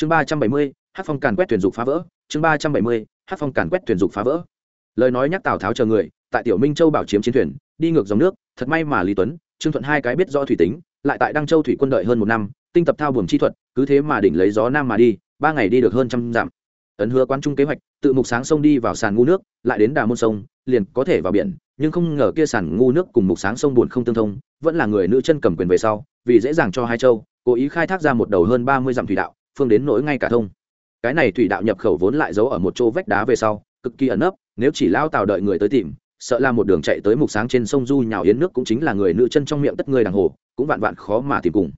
chương ba trăm bảy mươi, hát phong càn quét thuyền dục phá vỡ. Chương ba trăm bảy mươi, hát phong càn quét thuyền dục phá vỡ. Lời nói nhắc tào tháo chờ người, tại tiểu minh châu bảo chiếm chiến thuyền, đi ngược dòng nước, thật may mà lý tuấn, trương thuận hai cái biết rõ thủy tính, lại tại đăng châu thủy quân đợi hơn một năm, tinh tập thao buồm chi thuật, cứ thế mà đỉnh lấy gió nam mà đi, ba ngày đi được hơn trăm dặm. Ấn hứa quan trung kế hoạch, tự mục sáng sông đi vào sàn ngu nước, lại đến đà môn sông, liền có thể vào biển, nhưng không ngờ kia sàn ngu nước cùng mục sáng sông buồn không tương thông, vẫn là người nữ chân cầm quyền về sau, vì dễ dàng cho hai châu, cố ý khai thác ra một đầu hơn ba mươi dặm thủy đạo phương đến nỗi ngay cả thông. Cái này thủy đạo nhập khẩu vốn lại giấu ở một chỗ vách đá về sau, cực kỳ ẩn nấp, nếu chỉ lao tàu đợi người tới tìm, sợ là một đường chạy tới mục sáng trên sông du nhào yến nước cũng chính là người nữ chân trong miệng tất người đàng hồ, cũng vạn vạn khó mà tìm cùng.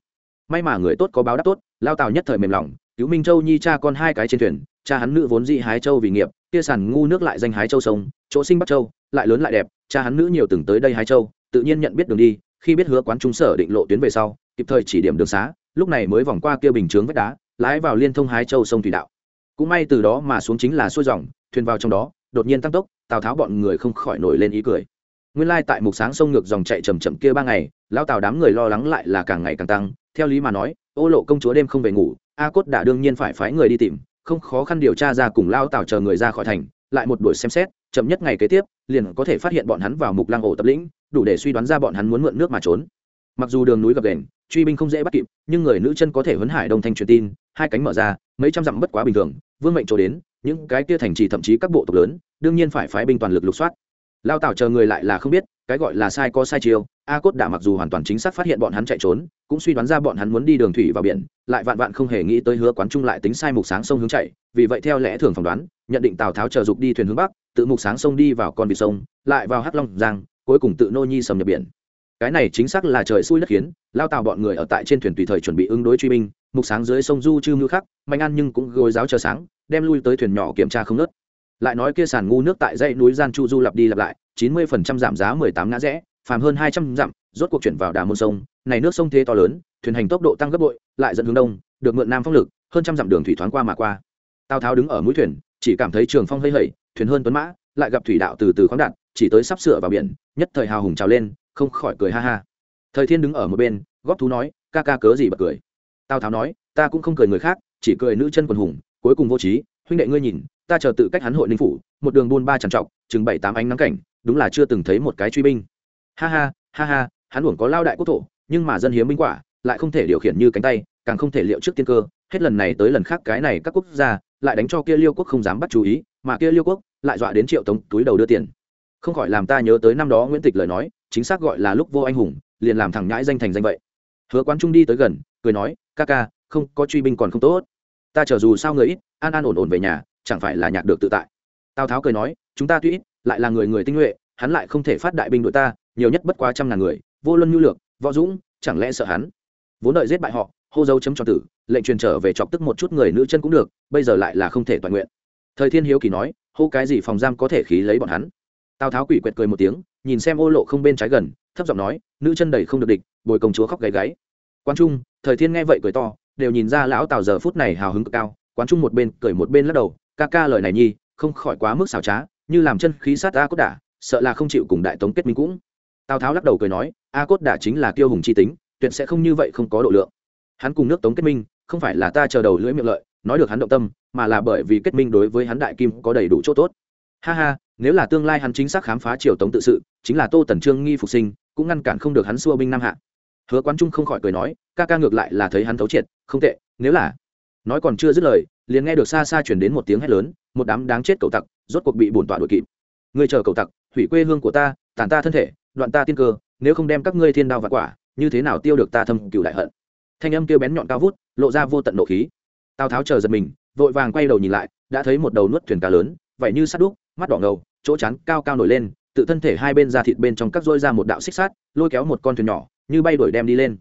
May mà người tốt có báo đáp tốt, lao tàu nhất thời mềm lòng, cứu minh châu nhi cha con hai cái trên thuyền, cha hắn nữ vốn dị hái châu vì nghiệp, kia sàn ngu nước lại danh hái châu sông, chỗ sinh bắc châu, lại lớn lại đẹp, cha hắn nữ nhiều từng tới đây hái châu, tự nhiên nhận biết đường đi, khi biết hứa quán trung sở định lộ tuyến về sau, kịp thời chỉ điểm đường xá, lúc này mới vòng qua kia bình chướng vách đá lái vào liên thông hái châu sông thủy đạo. Cũng may từ đó mà xuống chính là xuôi dòng, thuyền vào trong đó, đột nhiên tăng tốc, tào tháo bọn người không khỏi nổi lên ý cười. Nguyên lai tại mục sáng sông ngược dòng chạy chầm chậm kia ba ngày lao tào đám người lo lắng lại là càng ngày càng tăng. Theo lý mà nói, ô lộ công chúa đêm không về ngủ, a cốt đã đương nhiên phải phái người đi tìm, không khó khăn điều tra ra cùng lao tào chờ người ra khỏi thành, lại một đuổi xem xét, chậm nhất ngày kế tiếp, liền có thể phát hiện bọn hắn vào mục lăng ổ tập lĩnh, đủ để suy đoán ra bọn hắn muốn mượn nước mà trốn. Mặc dù đường núi gập đền truy binh không dễ bắt kịp, nhưng người nữ chân có thể huấn hải đông thanh truyền tin hai cánh mở ra, mấy trăm dặm bất quá bình thường, vương mệnh chỗ đến, những cái kia thành trì thậm chí các bộ tộc lớn, đương nhiên phải phái binh toàn lực lục soát. Lao tảo chờ người lại là không biết, cái gọi là sai có sai chiêu, a cốt đã mặc dù hoàn toàn chính xác phát hiện bọn hắn chạy trốn, cũng suy đoán ra bọn hắn muốn đi đường thủy vào biển, lại vạn vạn không hề nghĩ tới hứa quán trung lại tính sai mục sáng sông hướng chạy, vì vậy theo lẽ thường phỏng đoán, nhận định tào tháo chờ dục đi thuyền hướng bắc, tự mục sáng sông đi vào con vịt sông, lại vào hắc long giang, cuối cùng tự nô nhi sầm nhập biển. Cái này chính xác là trời xui đất khiến, lao tào bọn người ở tại trên thuyền tùy thời chuẩn bị ứng đối truy binh mục sáng dưới sông du chư mưu khắc, mạnh ăn nhưng cũng gối giáo chờ sáng, đem lui tới thuyền nhỏ kiểm tra không nớt. Lại nói kia sàn ngu nước tại dãy núi gian chu du lặp đi lặp lại, chín mươi phần trăm giảm giá mười tám ngã rẽ, phàm hơn hai trăm dặm, rốt cuộc chuyển vào đà môn sông. Này nước sông thế to lớn, thuyền hành tốc độ tăng gấp bội, lại dẫn hướng đông, được mượn nam phong lực, hơn trăm dặm đường thủy thoáng qua mà qua. Tào tháo đứng ở mũi thuyền, chỉ cảm thấy trường phong hơi hẩy, thuyền hơn tuấn mã, lại gặp thủy đạo từ từ khoáng đạt, chỉ tới sắp sửa vào biển, nhất thời hào hùng trào lên, không khỏi cười ha ha. Thời thiên đứng ở một bên, góp thú nói, ca ca cớ gì bật cười? Tào tháo nói, ta cũng không cười người khác, chỉ cười nữ chân quần hùng, cuối cùng vô trí. Huynh đệ ngươi nhìn, ta chờ tự cách hắn hội ninh phủ, một đường buôn ba trằn trọc, chừng bảy tám ánh nắng cảnh, đúng là chưa từng thấy một cái truy binh. Ha ha ha ha, hắn uổng có lao đại quốc thổ, nhưng mà dân hiếm binh quả, lại không thể điều khiển như cánh tay, càng không thể liệu trước tiên cơ. Hết lần này tới lần khác cái này các quốc gia, lại đánh cho kia liêu quốc không dám bắt chú ý, mà kia liêu quốc lại dọa đến triệu tống túi đầu đưa tiền. Không khỏi làm ta nhớ tới năm đó nguyễn tịch lời nói, chính xác gọi là lúc vô anh hùng, liền làm thằng nhãi danh thành danh vậy. Hứa quán trung đi tới gần, cười nói ca ca, không, có truy binh còn không tốt. Ta chờ dù sao người ít, an an ổn ổn về nhà, chẳng phải là nhạc được tự tại. Tào tháo cười nói, chúng ta tuy ít, lại là người người tinh nhuệ, hắn lại không thể phát đại binh đội ta, nhiều nhất bất quá trăm ngàn người, vô luân nhu lược, võ dũng, chẳng lẽ sợ hắn? Vốn đợi giết bại họ, hô dấu chấm cho tử, lệnh truyền trở về chọc tức một chút người nữ chân cũng được, bây giờ lại là không thể toàn nguyện. Thời thiên hiếu kỳ nói, hô cái gì phòng giam có thể khí lấy bọn hắn? Tào tháo quỷ quyệt cười một tiếng, nhìn xem ô lộ không bên trái gần, thấp giọng nói, nữ chân đầy không được địch, bồi công chúa khóc gáy gáy. Quan trung thời thiên nghe vậy cười to, đều nhìn ra lão tào giờ phút này hào hứng cực cao, quán trung một bên cười một bên lắc đầu, ca ca lời này nhi, không khỏi quá mức xảo trá, như làm chân khí sát a cốt đả, sợ là không chịu cùng đại tống kết minh cũng. Tào tháo lắc đầu cười nói, a cốt đả chính là kiêu hùng chi tính, tuyệt sẽ không như vậy không có độ lượng. Hắn cùng nước tống kết minh, không phải là ta chờ đầu lưỡi miệng lợi, nói được hắn động tâm, mà là bởi vì kết minh đối với hắn đại kim có đầy đủ chỗ tốt. Ha ha, nếu là tương lai hắn chính xác khám phá triều tống tự sự, chính là tô tần trương nghi phục sinh, cũng ngăn cản không được hắn xua binh nam hạ hứa quán trung không khỏi cười nói, ca ca ngược lại là thấy hắn thấu triệt, không tệ, nếu là. Nói còn chưa dứt lời, liền nghe được xa xa chuyển đến một tiếng hét lớn, một đám đáng chết cầu tặc, rốt cuộc bị bổn tọa đuổi kịp. Ngươi chờ cầu tặc, hủy quê hương của ta, tàn ta thân thể, đoạn ta tiên cơ, nếu không đem các ngươi thiên đao và quả, như thế nào tiêu được ta thâm cựu đại hận? Thanh âm kêu bén nhọn cao vút, lộ ra vô tận nộ khí. Tào tháo chờ giật mình, vội vàng quay đầu nhìn lại, đã thấy một đầu nuốt thuyền cá lớn, vậy như sắt đúc, mắt đỏ ngầu, chỗ chắn cao cao nổi lên, tự thân thể hai bên ra thịt bên trong các rôi ra một đạo xích sát lôi kéo một con thuyền nhỏ như bay đuổi đem đi lên.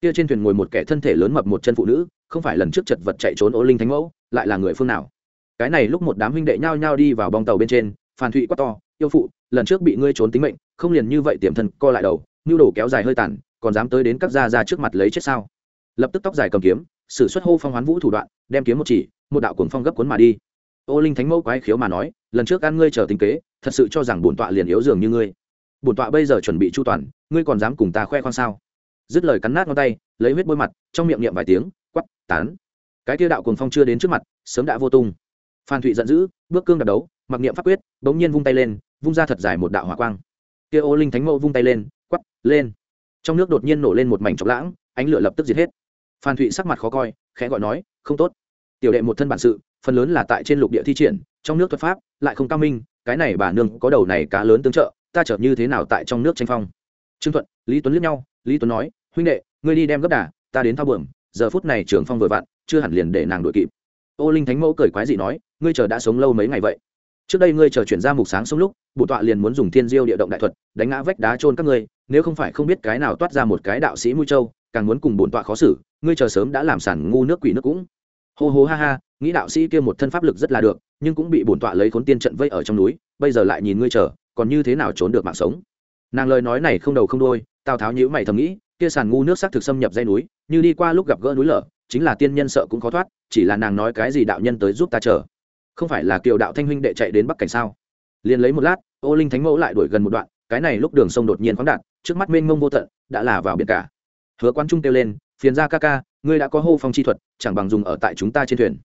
Kia trên thuyền ngồi một kẻ thân thể lớn mập một chân phụ nữ, không phải lần trước chật vật chạy trốn ô linh thánh mẫu, lại là người phương nào? Cái này lúc một đám huynh đệ nhao nhao đi vào bong tàu bên trên phan thụy quát to, yêu phụ, lần trước bị ngươi trốn tính mệnh, không liền như vậy tiềm thân co lại đầu, nhu đồ kéo dài hơi tàn, còn dám tới đến các gia ra trước mặt lấy chết sao? Lập tức tóc dài cầm kiếm, sử xuất hô phong hoán vũ thủ đoạn, đem kiếm một chỉ, một đạo cuồng phong gấp cuốn mà đi. Ô linh thánh mẫu quái khiếu mà nói, lần trước ăn ngươi chờ tính kế, thật sự cho rằng bổn tọa liền yếu dường như ngươi bổn tọa bây giờ chuẩn bị chu toàn, ngươi còn dám cùng ta khoe khoang sao? Dứt lời cắn nát ngón tay, lấy huyết bôi mặt, trong miệng niệm vài tiếng quắp tán. Cái kia đạo cuồng phong chưa đến trước mặt, sớm đã vô tung. Phan thụy giận dữ, bước cương đặt đấu, mặc niệm pháp quyết, bỗng nhiên vung tay lên, vung ra thật dài một đạo hỏa quang. Kia ô linh thánh mẫu vung tay lên quắp lên. Trong nước đột nhiên nổ lên một mảnh chọc lãng, ánh lửa lập tức diệt hết. Phan thụy sắc mặt khó coi, khẽ gọi nói, không tốt. Tiểu đệ một thân bản sự, phần lớn là tại trên lục địa thi triển, trong nước thuật pháp lại không cao minh, cái này bà nương có đầu này cá lớn tương trợ ta chợt như thế nào tại trong nước tranh phong? Trương thuận, lý tuấn liếc nhau, lý tuấn nói, huynh đệ, ngươi đi đem gấp đà, ta đến thao bường giờ phút này trường phong vừa vặn, chưa hẳn liền để nàng đuổi kịp. Ô linh thánh mẫu cười quái dị nói, ngươi chờ đã sống lâu mấy ngày vậy? Trước đây ngươi chờ chuyển ra mục sáng sông lúc, bổ tọa liền muốn dùng thiên diêu địa động đại thuật, đánh ngã vách đá trôn các ngươi, nếu không phải không biết cái nào toát ra một cái đạo sĩ mũi châu, càng muốn cùng bổn tọa khó xử, ngươi chờ sớm đã làm sản ngu nước quỷ nước cũng. Hô hô ha ha, nghĩ đạo sĩ kia một thân pháp lực rất là được, nhưng cũng bị bổn tọa lấy khốn tiên trận vây ở trong núi, bây giờ lại nhìn ngươi chờ còn như thế nào trốn được mạng sống? Nàng lời nói này không đầu không đôi tào tháo nhữ mày thầm nghĩ, kia sàn ngu nước xác thực xâm nhập dây núi, như đi qua lúc gặp gỡ núi lở, chính là tiên nhân sợ cũng khó thoát, chỉ là nàng nói cái gì đạo nhân tới giúp ta chờ. Không phải là kiều đạo thanh huynh đệ chạy đến bắc cảnh sao? Liền lấy một lát, ô linh thánh mẫu lại đuổi gần một đoạn, cái này lúc đường sông đột nhiên khoáng đạt, trước mắt mênh mông vô tận, đã là vào biển cả. Hứa quan trung kêu lên, phiền ra ca ca, ngươi đã có hô phong chi thuật, chẳng bằng dùng ở tại chúng ta trên thuyền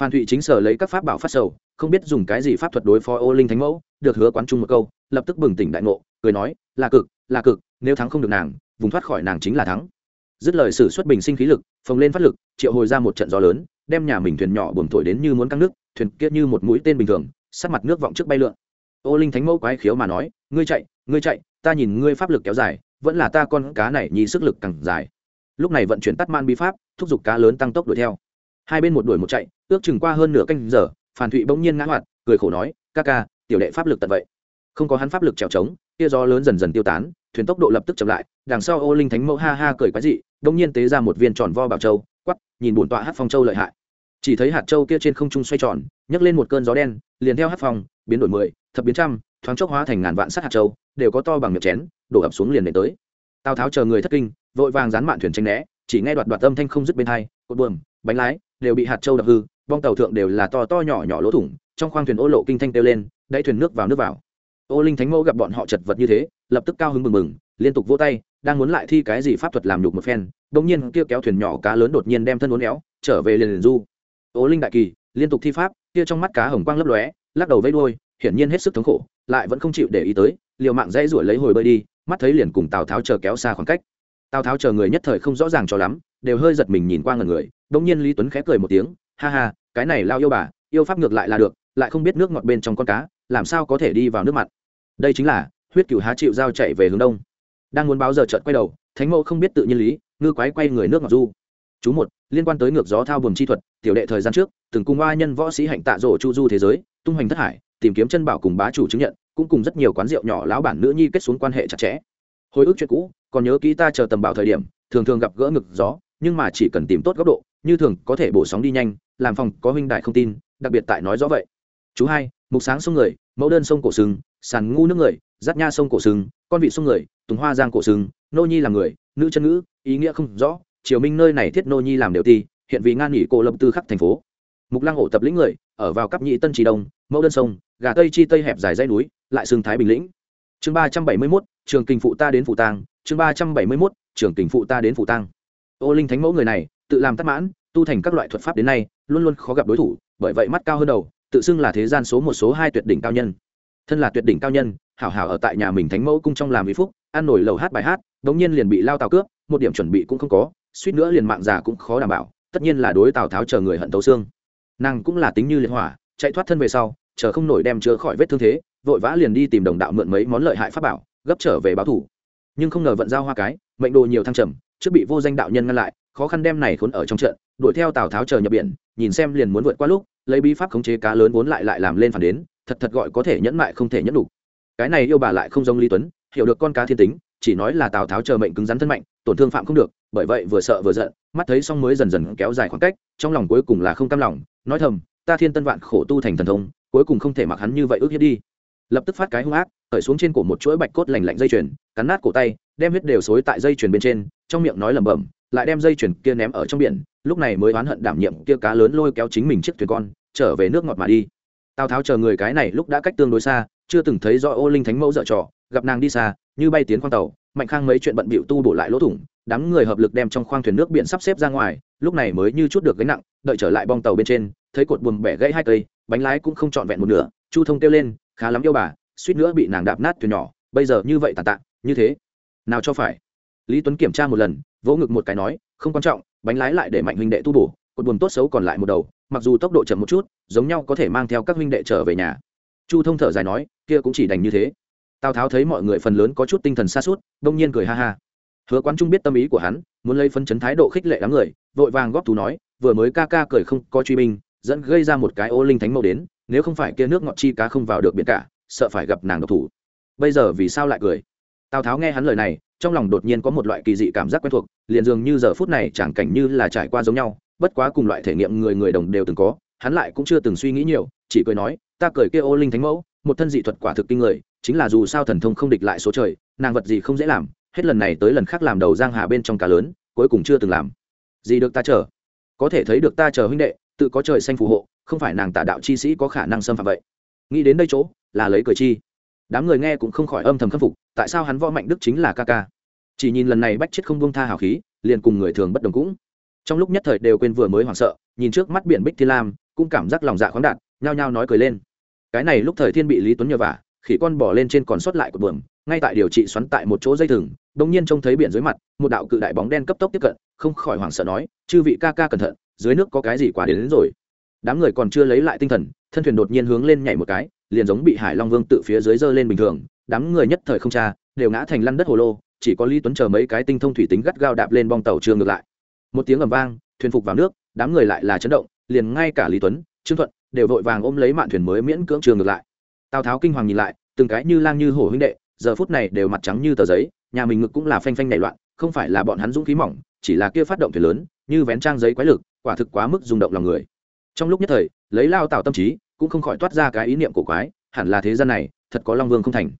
phan thụy chính sở lấy các pháp bảo phát sầu, không biết dùng cái gì pháp thuật đối phó ô linh thánh mẫu, được hứa quán trung một câu, lập tức bừng tỉnh đại ngộ, cười nói, là cực là cực, nếu thắng không được nàng, vùng thoát khỏi nàng chính là thắng. Dứt lời sử xuất bình sinh khí lực, phồng lên phát lực, triệu hồi ra một trận gió lớn, đem nhà mình thuyền nhỏ buồm thổi đến như muốn căng nước, thuyền kia như một mũi tên bình thường sát mặt nước vọng trước bay lượn. Ô linh thánh mẫu quái khiếu mà nói, ngươi chạy ngươi chạy, ta nhìn ngươi pháp lực kéo dài, vẫn là ta con cá này nhì sức lực càng dài. Lúc này vận chuyển tắt man bí pháp, thúc giục cá lớn tăng tốc đuổi theo hai bên một đuổi một chạy, ước chừng qua hơn nửa canh giờ phản thụy bỗng nhiên ngã hoạt, cười khổ nói, ca ca, tiểu đệ pháp lực tận vậy. Không có hắn pháp lực trèo trống kia gió lớn dần dần tiêu tán, thuyền tốc độ lập tức chậm lại, đằng sau ô linh thánh mẫu ha ha cười quái dị, bỗng nhiên tế ra một viên tròn vo bảo châu quắp nhìn bổn tọa hát phong châu lợi hại. Chỉ thấy hạt châu kia trên không trung xoay tròn, nhấc lên một cơn gió đen, liền theo hát phong, biến đổi mười, thập biến trăm, thoáng chốc hóa thành ngàn vạn sát hạt châu, đều có to bằng miệng chén, đổ ập xuống liền để tới. Tào tháo chờ người thất kinh, vội vàng dán mạn thuyền tranh né, chỉ nghe đoạt đoạt âm thanh không dứt bên hai, cột buồm, bánh lái đều bị hạt châu đập hư, bong tàu thượng đều là to to nhỏ nhỏ lỗ thủng, trong khoang thuyền ô lộ kinh thanh kêu lên đẩy thuyền nước vào nước vào. Ô linh thánh mẫu gặp bọn họ chật vật như thế, lập tức cao hứng mừng mừng liên tục vỗ tay, đang muốn lại thi cái gì pháp thuật làm nhục một phen, bỗng nhiên kia kéo thuyền nhỏ cá lớn đột nhiên đem thân uốn éo, trở về liền liền du. Ô linh đại kỳ, liên tục thi pháp, kia trong mắt cá hồng quang lấp lóe, lắc đầu vẫy đuôi, hiển nhiên hết sức thống khổ, lại vẫn không chịu để ý tới, liều mạng dãy ruổi lấy hồi bơi đi, mắt thấy liền cùng tào tháo chờ kéo xa khoảng cách. Tào tháo chờ người nhất thời không rõ ràng cho lắm đều hơi giật mình nhìn qua ngần người bỗng nhiên lý tuấn khé cười một tiếng, ha ha, cái này lao yêu bà, yêu pháp ngược lại là được, lại không biết nước ngọt bên trong con cá, làm sao có thể đi vào nước mặn? Đây chính là huyết cửu há chịu giao chạy về hướng đông. Đang muốn báo giờ chợt quay đầu, thánh mẫu không biết tự nhiên lý, ngư quái quay người nước ngọt du. Chú một, liên quan tới ngược gió thao buồm chi thuật, tiểu đệ thời gian trước, từng cùng ba nhân võ sĩ hạnh tạ rổ chu du thế giới, tung hoành thất hải, tìm kiếm chân bảo cùng bá chủ chứng nhận, cũng cùng rất nhiều quán rượu nhỏ lão bản nữ nhi kết xuống quan hệ chặt chẽ. Hồi ức chuyện cũ, còn nhớ kỹ ta chờ tầm bảo thời điểm, thường thường gặp gỡ ngực gió nhưng mà chỉ cần tìm tốt góc độ, như thường có thể bổ sóng đi nhanh, làm phòng có huynh đại không tin, đặc biệt tại nói rõ vậy. Chú hai, mục sáng sông người, mẫu đơn sông cổ sừng, sàn ngu nước người giáp nha sông cổ sừng, con vị sông người, tùng hoa giang cổ sừng, nô nhi làm người, nữ chân ngữ, ý nghĩa không rõ, triều minh nơi này thiết nô nhi làm đều ti, hiện vì ngan nghỉ cổ lập tư khắc thành phố. Mục lăng ổ tập lĩnh người, ở vào cấp nhị tân trì đông, mẫu đơn sông, gà tây chi tây hẹp dài dãy núi, lại sương thái bình lĩnh. Chương ba trăm bảy mươi mốt, trường kinh phụ ta đến phụ tang, chương ba trăm bảy mươi mốt, trường kinh phụ ta đến phụ tang ô linh thánh mẫu người này, tự làm tắc mãn, tu thành các loại thuật pháp đến nay, luôn luôn khó gặp đối thủ, bởi vậy mắt cao hơn đầu, tự xưng là thế gian số một, số hai tuyệt đỉnh cao nhân. Thân là tuyệt đỉnh cao nhân, hảo hảo ở tại nhà mình thánh mẫu cung trong làm ý phúc, ăn nổi lầu hát bài hát, đống nhiên liền bị lao tàu cướp, một điểm chuẩn bị cũng không có, suýt nữa liền mạng già cũng khó đảm bảo, tất nhiên là đối tào tháo chờ người hận tấu xương. Nàng cũng là tính như liệt hỏa, chạy thoát thân về sau, chờ không nổi đem chữa khỏi vết thương thế, vội vã liền đi tìm đồng đạo mượn mấy món lợi hại pháp bảo, gấp trở về báo thủ. Nhưng không ngờ vận giao hoa cái, mệnh đồ nhiều thăng trầm trước bị vô danh đạo nhân ngăn lại, khó khăn đem này khốn ở trong trận, đuổi theo tào tháo chờ nhập biển, nhìn xem liền muốn vượt qua lúc, lấy bí pháp khống chế cá lớn vốn lại lại làm lên phản đến, thật thật gọi có thể nhẫn mại không thể nhẫn đủ cái này yêu bà lại không giống lý tuấn, hiểu được con cá thiên tính, chỉ nói là tào tháo chờ mệnh cứng rắn thân mạnh, tổn thương phạm không được, bởi vậy vừa sợ vừa giận, mắt thấy xong mới dần dần kéo dài khoảng cách, trong lòng cuối cùng là không cam lòng, nói thầm, ta thiên tân vạn khổ tu thành thần thông, cuối cùng không thể mặc hắn như vậy ước hiếp đi. Lập tức phát cái hung ác khởi xuống trên cổ một chuỗi bạch cốt lành lạnh dây chuyền, cắn nát cổ tay, đem huyết đều xối tại dây chuyền bên trên, trong miệng nói lẩm bẩm, lại đem dây chuyền kia ném ở trong biển, lúc này mới oán hận đảm nhiệm kia cá lớn lôi kéo chính mình chiếc thuyền con, trở về nước ngọt mà đi. Tào tháo chờ người cái này lúc đã cách tương đối xa, chưa từng thấy do ô linh thánh mẫu dợ trò, gặp nàng đi xa, như bay tiến khoang tàu, mạnh khang mấy chuyện bận bịu tu bổ lại lỗ thủng, đám người hợp lực đem trong khoang thuyền nước biển sắp xếp ra ngoài, lúc này mới như chút được gánh nặng, đợi trở lại bong tàu bên trên, thấy cột buồm bẻ gãy hai cây, bánh lái cũng không trọn vẹn một nửa, chu thông kêu lên, khá lắm yêu bà suýt nữa bị nàng đạp nát thuyền nhỏ, bây giờ như vậy tàn tạ, như thế. Nào cho phải. Lý tuấn kiểm tra một lần, vỗ ngực một cái nói, không quan trọng, bánh lái lại để mạnh huynh đệ tu bổ, cột buồm tốt xấu còn lại một đầu, mặc dù tốc độ chậm một chút, giống nhau có thể mang theo các huynh đệ trở về nhà. Chu thông thở dài nói, kia cũng chỉ đành như thế. Tào tháo thấy mọi người phần lớn có chút tinh thần xa suốt đông nhiên cười ha ha. Hứa quán trung biết tâm ý của hắn, muốn lấy phân chấn thái độ khích lệ đám người, vội vàng góp thú nói, vừa mới ca ca cười không có truy binh, dẫn gây ra một cái ô linh thánh mẫu đến, nếu không phải kia nước ngọt chi cá không vào được biển cả sợ phải gặp nàng độc thủ. Bây giờ vì sao lại cười? Tào tháo nghe hắn lời này, trong lòng đột nhiên có một loại kỳ dị cảm giác quen thuộc, liền dường như giờ phút này chẳng cảnh như là trải qua giống nhau, bất quá cùng loại thể nghiệm người người đồng đều từng có, hắn lại cũng chưa từng suy nghĩ nhiều, chỉ cười nói, ta cười kia ô linh thánh mẫu, một thân dị thuật quả thực kinh người, chính là dù sao thần thông không địch lại số trời, nàng vật gì không dễ làm, hết lần này tới lần khác làm đầu giang hà bên trong cá lớn, cuối cùng chưa từng làm. Gì được ta chờ? Có thể thấy được ta chờ huynh đệ, tự có trời xanh phù hộ, không phải nàng tà đạo chi sĩ có khả năng xâm phạm vậy. Nghĩ đến đây chỗ là lấy cười chi. Đám người nghe cũng không khỏi âm thầm khâm phục tại sao hắn võ mạnh đức chính là ca ca? Chỉ nhìn lần này bách chết không buông tha hào khí liền cùng người thường bất đồng cũng. Trong lúc nhất thời đều quên vừa mới hoảng sợ nhìn trước mắt biển bích thiên lam cũng cảm giác lòng dạ khoáng đạt nhao nhao nói cười lên. Cái này lúc thời thiên bị lý tuấn nhờ vả khỉ con bỏ lên trên còn sót lại của bờm ngay tại điều trị xoắn tại một chỗ dây thừng bỗng nhiên trông thấy biển dưới mặt một đạo cự đại bóng đen cấp tốc tiếp cận không khỏi hoảng sợ nói chư vị ca ca cẩn thận dưới nước có cái gì quá đến, đến rồi. Đám người còn chưa lấy lại tinh thần thân thuyền đột nhiên hướng lên nhảy một cái liền giống bị hải long vương tự phía dưới dơ lên bình thường, đám người nhất thời không cha đều ngã thành lăn đất hồ lô, chỉ có lý tuấn chờ mấy cái tinh thông thủy tính gắt gao đạp lên bong tàu trường ngược lại. Một tiếng ầm vang, thuyền phục vào nước, đám người lại là chấn động, liền ngay cả lý tuấn, trương thuận đều vội vàng ôm lấy mạn thuyền mới miễn cưỡng trường ngược lại. Tào tháo kinh hoàng nhìn lại, từng cái như lang như hổ huynh đệ, giờ phút này đều mặt trắng như tờ giấy, nhà mình ngực cũng là phanh phanh nảy loạn, không phải là bọn hắn dũng khí mỏng, chỉ là kia phát động thuyền lớn, như vén trang giấy quái lực, quả thực quá mức rung động lòng người. Trong lúc nhất thời, lấy lao tạo tâm trí cũng không khỏi toát ra cái ý niệm cổ quái, hẳn là thế gian này, thật có long vương không thành.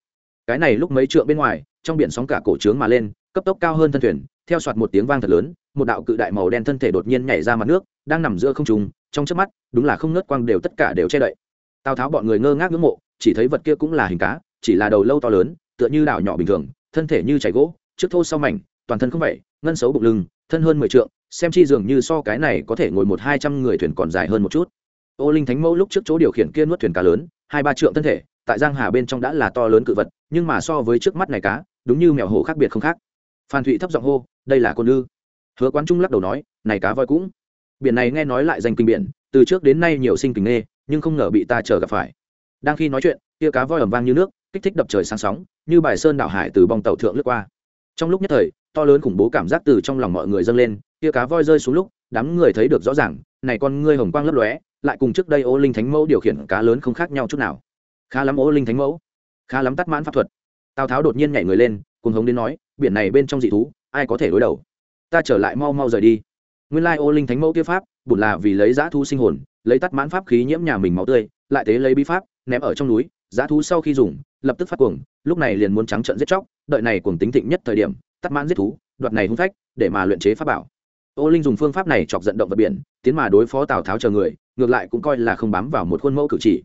Cái này lúc mấy trượng bên ngoài, trong biển sóng cả cổ trướng mà lên, cấp tốc cao hơn thân thuyền, theo soạt một tiếng vang thật lớn, một đạo cự đại màu đen thân thể đột nhiên nhảy ra mặt nước, đang nằm giữa không trùng trong chớp mắt, đúng là không nớt quang đều tất cả đều che đậy. Tào tháo bọn người ngơ ngác ngưỡng mộ, chỉ thấy vật kia cũng là hình cá, chỉ là đầu lâu to lớn, tựa như đảo nhỏ bình thường, thân thể như chảy gỗ, trước thô sau mảnh, toàn thân không vậy, ngân xấu bụng lưng, thân hơn mười trượng, xem chi dường như so cái này có thể ngồi một hai trăm người thuyền còn dài hơn một chút ô linh thánh mẫu lúc trước chỗ điều khiển kia nuốt thuyền cá lớn, hai ba trượng thân thể, tại giang hà bên trong đã là to lớn cự vật, nhưng mà so với trước mắt này cá, đúng như mèo hổ khác biệt không khác. Phan thụy thấp giọng hô, đây là con lư hứa quán trung lắc đầu nói, này cá voi cũng. Biển này nghe nói lại danh kinh biển, từ trước đến nay nhiều sinh tình nghê, nhưng không ngờ bị ta chờ gặp phải. Đang khi nói chuyện, kia cá voi ầm vang như nước, kích thích đập trời sáng sóng, như bài sơn đảo hải từ bong tàu thượng lướt qua. Trong lúc nhất thời, to lớn khủng bố cảm giác từ trong lòng mọi người dâng lên, kia cá voi rơi xuống lúc, đám người thấy được rõ ràng, này con ngươi hồng quang lấp lóe lại cùng trước đây ô linh thánh mẫu điều khiển cá lớn không khác nhau chút nào. Khá lắm ô linh thánh mẫu. Khá lắm tắt mãn pháp thuật. Tào tháo đột nhiên nhảy người lên cùng hống đến nói, biển này bên trong dị thú, ai có thể đối đầu? Ta trở lại mau mau rời đi. Nguyên lai ô linh thánh mẫu kia pháp bùn là vì lấy giã thu sinh hồn, lấy tắt mãn pháp khí nhiễm nhà mình máu tươi, lại tế lấy bí pháp, ném ở trong núi giã thú sau khi dùng, lập tức phát cuồng, lúc này liền muốn trắng trận giết chóc, đợi này cuồng tính thịnh nhất thời điểm, tắt mãn giết thú, đoạt này hung phách, để mà luyện chế pháp bảo ô linh dùng phương pháp này chọc giận động vật biển, tiến mà đối phó tào tháo chờ người, ngược lại cũng coi là không bám vào một khuôn mẫu cử chỉ.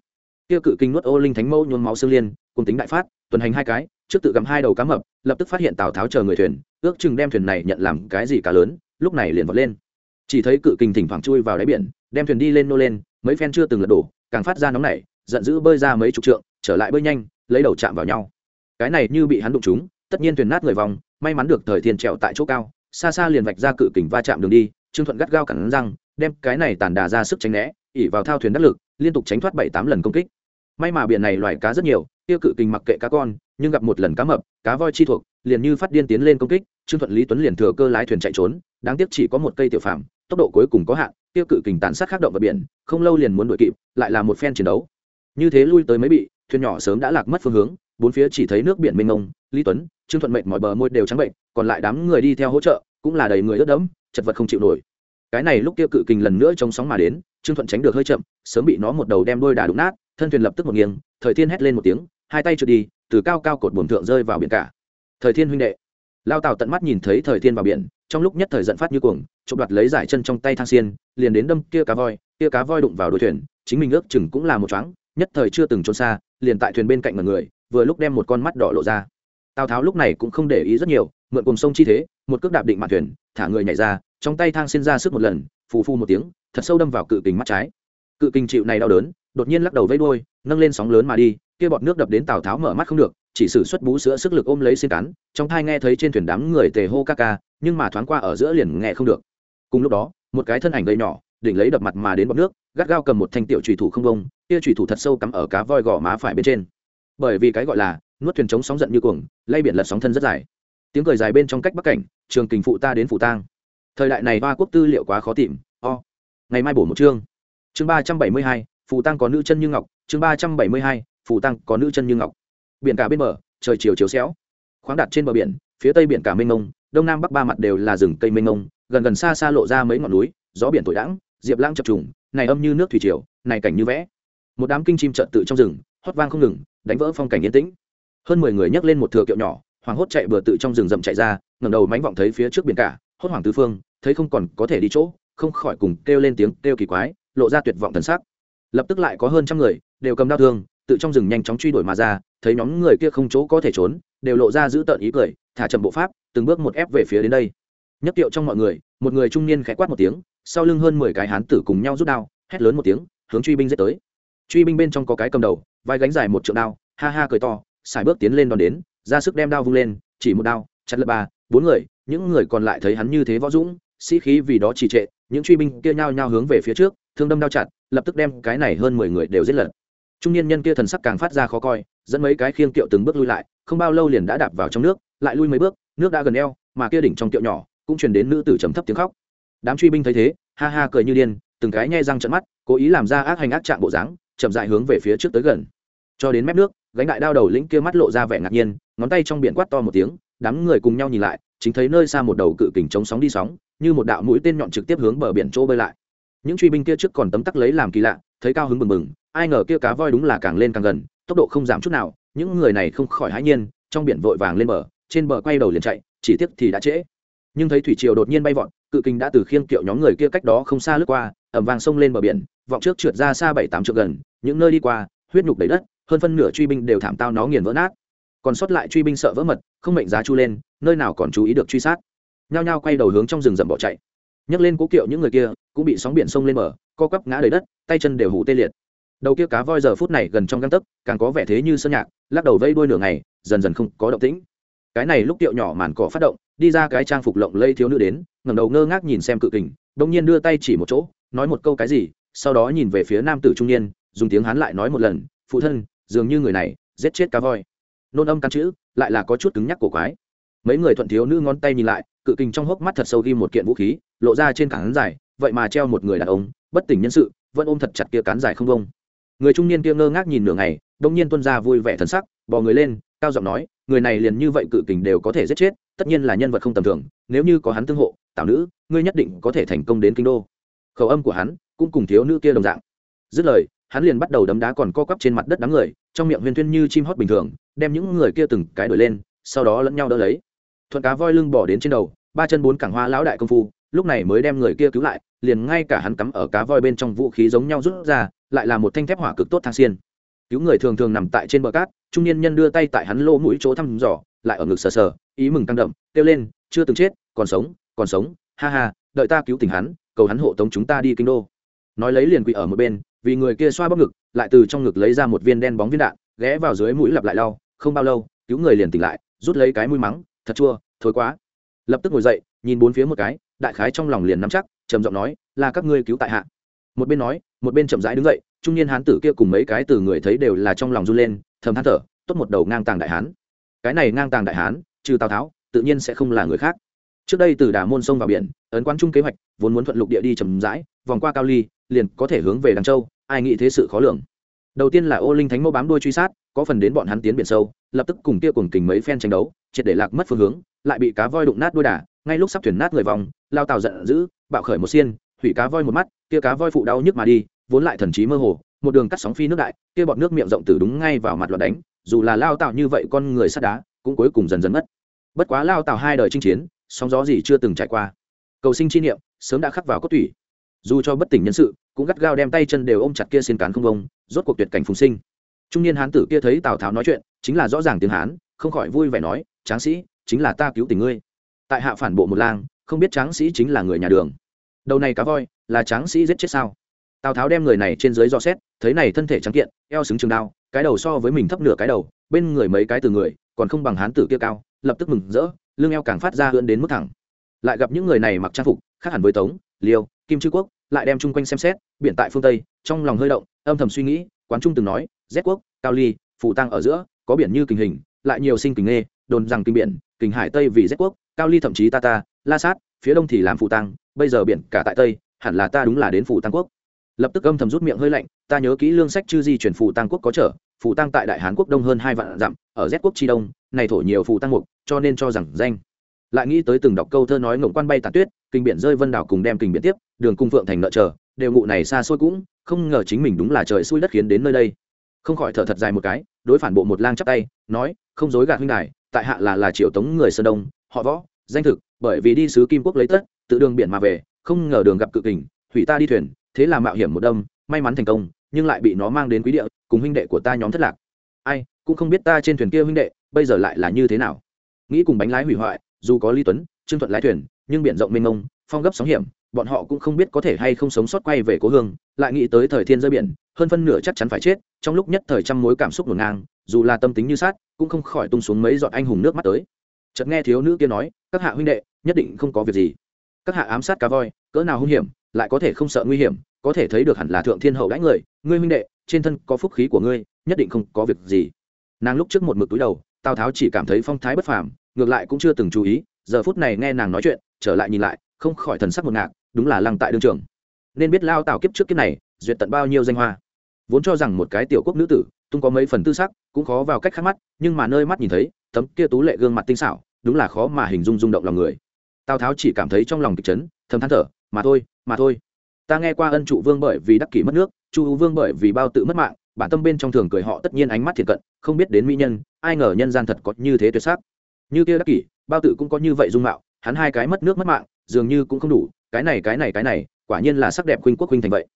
Tiêu cự kinh nuốt ô linh thánh mẫu nhuôn máu xương liên, cùng tính đại phát, tuần hành hai cái, trước tự gặm hai đầu cá mập, lập tức phát hiện tào tháo chờ người thuyền, ước chừng đem thuyền này nhận làm cái gì cả lớn, lúc này liền vọt lên. Chỉ thấy cự kinh thỉnh thoảng chui vào đáy biển, đem thuyền đi lên nô lên, mấy phen chưa từng lật đổ, càng phát ra nóng nảy, giận dữ bơi ra mấy chục trượng, trở lại bơi nhanh, lấy đầu chạm vào nhau. Cái này như bị hắn đụng trúng, tất nhiên thuyền nát người vòng, may mắn được thời thiên trèo tại chỗ cao xa xa liền vạch ra cự kình va chạm đường đi, trương thuận gắt gao cẳng răng, đem cái này tàn đà ra sức tránh né, ỉ vào thao thuyền đắc lực, liên tục tránh thoát bảy tám lần công kích. May mà biển này loài cá rất nhiều tiêu cự kình mặc kệ cá con, nhưng gặp một lần cá mập, cá voi chi thuộc, liền như phát điên tiến lên công kích, trương thuận lý tuấn liền thừa cơ lái thuyền chạy trốn, đáng tiếc chỉ có một cây tiểu phạm tốc độ cuối cùng có hạn tiêu cự kình tàn sát khắc động vào biển, không lâu liền muốn đuổi kịp, lại là một phen chiến đấu. Như thế lui tới mấy bị, thuyền nhỏ sớm đã lạc mất phương hướng, bốn phía chỉ thấy nước biển mênh mông, lý tuấn trương thuận mệnh mọi bờ môi đều trắng bệnh, còn lại đám người đi theo hỗ trợ, cũng là đầy người ướt đẫm, chật vật không chịu nổi. Cái này lúc kia cự kình lần nữa chống sóng mà đến, trương thuận tránh được hơi chậm, sớm bị nó một đầu đem đôi đà đụng nát, thân thuyền lập tức một nghiêng, thời thiên hét lên một tiếng, hai tay trượt đi, từ cao cao cột buồm thượng rơi vào biển cả. Thời thiên huynh đệ, lao tàu tận mắt nhìn thấy thời thiên vào biển, trong lúc nhất thời giận phát như cuồng chụp đoạt lấy giải chân trong tay thang xiên, liền đến đâm kia cá voi, kia cá voi đụng vào đuôi thuyền, chính mình ước chừng cũng là một choáng, nhất thời chưa từng trốn xa, liền tại thuyền bên cạnh mọi người, vừa lúc đem một con mắt đỏ lộ ra tào tháo lúc này cũng không để ý rất nhiều, mượn cùng sông chi thế, một cước đạp định mạn thuyền, thả người nhảy ra, trong tay thang xin ra sức một lần, phù phu một tiếng, thật sâu đâm vào cự kình mắt trái. Cự kình chịu này đau đớn, đột nhiên lắc đầu vây đuôi, nâng lên sóng lớn mà đi, kia bọt nước đập đến tào tháo mở mắt không được, chỉ sử xuất bú sữa sức lực ôm lấy xin cắn, trong thai nghe thấy trên thuyền đám người tề hô ca ca, nhưng mà thoáng qua ở giữa liền nghe không được. Cùng lúc đó, một cái thân ảnh gầy nhỏ, đỉnh lấy đập mặt mà đến bọt nước, gắt gao cầm một thanh tiểu trùy thủ không bông, kia trùy thủ thật sâu cắm ở cá voi gò má phải bên trên. Bởi vì cái gọi là nuốt thuyền chống sóng giận như cuồng, lay biển lật sóng thân rất dài. Tiếng cười dài bên trong cách bắc cảnh, trường kình phụ ta đến phụ tang. Thời đại này ba quốc tư liệu quá khó tìm, o、oh. ngày mai bổ một chương. Chương ba trăm bảy mươi hai phụ tăng có nữ chân như ngọc. Chương ba trăm bảy mươi hai phụ tăng có nữ chân như ngọc. Biển cả bên bờ, trời chiều chiếu xéo. Khoáng đặt trên bờ biển, phía tây biển cả mênh mông, đông nam bắc ba mặt đều là rừng cây mênh mông, gần gần xa xa lộ ra mấy ngọn núi, gió biển thổi đãng, diệp lãng chập trùng, này âm như nước thủy triều, này cảnh như vẽ. Một đám kinh chim trợn tự trong rừng, hót vang không ngừng, đánh vỡ phong cảnh yên tĩnh hơn mười người nhấc lên một thừa kiệu nhỏ hoàng hốt chạy bừa tự trong rừng rậm chạy ra, ngẩng đầu mánh vọng thấy phía trước biển cả, hốt hoàng tứ phương, thấy không còn có thể đi chỗ, không khỏi cùng kêu lên tiếng kêu kỳ quái, lộ ra tuyệt vọng thần sắc. Lập tức lại có hơn trăm người, đều cầm đau thương, tự trong rừng nhanh chóng truy đuổi mà ra, thấy nhóm người kia không chỗ có thể trốn, đều lộ ra giữ tợn ý cười, thả chậm bộ pháp, từng bước một ép về phía đến đây. Nhất tiệu trong mọi người, một người trung niên khẽ quát một tiếng, sau lưng hơn mười cái hán tử cùng nhau rút đao, hét lớn một tiếng, hướng truy binh giết tới. Truy binh bên trong có cái cầm đầu, vai gánh dài một trượng đao, ha ha cười to xài bước tiến lên đón đến, ra sức đem đao vung lên, chỉ một đao, chặt lật ba bốn người, những người còn lại thấy hắn như thế võ dũng, sĩ khí vì đó trì trệ, những truy binh kia nhao nhao hướng về phía trước, thương đâm đao chặt, lập tức đem cái này hơn mười người đều giết lật. Trung niên nhân kia thần sắc càng phát ra khó coi, dẫn mấy cái khiêng kiệu từng bước lui lại, không bao lâu liền đã đạp vào trong nước, lại lui mấy bước, nước đã gần eo, mà kia đỉnh trong kiệu nhỏ, cũng truyền đến nữ tử trầm thấp tiếng khóc. Đám truy binh thấy thế, ha ha cười như điên, từng cái nhai răng trận mắt, cố ý làm ra ác hành ác trạng bộ dáng, chậm dại hướng về phía trước tới gần. Cho đến mép nước gánh đại đao đầu lĩnh kia mắt lộ ra vẻ ngạc nhiên, ngón tay trong biển quát to một tiếng, đám người cùng nhau nhìn lại, chính thấy nơi xa một đầu cự kình chống sóng đi sóng, như một đạo mũi tên nhọn trực tiếp hướng bờ biển chỗ bơi lại. Những truy binh kia trước còn tấm tắc lấy làm kỳ lạ, thấy cao hứng bừng bừng, ai ngờ kia cá voi đúng là càng lên càng gần, tốc độ không giảm chút nào, những người này không khỏi hãi nhiên, trong biển vội vàng lên bờ, trên bờ quay đầu liền chạy, chỉ tiếc thì đã trễ. Nhưng thấy thủy triều đột nhiên bay vọt, cự kình đã từ khiêng kiệu nhóm người kia cách đó không xa lướt qua ẩm vàng sông lên bờ biển, vọng trước trượt ra xa bảy tám trượng gần, những nơi đi qua, huyết nhục đầy đất hơn phân nửa truy binh đều thảm tao nó nghiền vỡ nát. Còn sót lại truy binh sợ vỡ mật không mệnh giá chu lên nơi nào còn chú ý được truy sát. Nhao nhao quay đầu hướng trong rừng rậm bỏ chạy. Nhấc lên cố kiệu những người kia cũng bị sóng biển sông lên mở, co quắp ngã đầy đất tay chân đều hủ tê liệt. Đầu kia cá voi giờ phút này gần trong găng tấc càng có vẻ thế như sơn nhạc lắc đầu vây đuôi nửa ngày dần dần không có động tĩnh. Cái này lúc tiệu nhỏ màn cỏ phát động đi ra cái trang phục lộng lây thiếu nữ đến ngẩng đầu ngơ ngác nhìn xem cự kình đông nhiên đưa tay chỉ một chỗ nói một câu cái gì sau đó nhìn về phía nam tử trung niên dùng tiếng hán lại nói một lần phụ thân dường như người này giết chết cá voi. Nôn âm căn chữ, lại là có chút cứng nhắc cổ quái. Mấy người thuận thiếu nữ ngón tay nhìn lại, cự kình trong hốc mắt thật sâu ghi một kiện vũ khí, lộ ra trên cản dài, vậy mà treo một người đàn ông, bất tỉnh nhân sự, vẫn ôm thật chặt kia cán dài không bông người trung niên kia ngơ ngác nhìn nửa ngày đông nhiên tuân ra vui vẻ thần sắc, bò người lên, cao giọng nói, người này liền như vậy cự kình đều có thể giết chết, tất nhiên là nhân vật không tầm thường, nếu như có hắn tương hộ tạo nữ, ngươi nhất định có thể thành công đến kinh đô. Khẩu âm của hắn cũng cùng thiếu nữ kia đồng dạng. Dứt lời hắn liền bắt đầu đấm đá còn co quắp trên mặt đất đám người, trong miệng huyền thuyên như chim hót bình thường, đem những người kia từng cái đổi lên, sau đó lẫn nhau đỡ lấy. Thuận cá voi lưng bỏ đến trên đầu, ba chân bốn cẳng hoa lão đại công phu, lúc này mới đem người kia cứu lại, liền ngay cả hắn cắm ở cá voi bên trong vũ khí giống nhau rút ra, lại là một thanh thép hỏa cực tốt thang xiên. Cứu người thường thường nằm tại trên bờ cát, trung niên nhân đưa tay tại hắn lỗ mũi chỗ thăm dò, lại ở ngực sờ sờ, ý mừng tăng đậm, kêu lên, chưa từng chết, còn sống còn sống, ha ha, đợi ta cứu tình hắn, cầu hắn hộ tống chúng ta đi kinh đô. Nói lấy liền quỳ ở một bên vì người kia xoa bóp ngực, lại từ trong ngực lấy ra một viên đen bóng viên đạn, ghé vào dưới mũi lặp lại lau, không bao lâu, cứu người liền tỉnh lại, rút lấy cái mũi mắng, thật chua thối quá. Lập tức ngồi dậy, nhìn bốn phía một cái, đại khái trong lòng liền nắm chắc, trầm giọng nói, là các ngươi cứu tại hạ. Một bên nói, một bên chậm rãi đứng dậy, trung niên hán tử kia cùng mấy cái từ người thấy đều là trong lòng run lên, thầm than thở, tốt một đầu ngang tàng đại hán. Cái này ngang tàng đại hán, trừ tào tháo, tự nhiên sẽ không là người khác. Trước đây từ đà môn sông vào biển, ấn quán trung kế hoạch, vốn muốn thuận lục địa đi chầm rãi, vòng qua cao ly liền có thể hướng về đằng châu, ai nghĩ thế sự khó lường. Đầu tiên là ô linh thánh mẫu bám đuôi truy sát, có phần đến bọn hắn tiến biển sâu, lập tức cùng kia cùng kình mấy phen tranh đấu, triệt để lạc mất phương hướng, lại bị cá voi đụng nát đuôi đà, ngay lúc sắp thuyền nát người vòng, lao tàu giận dữ, bạo khởi một xiên hủy cá voi một mắt, kia cá voi phụ đau nhức mà đi, vốn lại thần trí mơ hồ, một đường cắt sóng phi nước đại, kia bọn nước miệng rộng từ đúng ngay vào mặt loạt đánh, dù là lao tạo như vậy con người sắt đá, cũng cuối cùng dần dần mất. Bất quá lao tạo hai đời chinh chiến, sóng gió gì chưa từng trải qua. Cầu sinh chi niệm, sớm đã khắc vào cốt thủy. dù cho bất tỉnh nhân sự cũng gắt gao đem tay chân đều ôm chặt kia xin cán không bông, rốt cuộc tuyệt cảnh phùng sinh. Trung niên hán tử kia thấy tào tháo nói chuyện, chính là rõ ràng tiếng hán, không khỏi vui vẻ nói, tráng sĩ, chính là ta cứu tình ngươi. Tại hạ phản bộ một lang, không biết tráng sĩ chính là người nhà đường. Đầu này cá voi, là tráng sĩ giết chết sao? Tào tháo đem người này trên dưới do xét, thấy này thân thể trắng kiện, eo xứng trường đao, cái đầu so với mình thấp nửa cái đầu, bên người mấy cái từ người, còn không bằng hán tử kia cao, lập tức mừng rỡ, lưng eo càng phát ra hơn đến mức thẳng. Lại gặp những người này mặc trang phục, khác hẳn với tống, liêu, kim chư quốc lại đem chung quanh xem xét, biển tại phương tây, trong lòng hơi động, âm thầm suy nghĩ, quán trung từng nói rét quốc, cao ly phụ tăng ở giữa, có biển như kình hình, lại nhiều sinh kình nghê, đồn rằng kinh biển kình hải tây vì rét quốc, cao ly thậm chí ta ta, la sát, phía đông thì làm phụ tăng, bây giờ biển cả tại tây, hẳn là ta đúng là đến phụ tăng quốc. Lập tức âm thầm rút miệng hơi lạnh, ta nhớ kỹ lương sách chư di chuyển phụ tăng quốc có trở phụ tăng tại đại hán quốc đông hơn hai vạn dặm, ở rét quốc tri đông, này thổ nhiều phụ tăng mục, cho nên cho rằng danh. Lại nghĩ tới từng đọc câu thơ nói ngộng quan bay tàn tuyết, kinh biển rơi vân đảo cùng đem kinh biển tiếp đường cung phượng thành nợ chờ, đều ngụ này xa xôi cũng, không ngờ chính mình đúng là trời xui đất khiến đến nơi đây. Không khỏi thở thật dài một cái, đối phản bộ một lang chắp tay, nói, không dối gạt huynh đài, tại hạ là là triệu tống người sơn đông, họ võ, danh thực, bởi vì đi sứ kim quốc lấy tất, tự đường biển mà về, không ngờ đường gặp cự kình, hủy ta đi thuyền, thế là mạo hiểm một đâm, may mắn thành công, nhưng lại bị nó mang đến quý địa, cùng huynh đệ của ta nhóm thất lạc. Ai, cũng không biết ta trên thuyền kia huynh đệ, bây giờ lại là như thế nào? Nghĩ cùng bánh lái hủy hoại, dù có lý tuấn, trương thuận lái thuyền, nhưng biển rộng mênh mông, phong gấp sóng hiểm bọn họ cũng không biết có thể hay không sống sót quay về cố hương, lại nghĩ tới thời thiên rơi biển, hơn phân nửa chắc chắn phải chết, trong lúc nhất thời trăm mối cảm xúc ngổn ngang, dù là tâm tính như sát, cũng không khỏi tung xuống mấy giọt anh hùng nước mắt tới. Chợt nghe thiếu nữ kia nói, các hạ huynh đệ, nhất định không có việc gì. Các hạ ám sát cá voi, cỡ nào hung hiểm, lại có thể không sợ nguy hiểm, có thể thấy được hẳn là thượng thiên hậu đãi người. Ngươi huynh đệ, trên thân có phúc khí của ngươi, nhất định không có việc gì. Nàng lúc trước một mực túi đầu, tào tháo chỉ cảm thấy phong thái bất phàm, ngược lại cũng chưa từng chú ý, giờ phút này nghe nàng nói chuyện, trở lại nhìn lại không khỏi thần sắc một ngạc, đúng là lăng tại đương trường. Nên biết lao tào kiếp trước kiếp này, duyệt tận bao nhiêu danh hoa. Vốn cho rằng một cái tiểu quốc nữ tử, tung có mấy phần tư sắc, cũng khó vào cách khác mắt, nhưng mà nơi mắt nhìn thấy, tấm kia tú lệ gương mặt tinh xảo, đúng là khó mà hình dung rung động lòng người. Tào tháo chỉ cảm thấy trong lòng kịch chấn, thầm than thở, mà thôi mà thôi. Ta nghe qua ân trụ vương bởi vì đắc kỷ mất nước, chu vương bởi vì bao tự mất mạng, bản tâm bên trong thường cười họ tất nhiên ánh mắt thiệt cận, không biết đến mỹ nhân, ai ngờ nhân gian thật có như thế tuyệt sắc. Như kia đắc kỷ, bao tự cũng có như vậy dung mạo, hắn hai cái mất nước mất mạng dường như cũng không đủ, cái này cái này cái này, quả nhiên là sắc đẹp khuynh quốc khuynh thành vậy.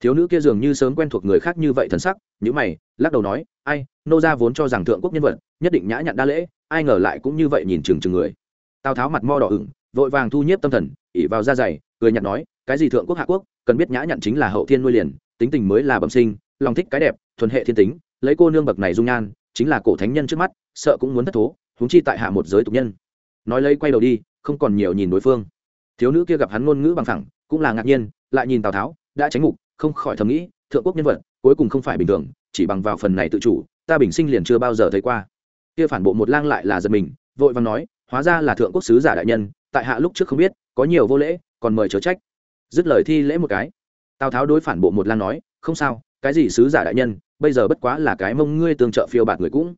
Thiếu nữ kia dường như sớm quen thuộc người khác như vậy thần sắc nhữ mày, lắc đầu nói, ai, nô gia vốn cho rằng thượng quốc nhân vật, nhất định nhã nhặn đa lễ, ai ngờ lại cũng như vậy nhìn chừng chừng người. Tào tháo mặt mo đỏ ửng, vội vàng thu nhiếp tâm thần, ỉ vào da dày cười nhặt nói, cái gì thượng quốc hạ quốc, cần biết nhã nhặn chính là hậu thiên nuôi liền, tính tình mới là bẩm sinh, lòng thích cái đẹp, thuần hệ thiên tính, lấy cô nương bậc này dung nhan, chính là cổ thánh nhân trước mắt, sợ cũng muốn thất thố, huống chi tại hạ một giới tục nhân. Nói lấy quay đầu đi, không còn nhiều nhìn đối phương thiếu nữ kia gặp hắn ngôn ngữ bằng thẳng cũng là ngạc nhiên, lại nhìn tào tháo, đã tránh ngục, không khỏi thầm nghĩ, thượng quốc nhân vật, cuối cùng không phải bình thường, chỉ bằng vào phần này tự chủ, ta bình sinh liền chưa bao giờ thấy qua. Kia phản bộ một lang lại là giật mình, vội vàng nói, hóa ra là thượng quốc sứ giả đại nhân, tại hạ lúc trước không biết, có nhiều vô lễ, còn mời chớ trách. Dứt lời thi lễ một cái. Tào tháo đối phản bộ một lang nói, không sao, cái gì sứ giả đại nhân, bây giờ bất quá là cái mông ngươi tương trợ phiêu bạt người cũng.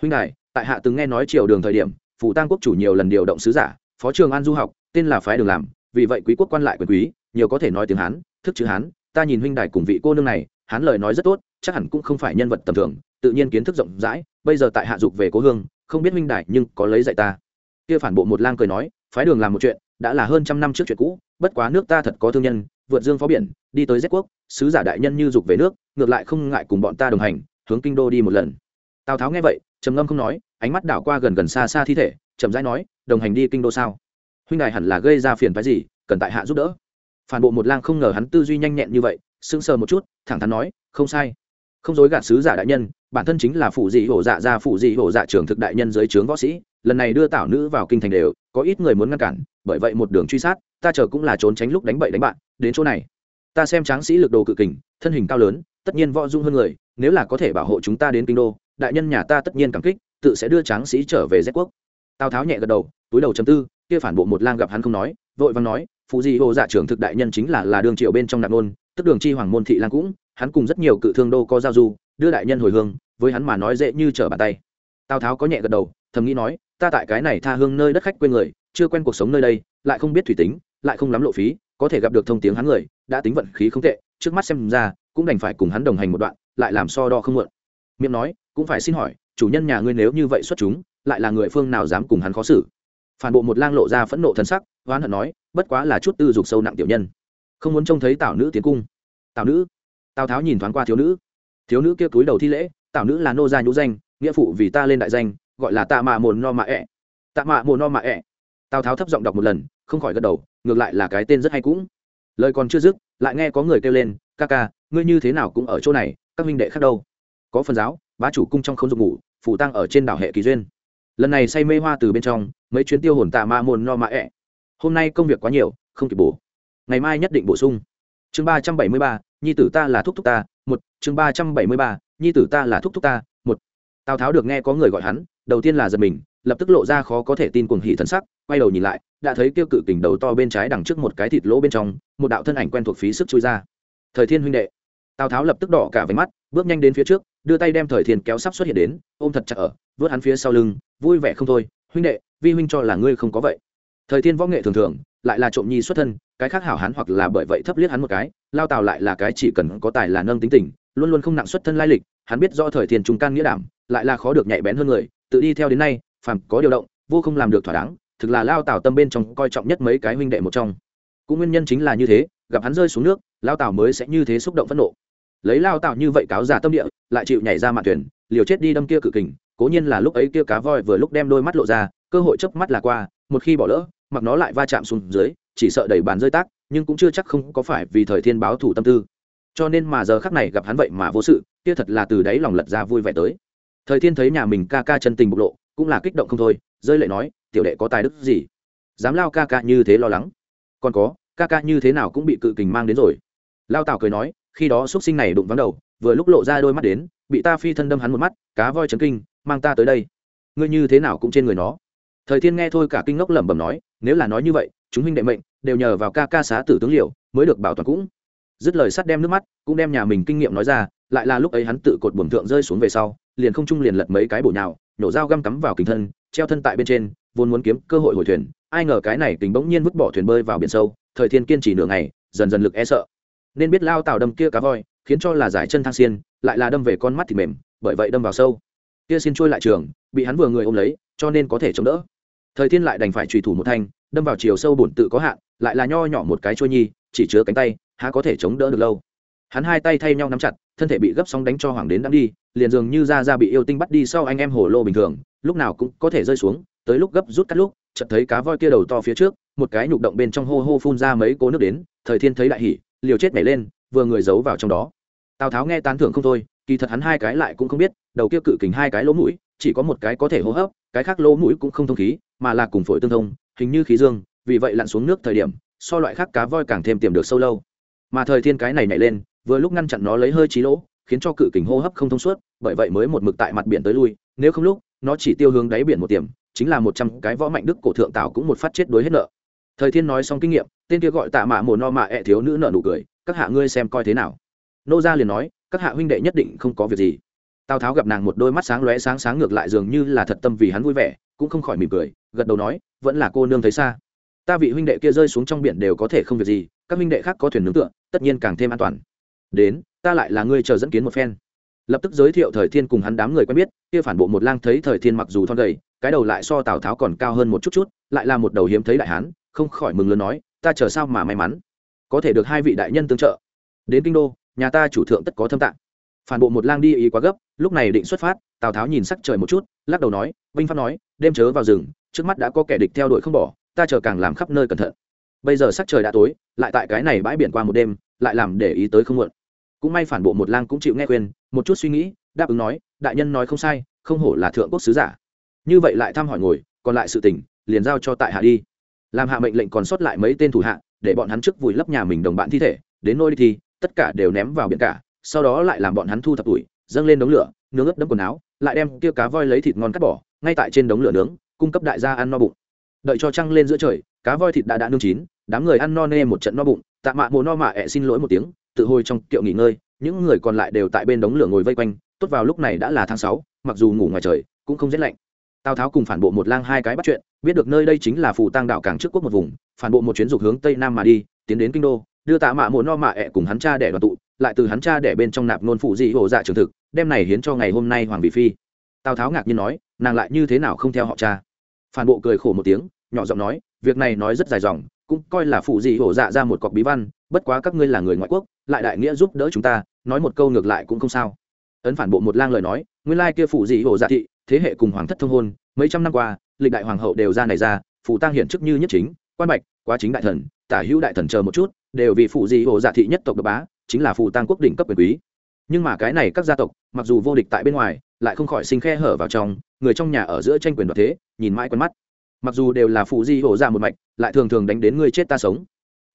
Huynh đại tại hạ từng nghe nói triều đường thời điểm, phủ tăng quốc chủ nhiều lần điều động sứ giả phó trường an du học, tên là phái đường làm, vì vậy quý quốc quan lại quyền quý, nhiều có thể nói tiếng hán, thức chữ hán. Ta nhìn huynh đài cùng vị cô nương này, hán lời nói rất tốt, chắc hẳn cũng không phải nhân vật tầm thường, tự nhiên kiến thức rộng rãi, bây giờ tại hạ dục về cố hương, không biết huynh đài nhưng có lấy dạy ta. Kia phản bộ một lang cười nói, phái đường làm một chuyện, đã là hơn trăm năm trước chuyện cũ, bất quá nước ta thật có thương nhân, vượt dương phó biển, đi tới z quốc, sứ giả đại nhân như dục về nước, ngược lại không ngại cùng bọn ta đồng hành, hướng kinh đô đi một lần. Tào tháo nghe vậy, trầm ngâm không nói, ánh mắt đảo qua gần gần xa xa thi thể chậm rãi nói, đồng hành đi kinh đô sao? Huynh đài hẳn là gây ra phiền phái gì, cần tại hạ giúp đỡ. Phản bộ một lang không ngờ hắn tư duy nhanh nhẹn như vậy, sững sờ một chút, thẳng thắn nói, không sai. Không dối gạt sứ giả đại nhân, bản thân chính là phụ dị hổ dạ ra phụ dị hổ dạ trưởng thực đại nhân dưới trướng võ sĩ, lần này đưa tảo nữ vào kinh thành đều, có ít người muốn ngăn cản, bởi vậy một đường truy sát, ta chờ cũng là trốn tránh lúc đánh bậy đánh bạn, đến chỗ này. Ta xem tráng sĩ lực đồ cự kình, thân hình cao lớn, tất nhiên võ dung hơn người, nếu là có thể bảo hộ chúng ta đến kinh đô, đại nhân nhà ta tất nhiên cảm kích, tự sẽ đưa tráng sĩ trở về z quốc tào tháo nhẹ gật đầu túi đầu chấm tư kia phản bộ một lang gặp hắn không nói vội vàng nói phụ di hồ dạ trưởng thực đại nhân chính là là đường triệu bên trong nạp nôn tức đường chi hoàng môn thị lang cũng hắn cùng rất nhiều cự thương đô có giao du đưa đại nhân hồi hương với hắn mà nói dễ như trở bàn tay tào tháo có nhẹ gật đầu thầm nghĩ nói ta tại cái này tha hương nơi đất khách quên người chưa quen cuộc sống nơi đây lại không biết thủy tính lại không lắm lộ phí có thể gặp được thông tiếng hắn người đã tính vận khí không tệ trước mắt xem ra cũng đành phải cùng hắn đồng hành một đoạn lại làm so đo không muộn miệng nói cũng phải xin hỏi chủ nhân nhà ngươi nếu như vậy xuất chúng lại là người phương nào dám cùng hắn khó xử. Phản bộ một lang lộ ra phẫn nộ thân sắc, oán hận nói, bất quá là chút tư dục sâu nặng tiểu nhân. Không muốn trông thấy tảo nữ tiến cung. Tảo nữ? Tào tháo nhìn thoáng qua thiếu nữ. Thiếu nữ kia cúi đầu thi lễ, tảo nữ là nô gia nhũ danh, nghĩa phụ vì ta lên đại danh, gọi là tạ mạ mồn no mạ ẹ tạ mạ mồn no mạ ẹ tào tháo thấp giọng đọc một lần, không khỏi gật đầu, ngược lại là cái tên rất hay cũng. Lời còn chưa dứt, lại nghe có người kêu lên, ca ca, ngươi như thế nào cũng ở chỗ này, các minh đệ khác đâu? Có phần giáo, bá chủ cung trong không dụng ngủ phụ tăng ở trên đảo hệ kỳ duyên lần này say mê hoa từ bên trong, mấy chuyến tiêu hồn tạ ma môn no mạ ẹ、e. hôm nay công việc quá nhiều, không kịp bổ. Ngày mai nhất định bổ sung. Chương ba trăm bảy mươi ba, nhi tử ta là thúc thúc ta, một. Chương ba trăm bảy mươi ba, nhi tử ta là thúc thúc ta, một. Tào tháo được nghe có người gọi hắn, đầu tiên là giật mình, lập tức lộ ra khó có thể tin cuồng hỉ thân sắc, quay đầu nhìn lại, đã thấy kêu cự kình đầu to bên trái đằng trước một cái thịt lỗ bên trong, một đạo thân ảnh quen thuộc phí sức chui ra. Thời thiên huynh đệ. Tào tháo lập tức đỏ cả váy mắt, bước nhanh đến phía trước, đưa tay đem thời thiên kéo sắp xuất hiện đến, ôm thật chặt ở vớt hắn phía sau lưng, vui vẻ không thôi, huynh đệ, vi huynh cho là ngươi không có vậy. Thời thiên võ nghệ thường thường lại là trộm nhi xuất thân, cái khác hảo hắn hoặc là bởi vậy thấp liếc hắn một cái, lao tào lại là cái chỉ cần có tài là nâng tính tình, luôn luôn không nặng xuất thân lai lịch, hắn biết do thời thiên trung can nghĩa đảm, lại là khó được nhạy bén hơn người, tự đi theo đến nay, phàm có điều động, vô không làm được thỏa đáng, thực là lao tào tâm bên trong coi trọng nhất mấy cái huynh đệ một trong. Cũng nguyên nhân chính là như thế, gặp hắn rơi xuống nước, lao tào mới sẽ như thế xúc động phẫn nộ. Lấy lao tào như vậy cáo già tâm địa, lại chịu nhảy ra mạn thuyền, liều chết đi đâm kia cự kình cố nhiên là lúc ấy kia cá voi vừa lúc đem đôi mắt lộ ra, cơ hội chớp mắt là qua, một khi bỏ lỡ, mặc nó lại va chạm xuống dưới, chỉ sợ đẩy bàn rơi tác nhưng cũng chưa chắc không có phải vì thời thiên báo thủ tâm tư. Cho nên mà giờ khắc này gặp hắn vậy mà vô sự, kia thật là từ đáy lòng lật ra vui vẻ tới. Thời thiên thấy nhà mình ca ca chân tình bộc lộ, cũng là kích động không thôi, rơi lệ nói, tiểu đệ có tài đức gì? Dám lao ca ca như thế lo lắng. Còn có, ca ca như thế nào cũng bị cự kình mang đến rồi. Lao tào cười nói, khi đó x sinh này đụng vắng đầu, vừa lúc lộ ra đôi mắt đến bị ta phi thân đâm hắn một mắt, cá voi chấn kinh, mang ta tới đây. Ngươi như thế nào cũng trên người nó. Thời thiên nghe thôi cả kinh ngốc lẩm bẩm nói, nếu là nói như vậy, chúng huynh đệ mệnh đều nhờ vào ca ca xá tử tướng liệu mới được bảo toàn cũng. Dứt lời sắt đem nước mắt, cũng đem nhà mình kinh nghiệm nói ra, lại là lúc ấy hắn tự cột buồng thượng rơi xuống về sau, liền không trung liền lật mấy cái bổ nhào, nhổ dao găm cắm vào kính thân, treo thân tại bên trên, vốn muốn kiếm cơ hội hồi thuyền, ai ngờ cái này kính bỗng nhiên vứt bỏ thuyền bơi vào biển sâu, thời thiên kiên trì nửa ngày, dần dần lực e sợ. Nên biết lao tàu đâm kia cá voi khiến cho là giải chân thang xiên, lại là đâm về con mắt thì mềm, bởi vậy đâm vào sâu. Kia xin trôi lại trường, bị hắn vừa người ôm lấy, cho nên có thể chống đỡ. Thời thiên lại đành phải trùy thủ một thanh, đâm vào chiều sâu bổn tự có hạn, lại là nho nhỏ một cái trôi nhi, chỉ chứa cánh tay, há có thể chống đỡ được lâu. Hắn hai tay thay nhau nắm chặt, thân thể bị gấp sóng đánh cho hoàng đến đắm đi, liền dường như ra ra bị yêu tinh bắt đi sau anh em hồ lô bình thường, lúc nào cũng có thể rơi xuống, tới lúc gấp rút cắt lúc, chợt thấy cá voi kia đầu to phía trước, một cái nhục động bên trong hô hô phun ra mấy cố nước đến, thời thiên thấy đại hỉ, liều chết nhảy lên, vừa người giấu vào trong đó tào tháo nghe tán thưởng không thôi, kỳ thật hắn hai cái lại cũng không biết, đầu kia cự kình hai cái lỗ mũi, chỉ có một cái có thể hô hấp, cái khác lỗ mũi cũng không thông khí, mà là cùng phổi tương thông, hình như khí dương, vì vậy lặn xuống nước thời điểm, so loại khác cá voi càng thêm tiềm được sâu lâu. Mà thời thiên cái này nhảy lên, vừa lúc ngăn chặn nó lấy hơi trí lỗ, khiến cho cự kình hô hấp không thông suốt, bởi vậy mới một mực tại mặt biển tới lui, nếu không lúc, nó chỉ tiêu hướng đáy biển một tiềm, chính là một trăm cái võ mạnh đức cổ thượng tảo cũng một phát chết đối hết nợ. Thời thiên nói xong kinh nghiệm, tên kia gọi tạ mạ mồ no mạ ẹ thiếu nữ nợ nụ cười, các hạ ngươi xem coi thế nào? Nô gia liền nói, các hạ huynh đệ nhất định không có việc gì. Tào tháo gặp nàng một đôi mắt sáng lóe sáng sáng ngược lại dường như là thật tâm vì hắn vui vẻ, cũng không khỏi mỉm cười, gật đầu nói, vẫn là cô nương thấy xa. Ta vị huynh đệ kia rơi xuống trong biển đều có thể không việc gì, các huynh đệ khác có thuyền nướng tựa, tất nhiên càng thêm an toàn. Đến, ta lại là ngươi chờ dẫn kiến một phen. Lập tức giới thiệu thời thiên cùng hắn đám người quen biết, kia phản bộ một lang thấy thời thiên mặc dù thon gầy, cái đầu lại so tào tháo còn cao hơn một chút chút, lại là một đầu hiếm thấy đại hán, không khỏi mừng lớn nói, ta chờ sao mà may mắn? Có thể được hai vị đại nhân tương trợ. Đến kinh đô nhà ta chủ thượng tất có thâm tạng. Phản bộ một lang đi ý quá gấp, lúc này định xuất phát, tào tháo nhìn sắc trời một chút, lắc đầu nói vinh pháp nói, đêm chớ vào rừng, trước mắt đã có kẻ địch theo đuổi không bỏ, ta chờ càng làm khắp nơi cẩn thận. Bây giờ sắc trời đã tối, lại tại cái này bãi biển qua một đêm, lại làm để ý tới không muộn. Cũng may phản bộ một lang cũng chịu nghe khuyên, một chút suy nghĩ, đáp ứng nói, đại nhân nói không sai, không hổ là thượng quốc sứ giả. Như vậy lại thăm hỏi ngồi, còn lại sự tình, liền giao cho tại hạ đi. Làm hạ mệnh lệnh còn sót lại mấy tên thủ hạ, để bọn hắn trước vùi lấp nhà mình đồng bạn thi thể, đến nơi đi thì tất cả đều ném vào biển cả, sau đó lại làm bọn hắn thu thập tuổi, dâng lên đống lửa, nướng ướp đấm quần áo, lại đem kia cá voi lấy thịt ngon cắt bỏ, ngay tại trên đống lửa nướng, cung cấp đại gia ăn no bụng. Đợi cho trăng lên giữa trời, cá voi thịt đã đã nương chín, đám người ăn no nê một trận no bụng, tạ mạ mồ no mạ ẹ xin lỗi một tiếng, tự hồi trong kiệu nghỉ ngơi, những người còn lại đều tại bên đống lửa ngồi vây quanh, tốt vào lúc này đã là tháng sáu, mặc dù ngủ ngoài trời, cũng không rét lạnh. Tào tháo cùng phản bộ một lang hai cái bắt chuyện, biết được nơi đây chính là phù tăng đạo cảng trước quốc một vùng, phản bộ một chuyến dục hướng tây nam mà đi, tiến đến kinh đô đưa tạ mạ mộ no mạ ẹ cùng hắn cha để đoàn tụ, lại từ hắn cha để bên trong nạp nôn phụ dị hồ dạ trường thực, đem này hiến cho ngày hôm nay hoàng vị phi. Tào tháo ngạc nhiên nói, nàng lại như thế nào không theo họ cha? Phản bộ cười khổ một tiếng, nhỏ giọng nói, việc này nói rất dài dòng, cũng coi là phụ dị hổ dạ ra một cọc bí văn, bất quá các ngươi là người ngoại quốc, lại đại nghĩa giúp đỡ chúng ta, nói một câu ngược lại cũng không sao. Ấn phản bộ một lang lời nói, nguyên lai kia phụ dị hổ dạ thị, thế hệ cùng hoàng thất thông hôn, mấy trăm năm qua, lịch đại hoàng hậu đều ra này ra phụ tăng hiện chức như nhất chính, quan bạch, quá chính đại thần, tả hữu đại thần chờ một chút đều vì phụ gì hồ dạ thị nhất tộc độc bá, chính là phù tăng quốc đỉnh cấp quyền quý. Nhưng mà cái này các gia tộc, mặc dù vô địch tại bên ngoài, lại không khỏi sinh khe hở vào trong, người trong nhà ở giữa tranh quyền đoạt thế, nhìn mãi quen mắt. Mặc dù đều là phụ di hồ dạ một mạch, lại thường thường đánh đến người chết ta sống.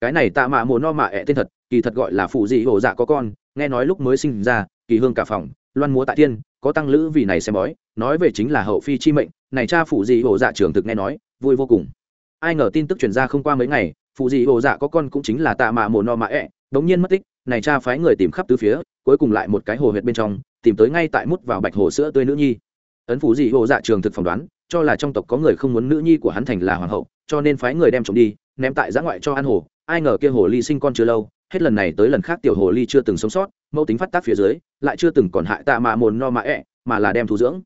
Cái này tạ mạ mồ no mạ ẹ tên thật, kỳ thật gọi là phụ di hồ dạ có con, nghe nói lúc mới sinh ra, kỳ hương cả phòng, loan múa tại tiên có tăng lữ vì này xem bói, nói về chính là hậu phi chi mệnh, này cha phụ di hồ dạ trưởng thực nghe nói, vui vô cùng. Ai ngờ tin tức truyền ra không qua mấy ngày phụ dị hồ dạ có con cũng chính là tạ mạ mồ no mạ ẹ. Đống nhiên mất tích, này cha phái người tìm khắp tứ phía, cuối cùng lại một cái hồ huyệt bên trong, tìm tới ngay tại mút vào bạch hồ sữa tươi nữ nhi. Ấn phủ dị hồ dạ trường thực phỏng đoán, cho là trong tộc có người không muốn nữ nhi của hắn thành là hoàng hậu, cho nên phái người đem trộm đi, ném tại giã ngoại cho ăn hồ. Ai ngờ kia hồ ly sinh con chưa lâu, hết lần này tới lần khác tiểu hồ ly chưa từng sống sót, mẫu tính phát tác phía dưới, lại chưa từng còn hại tạ mạ mồn no mạ ẹ, mà là đem thu dưỡng.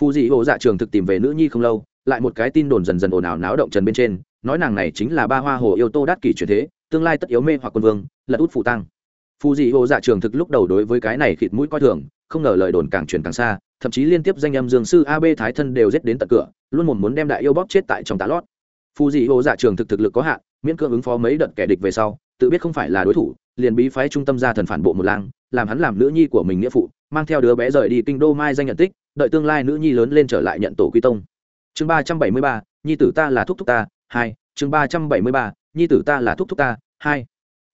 Phù dị hồ dạ trường thực tìm về nữ nhi không lâu, lại một cái tin đồn dần dần ồn ào náo động trần bên trên nói nàng này chính là ba hoa hồ yêu tô đát kỷ truyền thế, tương lai tất yếu mê hoặc quân vương, lật út phụ tăng phù dị hồ dạ trường thực lúc đầu đối với cái này khịt mũi coi thường, không ngờ lời đồn càng truyền càng xa, thậm chí liên tiếp danh âm dương sư ab thái thân đều giết đến tận cửa, luôn một muốn đem đại yêu bóp chết tại trong tá lót. Phù dị hồ dạ trường thực thực lực có hạn, miễn cưỡng ứng phó mấy đợt kẻ địch về sau, tự biết không phải là đối thủ, liền bí phái trung tâm gia thần phản bộ một lang, làm hắn làm nữ nhi của mình nghĩa phụ, mang theo đứa bé rời đi kinh đô mai danh nhận tích, đợi tương lai nữ nhi lớn lên trở lại nhận tổ quy tông. Chương ba trăm bảy mươi ba, nhi tử ta là thúc thúc ta hai, chương ba trăm bảy mươi ba, nhi tử ta là thúc thúc ta, hai.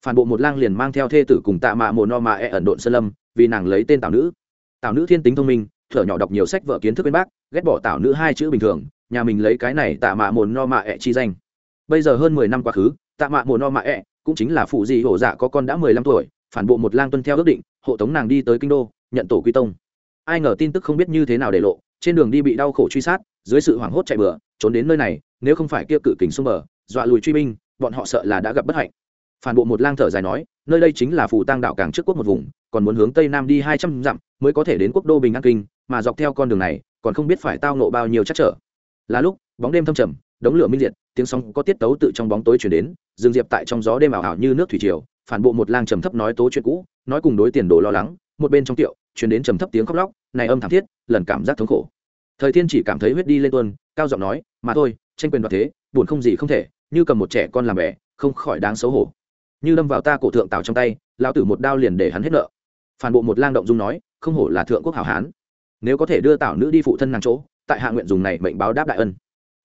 Phản bộ một lang liền mang theo thê tử cùng tạ mạ mồ no mạ e ẩn độn sơn lâm, vì nàng lấy tên tào nữ. Tào nữ thiên tính thông minh, thở nhỏ đọc nhiều sách vợ kiến thức bên bác, ghét bỏ tào nữ hai chữ bình thường, nhà mình lấy cái này tạ mạ mồ no mạ e chi danh. Bây giờ hơn mười năm quá khứ, tạ mạ mồ no mạ e cũng chính là phụ dị hổ dạ có con đã mười lăm tuổi, phản bộ một lang tuân theo ước định, hộ tống nàng đi tới kinh đô, nhận tổ quy tông. Ai ngờ tin tức không biết như thế nào để lộ, trên đường đi bị đau khổ truy sát, dưới sự hoảng hốt chạy bừa, trốn đến nơi này nếu không phải kia cự kình xung bờ, dọa lùi truy binh, bọn họ sợ là đã gặp bất hạnh. Phản bộ một lang thở dài nói, nơi đây chính là phủ tăng đạo cảng trước quốc một vùng, còn muốn hướng tây nam đi hai trăm dặm mới có thể đến quốc đô bình an kinh, mà dọc theo con đường này, còn không biết phải tao nộ bao nhiêu chắc trở. Là lúc, bóng đêm thâm trầm, đống lửa minh diệt tiếng sóng có tiết tấu tự trong bóng tối chuyển đến dương diệp tại trong gió đêm ảo ảo như nước thủy triều, phản bộ một lang trầm thấp nói tố chuyện cũ, nói cùng đối tiền đồ lo lắng, một bên trong tiệu chuyển đến trầm thấp tiếng khóc lóc, này âm thảm thiết, lần cảm giác thống khổ. Thời thiên chỉ cảm thấy huyết đi lên tuôn, cao giọng nói, mà thôi tranh quyền đoạt thế, buồn không gì không thể, như cầm một trẻ con làm bè, không khỏi đáng xấu hổ. Như lâm vào ta cổ thượng tào trong tay lao tử một đao liền để hắn hết nợ. Phản bộ một lang động dung nói, không hổ là thượng quốc hảo hán. Nếu có thể đưa tảo nữ đi phụ thân nàng chỗ, tại hạ nguyện dùng này mệnh báo đáp đại ân.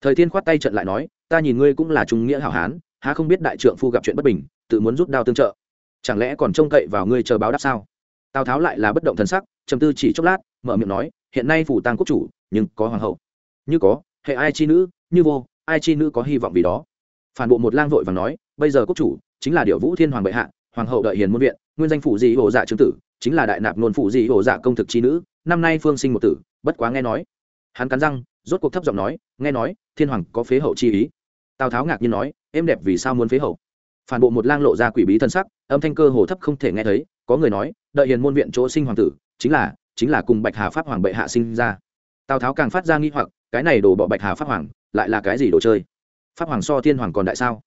Thời thiên khoát tay trận lại nói, ta nhìn ngươi cũng là trung nghĩa hảo hán, há không biết đại trượng phu gặp chuyện bất bình, tự muốn rút đao tương trợ. Chẳng lẽ còn trông cậy vào ngươi chờ báo đáp sao? Tào tháo lại là bất động thần sắc, trầm tư chỉ chốc lát, mở miệng nói, hiện nay phủ tang quốc chủ, nhưng có hoàng hậu. Như có, hệ ai chi nữ như vô, ai chi nữ có hy vọng vì đó. Phản bộ một lang vội và nói, bây giờ quốc chủ chính là điệu vũ thiên hoàng bệ hạ, hoàng hậu đợi hiền môn viện, nguyên danh phụ dị hồ dạ trương tử, chính là đại nạp nôn phụ dị hồ dạ công thực chi nữ, năm nay phương sinh một tử, bất quá nghe nói. Hắn cắn răng, rốt cuộc thấp giọng nói, nghe nói, thiên hoàng có phế hậu chi ý. Tào tháo ngạc nhiên nói em đẹp vì sao muốn phế hậu? Phản bộ một lang lộ ra quỷ bí thân sắc, âm thanh cơ hồ thấp không thể nghe thấy, có người nói, đợi hiền môn viện chỗ sinh hoàng tử, chính là chính là cùng bạch hà pháp hoàng bệ hạ sinh ra. Tào tháo càng phát ra nghi hoặc, cái này đồ bỏ bạch hà pháp hoàng lại là cái gì đồ chơi? Pháp hoàng so thiên hoàng còn đại sao?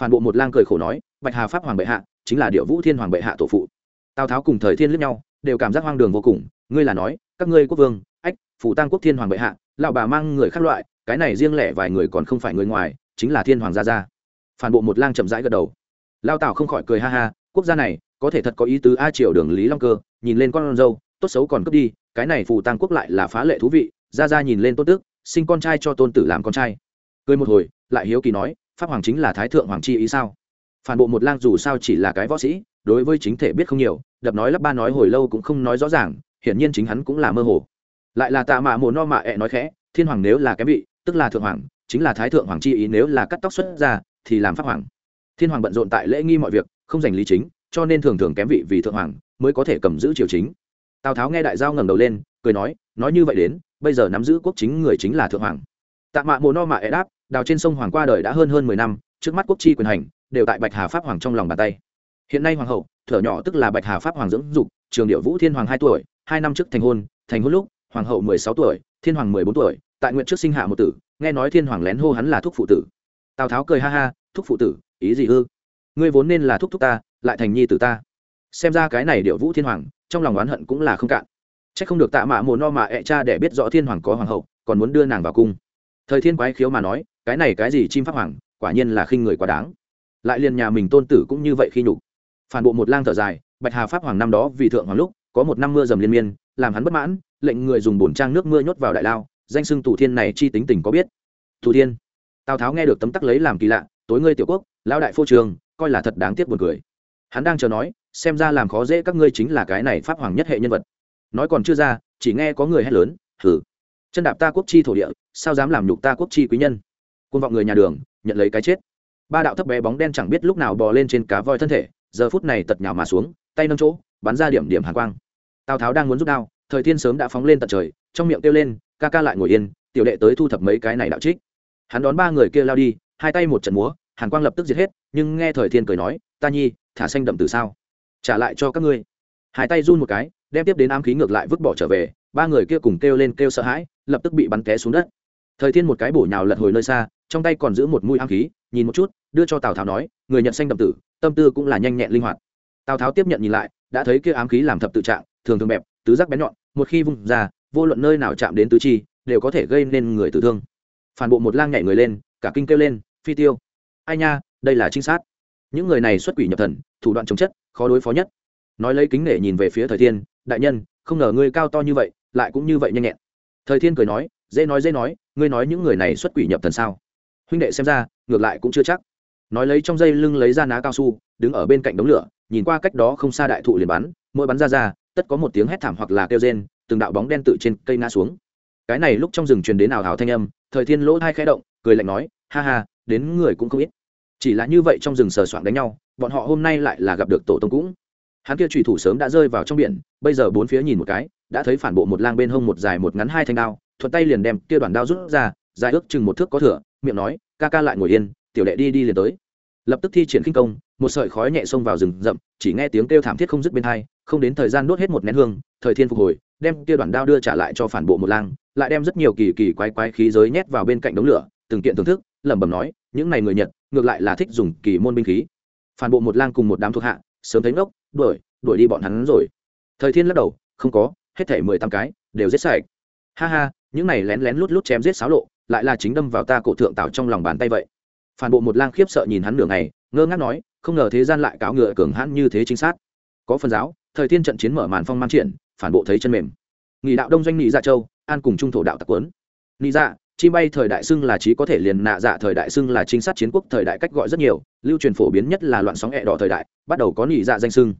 Phản bộ một lang cười khổ nói, bạch hà pháp hoàng bệ hạ, chính là điệu vũ thiên hoàng bệ hạ tổ phụ. Tào tháo cùng thời thiên lướt nhau, đều cảm giác hoang đường vô cùng, ngươi là nói, các ngươi quốc vương, ách phủ tăng quốc thiên hoàng bệ hạ, lão bà mang người khác loại, cái này riêng lẻ vài người còn không phải người ngoài, chính là thiên hoàng gia gia. Phản bộ một lang chậm rãi gật đầu. Lao tào không khỏi cười ha ha, quốc gia này, có thể thật có ý tứ a triều đường lý long cơ, nhìn lên con dâu, tốt xấu còn cướp đi, cái này phù tăng quốc lại là phá lệ thú vị ra ra nhìn lên tốt tức sinh con trai cho tôn tử làm con trai. Cười một hồi, lại hiếu kỳ nói, pháp hoàng chính là thái thượng hoàng chi ý sao? Phản bộ một lang dù sao chỉ là cái võ sĩ, đối với chính thể biết không nhiều, đập nói lắp ba nói hồi lâu cũng không nói rõ ràng, hiển nhiên chính hắn cũng là mơ hồ. Lại là tạ mạ mồ no mạ ẹ nói khẽ, thiên hoàng nếu là kém vị, tức là thượng hoàng, chính là thái thượng hoàng chi ý nếu là cắt tóc xuất ra, thì làm pháp hoàng. Thiên hoàng bận rộn tại lễ nghi mọi việc, không giành lý chính, cho nên thường thường kém vị vì thượng hoàng, mới có thể cầm giữ triều chính. Tào tháo nghe đại giao ngẩng đầu lên, cười nói nói như vậy đến, bây giờ nắm giữ quốc chính người chính là thượng hoàng. Tạ mạ mồ no mạ ẹ đáp, đào trên sông hoàng qua đời đã hơn hơn mười năm, trước mắt quốc chi quyền hành, đều tại bạch hà pháp hoàng trong lòng bàn tay. Hiện nay hoàng hậu, thở nhỏ tức là bạch hà pháp hoàng dưỡng dục, trường điệu vũ thiên hoàng hai tuổi, hai năm trước thành hôn thành hôn lúc, hoàng hậu mười sáu tuổi, thiên hoàng mười bốn tuổi, tại nguyện trước sinh hạ một tử, nghe nói thiên hoàng lén hô hắn là thúc phụ tử. Tào tháo cười ha ha, thúc phụ tử, ý gì ư? Ngươi vốn nên là thúc thúc ta, lại thành nhi tử ta. Xem ra cái này điệu vũ thiên hoàng, trong lòng oán hận cũng là không cạn c h ắ c không được tạ mạ mồ no mạ ẹ cha để biết rõ thiên hoàng có hoàng hậu, còn muốn đưa nàng vào cung. Thời thiên quái khiếu mà nói, cái này cái gì chim pháp hoàng, quả nhiên là khinh người quá đáng. Lại liền nhà mình tôn tử cũng như vậy khi nhục. Phản bộ một lang thở dài, bạch hà pháp hoàng năm đó vì thượng hoàng lúc, có một năm mưa dầm liên miên, làm hắn bất mãn, lệnh người dùng bổn trang nước mưa nhốt vào đại lao, danh sưng tù thiên này chi tính tình có biết. Thủ thiên. Tào tháo nghe được tấm tắc lấy làm kỳ lạ, tối ngươi tiểu quốc, lão đại phô trường, coi là thật đáng tiếc buồn cười. Hắn đang chờ nói, xem ra làm khó dễ các ngươi chính là cái này pháp hoàng nhất hệ nhân vật nói còn chưa ra, chỉ nghe có người hét lớn hử chân đạp ta quốc chi thổ địa, sao dám làm nhục ta quốc chi quý nhân? Côn vọng người nhà đường, nhận lấy cái chết. Ba đạo thấp bé bóng đen chẳng biết lúc nào bò lên trên cá voi thân thể, giờ phút này tật nhào mà xuống, tay nâng chỗ, bắn ra điểm điểm hàng quang. Tào tháo đang muốn rút đao, thời thiên sớm đã phóng lên tận trời, trong miệng kêu lên, ca ca lại ngồi yên, tiểu đệ tới thu thập mấy cái này đạo trích. Hắn đón ba người kia lao đi, hai tay một trận múa, hàn quang lập tức giết hết, nhưng nghe thời thiên cười nói, ta nhi, thả xanh đậm từ sao? Trả lại cho các ngươi. Hai tay run một cái đem tiếp đến ám khí ngược lại vứt bỏ trở về, ba người kia cùng kêu lên kêu sợ hãi, lập tức bị bắn té xuống đất. Thời thiên một cái bổ nhào lật hồi nơi xa, trong tay còn giữ một mũi ám khí, nhìn một chút, đưa cho tào tháo nói, người nhận xanh đậm tử, tâm tư cũng là nhanh nhẹn linh hoạt. Tào tháo tiếp nhận nhìn lại, đã thấy kia ám khí làm thập tự trạng, thường thường bẹp, tứ giác bén nhọn, một khi vung ra, vô luận nơi nào chạm đến tứ chi, đều có thể gây nên người tử thương. Phản bộ một lang nhảy người lên, cả kinh kêu lên, phi tiêu! Ai nha, đây là trinh sát. Những người này xuất quỷ nhập thần, thủ đoạn chống chất, khó đối phó nhất. Nói lấy kính nể nhìn về phía thời thiên đại nhân, không ngờ ngươi cao to như vậy, lại cũng như vậy nhanh nhẹn. Thời thiên cười nói, dễ nói dễ nói, ngươi nói những người này xuất quỷ nhập thần sao? Huynh đệ xem ra, ngược lại cũng chưa chắc. Nói lấy trong dây lưng lấy ra ná cao su, đứng ở bên cạnh đống lửa, nhìn qua cách đó không xa đại thụ liền bắn, mỗi bắn ra ra, tất có một tiếng hét thảm hoặc là kêu rên, từng đạo bóng đen tự trên cây ngã xuống. Cái này lúc trong rừng truyền đến ảo hào thanh âm, thời thiên lỗ hai khẽ động, cười lạnh nói, ha ha, đến người cũng không ít. Chỉ là như vậy trong rừng sờ soạng đánh nhau, bọn họ hôm nay lại là gặp được tổ tông cũng hắn kia trùy thủ sớm đã rơi vào trong biển, bây giờ bốn phía nhìn một cái, đã thấy phản bộ một lang bên hông một dài một ngắn hai thanh đao, thuận tay liền đem kia đoàn đao rút ra, dài ước chừng một thước có thửa miệng nói, ca ca lại ngồi yên, tiểu đệ đi đi liền tới. Lập tức thi triển khinh công, một sợi khói nhẹ xông vào rừng rậm, chỉ nghe tiếng kêu thảm thiết không dứt bên hai, không đến thời gian đốt hết một nén hương, thời thiên phục hồi, đem kia đoàn đao đưa trả lại cho phản bộ một lang, lại đem rất nhiều kỳ kỳ quái quái khí giới nhét vào bên cạnh đống lửa, từng kiện thưởng thức, lẩm bẩm nói, những này người nhật, ngược lại là thích dùng kỳ môn binh khí. Phản bộ một lang cùng một đám thuộc hạ, sớm thấy ngốc đuổi đuổi đi bọn hắn rồi. Thời thiên lắc đầu, không có, hết thể mười tám cái, đều giết sạch. Ha ha, những này lén lén lút lút chém giết xáo lộ, lại là chính đâm vào ta cổ thượng tạo trong lòng bàn tay vậy. Phản bộ một lang khiếp sợ nhìn hắn nửa ngày, ngơ ngác nói, không ngờ thế gian lại cáo ngựa cường hãn như thế chính xác. Có phần giáo, thời thiên trận chiến mở màn phong man triển, phản bộ thấy chân mềm. Nghị đạo đông doanh nghị dạ châu, an cùng trung thổ đạo tặc quấn. Nghị dạ chi bay thời đại xưng là trí có thể liền nạ dạ thời đại xưng là trinh sát chiến quốc thời đại cách gọi rất nhiều, lưu truyền phổ biến nhất là loạn sóng hẹ đỏ thời đại, bắt đầu có nghị dạ danh xưng.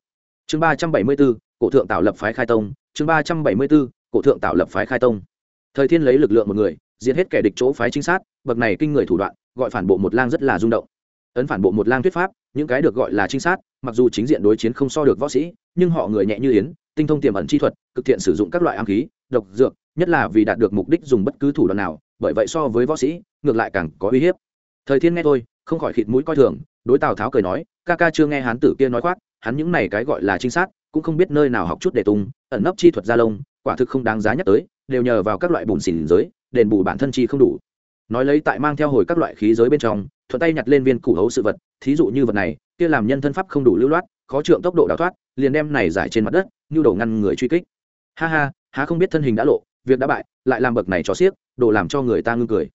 Chương ba trăm bảy mươi bốn, cổ thượng tạo lập phái khai tông. Chương ba trăm bảy mươi bốn, cổ thượng tạo lập phái khai tông. Thời thiên lấy lực lượng một người, diệt hết kẻ địch chỗ phái trinh sát, bậc này kinh người thủ đoạn, gọi phản bộ một lang rất là rung động. Ấn phản bộ một lang thuyết pháp, những cái được gọi là trinh sát, mặc dù chính diện đối chiến không so được võ sĩ, nhưng họ người nhẹ như yến, tinh thông tiềm ẩn chi thuật, cực thiện sử dụng các loại am khí, độc dược, nhất là vì đạt được mục đích dùng bất cứ thủ đoạn nào bởi vậy so với võ sĩ, ngược lại càng có uy hiếp. Thời thiên nghe tôi không khỏi khịt mũi coi thường, đối tào tháo cười nói, ca ca chưa nghe hán tử kia nói khoác, hắn những này cái gọi là trinh sát, cũng không biết nơi nào học chút để tung, ẩn nấp chi thuật gia lông, quả thực không đáng giá nhắc tới, đều nhờ vào các loại bùn xỉn giới, đền bù bản thân chi không đủ. Nói lấy tại mang theo hồi các loại khí giới bên trong, thuận tay nhặt lên viên củ hấu sự vật, thí dụ như vật này, kia làm nhân thân pháp không đủ lưu loát, khó trượng tốc độ đào thoát, liền đem này giải trên mặt đất như đầu ngăn người truy kích. Ha ha, há không biết thân hình đã lộ việc đã bại, lại làm bậc này cho xiếc, đồ làm cho người ta ngưng cười.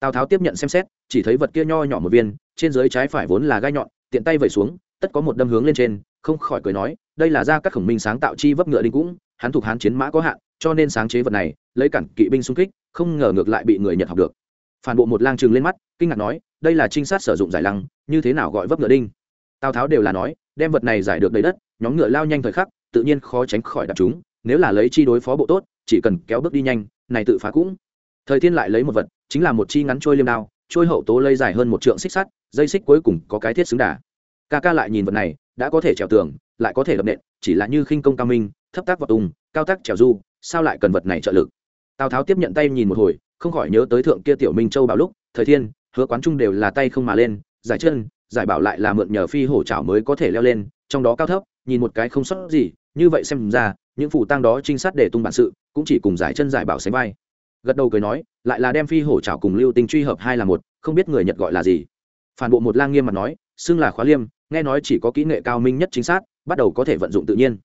Tào tháo tiếp nhận xem xét, chỉ thấy vật kia nho nhỏ một viên, trên dưới trái phải vốn là gai nhọn, tiện tay vẩy xuống, tất có một đâm hướng lên trên, không khỏi cười nói, đây là ra các khổng minh sáng tạo chi vấp ngựa đinh cũng hắn thuộc hán chiến mã có hạn, cho nên sáng chế vật này, lấy cản kỵ binh xung kích, không ngờ ngược lại bị người nhật học được. Phản bộ một lang chừng lên mắt, kinh ngạc nói, đây là trinh sát sử dụng giải lăng, như thế nào gọi vấp ngựa đinh? Tào tháo đều là nói, đem vật này giải được đầy đất, nhóm ngựa lao nhanh thời khắc, tự nhiên khó tránh khỏi đạp chúng nếu là lấy chi đối phó bộ tốt, chỉ cần kéo bước đi nhanh, này tự phá cũng. Thời thiên lại lấy một vật, chính là một chi ngắn trôi liêm đao, trôi hậu tố lây dài hơn một trượng xích sắt, dây xích cuối cùng có cái thiết xứng đà. Ca ca lại nhìn vật này, đã có thể trèo tường, lại có thể lập nện, chỉ là như khinh công cao minh, thấp tác vào tùng cao tác trèo du, sao lại cần vật này trợ lực? Tào tháo tiếp nhận tay nhìn một hồi, không khỏi nhớ tới thượng kia tiểu minh châu bảo lúc, thời thiên, hứa quán trung đều là tay không mà lên, giải chân, giải bảo lại là mượn nhờ phi hổ trảo mới có thể leo lên, trong đó cao thấp, nhìn một cái không sót gì như vậy xem ra, những phủ tăng đó trinh sát để tung bản sự, cũng chỉ cùng giải chân giải bảo sánh vai. Gật đầu cười nói, lại là đem phi hổ trảo cùng lưu tinh truy hợp hai là một, không biết người nhật gọi là gì. Phản bộ một lang nghiêm mặt nói, xưng là khóa liêm, nghe nói chỉ có kỹ nghệ cao minh nhất chính xác bắt đầu có thể vận dụng tự nhiên.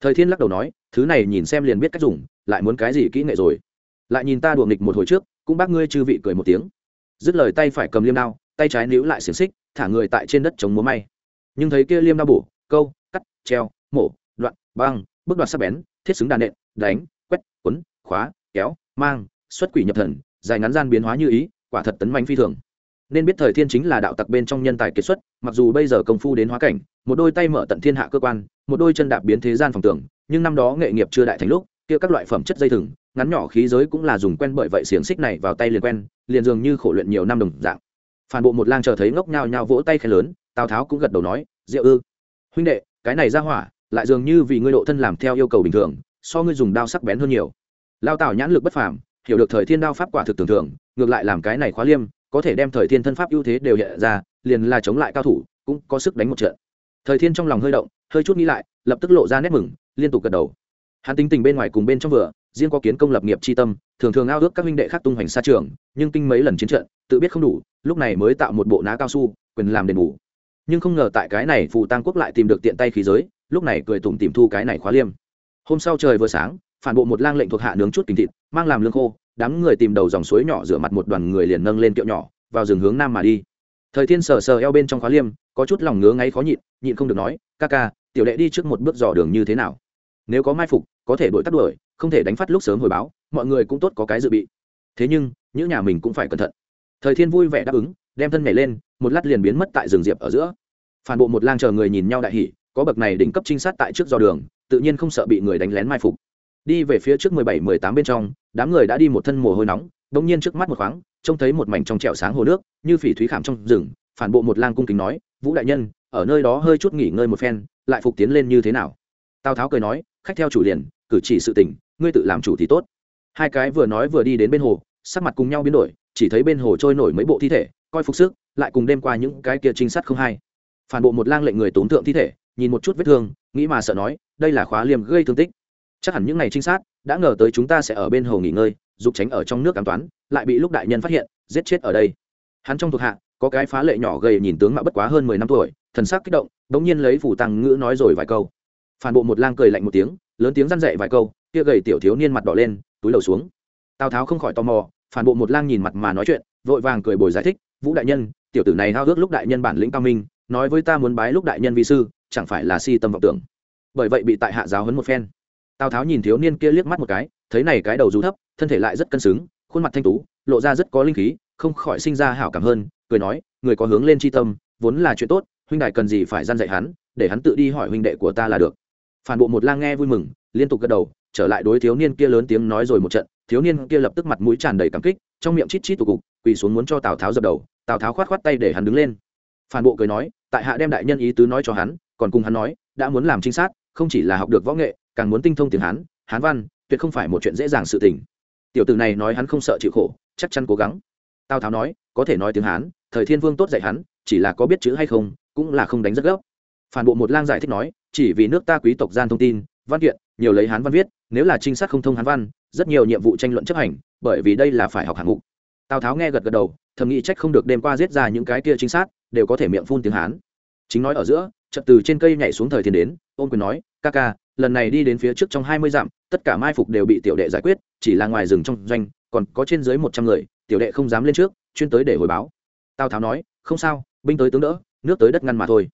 Thời thiên lắc đầu nói, thứ này nhìn xem liền biết cách dùng, lại muốn cái gì kỹ nghệ rồi. Lại nhìn ta đùa nghịch một hồi trước, cũng bác ngươi chư vị cười một tiếng. Dứt lời tay phải cầm liêm đao, tay trái níu lại xiềng xích, thả người tại trên đất chống múa may. Nhưng thấy kia liêm đao bổ, câu, cắt, treo, mổ đoạn băng, bước đoạt sắc bén, thiết xứng đàn nện, đánh, quét, quấn, khóa, kéo, mang, xuất quỷ nhập thần, dài ngắn gian biến hóa như ý, quả thật tấn manh phi thường. Nên biết thời thiên chính là đạo tặc bên trong nhân tài kiệt xuất, mặc dù bây giờ công phu đến hóa cảnh, một đôi tay mở tận thiên hạ cơ quan, một đôi chân đạp biến thế gian phòng tưởng nhưng năm đó nghệ nghiệp chưa đại thành lúc, kia các loại phẩm chất dây thừng, ngắn nhỏ khí giới cũng là dùng quen bởi vậy xiềng xích này vào tay liền quen, liền dường như khổ luyện nhiều năm đồng dạng. Phản bộ một lang chờ thấy ngốc nhao nhao vỗ tay khen lớn, tào tháo cũng gật đầu nói, diệu ư, huynh đệ, cái này ra hỏa lại dường như vì ngươi độ thân làm theo yêu cầu bình thường, so ngươi dùng đao sắc bén hơn nhiều. Lao tào nhãn lực bất phàm, hiểu được thời thiên đao pháp quả thực tưởng thưởng ngược lại làm cái này khóa liêm, có thể đem thời thiên thân pháp ưu thế đều hiện ra, liền là chống lại cao thủ, cũng có sức đánh một trận. Thời thiên trong lòng hơi động, hơi chút nghĩ lại, lập tức lộ ra nét mừng, liên tục gật đầu. Hắn tính tình bên ngoài cùng bên trong vừa, riêng có kiến công lập nghiệp tri tâm, thường thường ao ước các huynh đệ khác tung hoành xa trường, nhưng kinh mấy lần chiến trận, tự biết không đủ, lúc này mới tạo một bộ ná cao su, quyền làm đền bù. Nhưng không ngờ tại cái này phù tăng quốc lại tìm được tiện tay khí giới lúc này cười tủm tìm thu cái này khóa liêm. Hôm sau trời vừa sáng, phản bộ một lang lệnh thuộc hạ nướng chút kinh thịt, mang làm lương khô, đám người tìm đầu dòng suối nhỏ rửa mặt một đoàn người liền nâng lên kiệu nhỏ, vào rừng hướng nam mà đi. Thời thiên sờ sờ eo bên trong khóa liêm, có chút lòng ngứa ngáy khó nhịn nhịn không được nói, ca ca, tiểu đệ đi trước một bước dò đường như thế nào? Nếu có mai phục, có thể đổi tắt đuổi, không thể đánh phát lúc sớm hồi báo, mọi người cũng tốt có cái dự bị. Thế nhưng, những nhà mình cũng phải cẩn thận. Thời thiên vui vẻ đáp ứng, đem thân nhảy lên, một lát liền biến mất tại rừng diệp ở giữa. Phản bộ một lang chờ người nhìn nhau đại hỉ có bậc này đỉnh cấp trinh sát tại trước do đường, tự nhiên không sợ bị người đánh lén mai phục. Đi về phía trước mười bảy, mười tám bên trong, đám người đã đi một thân mồ hôi nóng, bỗng nhiên trước mắt một khoáng, trông thấy một mảnh trong trẹo sáng hồ nước, như phỉ thúy khảm trong rừng, phản bộ một lang cung kính nói, vũ đại nhân, ở nơi đó hơi chút nghỉ ngơi một phen, lại phục tiến lên như thế nào? Tào tháo cười nói, khách theo chủ liền, cử chỉ sự tình, ngươi tự làm chủ thì tốt. Hai cái vừa nói vừa đi đến bên hồ, sắc mặt cùng nhau biến đổi, chỉ thấy bên hồ trôi nổi mấy bộ thi thể, coi phục sức, lại cùng đêm qua những cái kia trinh sát không hay. Phản bộ một lang lệnh người tốn tượng thi thể nhìn một chút vết thương, nghĩ mà sợ nói, đây là khóa liềm gây thương tích. Chắc hẳn những ngày trinh sát đã ngờ tới chúng ta sẽ ở bên hồ nghỉ ngơi, dục tránh ở trong nước cám toán, lại bị lúc đại nhân phát hiện, giết chết ở đây. Hắn trong thuộc hạ, có cái phá lệ nhỏ gầy nhìn tướng mạo bất quá hơn mười năm tuổi, thần sắc kích động, bỗng nhiên lấy phủ tăng ngữ nói rồi vài câu. Phản bộ một lang cười lạnh một tiếng, lớn tiếng răn dậy vài câu, kia gầy tiểu thiếu niên mặt đỏ lên, túi đầu xuống. Tào tháo không khỏi tò mò, phản bộ một lang nhìn mặt mà nói chuyện, vội vàng cười bồi giải thích, vũ đại nhân, tiểu tử này hao ước lúc đại nhân bản lĩnh cao minh nói với ta muốn bái lúc đại nhân vi sư, chẳng phải là si tâm vọng tưởng. Bởi vậy bị tại hạ giáo hấn một phen. Tào tháo nhìn thiếu niên kia liếc mắt một cái, thấy này cái đầu dù thấp, thân thể lại rất cân xứng, khuôn mặt thanh tú, lộ ra rất có linh khí, không khỏi sinh ra hảo cảm hơn, cười nói, người có hướng lên tri tâm, vốn là chuyện tốt, huynh đại cần gì phải gian dạy hắn, để hắn tự đi hỏi huynh đệ của ta là được. Phản bộ một lang nghe vui mừng, liên tục gật đầu, trở lại đối thiếu niên kia lớn tiếng nói rồi một trận, thiếu niên kia lập tức mặt mũi tràn đầy cảm kích, trong miệng chít chít tụ cục, quỳ xuống muốn cho tào tháo dập đầu, tào tháo khoát khoát tay để hắn đứng lên. Phản bộ cười nói tại hạ đem đại nhân ý tứ nói cho hắn, còn cùng hắn nói, đã muốn làm trinh sát, không chỉ là học được võ nghệ, càng muốn tinh thông tiếng hán hán văn, tuyệt không phải một chuyện dễ dàng sự tình. Tiểu tử này nói hắn không sợ chịu khổ, chắc chắn cố gắng. Tào tháo nói, có thể nói tiếng hán, thời thiên vương tốt dạy hắn, chỉ là có biết chữ hay không, cũng là không đánh rất gốc phản bộ một lang giải thích nói, chỉ vì nước ta quý tộc gian thông tin, văn kiện, nhiều lấy hán văn viết, nếu là trinh sát không thông hán văn, rất nhiều nhiệm vụ tranh luận chấp hành, bởi vì đây là phải học hạng mục. Tào tháo nghe gật gật đầu, thầm nghĩ trách không được đêm qua giết ra những cái kia trinh sát đều có thể miệng phun tiếng hán. Chính nói ở giữa trật từ trên cây nhảy xuống thời thiên đến, ôn quyền nói, ca ca, lần này đi đến phía trước trong hai mươi dặm, tất cả mai phục đều bị tiểu đệ giải quyết, chỉ là ngoài rừng trong doanh, còn có trên dưới một trăm người, tiểu đệ không dám lên trước, chuyên tới để hồi báo. Tào tháo nói, không sao, binh tới tướng đỡ, nước tới đất ngăn mà thôi.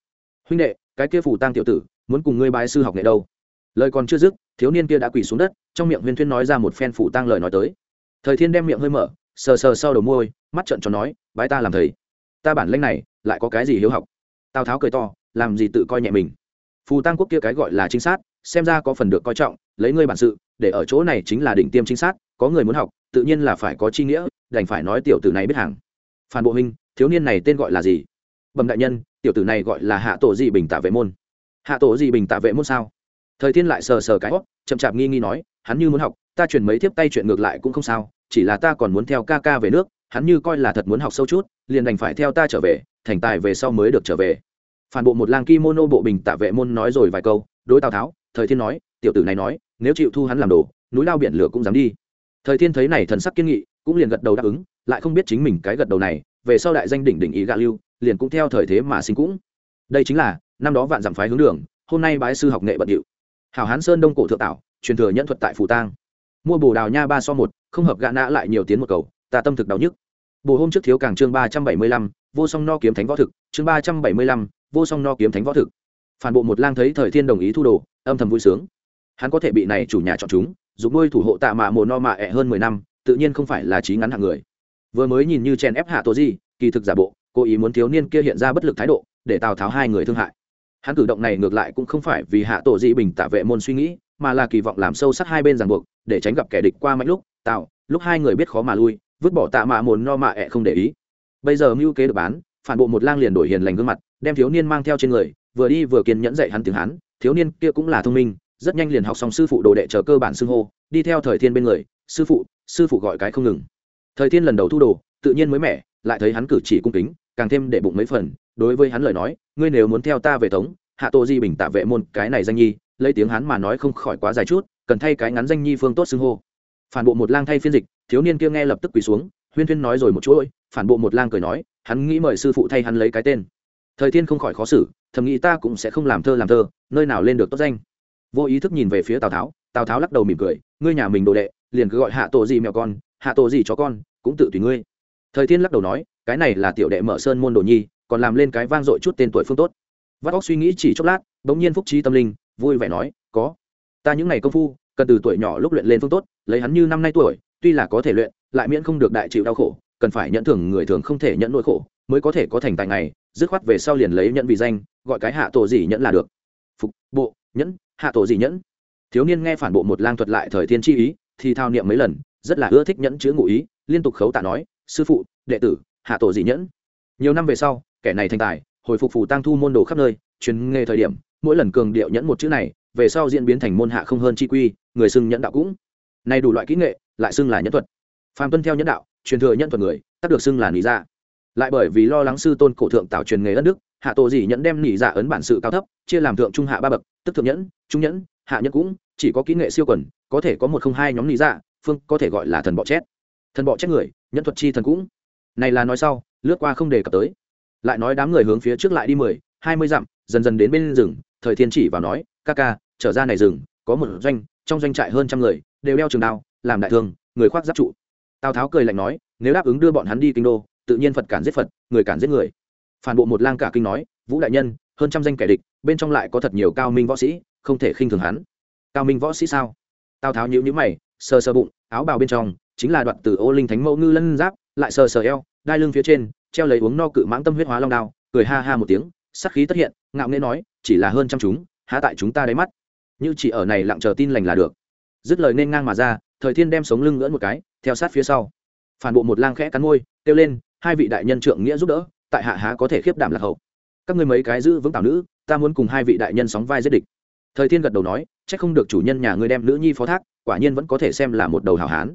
Huynh đệ, cái kia phủ tang tiểu tử, muốn cùng ngươi bái sư học nghệ đâu? Lời còn chưa dứt, thiếu niên kia đã quỳ xuống đất, trong miệng huyên thuyên nói ra một phen phủ tang lời nói tới. Thời thiên đem miệng hơi mở, sờ sờ sau đầu môi, mắt trận cho nói, bái ta làm thầy. Ta bản lanh này lại có cái gì hiếu học? Tào tháo cười to, làm gì tự coi nhẹ mình. Phù tăng quốc kia cái gọi là trinh sát, xem ra có phần được coi trọng, lấy ngươi bản sự, để ở chỗ này chính là đỉnh tiêm trinh sát, có người muốn học, tự nhiên là phải có chi nghĩa, đành phải nói tiểu tử này biết hàng. Phản bộ huynh, thiếu niên này tên gọi là gì? Bẩm đại nhân, tiểu tử này gọi là hạ tổ dị bình tạ vệ môn. Hạ tổ dị bình tạ vệ môn sao? Thời thiên lại sờ sờ cái hót chậm chạp nghi nghi nói, hắn như muốn học, ta chuyển mấy thiếp tay chuyện ngược lại cũng không sao, chỉ là ta còn muốn theo ca ca về nước, hắn như coi là thật muốn học sâu chút, liền đành phải theo ta trở về thành tài về sau mới được trở về. Phản bộ một lang kimono bộ bình tạ vệ môn nói rồi vài câu, đối tào tháo, thời thiên nói, tiểu tử này nói, nếu chịu thu hắn làm đồ, núi lao biển lửa cũng dám đi. Thời thiên thấy này thần sắc kiên nghị, cũng liền gật đầu đáp ứng, lại không biết chính mình cái gật đầu này, về sau đại danh đỉnh đỉnh ý gạ lưu, liền cũng theo thời thế mà sinh cũng. Đây chính là, năm đó vạn dặm phái hướng đường, hôm nay bái sư học nghệ bận điệu. Hảo hán sơn đông cổ thượng tạo truyền thừa nhân thuật tại phủ tang. Mua bồ đào nha ba so một, không hợp gạ nã lại nhiều tiến một cầu, ta tâm thực đau nhức. Bồ hôm trước thiếu càng chương ba trăm bảy mươi lăm vô song no kiếm thánh võ thực chương ba trăm bảy mươi lăm vô song no kiếm thánh võ thực. Phản bộ một lang thấy thời thiên đồng ý thu đồ âm thầm vui sướng. Hắn có thể bị này chủ nhà chọn chúng dùng nuôi thủ hộ tạ mạ mồ no mạ ẹ hơn mười năm tự nhiên không phải là trí ngắn hạng người. Vừa mới nhìn như chèn ép hạ tố di kỳ thực giả bộ cố ý muốn thiếu niên kia hiện ra bất lực thái độ để tào tháo hai người thương hại. Hắn cử động này ngược lại cũng không phải vì hạ tổ Di bình tả vệ môn suy nghĩ mà là kỳ vọng làm sâu sắc hai bên ràng buộc để tránh gặp kẻ địch qua mạnh lúc Tào, lúc hai người biết khó mà lui vứt bỏ tạ mạ mồn no mạ ẹ không để ý bây giờ mưu kế được bán, phản bộ một lang liền đổi hiền lành gương mặt, đem thiếu niên mang theo trên người, vừa đi vừa kiên nhẫn dạy hắn tiếng hán. Thiếu niên kia cũng là thông minh, rất nhanh liền học xong sư phụ đồ đệ chờ cơ bản xưng hô, đi theo thời thiên bên người. Sư phụ sư phụ gọi cái không ngừng. Thời thiên lần đầu thu đồ, tự nhiên mới mẻ, lại thấy hắn cử chỉ cung kính, càng thêm để bụng mấy phần. Đối với hắn lời nói, ngươi nếu muốn theo ta về tống, hạ tô di bình tạ vệ môn, cái này danh nhi, lấy tiếng hắn mà nói không khỏi quá dài chút, cần thay cái ngắn danh nhi phương tốt xưng hô. Phản bộ một lang thay phiên dịch, thiếu niên kia nghe lập tức quỳ xuống huyên thuyên nói rồi một chuỗi, phản bộ một lang cười nói, hắn nghĩ mời sư phụ thay hắn lấy cái tên. Thời thiên không khỏi khó xử, thầm nghĩ ta cũng sẽ không làm thơ làm thơ, nơi nào lên được tốt danh. Vô ý thức nhìn về phía tào tháo tào tháo lắc đầu mỉm cười, ngươi nhà mình đồ đệ, liền cứ gọi hạ tổ gì mèo con, hạ tổ gì chó con, cũng tự tùy ngươi. Thời thiên lắc đầu nói, cái này là tiểu đệ mở sơn môn đồ nhi, còn làm lên cái vang dội chút tên tuổi phương tốt. Vắt óc suy nghĩ chỉ chốc lát, bỗng nhiên phúc trí tâm linh, vui vẻ nói, có. Ta những ngày công phu, cần từ tuổi nhỏ lúc luyện lên phương tốt, lấy hắn như năm nay tuổi tuy là có thể luyện, lại miễn không được đại chịu đau khổ, cần phải nhận thưởng người thường không thể nhận nỗi khổ, mới có thể có thành tài ngày, dứt khoát về sau liền lấy nhận vì danh, gọi cái hạ tổ gì nhẫn là được. Phục, bộ, nhẫn, hạ tổ gì nhẫn. Thiếu niên nghe phản bộ một lang thuật lại thời thiên chi ý, thì thao niệm mấy lần, rất là ưa thích nhẫn chứa ngụ ý, liên tục khấu tạ nói, sư phụ, đệ tử, hạ tổ gì nhẫn. Nhiều năm về sau, kẻ này thành tài, hồi phục phù tăng thu môn đồ khắp nơi, truyền nghề thời điểm, mỗi lần cường điệu nhẫn một chữ này, về sau diễn biến thành môn hạ không hơn chi quy, người xưng nhẫn đạo cũng. Nay đủ loại kỹ nghệ lại xưng là nhẫn thuật. Phàm tuân theo nhẫn đạo truyền thừa nhẫn thuật người tắt được xưng là nỉ dạ, lại bởi vì lo lắng sư tôn cổ thượng tạo truyền nghề đất đức hạ tổ gì nhẫn đem nỉ dạ ấn bản sự cao thấp chia làm thượng trung hạ ba bậc tức thượng nhẫn trung nhẫn hạ nhẫn cũng chỉ có kỹ nghệ siêu quần có thể có một không hai nhóm nỉ dạ phương có thể gọi là thần bọ chét. Thần bọ chét người nhẫn thuật chi thần cũng. Này là nói sau lướt qua không đề cập tới. Lại nói đám người hướng phía trước lại đi mười hai mươi dặm dần dần đến bên rừng thời thiên chỉ vào nói ca ca trở ra này rừng có một doanh trong doanh trại hơn trăm người đều đeo trường đao làm đại thương, người khoác giáp trụ. Tào tháo cười lạnh nói, nếu đáp ứng đưa bọn hắn đi kinh đô, tự nhiên phật cản giết phật, người cản giết người. Phản bộ một lang cả kinh nói, vũ đại nhân, hơn trăm danh kẻ địch, bên trong lại có thật nhiều cao minh võ sĩ, không thể khinh thường hắn. Cao minh võ sĩ sao? Tào tháo nhíu nhíu mày, sờ sờ bụng, áo bào bên trong, chính là đoạn từ ô linh thánh mẫu ngư lân giáp, lại sờ sờ eo, đai lưng phía trên, treo lấy uống no cự mãng tâm huyết hóa long đao, cười ha ha một tiếng, sắc khí tất hiện, ngạo nghễ nói, chỉ là hơn trăm chúng, há tại chúng ta đáy mắt. Như chỉ ở này lặng chờ tin lành là được. Dứt lời nên ngang mà ra thời thiên đem sống lưng ngỡn một cái, theo sát phía sau. Phản bộ một lang khẽ cắn môi, kêu lên, hai vị đại nhân trượng nghĩa giúp đỡ, tại hạ há có thể khiếp đảm lạc hậu. Các ngươi mấy cái giữ vững tảo nữ, ta muốn cùng hai vị đại nhân sóng vai giết địch. Thời thiên gật đầu nói c h ắ c không được chủ nhân nhà ngươi đem nữ nhi phó thác, quả nhiên vẫn có thể xem là một đầu hảo hán.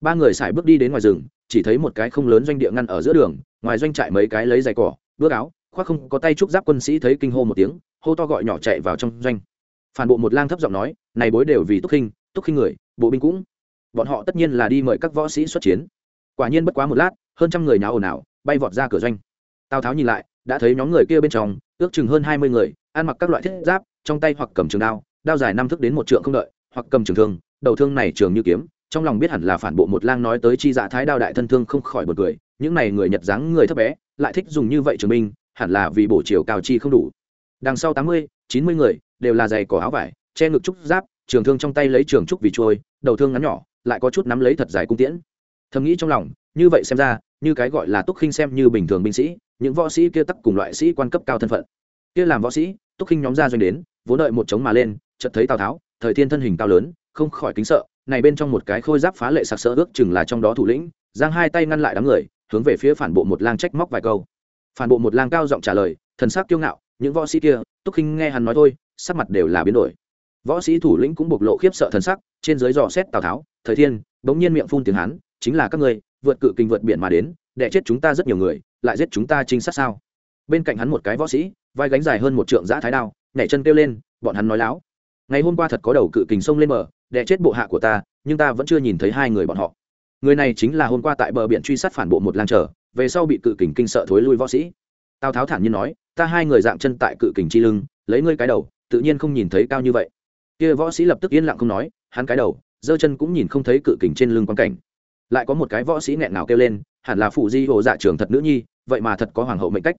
Ba người xài bước đi đến ngoài rừng, chỉ thấy một cái không lớn doanh địa ngăn ở giữa đường, ngoài doanh trại mấy cái lấy giày cỏ, bước áo, khoác không có tay trúc giáp quân sĩ thấy kinh hô một tiếng, hô to gọi nhỏ chạy vào trong doanh. Phản bộ một lang thấp giọng nói, này bối đều vì túc khinh túc khinh người, bộ binh cũng bọn họ tất nhiên là đi mời các võ sĩ xuất chiến. Quả nhiên bất quá một lát, hơn trăm người nháo ồn ào, bay vọt ra cửa doanh. Tào tháo nhìn lại, đã thấy nhóm người kia bên trong, ước chừng hơn hai mươi người, ăn mặc các loại thiết giáp, trong tay hoặc cầm trường đao đao dài năm thước đến một trượng không đợi, hoặc cầm trường thương, đầu thương này trường như kiếm, trong lòng biết hẳn là phản bộ một lang nói tới chi dạ thái đao đại thân thương không khỏi bật cười, những này người nhật dáng người thấp bé, lại thích dùng như vậy trường minh hẳn là vì bổ chiều cao chi không đủ. Đằng sau tám mươi, chín mươi người, đều là giày cỏ áo vải, che ngực trúc giáp, trường thương trong tay lấy trường trúc vì trôi, đầu thương ngắn nhỏ lại có chút nắm lấy thật dài cung tiễn. Thầm nghĩ trong lòng, như vậy xem ra, như cái gọi là túc khinh xem như bình thường binh sĩ, những võ sĩ kia tắc cùng loại sĩ quan cấp cao thân phận. Kia làm võ sĩ, túc khinh nhóm ra doanh đến, vốn đợi một chống mà lên, chợt thấy tào tháo, thời thiên thân hình cao lớn, không khỏi kính sợ, này bên trong một cái khôi giáp phá lệ sặc sỡ ước chừng là trong đó thủ lĩnh, giang hai tay ngăn lại đám người, hướng về phía phản bộ một lang trách móc vài câu. Phản bộ một lang cao giọng trả lời, thần sắc kiêu ngạo, những võ sĩ kia, túc khinh nghe hắn nói thôi, sắc mặt đều là biến đổi võ sĩ thủ lĩnh cũng bộc lộ khiếp sợ thần sắc trên dưới dò xét tào tháo thời thiên bỗng nhiên miệng phun tiếng hán, chính là các ngươi vượt cự kinh vượt biển mà đến đẻ chết chúng ta rất nhiều người lại giết chúng ta trinh sát sao? Bên cạnh hắn một cái võ sĩ vai gánh dài hơn một trượng giã thái đao nhảy chân kêu lên bọn hắn nói láo. Ngày hôm qua thật có đầu cự kình sông lên bờ đẻ chết bộ hạ của ta nhưng ta vẫn chưa nhìn thấy hai người bọn họ. Người này chính là hôm qua tại bờ biển truy sát phản bộ một lang trở về sau bị cự kình kinh sợ thối lui võ sĩ. Tào tháo thản nhiên nói ta hai người dạng chân tại cự kình chi lưng lấy ngươi cái đầu tự nhiên không nhìn thấy cao như vậy kia võ sĩ lập tức yên lặng không nói, hắn cái đầu, giơ chân cũng nhìn không thấy cự kình trên lưng quan cảnh. Lại có một cái võ sĩ nghẹn nào kêu lên, hẳn là phụ di hồ dạ trường thật nữ nhi, vậy mà thật có hoàng hậu mệnh cách.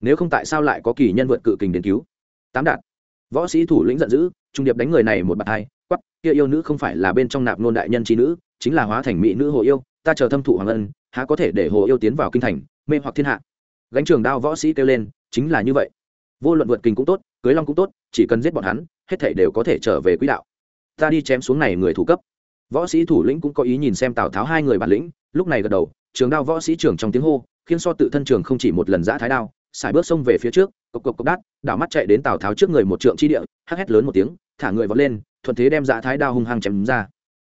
Nếu không tại sao lại có kỳ nhân vượt cự kình đến cứu? Tám đạt võ sĩ thủ lĩnh giận dữ, trung điệp đánh người này một bạt hai quắp kia yêu nữ không phải là bên trong nạp nôn đại nhân trí nữ, chính là hóa thành mỹ nữ hồ yêu, ta chờ thâm thụ hoàng ân, há có thể để hồ yêu tiến vào kinh thành, mê hoặc thiên hạ. Gánh trường đao võ sĩ kêu lên, chính là như vậy. Vô luận vượt kình cũng tốt, cưới long cũng tốt, chỉ cần giết bọn hắn hết thể đều có thể trở về quỹ đạo. Ta đi chém xuống này người thủ cấp. Võ sĩ thủ lĩnh cũng có ý nhìn xem tào tháo hai người bản lĩnh, lúc này gật đầu, trường đao võ sĩ trưởng trong tiếng hô, khiến so tự thân trường không chỉ một lần giã thái đao xài bước xông về phía trước, cộc cộc cộc đát, đảo mắt chạy đến tào tháo trước người một trượng chi địa, hắc hét lớn một tiếng, thả người vọt lên, thuận thế đem giã thái đao hung hăng chém ra.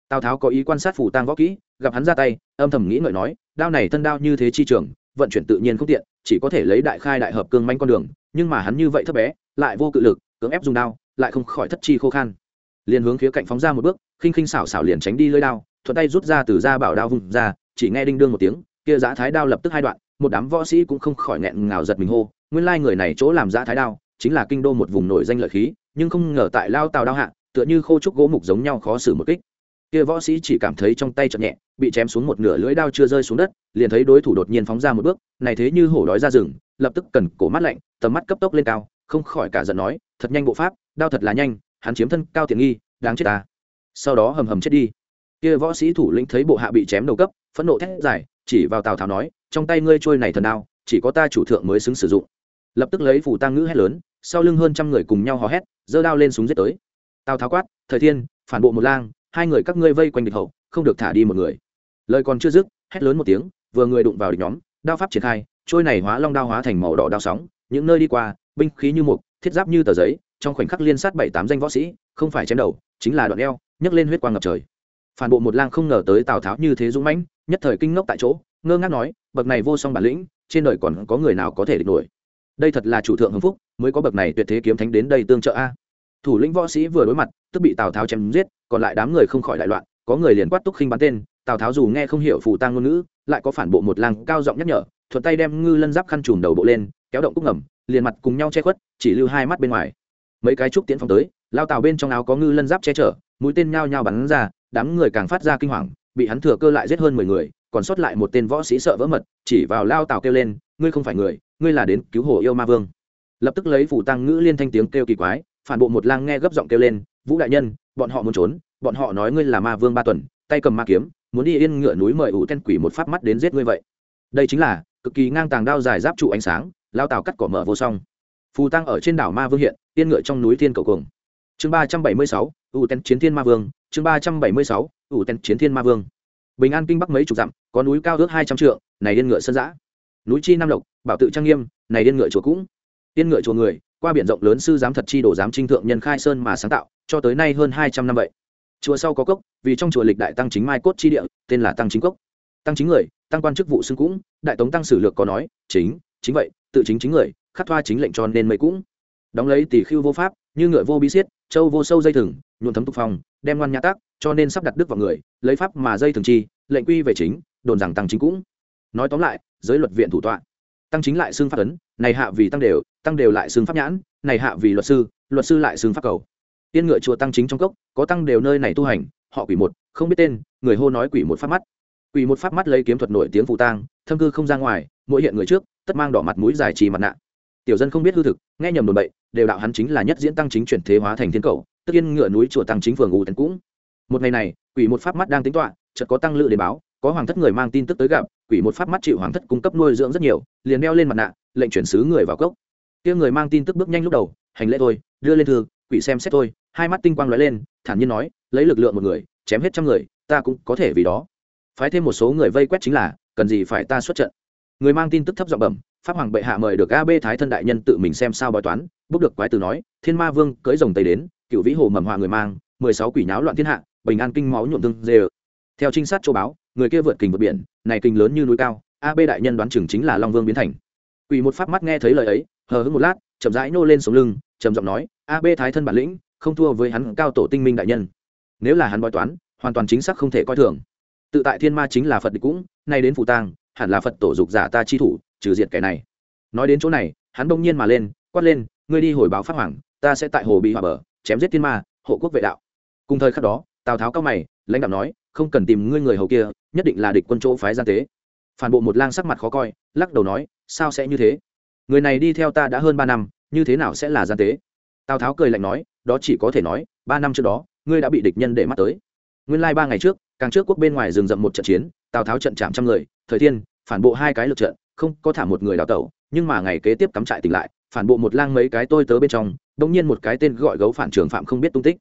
Tào tháo có ý quan sát phủ tang võ kỹ, gặp hắn ra tay, âm thầm nghĩ ngợi nói, đao này thân đao như thế chi trường, vận chuyển tự nhiên không tiện, chỉ có thể lấy đại khai đại hợp cương manh con đường, nhưng mà hắn như vậy thấp bé, lại vô cự lực, cưỡng ép dùng đao lại không khỏi thất chi khô khan. Liền hướng phía cạnh phóng ra một bước, khinh khinh xảo xảo liền tránh đi lưỡi đao, thuận tay rút ra từ da bảo đao vùng ra, chỉ nghe đinh đương một tiếng, kia giã thái đao lập tức hai đoạn, một đám võ sĩ cũng không khỏi nghẹn ngào giật mình hô, nguyên lai người này chỗ làm giã thái đao, chính là kinh đô một vùng nổi danh lợi khí, nhưng không ngờ tại lao tàu đao hạ, tựa như khô trúc gỗ mục giống nhau khó xử một kích. Kia võ sĩ chỉ cảm thấy trong tay chậm nhẹ, bị chém xuống một nửa lưỡi đao chưa rơi xuống đất, liền thấy đối thủ đột nhiên phóng ra một bước, này thế như hổ đói ra rừng, lập tức cần cổ mắt lạnh, tầm mắt cấp tốc lên cao, không khỏi cả giận nói, thật nhanh bộ pháp đao thật là nhanh, hắn chiếm thân cao tiền nghi, đáng chết ta. Sau đó hầm hầm chết đi. Kia võ sĩ thủ lĩnh thấy bộ hạ bị chém đầu cấp, phẫn nộ thét dài, chỉ vào tào tháo nói, trong tay ngươi trôi này thần đao, chỉ có ta chủ thượng mới xứng sử dụng. Lập tức lấy phủ tăng ngữ hét lớn, sau lưng hơn trăm người cùng nhau hò hét, giơ đao lên súng giết tới. Tào tháo quát, thời thiên, phản bộ một lang, hai người các ngươi vây quanh địch hậu, không được thả đi một người. Lời còn chưa dứt, hét lớn một tiếng, vừa người đụng vào địch nhóm, đao pháp triển khai, trôi này hóa long đao hóa thành màu đỏ đao sóng, những nơi đi qua, binh khí như mục, thiết giáp như tờ giấy trong khoảnh khắc liên sát bảy tám danh võ sĩ, không phải chém đầu, chính là đoạn eo, nhấc lên huyết quang ngập trời. Phản bộ một lang không ngờ tới tào tháo như thế dũng mãnh, nhất thời kinh ngốc tại chỗ, ngơ ngác nói, bậc này vô song bản lĩnh, trên đời còn có người nào có thể địch nổi? Đây thật là chủ thượng hưng phúc, mới có bậc này tuyệt thế kiếm thánh đến đây tương trợ a. Thủ lĩnh võ sĩ vừa đối mặt, tức bị tào tháo chém giết, còn lại đám người không khỏi đại loạn, có người liền quát túc khinh bắn tên, tào tháo dù nghe không hiểu phù tang ngôn ngữ, lại có phản bộ một lang cao giọng nhắc nhở, thuận tay đem ngư lân giáp khăn trùm đầu bộ lên, kéo động cúc ngầm, liền mặt cùng nhau che khuất, chỉ lưu hai mắt bên ngoài mấy cái trúc tiến phong tới, lao tàu bên trong áo có ngư lân giáp che chở, mũi tên nhao nhao bắn ra, đám người càng phát ra kinh hoàng, bị hắn thừa cơ lại giết hơn mười người, còn sót lại một tên võ sĩ sợ vỡ mật, chỉ vào lao tàu kêu lên, ngươi không phải người, ngươi là đến cứu hồ yêu ma vương. Lập tức lấy phủ tăng ngữ liên thanh tiếng kêu kỳ quái, phản bộ một lang nghe gấp giọng kêu lên, vũ đại nhân, bọn họ muốn trốn, bọn họ nói ngươi là ma vương ba tuần, tay cầm ma kiếm, muốn đi yên ngựa núi mời ủ ten quỷ một phát mắt đến giết ngươi vậy. Đây chính là cực kỳ ngang tàng đao dài giáp trụ ánh sáng, lao tàu cắt cỏ mở vô song phù tăng ở trên đảo ma vương hiện, yên ngựa trong núi thiên cầu Cường. chương ba trăm bảy mươi sáu, ủ Tên chiến thiên ma vương. Chương ba trăm bảy mươi sáu, ủ Tên chiến thiên ma vương. Bình an kinh bắc mấy chục dặm, có núi cao ước hai trăm trượng, này yên ngựa sơn giã núi chi nam lộc, bảo tự trang nghiêm, này yên ngựa chùa cũng. Yên ngựa chùa người, qua biển rộng lớn sư giám thật chi đổ giám trinh thượng nhân khai sơn mà sáng tạo, cho tới nay hơn hai trăm năm vậy. Chùa sau có cốc, vì trong chùa lịch đại tăng chính mai cốt chi địa, tên là tăng chính cốc. Tăng chính người, tăng quan chức vụ xưng cũng, đại tống tăng sử lược có nói, chính chính vậy, tự chính chính người khắc thoa chính lệnh cho nên mây cũng. Đóng lấy tỷ khưu vô pháp, như ngựa vô bí xiết châu vô sâu dây thừng, nhuộm thấm tục phòng, đem ngoan nhã tác cho nên sắp đặt đức vào người, lấy pháp mà dây thường chi, lệnh quy về chính, đồn rằng tăng chính cũng. Nói tóm lại, giới luật viện thủ tọa. Tăng chính lại xương pháp ấn, này hạ vì tăng đều tăng đều lại xương pháp nhãn, này hạ vì luật sư luật sư lại xương pháp cầu. Tiên ngựa chùa tăng chính trong cốc, có tăng đều nơi này tu hành, họ quỷ một, không biết tên, người hô nói quỷ một pháp mắt. Quỷ một pháp mắt lấy kiếm thuật nổi tiếng phụ tang, thâm cư không ra ngoài, mỗi hiện người trước, tất mang đỏ mặt mũi dài trì mặt nạ tiểu dân không biết hư thực, nghe nhầm đồn bậy, đều đạo hắn chính là nhất diễn tăng chính chuyển thế hóa thành thiên cầu, tức yên ngựa núi chùa tăng chính phường ngụ tần cũng. Một ngày này, quỷ một pháp mắt đang tính toạ chợt có tăng lự để báo, có hoàng thất người mang tin tức tới gặp, quỷ một pháp mắt chịu hoàng thất cung cấp nuôi dưỡng rất nhiều, liền đeo lên mặt nạ, lệnh chuyển sứ người vào cốc. Kia người mang tin tức bước nhanh lúc đầu, hành lễ thôi, đưa lên thư, quỷ xem xét thôi, hai mắt tinh quang lóe lên, thản nhiên nói, lấy lực lượng một người, chém hết trăm người, ta cũng có thể vì đó. Phái thêm một số người vây quét chính là, cần gì phải ta xuất trận? Người mang tin tức thấp giọng bẩm pháp hoàng bệ hạ mời được a b thái thân đại nhân tự mình xem sao bói toán, bốc được quái từ nói, thiên ma vương, cưỡi rồng tây đến, cựu vĩ hồ mầm hòa người mang, mười sáu quỷ náo loạn thiên hạ, bình an kinh máu nhuộm tương dê theo trinh sát châu báo, người kia vượt kình vượt biển, này kinh lớn như núi cao, a b đại nhân đoán chừng chính là long vương biến thành. Quỷ một pháp mắt nghe thấy lời ấy, hờ hững một lát, chậm rãi nô lên sống lưng, trầm giọng nói, a b thái thân bản lĩnh, không thua với hắn cao tổ tinh minh đại nhân. Nếu là hắn bói toán, hoàn toàn chính xác không thể coi thường. Tự tại thiên ma chính là phật địch cũng, nay đến phụ tang, hẳn là phật tổ dục giả ta chi thủ trừ diệt kẻ này. Nói đến chỗ này, hắn đông nhiên mà lên, quát lên, ngươi đi hồi báo pháp hoàng, ta sẽ tại hồ bị hòa bờ, chém giết thiên ma, hộ quốc vệ đạo. Cùng thời khắc đó, tào tháo cao mày, lãnh đạo nói, không cần tìm ngươi người hầu kia, nhất định là địch quân chỗ phái gian tế. Phản bộ một lang sắc mặt khó coi, lắc đầu nói, sao sẽ như thế? Người này đi theo ta đã hơn ba năm, như thế nào sẽ là gian tế? Tào tháo cười lạnh nói, đó chỉ có thể nói, ba năm trước đó, ngươi đã bị địch nhân để mắt tới. Nguyên lai ba ngày trước, càng trước quốc bên ngoài rừng rậm một trận chiến, tào tháo trận chạm trăm người, thời thiên, phản bộ hai cái lực trận không có thả một người đào tẩu, nhưng mà ngày kế tiếp cắm trại tỉnh lại, phản bộ một lang mấy cái tôi tớ bên trong đông nhiên một cái tên gọi gấu phản trường phạm không biết tung tích.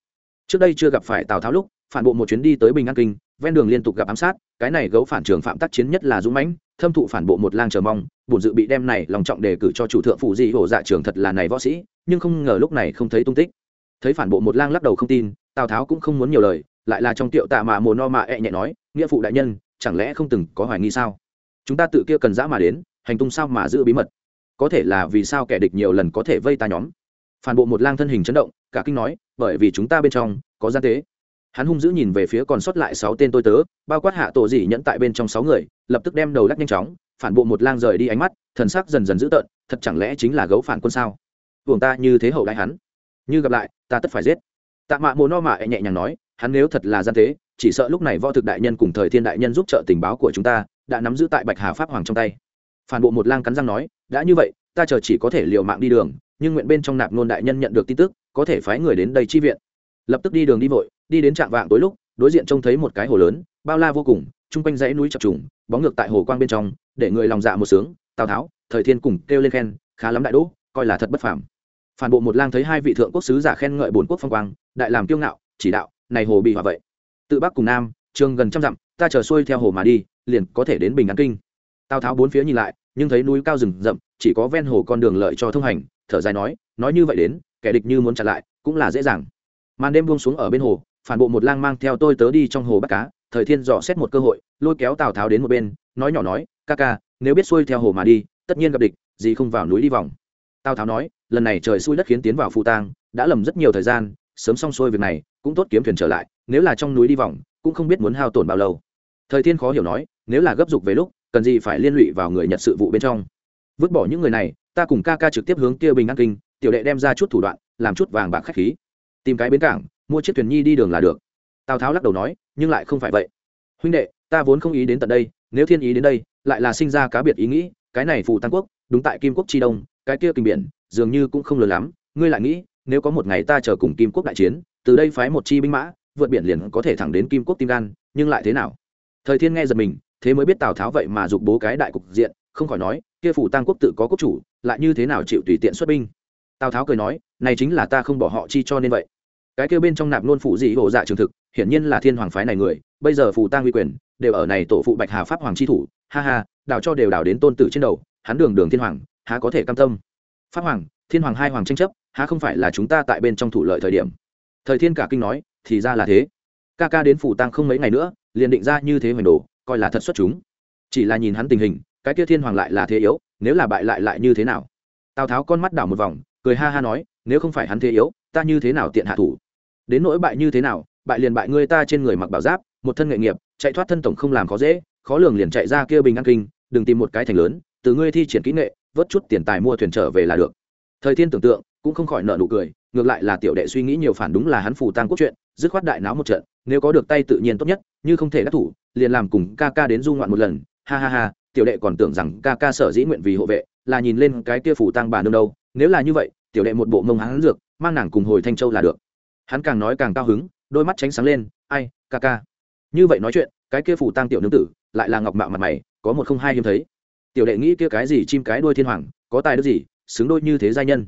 Trước đây chưa gặp phải tào tháo lúc, phản bộ một chuyến đi tới bình an kinh, ven đường liên tục gặp ám sát, cái này gấu phản trường phạm tác chiến nhất là dũng mãnh, thâm thụ phản bộ một lang chờ mong, bổn dự bị đem này lòng trọng đề cử cho chủ thượng phụ di hổ dạ trường thật là này võ sĩ, nhưng không ngờ lúc này không thấy tung tích. Thấy phản bộ một lang lắc đầu không tin, tào tháo cũng không muốn nhiều lời, lại là trong tiệu tạ mà mồ no mạ e nhẹ nói, nghĩa phụ đại nhân, chẳng lẽ không từng có hoài nghi sao? Chúng ta tự kia cần dã mà đến hành tung sao mà giữ bí mật? Có thể là vì sao kẻ địch nhiều lần có thể vây ta nhóm? Phản bộ một lang thân hình chấn động, cả kinh nói, bởi vì chúng ta bên trong có gian tế. Hắn hung dữ nhìn về phía còn sót lại sáu tên tôi tớ, bao quát hạ tổ dị nhẫn tại bên trong sáu người, lập tức đem đầu lắc nhanh chóng, phản bộ một lang rời đi ánh mắt, thần sắc dần dần dữ tợn, thật chẳng lẽ chính là gấu phản quân sao? Buồng ta như thế hậu đại hắn. Như gặp lại, ta tất phải giết. Tạ mạ mồ no mạ nhẹ nhàng nói, hắn nếu thật là gian tế, chỉ sợ lúc này võ thực đại nhân cùng thời thiên đại nhân giúp trợ tình báo của chúng ta, đã nắm giữ tại bạch hà pháp hoàng trong tay phản bộ một lang cắn răng nói, đã như vậy, ta chờ chỉ có thể liều mạng đi đường, nhưng nguyện bên trong nạp nôn đại nhân nhận được tin tức, có thể phái người đến đây chi viện. Lập tức đi đường đi vội, đi đến trạm vạng tối lúc, đối diện trông thấy một cái hồ lớn, bao la vô cùng, chung quanh dãy núi chập trùng, bóng ngược tại hồ quang bên trong, để người lòng dạ một sướng, tào tháo, thời thiên cùng kêu lên khen, khá lắm đại đỗ, coi là thật bất phàm. Phản bộ một lang thấy hai vị thượng quốc sứ giả khen ngợi bổn quốc phong quang, đại làm kiêu ngạo, chỉ đạo, này hồ bị hòa vậy, tự bắc cùng nam, trường gần trăm dặm, ta chờ xuôi theo hồ mà đi, liền có thể đến bình an kinh. Tào tháo bốn phía nhìn lại nhưng thấy núi cao rừng rậm, chỉ có ven hồ con đường lợi cho thông hành, thở dài nói nói như vậy đến, kẻ địch như muốn chặn lại, cũng là dễ dàng. Màn đêm buông xuống ở bên hồ, phản bộ một lang mang theo tôi tớ đi trong hồ bắt cá, thời thiên dò xét một cơ hội, lôi kéo tào tháo đến một bên, nói nhỏ nói, ca ca, nếu biết xuôi theo hồ mà đi, tất nhiên gặp địch, gì không vào núi đi vòng. Tào tháo nói, lần này trời xui đất khiến tiến vào phụ tang, đã lầm rất nhiều thời gian, sớm xong xuôi việc này, cũng tốt kiếm thuyền trở lại, nếu là trong núi đi vòng, cũng không biết muốn hao tổn bao lâu. Thời thiên khó hiểu nói, nếu là gấp dục về lúc cần gì phải liên lụy vào người nhật sự vụ bên trong. Vứt bỏ những người này, ta cùng ca ca trực tiếp hướng kia bình an kinh, tiểu đệ đem ra chút thủ đoạn, làm chút vàng bạc khách khí. Tìm cái bến cảng, mua chiếc thuyền nhi đi đường là được. Tào tháo lắc đầu nói, nhưng lại không phải vậy. Huynh đệ, ta vốn không ý đến tận đây, nếu thiên ý đến đây, lại là sinh ra cá biệt ý nghĩ, cái này phù tăng quốc, đúng tại kim quốc tri đông, cái kia kinh biển, dường như cũng không lớn lắm, ngươi lại nghĩ, nếu có một ngày ta chờ cùng kim quốc đại chiến, từ đây phái một chi binh mã, vượt biển liền có thể thẳng đến kim quốc tim gan, nhưng lại thế nào? Thời thiên nghe giật mình thế mới biết tào tháo vậy mà giục bố cái đại cục diện không khỏi nói kia phủ tăng quốc tự có quốc chủ lại như thế nào chịu tùy tiện xuất binh tào tháo cười nói này chính là ta không bỏ họ chi cho nên vậy cái kêu bên trong nạp nôn phụ dị hộ dạ trường thực hiển nhiên là thiên hoàng phái này người bây giờ phù tăng uy quyền đều ở này tổ phụ bạch hà pháp hoàng chi thủ ha ha đào cho đều đào đến tôn tử trên đầu hắn đường đường thiên hoàng há có thể cam tâm pháp hoàng thiên hoàng hai hoàng tranh chấp há không phải là chúng ta tại bên trong thủ lợi thời điểm thời thiên cả kinh nói thì ra là thế ca ca đến phủ tăng không mấy ngày nữa liền định ra như thế hoành đồ coi là thật xuất chúng. Chỉ là nhìn hắn tình hình, cái kia thiên hoàng lại là thế yếu, nếu là bại lại lại như thế nào? Tào tháo con mắt đảo một vòng, cười ha ha nói, nếu không phải hắn thế yếu, ta như thế nào tiện hạ thủ? Đến nỗi bại như thế nào, bại liền bại ngươi ta trên người mặc bảo giáp, một thân nghệ nghiệp, chạy thoát thân tổng không làm khó dễ, khó lường liền chạy ra kia bình an kinh, đừng tìm một cái thành lớn, từ ngươi thi triển kỹ nghệ, vớt chút tiền tài mua thuyền trở về là được. Thời thiên tưởng tượng, cũng không khỏi nợ nụ cười, ngược lại là tiểu đệ suy nghĩ nhiều phản đúng là hắn phù tăng quốc chuyện dứt khoát đại náo một trận, nếu có được tay tự nhiên tốt nhất, như không thể đắc thủ liền làm cùng ca ca đến du ngoạn một lần. Ha ha ha, tiểu đệ còn tưởng rằng ca ca sở dĩ nguyện vì hộ vệ, là nhìn lên cái kia phù tăng bà nương đâu. Nếu là như vậy, tiểu đệ một bộ mông hắn dược, mang nàng cùng hồi thanh châu là được. Hắn càng nói càng cao hứng, đôi mắt tránh sáng lên, ai, ca ca. Như vậy nói chuyện, cái kia phù tăng tiểu nương tử lại là ngọc mạo mặt mày, có một không hai hiếm thấy. Tiểu đệ nghĩ kia cái gì chim cái đuôi thiên hoàng, có tài đức gì, xứng đôi như thế giai nhân.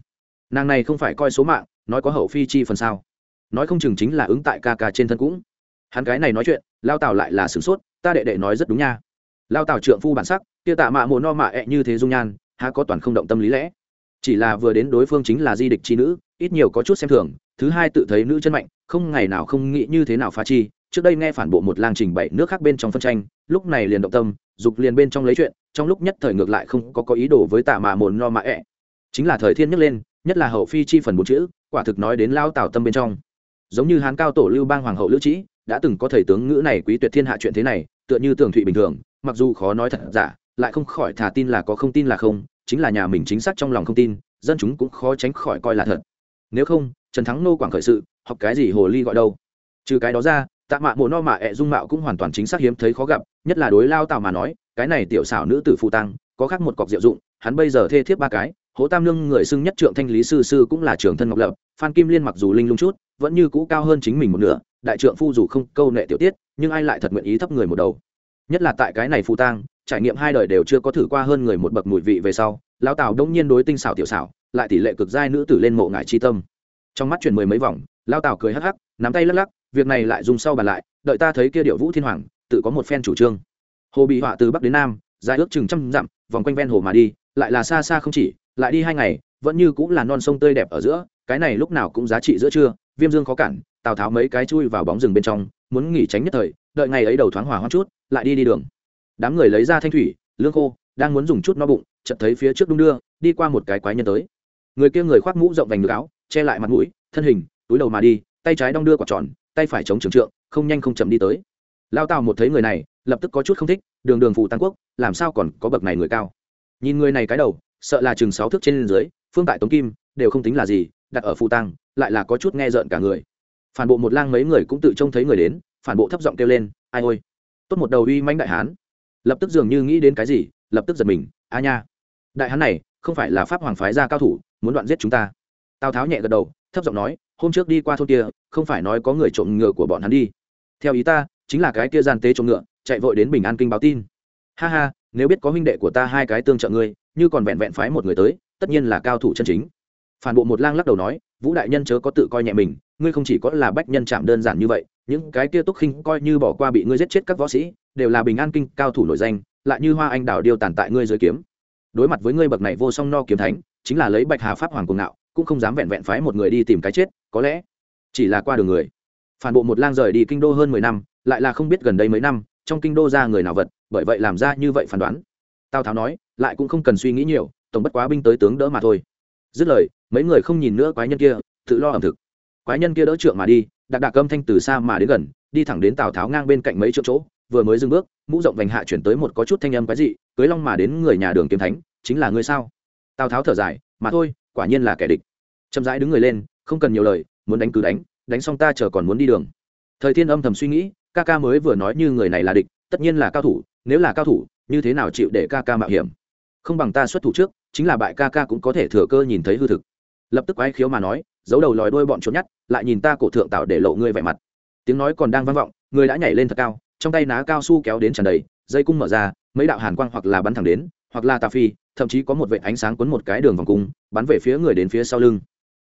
Nàng này không phải coi số mạng, nói có hậu phi chi phần sao. Nói không chừng chính là ứng tại ca ca trên thân cũng. Hắn cái này nói chuyện lao tào lại là sửng sốt, ta đệ đệ nói rất đúng nha. Lao tào trượng phu bản sắc, kia tạ mạ mộ no mạ ẹ như thế dung nhan, há có toàn không động tâm lý lẽ. Chỉ là vừa đến đối phương chính là di địch chi nữ, ít nhiều có chút xem thường, thứ hai tự thấy nữ chân mạnh, không ngày nào không nghĩ như thế nào phá chi, trước đây nghe phản bộ một lang trình bày nước khác bên trong phân tranh, lúc này liền động tâm, dục liền bên trong lấy chuyện, trong lúc nhất thời ngược lại không có có ý đồ với tạ mạ mồn no mạ ẹ. Chính là thời thiên nhấc lên, nhất là hậu phi chi phần bốn chữ, quả thực nói đến lao tào tâm bên trong. Giống như hán cao tổ lưu bang hoàng hậu lữ trĩ đã từng có thầy tướng ngữ này quý tuyệt thiên hạ chuyện thế này, tựa như tường thụy bình thường, mặc dù khó nói thật giả, lại không khỏi thà tin là có không tin là không, chính là nhà mình chính xác trong lòng không tin, dân chúng cũng khó tránh khỏi coi là thật. Nếu không, trần thắng nô quảng khởi sự, học cái gì hồ ly gọi đâu? Trừ cái đó ra, tạ mạ mộ no mạ ẹ dung mạo cũng hoàn toàn chính xác hiếm thấy khó gặp, nhất là đối lao tào mà nói, cái này tiểu xảo nữ tử phụ tăng, có khác một cọc diệu dụng, hắn bây giờ thê thiếp ba cái hố tam lương người xưng nhất trượng thanh lý sư sư cũng là trưởng thân ngọc lập, phan kim liên mặc dù linh lung chút, vẫn như cũ cao hơn chính mình một nửa, đại trượng phu dù không câu nệ tiểu tiết, nhưng ai lại thật nguyện ý thấp người một đầu. Nhất là tại cái này phu tang, trải nghiệm hai đời đều chưa có thử qua hơn người một bậc mùi vị về sau lao tào đông nhiên đối tinh xảo tiểu xảo, lại tỷ lệ cực giai nữ tử lên mộ ngải chi tâm. Trong mắt chuyển mười mấy vòng lao tào cười hắc hắc, nắm tay lắc lắc, việc này lại dùng sau bàn lại, đợi ta thấy kia điệu vũ thiên hoàng, tự có một phen chủ trương. Hồ bị họa từ bắc đến nam, dài ước chừng trăm dặm, vòng quanh ven hồ mà đi, lại là xa xa không chỉ lại đi hai ngày, vẫn như cũng là non sông tươi đẹp ở giữa, cái này lúc nào cũng giá trị giữa trưa, viêm dương khó cản, tào tháo mấy cái chui vào bóng rừng bên trong, muốn nghỉ tránh nhất thời, đợi ngày ấy đầu thoáng hỏa hoa chút, lại đi đi đường. Đám người lấy ra thanh thủy, lương khô, đang muốn dùng chút no bụng, chợt thấy phía trước đung đưa, đi qua một cái quái nhân tới. Người kia người khoác mũ rộng vành ngực áo, che lại mặt mũi, thân hình, túi đầu mà đi, tay trái đong đưa quả tròn, tay phải chống trường trượng, không nhanh không chậm đi tới. Lao tào một thấy người này, lập tức có chút không thích, đường đường phụ tăng quốc, làm sao còn có bậc này người cao. Nhìn người này cái đầu sợ là chừng sáu thước trên dưới, phương tại tống kim đều không tính là gì, đặt ở phụ tăng lại là có chút nghe rợn cả người. Phản bộ một lang mấy người cũng tự trông thấy người đến, phản bộ thấp giọng kêu lên, ai ôi, tốt một đầu uy manh đại hán. Lập tức dường như nghĩ đến cái gì, lập tức giật mình, a nha, đại hán này không phải là pháp hoàng phái gia cao thủ, muốn đoạn giết chúng ta. Tào tháo nhẹ gật đầu, thấp giọng nói, hôm trước đi qua thôn kia, không phải nói có người trộm ngựa của bọn hắn đi. Theo ý ta, chính là cái kia gian tế trộm ngựa, chạy vội đến bình an kinh báo tin. Ha ha, nếu biết có huynh đệ của ta hai cái tương trợ ngươi như còn vẹn vẹn phái một người tới, tất nhiên là cao thủ chân chính. Phản bộ một lang lắc đầu nói, vũ đại nhân chớ có tự coi nhẹ mình, ngươi không chỉ có là bách nhân chạm đơn giản như vậy, những cái kia túc khinh coi như bỏ qua bị ngươi giết chết các võ sĩ, đều là bình an kinh, cao thủ nổi danh, lại như hoa anh đào điêu tàn tại ngươi dưới kiếm. Đối mặt với ngươi bậc này vô song no kiếm thánh, chính là lấy bạch hà pháp hoàng cùng nạo cũng không dám vẹn vẹn phái một người đi tìm cái chết, có lẽ chỉ là qua đường người. Phản bộ một lang rời đi kinh đô hơn mười năm, lại là không biết gần đây mấy năm, trong kinh đô ra người nào vật, bởi vậy làm ra như vậy phán đoán tào tháo nói, lại cũng không cần suy nghĩ nhiều, tổng bất quá binh tới tướng đỡ mà thôi. Dứt lời, mấy người không nhìn nữa quái nhân kia, tự lo ẩm thực. Quái nhân kia đỡ trượng mà đi đặc đặc âm thanh từ xa mà đến gần, đi thẳng đến tào tháo ngang bên cạnh mấy chỗ chỗ, vừa mới dừng bước, mũ rộng vành hạ chuyển tới một có chút thanh âm quái dị, cưới long mà đến người nhà đường kiếm thánh, chính là ngươi sao? Tào tháo thở dài, mà thôi, quả nhiên là kẻ địch. Chậm rãi đứng người lên, không cần nhiều lời, muốn đánh cứ đánh đánh xong ta chờ còn muốn đi đường. Thời thiên âm thầm suy nghĩ, ca ca mới vừa nói như người này là địch, tất nhiên là cao thủ, nếu là cao thủ như thế nào chịu để ca ca mạo hiểm? Không bằng ta xuất thủ trước, chính là bại ca ca cũng có thể thừa cơ nhìn thấy hư thực. Lập tức quái khiếu mà nói, giấu đầu lòi đuôi bọn trốn nhát, lại nhìn ta cổ thượng tạo để lộ ngươi vẻ mặt. Tiếng nói còn đang vang vọng, người đã nhảy lên thật cao, trong tay ná cao su kéo đến tràn đầy, dây cung mở ra, mấy đạo hàn quang hoặc là bắn thẳng đến, hoặc là tà phi, thậm chí có một vệ ánh sáng quấn một cái đường vòng cung, bắn về phía người đến phía sau lưng.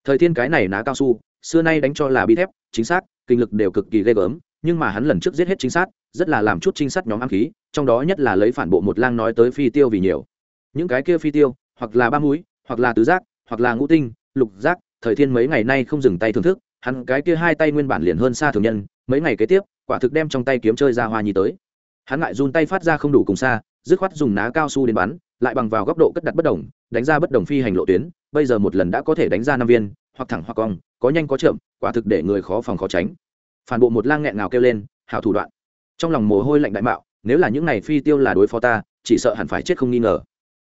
Thời thiên cái này ná cao su, xưa nay đánh cho là bi thép, chính xác, kinh lực đều cực kỳ ghê gớm, nhưng mà hắn lần trước giết hết chính xác rất là làm chút trinh sát nhóm ám khí, trong đó nhất là lấy phản bộ một lang nói tới phi tiêu vì nhiều. Những cái kia phi tiêu, hoặc là ba múi hoặc là tứ giác, hoặc là ngũ tinh, lục giác, thời thiên mấy ngày nay không dừng tay thưởng thức, hắn cái kia hai tay nguyên bản liền hơn xa thường nhân, mấy ngày kế tiếp, quả thực đem trong tay kiếm chơi ra hoa nhi tới. Hắn ngại run tay phát ra không đủ cùng xa, dứt khoát dùng ná cao su đến bắn, lại bằng vào góc độ cất đặt bất đồng, đánh ra bất đồng phi hành lộ tuyến, bây giờ một lần đã có thể đánh ra năm viên, hoặc thẳng hoặc cong, có nhanh có chậm, quả thực để người khó phòng khó tránh. Phản bộ một lang nghẹn ngào kêu lên, hảo thủ đoạn trong lòng mồ hôi lạnh đại mạo, nếu là những này phi tiêu là đối phó ta, chỉ sợ hẳn phải chết không nghi ngờ.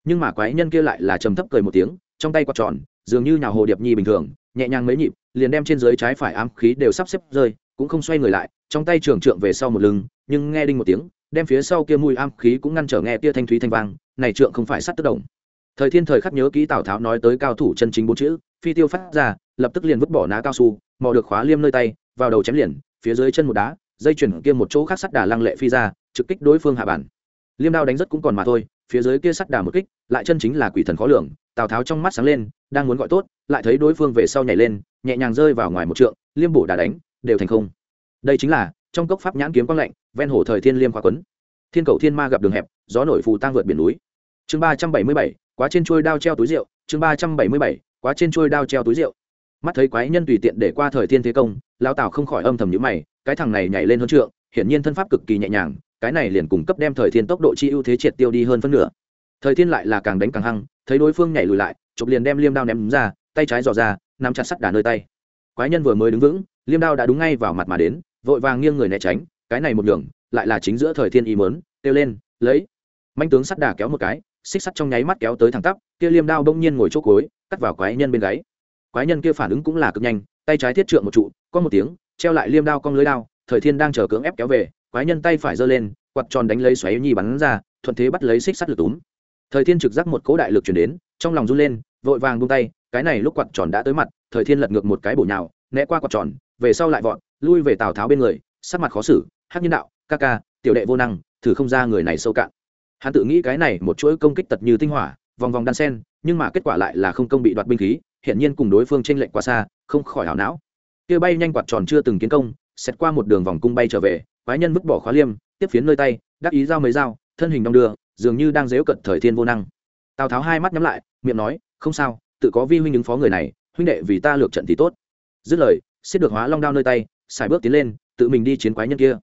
Nhưng mà quái nhân kia lại là trầm thấp cười một tiếng, trong tay quạt tròn, dường như nhào hồ điệp nhi bình thường, nhẹ nhàng mấy nhịp, liền đem trên dưới trái phải ám khí đều sắp xếp rơi, cũng không xoay người lại, trong tay trường trượng về sau một lưng, nhưng nghe đinh một tiếng, đem phía sau kia mùi ám khí cũng ngăn trở nghe tia thanh thúy thanh vang, này trượng không phải sắt tức động thời thiên thời khắc nhớ kỹ tào tháo nói tới cao thủ chân chính bốn chữ, phi tiêu phát ra, lập tức liền vứt bỏ ná cao su, mò được khóa liêm nơi tay, vào đầu chém liền, phía dưới chân một đá dây chuyển kia một chỗ khác sắt đà lăng lệ phi ra, trực kích đối phương hạ bản. Liêm đao đánh rất cũng còn mà thôi, phía dưới kia sắt đà một kích, lại chân chính là quỷ thần khó lường, tào tháo trong mắt sáng lên, đang muốn gọi tốt, lại thấy đối phương về sau nhảy lên, nhẹ nhàng rơi vào ngoài một trượng, liêm bổ đà đánh, đều thành không. Đây chính là, trong cốc pháp nhãn kiếm quang lạnh, ven hồ thời thiên liêm khoa quấn. Thiên cầu thiên ma gặp đường hẹp, gió nổi phù tang vượt biển núi. Chương ba trăm bảy mươi bảy, quá trên trôi đao treo túi rượu, chương ba trăm bảy mươi bảy, quá trên trôi đao treo túi rượu mắt thấy quái nhân tùy tiện để qua thời thiên thế công, lão tào không khỏi âm thầm nhữ mày, cái thằng này nhảy lên hơn trượng, hiển nhiên thân pháp cực kỳ nhẹ nhàng, cái này liền cung cấp đem thời thiên tốc độ chi ưu thế triệt tiêu đi hơn phân nửa. Thời thiên lại là càng đánh càng hăng, thấy đối phương nhảy lùi lại, chụp liền đem liêm đao ném ra, tay trái dò ra, nắm chặt sắt đà nơi tay. Quái nhân vừa mới đứng vững, liêm đao đã đúng ngay vào mặt mà đến, vội vàng nghiêng người né tránh, cái này một đường lại là chính giữa thời thiên ý mớn kêu lên, lấy! Manh tướng sắt đà kéo một cái, xích sắt trong nháy mắt kéo tới thẳng tắp, kia liêm đao bỗng nhiên ngồi chỗ cối cắt vào quái nhân bên gáy quái nhân kia phản ứng cũng là cực nhanh, tay trái thiết trượng một trụ, có một tiếng, treo lại liêm đao cong lưới đao, thời thiên đang chờ cưỡng ép kéo về, quái nhân tay phải giơ lên, quạt tròn đánh lấy xoáy nhi bắn ra, thuận thế bắt lấy xích sắt lực túm. Thời thiên trực giác một cỗ đại lực chuyển đến, trong lòng run lên, vội vàng buông tay, cái này lúc quạt tròn đã tới mặt, thời thiên lật ngược một cái bổ nhào, né qua quạt tròn, về sau lại vọt, lui về tào tháo bên người, sắc mặt khó xử, hắc nhân đạo, ca ca, tiểu đệ vô năng, thử không ra người này sâu cạn. Hắn tự nghĩ cái này một chuỗi công kích tật như tinh hỏa, vòng vòng đan sen, nhưng mà kết quả lại là không công bị đoạt binh khí hiện nhiên cùng đối phương chênh lệch quá xa, không khỏi ảo não. Kia bay nhanh quạt tròn chưa từng kiến công xét qua một đường vòng cung bay trở về, quái nhân vứt bỏ khóa liêm, tiếp phiến nơi tay, đắc ý giao mấy dao, thân hình đông đưa, dường như đang giễu cận thời thiên vô năng. Tào tháo hai mắt nhắm lại, miệng nói, không sao, tự có vi huynh ứng phó người này, huynh đệ vì ta lược trận thì tốt. Dứt lời, xiết được hóa long đao nơi tay, xài bước tiến lên, tự mình đi chiến quái nhân kia.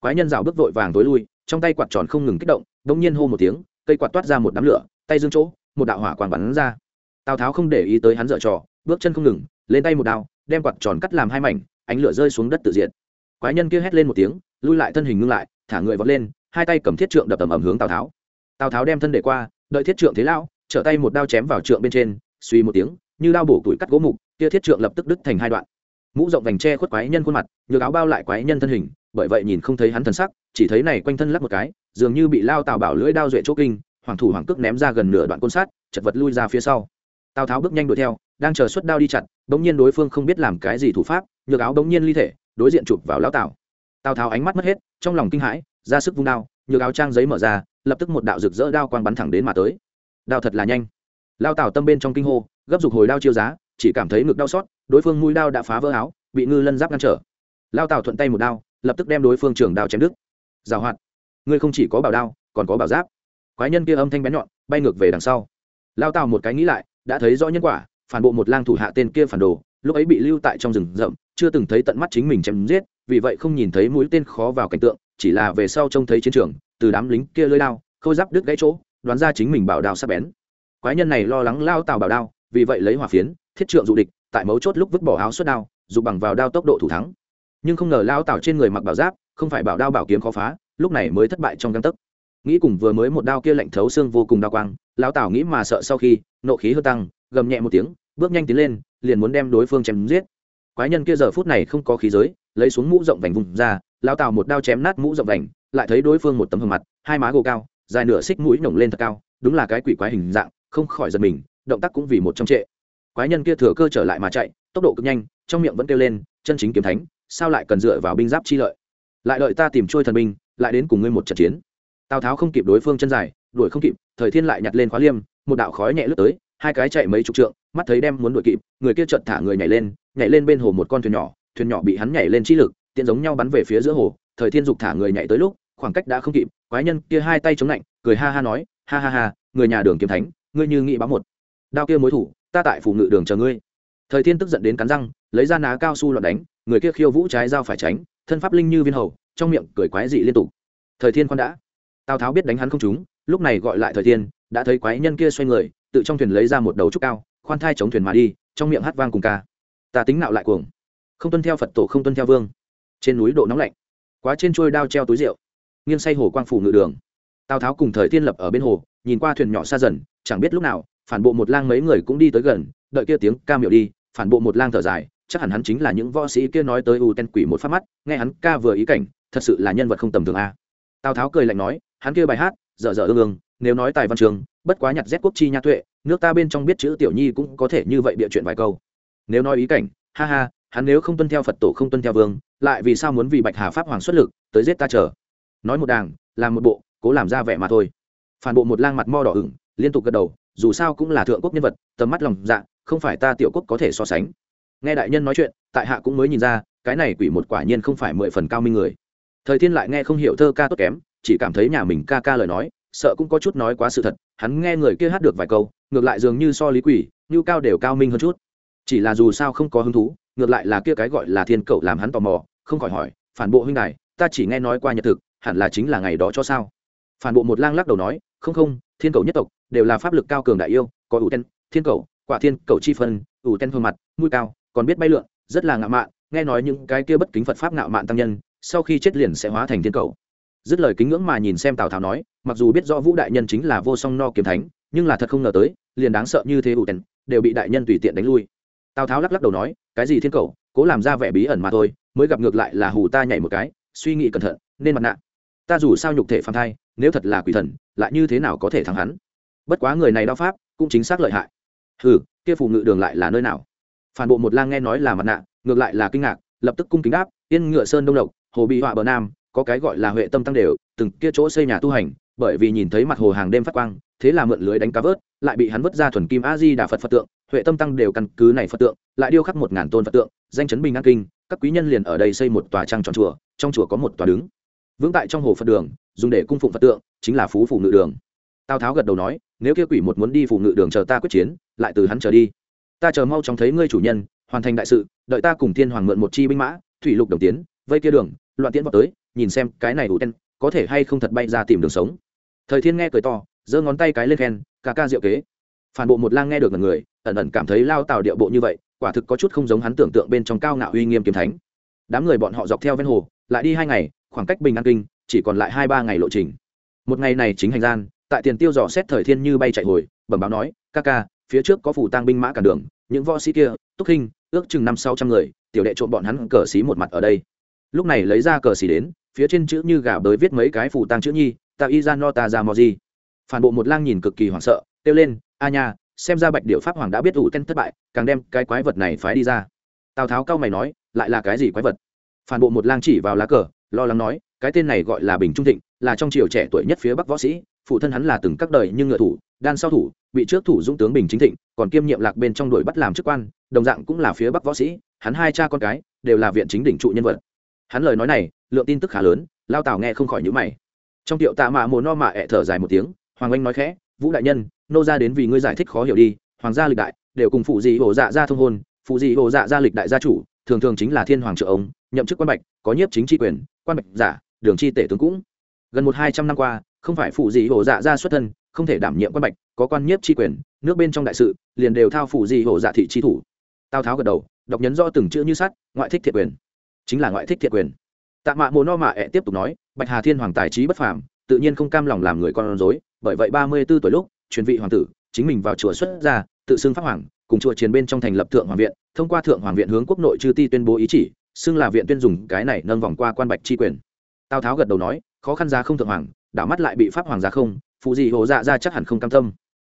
Quái nhân rảo bước vội vàng tối lui, trong tay quạt tròn không ngừng kích động đột nhiên hô một tiếng, cây quạt toát ra một đám lửa, tay dương chỗ, một đạo hỏa quang bắn ra tào tháo không để ý tới hắn dở trò, bước chân không ngừng, lên tay một đao, đem quạt tròn cắt làm hai mảnh, ánh lửa rơi xuống đất tự diện quái nhân kia hét lên một tiếng, lui lại thân hình ngưng lại, thả người vọt lên, hai tay cầm thiết trượng đập tầm ầm hướng tào tháo. Tào tháo đem thân để qua, đợi thiết trượng thế lão, trở tay một đao chém vào trượng bên trên, suy một tiếng, như đao bổ tuổi cắt gỗ mục, kia thiết trượng lập tức đứt thành hai đoạn. Mũ rộng vành tre khuất quái nhân khuôn mặt, nhược áo bao lại quái nhân thân hình, bởi vậy nhìn không thấy hắn thân sắc, chỉ thấy này quanh thân lắc một cái, dường như bị lao tào bảo lưỡi đao duệ chỗ kinh, hoàng thủ hoàng cước ném ra gần nửa đoạn côn sát, chật vật lui ra phía sau tào tháo bước nhanh đuổi theo, đang chờ xuất đao đi chặt, bỗng nhiên đối phương không biết làm cái gì thủ pháp, nhược áo bỗng nhiên ly thể, đối diện chụp vào lão tào. Tào tháo ánh mắt mất hết, trong lòng kinh hãi, ra sức vung đao, nhược áo trang giấy mở ra, lập tức một đạo rực rỡ đao quang bắn thẳng đến mà tới. Đao thật là nhanh. Lao tào tâm bên trong kinh hô, gấp dục hồi đao chiêu giá, chỉ cảm thấy ngực đau xót, đối phương mũi đao đã phá vỡ áo, bị ngư lân giáp ngăn trở. Lao tào thuận tay một đao, lập tức đem đối phương trường đao chém đứt. Giảo hoạt. Ngươi không chỉ có bảo đao, còn có bảo giáp. Quái nhân kia âm thanh bén nhọn, bay ngược về đằng sau. Lao tào một cái nghĩ lại đã thấy rõ nhân quả, phản bộ một lang thủ hạ tên kia phản đồ, lúc ấy bị lưu tại trong rừng rậm, chưa từng thấy tận mắt chính mình chém giết, vì vậy không nhìn thấy mũi tên khó vào cảnh tượng, chỉ là về sau trông thấy chiến trường, từ đám lính kia lơi lao, khôi giáp đứt gãy chỗ, đoán ra chính mình bảo đao sắp bén. Quái nhân này lo lắng lao tào bảo đao, vì vậy lấy hỏa phiến, thiết trượng dụ địch, tại mấu chốt lúc vứt bỏ áo suất đao, dù bằng vào đao tốc độ thủ thắng. Nhưng không ngờ lao tào trên người mặc bảo giáp, không phải bảo đao bảo kiếm khó phá, lúc này mới thất bại trong găng tấc. Nghĩ cùng vừa mới một đao kia lạnh thấu xương vô cùng đao quang Lão tào nghĩ mà sợ sau khi, nộ khí hư tăng, gầm nhẹ một tiếng, bước nhanh tiến lên, liền muốn đem đối phương chém giết. Quái nhân kia giờ phút này không có khí giới, lấy xuống mũ rộng vành vùng ra, lão tào một đao chém nát mũ rộng vành, lại thấy đối phương một tấm hầm mặt, hai má gồ cao, dài nửa xích mũi nhổng lên thật cao, đúng là cái quỷ quái hình dạng, không khỏi giật mình, động tác cũng vì một trong trệ. Quái nhân kia thừa cơ trở lại mà chạy, tốc độ cực nhanh, trong miệng vẫn kêu lên, chân chính kiếm thánh, sao lại cần dựa vào binh giáp chi lợi? Lại đợi ta tìm trôi thần binh, lại đến cùng ngươi một trận chiến tào tháo không kịp đối phương chân dài, đuổi không kịp, thời thiên lại nhặt lên khóa liêm, một đạo khói nhẹ lướt tới, hai cái chạy mấy chục trượng, mắt thấy đem muốn đuổi kịp, người kia chợt thả người nhảy lên nhảy lên bên hồ một con thuyền nhỏ thuyền nhỏ bị hắn nhảy lên chi lực, tiện giống nhau bắn về phía giữa hồ, thời thiên dục thả người nhảy tới lúc, khoảng cách đã không kịp, quái nhân kia hai tay chống lạnh, cười ha ha nói, ha ha ha, người nhà đường kiếm thánh, ngươi như nghĩ báo một đao kia mối thủ, ta tại phủ ngự đường chờ ngươi. Thời thiên tức giận đến cắn răng, lấy ra ná cao su loạn đánh, người kia khiêu vũ trái dao phải tránh, thân pháp linh như viên hầu, trong miệng cười quái dị liên tục. Thời thiên khoan đã tào tháo biết đánh hắn không trúng lúc này gọi lại thời thiên đã thấy quái nhân kia xoay người tự trong thuyền lấy ra một đầu trúc cao khoan thai chống thuyền mà đi trong miệng hát vang cùng ca ta tính nạo lại cuồng không tuân theo phật tổ không tuân theo vương trên núi độ nóng lạnh quá trên trôi đao treo túi rượu nghiêng say hồ quang phủ ngự đường tào tháo cùng thời thiên lập ở bên hồ nhìn qua thuyền nhỏ xa dần chẳng biết lúc nào phản bộ một lang mấy người cũng đi tới gần đợi kia tiếng ca miệu đi phản bộ một lang thở dài chắc hẳn hắn chính là những võ sĩ kia nói tới u ten quỷ một phát mắt nghe hắn ca vừa ý cảnh thật sự là nhân vật không tầm thường a tào tháo cười lạnh nói hắn kia bài hát, dở dở ương ương, nếu nói tài văn trường, bất quá nhặt rét quốc chi nha tuệ, nước ta bên trong biết chữ tiểu nhi cũng có thể như vậy bịa chuyện vài câu. Nếu nói ý cảnh, ha ha, hắn nếu không tuân theo phật tổ không tuân theo vương, lại vì sao muốn vì bạch hà pháp hoàng xuất lực, tới giết ta chờ? Nói một đàng, làm một bộ, cố làm ra vẻ mà thôi. Phản bộ một lang mặt mo đỏ ửng, liên tục gật đầu, dù sao cũng là thượng quốc nhân vật, tầm mắt lòng dạ không phải ta tiểu quốc có thể so sánh. Nghe đại nhân nói chuyện, tại hạ cũng mới nhìn ra, cái này quỷ một quả nhiên không phải mười phần cao minh người. Thời thiên lại nghe không hiểu thơ ca tốt kém chỉ cảm thấy nhà mình ca ca lời nói, sợ cũng có chút nói quá sự thật, hắn nghe người kia hát được vài câu, ngược lại dường như so lý quỷ như cao đều cao minh hơn chút. Chỉ là dù sao không có hứng thú, ngược lại là kia cái gọi là thiên cậu làm hắn tò mò, không khỏi hỏi, phản bộ huynh đài, ta chỉ nghe nói qua nhật thực, hẳn là chính là ngày đó cho sao? Phản bộ một lang lắc đầu nói, không không, thiên cầu nhất tộc đều là pháp lực cao cường đại yêu, có ủ tên thiên cầu quả thiên cầu chi phân ủ tên thương mặt, mũi cao, còn biết bay lượn, rất là ngạo mạn, nghe nói những cái kia bất kính phật pháp ngạo mạn tăng nhân, sau khi chết liền sẽ hóa thành thiên cầu dứt lời kính ngưỡng mà nhìn xem tào tháo nói mặc dù biết rõ vũ đại nhân chính là vô song no kiếm thánh nhưng là thật không ngờ tới liền đáng sợ như thế ủ tèn đều bị đại nhân tùy tiện đánh lui tào tháo lắc lắc đầu nói cái gì thiên cầu cố làm ra vẻ bí ẩn mà thôi mới gặp ngược lại là hù ta nhảy một cái suy nghĩ cẩn thận nên mặt nạ ta dù sao nhục thể phàm thai nếu thật là quỷ thần lại như thế nào có thể thắng hắn bất quá người này đao pháp cũng chính xác lợi hại ừ kia phù ngự đường lại là nơi nào phản bộ một lang nghe nói là mặt nạ ngược lại là kinh ngạc lập tức cung kính đáp yên ngựa sơn đông độc hồ bị họa bờ nam có cái gọi là huệ tâm tăng đều, từng kia chỗ xây nhà tu hành, bởi vì nhìn thấy mặt hồ hàng đêm phát quang, thế là mượn lưới đánh cá vớt, lại bị hắn vứt ra thuần kim a di đà phật phật tượng, huệ tâm tăng đều căn cứ này phật tượng, lại điêu khắc một ngàn tôn phật tượng, danh chấn bình an kinh, các quý nhân liền ở đây xây một tòa trang tròn chùa, trong chùa có một tòa đứng. Vững tại trong hồ phật đường, dùng để cung phụng phật tượng, chính là phú phủ ngự đường. Tào tháo gật đầu nói, nếu kia quỷ một muốn đi phủ ngự đường chờ ta quyết chiến, lại từ hắn trở đi. Ta chờ mau chóng thấy ngươi chủ nhân, hoàn thành đại sự, đợi ta cùng thiên hoàng mượn một chi binh mã, thủy lục đồng tiến, vây kia đường, loạn tiễn vào tới nhìn xem cái này ủ tên có thể hay không thật bay ra tìm đường sống. Thời thiên nghe cười to, giơ ngón tay cái lên khen ca ca diệu kế. Phản bộ một lang nghe được ngần người, ẩn ẩn cảm thấy lao tào điệu bộ như vậy, quả thực có chút không giống hắn tưởng tượng bên trong cao ngạo uy nghiêm kiếm thánh. Đám người bọn họ dọc theo ven hồ, lại đi hai ngày, khoảng cách bình an kinh, chỉ còn lại hai ba ngày lộ trình. Một ngày này chính hành gian, tại tiền tiêu dò xét thời thiên như bay chạy hồi, bẩm báo nói, ca ca, phía trước có phủ tang binh mã cản đường, những võ sĩ kia, túc hình ước chừng năm sáu trăm người, tiểu đệ trộm bọn hắn cờ xí một mặt ở đây. Lúc này lấy ra cờ xí đến phía trên chữ như gà bới viết mấy cái phù tang chữ nhi tạo y ra no ta ra mò gì phản bộ một lang nhìn cực kỳ hoảng sợ, kêu lên, a nha, xem ra bạch điệu pháp hoàng đã biết ủ tên thất bại, càng đem cái quái vật này phái đi ra. Tào tháo cao mày nói, lại là cái gì quái vật? Phản bộ một lang chỉ vào lá cờ, lo lắng nói, cái tên này gọi là bình trung thịnh, là trong triều trẻ tuổi nhất phía bắc võ sĩ, phụ thân hắn là từng các đời nhưng ngựa thủ, đan sau thủ, bị trước thủ dũng tướng bình chính thịnh, còn kiêm nhiệm lạc bên trong đuổi bắt làm chức quan, đồng dạng cũng là phía bắc võ sĩ, hắn hai cha con cái đều là viện chính đỉnh trụ nhân vật hắn lời nói này, lượng tin tức khá lớn, lao tào nghe không khỏi nhữ mày. Trong tiệu tạ mạ mồ no mạ ẹ thở dài một tiếng, hoàng anh nói khẽ, vũ đại nhân, nô ra đến vì ngươi giải thích khó hiểu đi, hoàng gia lịch đại, đều cùng phụ dị hồ dạ gia thông hôn, phụ dị hồ dạ gia lịch đại gia chủ, thường thường chính là thiên hoàng trợ ông, nhậm chức quan bạch, có nhiếp chính tri quyền, quan bạch giả, đường chi tể tướng cũng. Gần một hai trăm năm qua, không phải phụ dị hồ dạ gia xuất thân, không thể đảm nhiệm quan bạch, có quan nhiếp tri quyền, nước bên trong đại sự, liền đều thao phụ dị hồ dạ thị tri thủ. Tào tháo gật đầu, đọc nhấn do từng chữ như sắt, ngoại thích thiện quyền chính là ngoại thích thiện quyền. Tạ mạ mồ no mạ ẹ tiếp tục nói bạch hà thiên hoàng tài trí bất phàm tự nhiên không cam lòng làm người con rối bởi vậy ba mươi 34 tuổi lúc truyền vị hoàng tử chính mình vào chùa xuất gia, tự xưng pháp hoàng cùng chùa chiến bên trong thành lập thượng hoàng viện thông qua thượng hoàng viện hướng quốc nội chư ti tuyên bố ý chỉ xưng là viện tuyên dùng cái này nâng vòng qua quan bạch chi quyền. Tào tháo gật đầu nói khó khăn ra không thượng hoàng đảo mắt lại bị pháp hoàng ra không phụ gì hồ dạ ra chắc hẳn không cam tâm.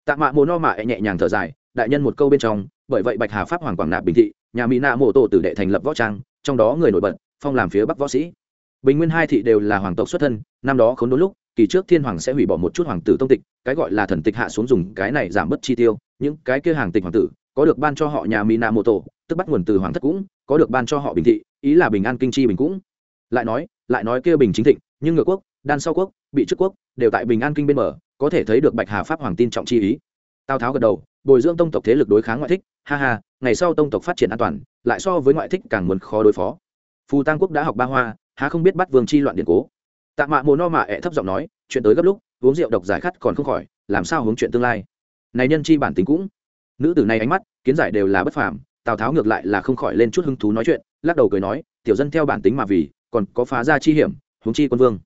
Tạ mạ mồ no mạ nhẹ nhàng thở dài đại nhân một câu bên trong bởi vậy bạch hà pháp hoàng quảng nạp bình thị nhà mỹ nạ mộ tổ tử đệ thành lập võ trang trong đó người nổi bật, phong làm phía bắc võ sĩ. Bình nguyên hai thị đều là hoàng tộc xuất thân, năm đó khốn đốn lúc, kỳ trước thiên hoàng sẽ hủy bỏ một chút hoàng tử tông tịch, cái gọi là thần tịch hạ xuống dùng cái này giảm bớt chi tiêu, những cái kia hàng tịch hoàng tử, có được ban cho họ nhà mina mô tổ tức bắt nguồn từ hoàng thất cũng, có được ban cho họ bình thị, ý là bình an kinh chi bình cũng. Lại nói lại nói kia bình chính thịnh, nhưng ngựa quốc, đan sau quốc, bị trước quốc, đều tại bình an kinh bên mở có thể thấy được bạch hà pháp hoàng tin trọng chi ý. Tào tháo gật đầu bồi dưỡng tông tộc thế lực đối kháng ngoại thích, ha ha, ngày sau tông tộc phát triển an toàn, lại so với ngoại thích càng muốn khó đối phó. Phù tăng quốc đã học ba hoa, há không biết bắt vương chi loạn điện cố. Tạ mạ mồ no mạ ẹ thấp giọng nói, chuyện tới gấp lúc, uống rượu độc giải khát còn không khỏi, làm sao hướng chuyện tương lai? Này nhân chi bản tính cũng. Nữ tử này ánh mắt, kiến giải đều là bất phàm, tào tháo ngược lại là không khỏi lên chút hứng thú nói chuyện, lắc đầu cười nói, tiểu dân theo bản tính mà vì, còn có phá ra chi hiểm, huống chi quân vương.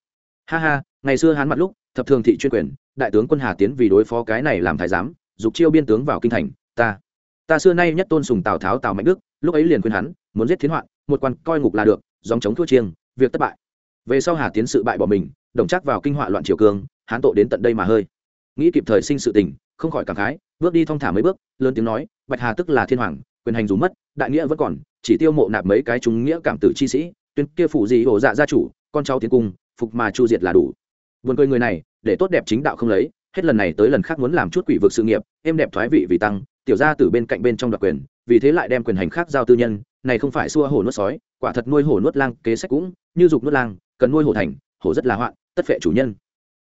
Ha ha, ngày xưa hán mặt lúc, thập thường thị chuyên quyền, đại tướng quân hà tiến vì đối phó cái này làm thái giám dục chiêu biên tướng vào kinh thành ta ta xưa nay nhất tôn sùng tào tháo tào mạnh đức lúc ấy liền khuyên hắn muốn giết thiến hoạn một quan coi ngục là được dòng chống thua chiêng việc thất bại. Về sau hà tiến sự bại bỏ mình đồng chắc vào kinh họa loạn triều cường, hán tội đến tận đây mà hơi. Nghĩ kịp thời sinh sự tình không khỏi cảm khái bước đi thong thả mấy bước lớn tiếng nói bạch hà tức là thiên hoàng quyền hành dù mất đại nghĩa vẫn còn chỉ tiêu mộ nạp mấy cái chúng nghĩa cảm tử chi sĩ tuyên kia phủ gì hổ dạ gia chủ con cháu tiến cung phục mà chu diệt là đủ. Buồn cười người này để tốt đẹp chính đạo không lấy hết lần này tới lần khác muốn làm chút quỷ vực sự nghiệp, êm đẹp thoái vị vì tăng, tiểu gia từ bên cạnh bên trong đoạt quyền, vì thế lại đem quyền hành khác giao tư nhân, này không phải xua hổ nuốt sói, quả thật nuôi hổ nuốt lang, kế sách cũng, như dục nuốt lang, cần nuôi hổ thành, hổ rất là hoạn, tất phệ chủ nhân.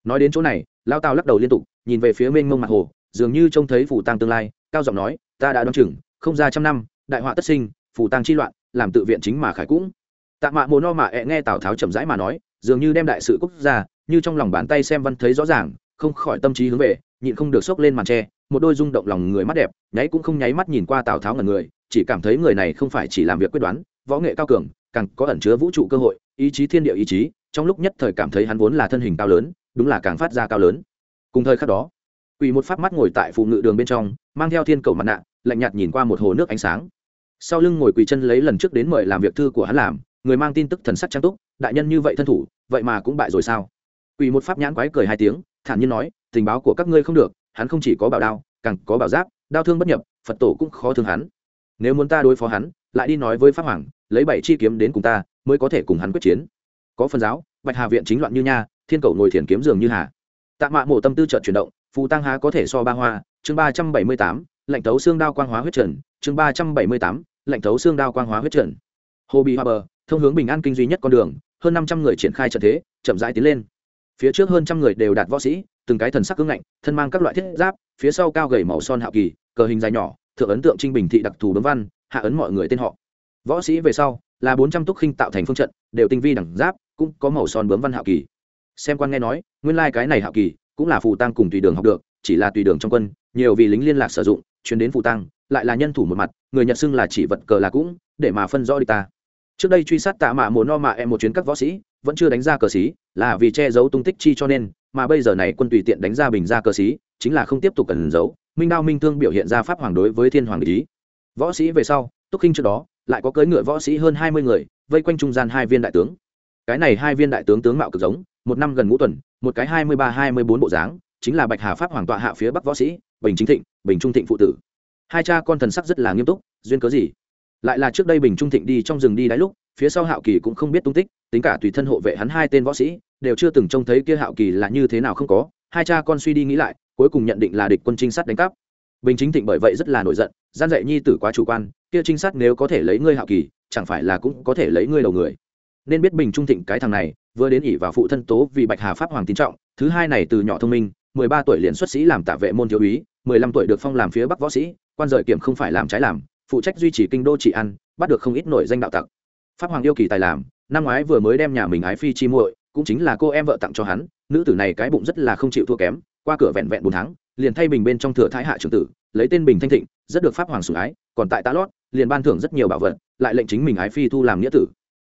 Nói đến chỗ này, lao tao lắc đầu liên tục, nhìn về phía mênh mông mặt hồ, dường như trông thấy phủ tăng tương lai, cao giọng nói, ta đã đoán chừng, không ra trăm năm, đại họa tất sinh phủ tăng chi loạn, làm tự viện chính mà khải cũng. Tạ mạ mồ no mạ ẹ nghe tào tháo chậm rãi mà nói, dường như đem đại sự quốc gia, như trong lòng bàn tay xem văn thấy rõ ràng không khỏi tâm trí hướng về, nhịn không được sốc lên màn tre, một đôi rung động lòng người mắt đẹp, nháy cũng không nháy mắt nhìn qua tào tháo ngần người, chỉ cảm thấy người này không phải chỉ làm việc quyết đoán, võ nghệ cao cường, càng có ẩn chứa vũ trụ cơ hội, ý chí thiên địa ý chí, trong lúc nhất thời cảm thấy hắn vốn là thân hình cao lớn, đúng là càng phát ra cao lớn. Cùng thời khắc đó, quỳ một phát mắt ngồi tại phụ ngự đường bên trong, mang theo thiên cầu mặt nạ, lạnh nhạt nhìn qua một hồ nước ánh sáng. Sau lưng ngồi quỳ chân lấy lần trước đến mời làm việc thư của hắn làm, người mang tin tức thần sắc trang túc, đại nhân như vậy thân thủ, vậy mà cũng bại rồi sao? Quỷ một pháp nhãn quái cười hai tiếng thản nhiên nói, tình báo của các ngươi không được, hắn không chỉ có bảo đao, càng có bảo giáp, đao thương bất nhập, phật tổ cũng khó thương hắn. Nếu muốn ta đối phó hắn, lại đi nói với pháp hoàng, lấy bảy chi kiếm đến cùng ta, mới có thể cùng hắn quyết chiến. Có phần giáo, bạch hà viện chính loạn như nha, thiên cầu ngồi thiền kiếm dường như hà. Tạ mạ mộ tâm tư trợt chuyển động, phù tăng há có thể so ba hoa, chương ba trăm bảy mươi tám lệnh tấu xương đao quang hóa huyết trần, chương ba trăm bảy mươi tám lệnh tấu xương đao quang hóa huyết trần. Hồ bị hoa bờ, thông hướng bình an kinh duy nhất con đường, hơn năm trăm người triển khai trận thế, chậm rãi tiến lên phía trước hơn trăm người đều đạt võ sĩ, từng cái thần sắc cứng ngạnh, thân mang các loại thiết giáp, phía sau cao gầy màu son hạo kỳ, cờ hình dài nhỏ, thượng ấn tượng trinh bình thị đặc thù bấm văn, hạ ấn mọi người tên họ. Võ sĩ về sau, là bốn trăm túc khinh tạo thành phương trận, đều tinh vi đẳng giáp, cũng có màu son bướm văn hạo kỳ. Xem quan nghe nói, nguyên lai、like、cái này hạo kỳ cũng là phù tăng cùng tùy đường học được, chỉ là tùy đường trong quân, nhiều vì lính liên lạc sử dụng chuyến đến phù tăng lại là nhân thủ một mặt, người nhận xưng là chỉ vật cờ là cũng, để mà phân rõ đi ta. Trước đây truy sát tạ mạ mồ no mạ em một chuyến các võ sĩ vẫn chưa đánh ra cờ xí, là vì che giấu tung tích chi cho nên, mà bây giờ này quân tùy tiện đánh ra bình ra cờ xí, chính là không tiếp tục cần giấu. Minh đao minh thương biểu hiện ra pháp hoàng đối với thiên hoàng ý. Võ sĩ về sau, túc khinh trước đó, lại có cưỡi ngựa võ sĩ hơn hai mươi người, vây quanh trung gian hai viên đại tướng. Cái này hai viên đại tướng tướng mạo cực giống, một năm gần ngũ tuần, một cái hai mươi ba, hai mươi bốn bộ dáng, chính là bạch hà pháp hoàng tọa hạ phía bắc võ sĩ, bình chính thịnh, bình trung thịnh phụ tử. Hai cha con thần sắc rất là nghiêm túc, duyên cớ gì? Lại là trước đây bình trung thịnh đi trong rừng đi đáy lúc phía sau hạo kỳ cũng không biết tung tích, tính cả tùy thân hộ vệ hắn hai tên võ sĩ, đều chưa từng trông thấy kia hạo kỳ là như thế nào không có. Hai cha con suy đi nghĩ lại, cuối cùng nhận định là địch quân trinh sát đánh cắp. Bình chính thịnh bởi vậy rất là nổi giận, gian dạy nhi tử quá chủ quan, kia trinh sát nếu có thể lấy ngươi hạo kỳ, chẳng phải là cũng có thể lấy ngươi đầu người. Nên biết bình trung thịnh cái thằng này, vừa đến ỉ vào phụ thân tố vì bạch hà pháp hoàng tín trọng, thứ hai này từ nhỏ thông minh, mười ba tuổi liền xuất sĩ làm tả vệ môn thiếu úy, mười lăm tuổi được phong làm phía bắc võ sĩ, quan rời kiểm không phải làm trái làm, phụ trách duy trì kinh đô trị ăn bắt được không ít nổi danh đạo tặc pháp hoàng yêu kỳ tài làm, năm ngoái vừa mới đem nhà mình ái phi chi muội, cũng chính là cô em vợ tặng cho hắn, nữ tử này cái bụng rất là không chịu thua kém, qua cửa vẹn vẹn bốn tháng, liền thay bình bên trong thừa thái hạ trưởng tử, lấy tên bình thanh thịnh, rất được pháp hoàng sủng ái, còn tại tá lót, liền ban thưởng rất nhiều bảo vật, lại lệnh chính mình ái phi thu làm nghĩa tử.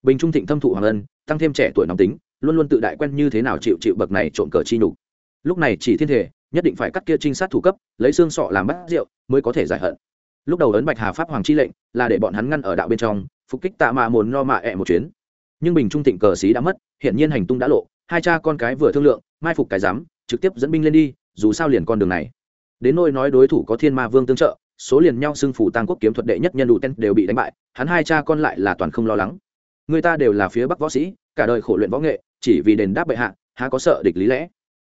Bình trung thịnh thâm thụ hoàng ân, tăng thêm trẻ tuổi nóng tính, luôn luôn tự đại quen như thế nào chịu chịu bậc này trộm cờ chi nhục. Lúc này chỉ thiên thể, nhất định phải cắt kia trinh sát thủ cấp, lấy xương sọ làm bát rượu, mới có thể giải hận. Lúc đầu ấn bạch hà pháp hoàng chi lệnh, là để bọn hắn ngăn ở đạo bên trong phục kích tạ mạ mồn no mạ ẹ một chuyến. Nhưng bình trung thịnh cờ xí đã mất, hiển nhiên hành tung đã lộ, hai cha con cái vừa thương lượng, mai phục cái dám trực tiếp dẫn binh lên đi, dù sao liền con đường này. Đến nôi nói đối thủ có thiên ma vương tương trợ, số liền nhau xưng phủ tăng quốc kiếm thuật đệ nhất nhân đủ tên đều bị đánh bại, hắn hai cha con lại là toàn không lo lắng. Người ta đều là phía bắc võ sĩ, cả đời khổ luyện võ nghệ, chỉ vì đền đáp bệ hạ, há có sợ địch lý lẽ?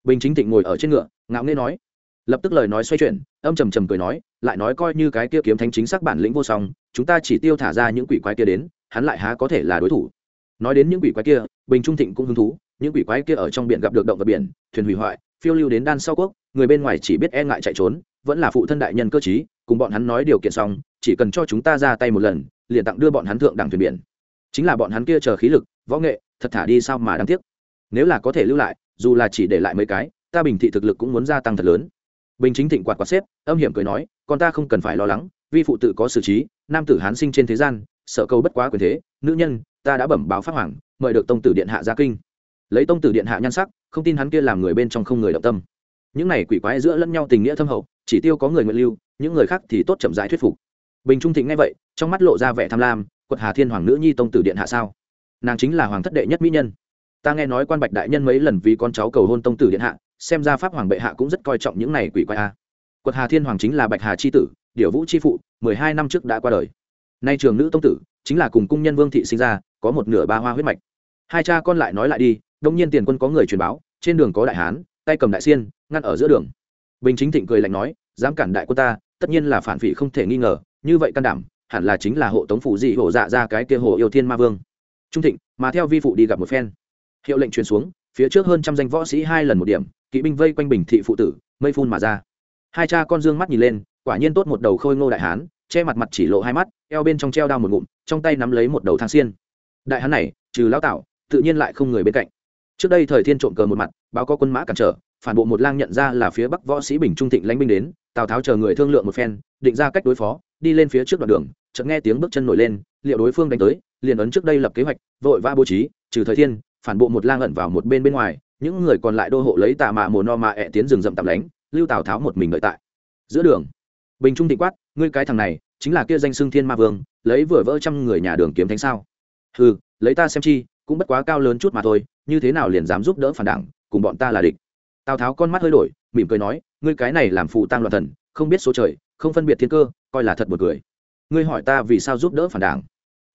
Bình chính thịnh ngồi ở trên ngựa, ngạo nghê nói lập tức lời nói xoay chuyển, âm trầm trầm cười nói, lại nói coi như cái kia kiếm thánh chính xác bản lĩnh vô song, chúng ta chỉ tiêu thả ra những quỷ quái kia đến, hắn lại há có thể là đối thủ. Nói đến những quỷ quái kia, bình trung thịnh cũng hứng thú, những quỷ quái kia ở trong biển gặp được động vật biển, thuyền hủy hoại, phiêu lưu đến đan sau quốc, người bên ngoài chỉ biết e ngại chạy trốn, vẫn là phụ thân đại nhân cơ chí cùng bọn hắn nói điều kiện xong, chỉ cần cho chúng ta ra tay một lần, liền tặng đưa bọn hắn thượng đẳng thuyền biển. Chính là bọn hắn kia chờ khí lực, võ nghệ, thật thả đi sao mà đáng tiếc. Nếu là có thể lưu lại, dù là chỉ để lại mấy cái, ta bình thị thực lực cũng muốn gia tăng thật lớn bình chính thịnh quạt quạt xếp, âm hiểm cười nói, con ta không cần phải lo lắng, vi phụ tự có xử trí, nam tử hán sinh trên thế gian, sợ câu bất quá quyền thế, nữ nhân, ta đã bẩm báo pháp hoàng, mời được tông tử điện hạ ra kinh. Lấy tông tử điện hạ nhan sắc, không tin hắn kia làm người bên trong không người động tâm. Những này quỷ quái giữa lẫn nhau tình nghĩa thâm hậu, chỉ tiêu có người nguyện lưu, những người khác thì tốt chậm rãi thuyết phục. Bình trung thịnh ngay vậy, trong mắt lộ ra vẻ tham lam, quật hà thiên hoàng nữ nhi tông tử điện hạ sao? Nàng chính là hoàng thất đệ nhất mỹ nhân. Ta nghe nói quan bạch đại nhân mấy lần vì con cháu cầu hôn tông tử điện hạ xem ra pháp hoàng bệ hạ cũng rất coi trọng những này quỷ quái a. Quật hà thiên hoàng chính là bạch hà c h i tử điệu vũ c h i phụ, mười hai năm trước đã qua đời. Nay trường nữ tông tử, chính là cùng cung nhân vương thị sinh ra, có một nửa ba hoa huyết mạch. Hai cha con lại nói lại đi, đông nhiên tiền quân có người truyền báo, trên đường có đại hán, tay cầm đại xiên, ngăn ở giữa đường. Bình chính thịnh cười lạnh nói, dám cản đại quân ta, tất nhiên là phản vị không thể nghi ngờ, như vậy can đảm, hẳn là chính là hộ tống phủ dị hộ dạ ra cái kia hộ yêu thiên ma vương. Trung thịnh, mà theo vi phụ đi gặp một phen. Hiệu lệnh truyền xuống, phía trước hơn trăm danh võ sĩ hai lần một điểm kỵ binh vây quanh bình thị phụ tử, mây phun mà ra. Hai cha con dương mắt nhìn lên, quả nhiên tốt một đầu khôi ngô đại hán, che mặt mặt chỉ lộ hai mắt, eo bên trong treo đao một ngụm, trong tay nắm lấy một đầu thang xiên. Đại hán này, trừ lão tạo tự nhiên lại không người bên cạnh. Trước đây thời thiên trộm cờ một mặt, báo có quân mã cản trở, phản bộ một lang nhận ra là phía bắc võ sĩ bình trung thịnh lãnh binh đến, tào tháo chờ người thương lượng một phen, định ra cách đối phó, đi lên phía trước đoạn đường, chợt nghe tiếng bước chân nổi lên, liệu đối phương đánh tới, liền ấn trước đây lập kế hoạch, vội vã bố trí, trừ thời thiên, phản bộ một lang ẩn vào một bên bên ngoài những người còn lại đô hộ lấy tà mạ mồ no mạ ẹ tiến rừng rậm tạm lánh, lưu tào tháo một mình đợi tại giữa đường. Bình trung thị quát, ngươi cái thằng này, chính là kia danh xưng thiên ma vương, lấy vừa vỡ trăm người nhà đường kiếm thánh sao? Ừ lấy ta xem chi, cũng bất quá cao lớn chút mà thôi, như thế nào liền dám giúp đỡ phản đảng, cùng bọn ta là địch? Tào tháo con mắt hơi đổi, mỉm cười nói, ngươi cái này làm phụ tăng loạn thần, không biết số trời, không phân biệt thiên cơ, coi là thật một cười. Ngươi hỏi ta vì sao giúp đỡ phản đảng?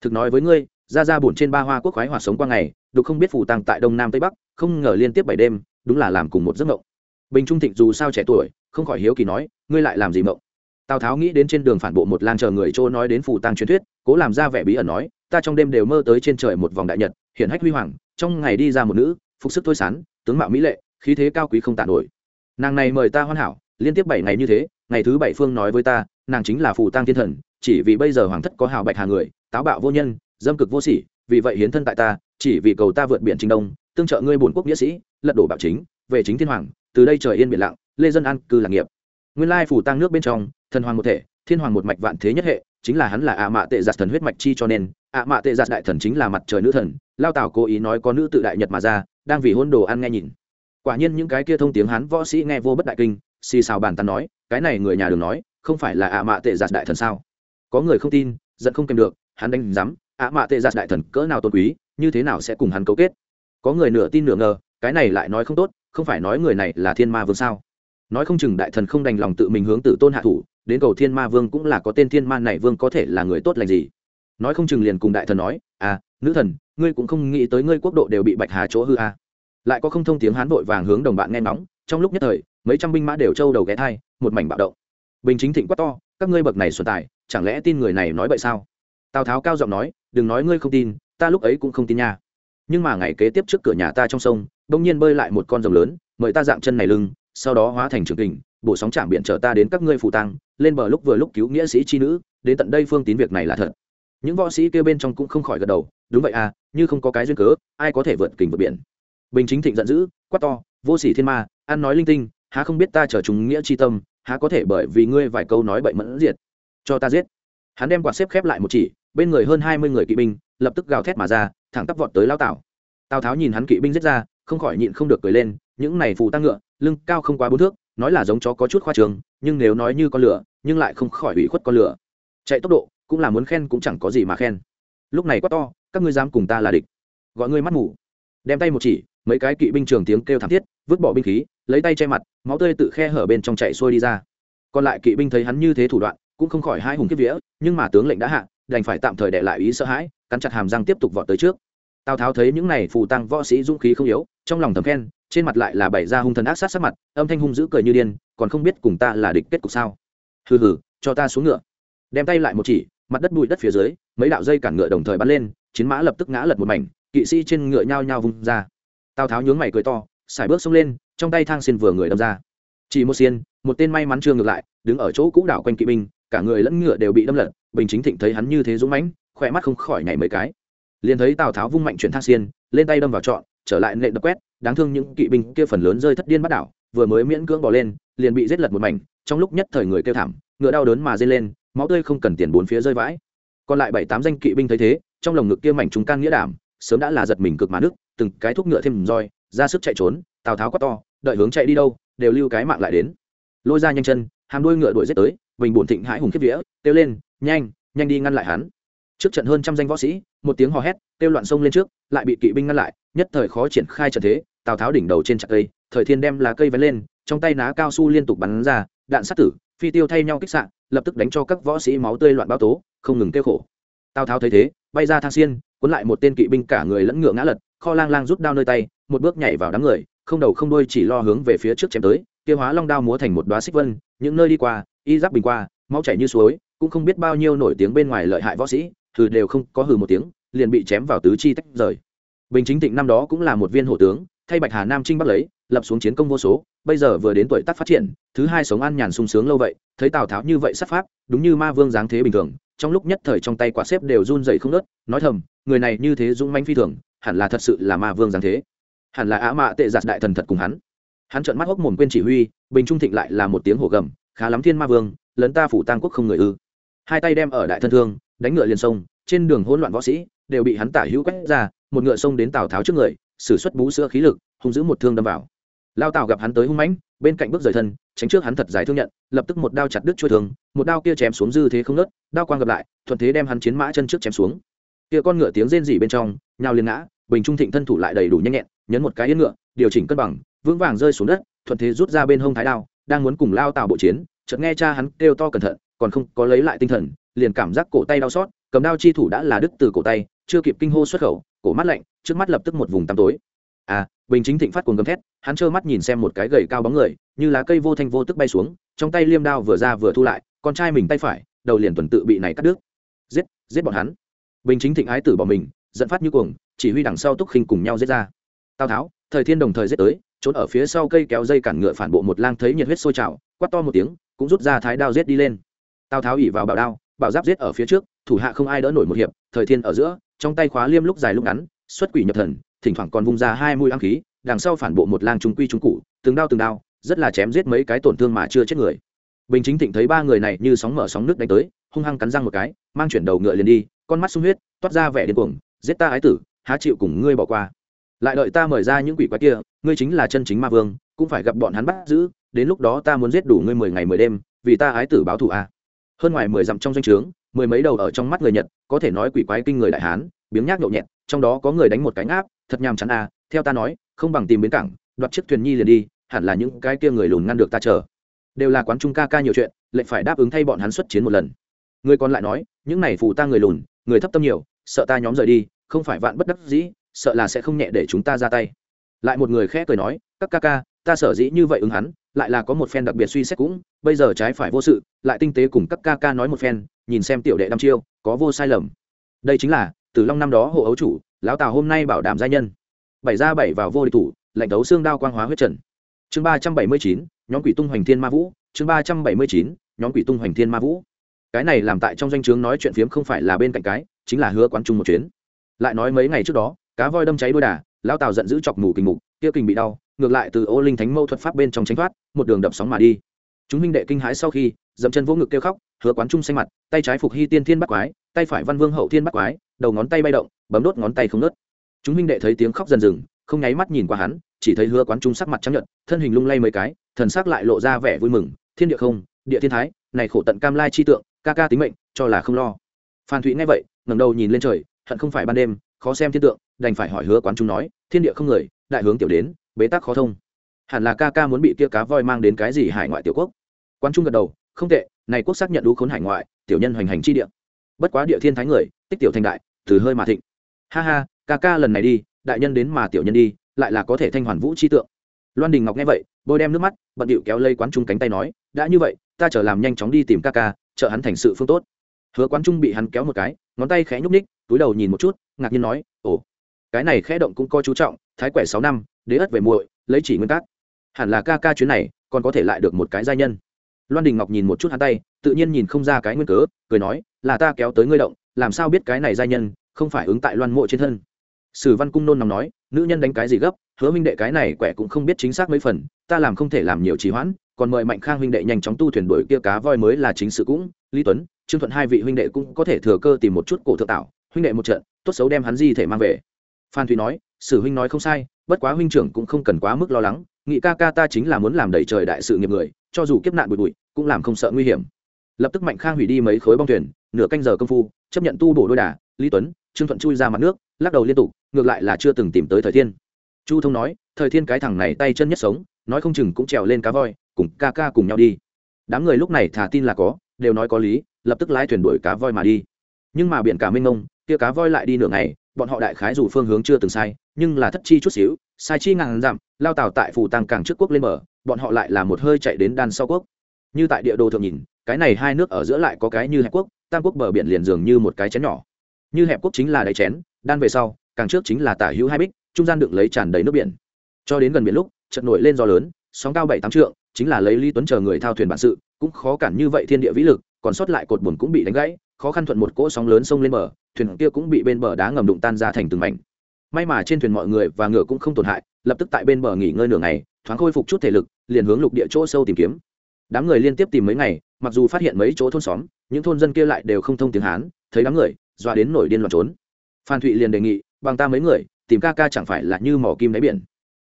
Thực nói với ngươi, ra ra bổn trên ba hoa quốc khoái hoạt sống qua ngày đục không biết phủ tăng tại đông nam tây bắc, không ngờ liên tiếp bảy đêm, đúng là làm cùng một giấc mộng. Bình trung thịnh dù sao trẻ tuổi, không khỏi hiếu kỳ nói, ngươi lại làm gì mộng? Tào tháo nghĩ đến trên đường phản bộ một lang chờ người trôi nói đến phù tăng truyền thuyết, cố làm ra vẻ bí ẩn nói, ta trong đêm đều mơ tới trên trời một vòng đại nhật hiện hách huy hoàng, trong ngày đi ra một nữ, phục sức thôi sán, tướng mạo mỹ lệ, khí thế cao quý không tàn nổi. Nàng này mời ta hoàn hảo, liên tiếp bảy ngày như thế, ngày thứ bảy phương nói với ta, nàng chính là phù tăng thiên thần, chỉ vì bây giờ hoàng thất có hào bạch hà người, táo bạo vô nhân, dâm cực vô sỉ, vì vậy hiến thân tại ta chỉ vì cầu ta vượt biển trình đông, tương trợ ngươi bổn quốc nghĩa sĩ, lật đổ bạo chính, về chính thiên hoàng, từ đây trời yên biển lặng, lê dân an cư lạc nghiệp. Nguyên lai phủ tăng nước bên trong, thần hoàng một thể, thiên hoàng một mạch vạn thế nhất hệ, chính là hắn là ạ mạ tệ giặt thần huyết mạch chi cho nên, ạ mạ tệ giặt đại thần chính là mặt trời nữ thần, lao tảo cố ý nói có nữ tự đại nhật mà ra, đang vì hôn đồ ăn nghe nhìn. Quả nhiên những cái kia thông tiếng hắn võ sĩ nghe vô bất đại kinh, xì xào bàn tán nói, cái này người nhà đường nói, không phải là ạ mạ tệ giặt đại thần sao? Có người không tin, giận không kèm được, hắn đánh giám, ạ mạ tệ giặt đại thần cỡ nào tôn quý như thế nào sẽ cùng hắn cấu kết? Có người nửa tin nửa ngờ, cái này lại nói không tốt, không phải nói người này là thiên ma vương sao? Nói không chừng đại thần không đành lòng tự mình hướng tử tôn hạ thủ, đến cầu thiên ma vương cũng là có tên thiên ma này vương có thể là người tốt lành gì? Nói không chừng liền cùng đại thần nói à nữ thần, ngươi cũng không nghĩ tới ngươi quốc độ đều bị bạch hà chỗ hư à. lại có không thông tiếng hán vội vàng hướng đồng bạn nghe nóng trong lúc nhất thời, mấy trăm binh mã đều trâu đầu ghé thai, một mảnh bạo động. Bình chính thịnh quát to, các ngươi bậc này xuân tài, chẳng lẽ tin người này nói vậy sao? Tào tháo cao giọng nói, đừng nói ngươi không tin ta lúc ấy cũng không tin nha. Nhưng mà ngày kế tiếp trước cửa nhà ta trong sông, bỗng nhiên bơi lại một con rồng lớn, mời ta dạng chân này lưng, sau đó hóa thành trường kình, bổ sóng chạm biển chở ta đến các ngươi phù tăng lên bờ lúc vừa lúc cứu nghĩa sĩ chi nữ, đến tận đây phương tín việc này là thật. Những võ sĩ kêu bên trong cũng không khỏi gật đầu, đúng vậy à như không có cái duyên cớ, ai có thể vượt kình vượt biển. Bình chính thịnh giận dữ, quát to, vô sỉ thiên ma, ăn nói linh tinh, há không biết ta trở chúng nghĩa chi tâm, há có thể bởi vì ngươi vài câu nói bậy mẫn diệt, cho ta giết. Hắn đem quạt xếp khép lại một chỉ, bên người hơn hai mươi người kỵ binh lập tức gào thét mà ra, thẳng tắp vọt tới lao tảo. Tào tháo nhìn hắn kỵ binh giết ra, không khỏi nhịn không được cười lên, những này phù tăng ngựa, lưng cao không quá bốn thước, nói là giống chó có chút khoa trường, nhưng nếu nói như con lửa, nhưng lại không khỏi bị khuất con lửa. Chạy tốc độ, cũng là muốn khen cũng chẳng có gì mà khen. Lúc này quá to, các ngươi dám cùng ta là địch. Gọi ngươi mắt mù. Đem tay một chỉ, mấy cái kỵ binh trường tiếng kêu thảm thiết, vứt bỏ binh khí, lấy tay che mặt, máu tươi tự khe hở bên trong chạy xuôi đi ra. Còn lại kỵ binh thấy hắn như thế thủ đoạn, cũng không khỏi hai hùng kiếp vía, nhưng mà tướng lệnh đã hạ đành phải tạm thời để lại ý sợ hãi, cắn chặt hàm răng tiếp tục vọt tới trước. Tào tháo thấy những này phù tăng võ sĩ dũng khí không yếu, trong lòng thầm khen, trên mặt lại là bày ra hung thần ác sát sát mặt, âm thanh hung dữ cười như điên, còn không biết cùng ta là địch kết cục sao? Hừ hừ, cho ta xuống ngựa. Đem tay lại một chỉ, mặt đất bụi đất phía dưới, mấy đạo dây cản ngựa đồng thời bắn lên, chiến mã lập tức ngã lật một mảnh, kỵ sĩ trên ngựa nhao nhao vung ra. Tào tháo nhướng mày cười to xài bước xông lên, trong tay thang xin vừa người đâm ra. Chỉ một xiên, một tên may mắn chưa ngược lại, đứng ở chỗ cũ đảo quanh kỵ binh cả người lẫn ngựa đều bị đâm lật, bình chính thịnh thấy hắn như thế dũng mãnh, khỏe mắt không khỏi nhảy mấy cái. Liền thấy tào tháo vung mạnh chuyển thác xiên, lên tay đâm vào trọn, trở lại nệ đập quét, đáng thương những kỵ binh kia phần lớn rơi thất điên bắt đảo, vừa mới miễn cưỡng bỏ lên, liền bị giết lật một mảnh, trong lúc nhất thời người kêu thảm, ngựa đau đớn mà dây lên, máu tươi không cần tiền bốn phía rơi vãi. Còn lại bảy tám danh kỵ binh thấy thế, trong lồng ngực kia mảnh chúng can nghĩa đảm, sớm đã là giật mình cực mà nước từng cái thuốc ngựa thêm roi, ra sức chạy trốn, tào tháo quát to, đợi hướng chạy đi đâu, đều lưu cái mạng lại đến. Lôi ra nhanh chân, hàm đuôi ngựa đuổi giết tới bình bổn thịnh hãi hùng khiếp vía, kêu lên, nhanh nhanh đi ngăn lại hắn. Trước trận hơn trăm danh võ sĩ, một tiếng hò hét, kêu loạn sông lên trước, lại bị kỵ binh ngăn lại, nhất thời khó triển khai trận thế, tào tháo đỉnh đầu trên chặt cây, thời thiên đem lá cây vén lên, trong tay ná cao su liên tục bắn ra, đạn sát tử, phi tiêu thay nhau kích sạn lập tức đánh cho các võ sĩ máu tươi loạn bao tố, không ngừng kêu khổ. Tào tháo thấy thế, bay ra thang xiên, cuốn lại một tên kỵ binh cả người lẫn ngựa ngã lật, kho lang lang rút đao nơi tay, một bước nhảy vào đám người, không đầu không đuôi chỉ lo hướng về phía trước chém tới, kia hóa long đao múa thành một đoá xích vân, những nơi đi qua y giáp bình qua mau chảy như suối, cũng không biết bao nhiêu nổi tiếng bên ngoài lợi hại võ sĩ thử đều không có hừ một tiếng, liền bị chém vào tứ chi tách rời. Bình chính thịnh năm đó cũng là một viên hổ tướng, thay bạch hà nam trinh bắt lấy, lập xuống chiến công vô số, bây giờ vừa đến tuổi tác phát triển, thứ hai sống an nhàn sung sướng lâu vậy, thấy tào tháo như vậy sắp pháp, đúng như ma vương dáng thế bình thường, trong lúc nhất thời trong tay quả xếp đều run dậy không nớt nói thầm, người này như thế dũng manh phi thường, hẳn là thật sự là ma vương dáng thế. Hẳn là á mạ tệ giạt đại thần thật cùng hắn. Hắn trợn mắt hốc mồm quên chỉ huy, bình trung thịnh lại là một tiếng hổ gầm khá lắm thiên ma vương, lấn ta phủ tang quốc không người ư. Hai tay đem ở đại thân thương, đánh ngựa liền sông, trên đường hỗn loạn võ sĩ, đều bị hắn tả hữu quét ra, một ngựa sông đến tào tháo trước người, sử xuất bú sữa khí lực, hung giữ một thương đâm vào. Lao tào gặp hắn tới hung mãnh, bên cạnh bước rời thân, tránh trước hắn thật dài thương nhận, lập tức một đao chặt đứt chuôi thương, một đao kia chém xuống dư thế không nớt, đao quang gặp lại, thuận thế đem hắn chiến mã chân trước chém xuống. Kia con ngựa tiếng rên rỉ bên trong, nhào liền ngã, bình trung thịnh thân thủ lại đầy đủ nhanh nhẹn, nhấn một cái yên ngựa, điều chỉnh cân bằng, vững vàng rơi xuống đất, thuận thế rút ra bên hông thái đao đang muốn cùng lao tào bộ chiến, chợt nghe cha hắn kêu to cẩn thận, còn không có lấy lại tinh thần, liền cảm giác cổ tay đau xót, cầm đao chi thủ đã là đứt từ cổ tay, chưa kịp kinh hô xuất khẩu, cổ mắt lạnh, trước mắt lập tức một vùng tăm tối. À bình chính thịnh phát cuồng gầm thét, hắn trơ mắt nhìn xem một cái gầy cao bóng người, như lá cây vô thanh vô tức bay xuống, trong tay liêm đao vừa ra vừa thu lại, con trai mình tay phải, đầu liền tuần tự bị này cắt đứt. Giết giết bọn hắn. Bình chính thịnh ái tử bỏ mình dẫn phát như cuồng, chỉ huy đằng sau túc khinh cùng nhau giết ra. Tào tháo, thời thiên đồng thời giết tới trốn ở phía sau cây kéo dây cản ngựa phản bộ một lang thấy nhiệt huyết sôi trào, quát to một tiếng, cũng rút ra thái đao giết đi lên. Tào tháo ỉ vào bảo đao, bảo giáp giết ở phía trước, thủ hạ không ai đỡ nổi một hiệp, thời thiên ở giữa, trong tay khóa liêm lúc dài lúc ngắn, xuất quỷ nhập thần, thỉnh thoảng còn vung ra hai mũi ám khí, đằng sau phản bộ một lang trung quy trung cụ, từng đao từng đao, rất là chém giết mấy cái tổn thương mà chưa chết người. Bình chính thịnh thấy ba người này như sóng mở sóng nước đánh tới, hung hăng cắn răng một cái, mang chuyển đầu ngựa liền đi, con mắt sung huyết, toát ra vẻ điên cuồng, giết ta ái tử, há chịu cùng ngươi bỏ qua lại đợi ta mời ra những quỷ quái kia, ngươi chính là chân chính ma vương, cũng phải gặp bọn hắn bắt giữ, đến lúc đó ta muốn giết đủ ngươi mười ngày mười đêm, vì ta ái tử báo thù a. Hơn ngoài mười dặm trong danh o trướng, mười mấy đầu ở trong mắt người nhật, có thể nói quỷ quái kinh người đại hán, biếng nhác nhậu nhẹt, trong đó có người đánh một cánh áp thật nhàm chán a, theo ta nói, không bằng tìm bến cảng, đoạt chiếc thuyền nhi liền đi, hẳn là những cái kia người lùn ngăn được ta chờ. Đều là quán trung ca ca nhiều chuyện lệnh phải đáp ứng thay bọn hắn xuất chiến một lần. Người còn lại nói, những này phù ta người lùn, người thấp tâm nhiều, sợ ta nhóm rời đi, không phải vạn bất đắc dĩ sợ là sẽ không nhẹ để chúng ta ra tay. Lại một người khẽ cười nói, các ca ca, ta sở dĩ như vậy ứng hắn, lại là có một phen đặc biệt suy xét cũng, bây giờ trái phải vô sự, lại tinh tế cùng các ca ca nói một phen, nhìn xem tiểu đệ đăm chiêu, có vô sai lầm. Đây chính là từ long năm đó hộ ấu chủ, lão tào hôm nay bảo đảm gia nhân. Bảy ra bảy vào vô địch thủ lệnh đấu xương đao quang hóa huyết trần. Chương ba trăm bảy mươi chín, nhóm quỷ tung hoành thiên ma vũ, chương ba trăm bảy mươi chín, nhóm quỷ tung hoành thiên ma vũ. Cái này làm tại trong danh o chướng nói chuyện phiếm không phải là bên cạnh cái, chính là hứa quán trung một chuyến. Lại nói mấy ngày trước đó cá voi đâm cháy đôi đà lao tào giận dữ chọc mù kình mục, kia kình bị đau, ngược lại từ ô linh thánh mâu thuật pháp bên trong tránh thoát, một đường đập sóng mà đi. Chúng minh đệ kinh hãi sau khi, dậm chân vỗ ngực kêu khóc, hứa quán trung xanh mặt, tay trái phục hy tiên thiên bắt quái, tay phải văn vương hậu thiên bắt quái, đầu ngón tay bay động, bấm đốt ngón tay không nớt chúng minh đệ thấy tiếng khóc dần dừng, không nháy mắt nhìn qua hắn, chỉ thấy hứa quán trung sắc mặt chấp nhận thân hình lung lay mấy cái, thần sắc lại lộ ra vẻ vui mừng, thiên địa không, địa thiên thái, này khổ tận cam lai chi tượng, ca ca tính mệnh, cho là không lo. Phan thụy nghe vậy, ngẩng đầu nhìn lên trời, hận không phải ban đêm, khó xem thiên tượng đành phải hỏi hứa quán trung nói, thiên địa không người, đại hướng tiểu đến, bế tắc khó thông. Hẳn là ca ca muốn bị kia cá voi mang đến cái gì hải ngoại tiểu quốc? Quan trung gật đầu, không tệ, này quốc xác nhận đũ khốn hải ngoại, tiểu nhân hoành hành chi địa. Bất quá địa thiên thái người, tích tiểu thành đại, từ hơi mà thịnh. Ha ha, ca ca lần này đi, đại nhân đến mà tiểu nhân đi, lại là có thể thanh hoàn vũ chi tượng. Loan đình ngọc nghe vậy, bôi đem nước mắt, bận điệu kéo lây quán trung cánh tay nói, đã như vậy, ta trở làm nhanh chóng đi tìm ca ca, trợ hắn thành sự phương tốt. Hứa quán trung bị hắn kéo một cái, ngón tay khẽ nhúc ních túi đầu nhìn một chút, ngạc nhiên nói, ồ cái này khẽ động cũng có chú trọng, thái quẻ sáu năm, đế ất về muội, lấy chỉ nguyên cát. Hẳn là ca ca chuyến này, còn có thể lại được một cái giai nhân. Loan đình ngọc nhìn một chút hắn tay, tự nhiên nhìn không ra cái nguyên cớ, cười nói, là ta kéo tới ngươi động, làm sao biết cái này giai nhân không phải ứng tại loan mộ trên thân? Sử văn cung nôn nóng nói, nữ nhân đánh cái gì gấp, hứa minh đệ cái này quẻ cũng không biết chính xác mấy phần, ta làm không thể làm nhiều trì hoãn, còn mời mạnh khang huynh đệ nhanh chóng tu thuyền đổi kia cá voi mới là chính sự cũng. Lý tuấn, trương thuận hai vị huynh đệ cũng có thể thừa cơ tìm một chút cổ thượng tạo, huynh đệ một trận, tốt xấu đem hắn di thể mang về phan thùy nói, sử huynh nói không sai, bất quá huynh trưởng cũng không cần quá mức lo lắng, nghị ca ca ta chính là muốn làm đầy trời đại sự nghiệp người, cho dù kiếp nạn bụi bụi, cũng làm không sợ nguy hiểm. Lập tức mạnh khang hủy đi mấy khối bong thuyền, nửa canh giờ công phu, chấp nhận tu bổ đôi đà, lý tuấn, trương thuận chui ra mặt nước, lắc đầu liên tục, ngược lại là chưa từng tìm tới thời thiên. Chu thông nói, thời thiên cái thằng này tay chân nhất sống, nói không chừng cũng trèo lên cá voi, cùng ca ca cùng nhau đi. Đám người lúc này thả tin là có, đều nói có lý, lập tức lái thuyền đuổi cá voi mà đi. Nhưng mà biển cả mênh mông, kia cá voi lại đi nửa ngày bọn họ đại khái dù phương hướng chưa từng sai, nhưng là thất chi chút xíu, sai chi ngàn dặm, lao tàu tại phủ tăng càng trước quốc lên mở bọn họ lại là một hơi chạy đến đan sau quốc. Như tại địa đồ thượng nhìn, cái này hai nước ở giữa lại có cái như hẹp quốc, tam quốc bờ biển liền dường như một cái chén nhỏ. Như hẹp quốc chính là đáy chén, đan về sau, càng trước chính là tả hữu hai bích, trung gian đựng lấy tràn đầy nước biển. Cho đến gần biển lúc chợt nổi lên gió lớn, sóng cao bảy tám trượng, chính là lấy lý tuấn chờ người thao thuyền bản sự, cũng khó cản như vậy thiên địa vĩ lực, còn sót lại cột buồn cũng bị đánh gãy khó khăn thuận một cỗ sóng lớn sông lên bờ, thuyền kia cũng bị bên bờ đá ngầm đụng tan ra thành từng mảnh. May mà trên thuyền mọi người và ngựa cũng không tổn hại, lập tức tại bên bờ nghỉ ngơi nửa ngày, thoáng khôi phục chút thể lực, liền hướng lục địa chỗ sâu tìm kiếm. Đám người liên tiếp tìm mấy ngày, mặc dù phát hiện mấy chỗ thôn xóm, những thôn dân kia lại đều không thông tiếng hán, thấy đám người doa đến nổi điên loạn trốn. Phan thụy liền đề nghị, bằng ta mấy người, tìm ca ca chẳng phải là như mỏ kim đáy biển.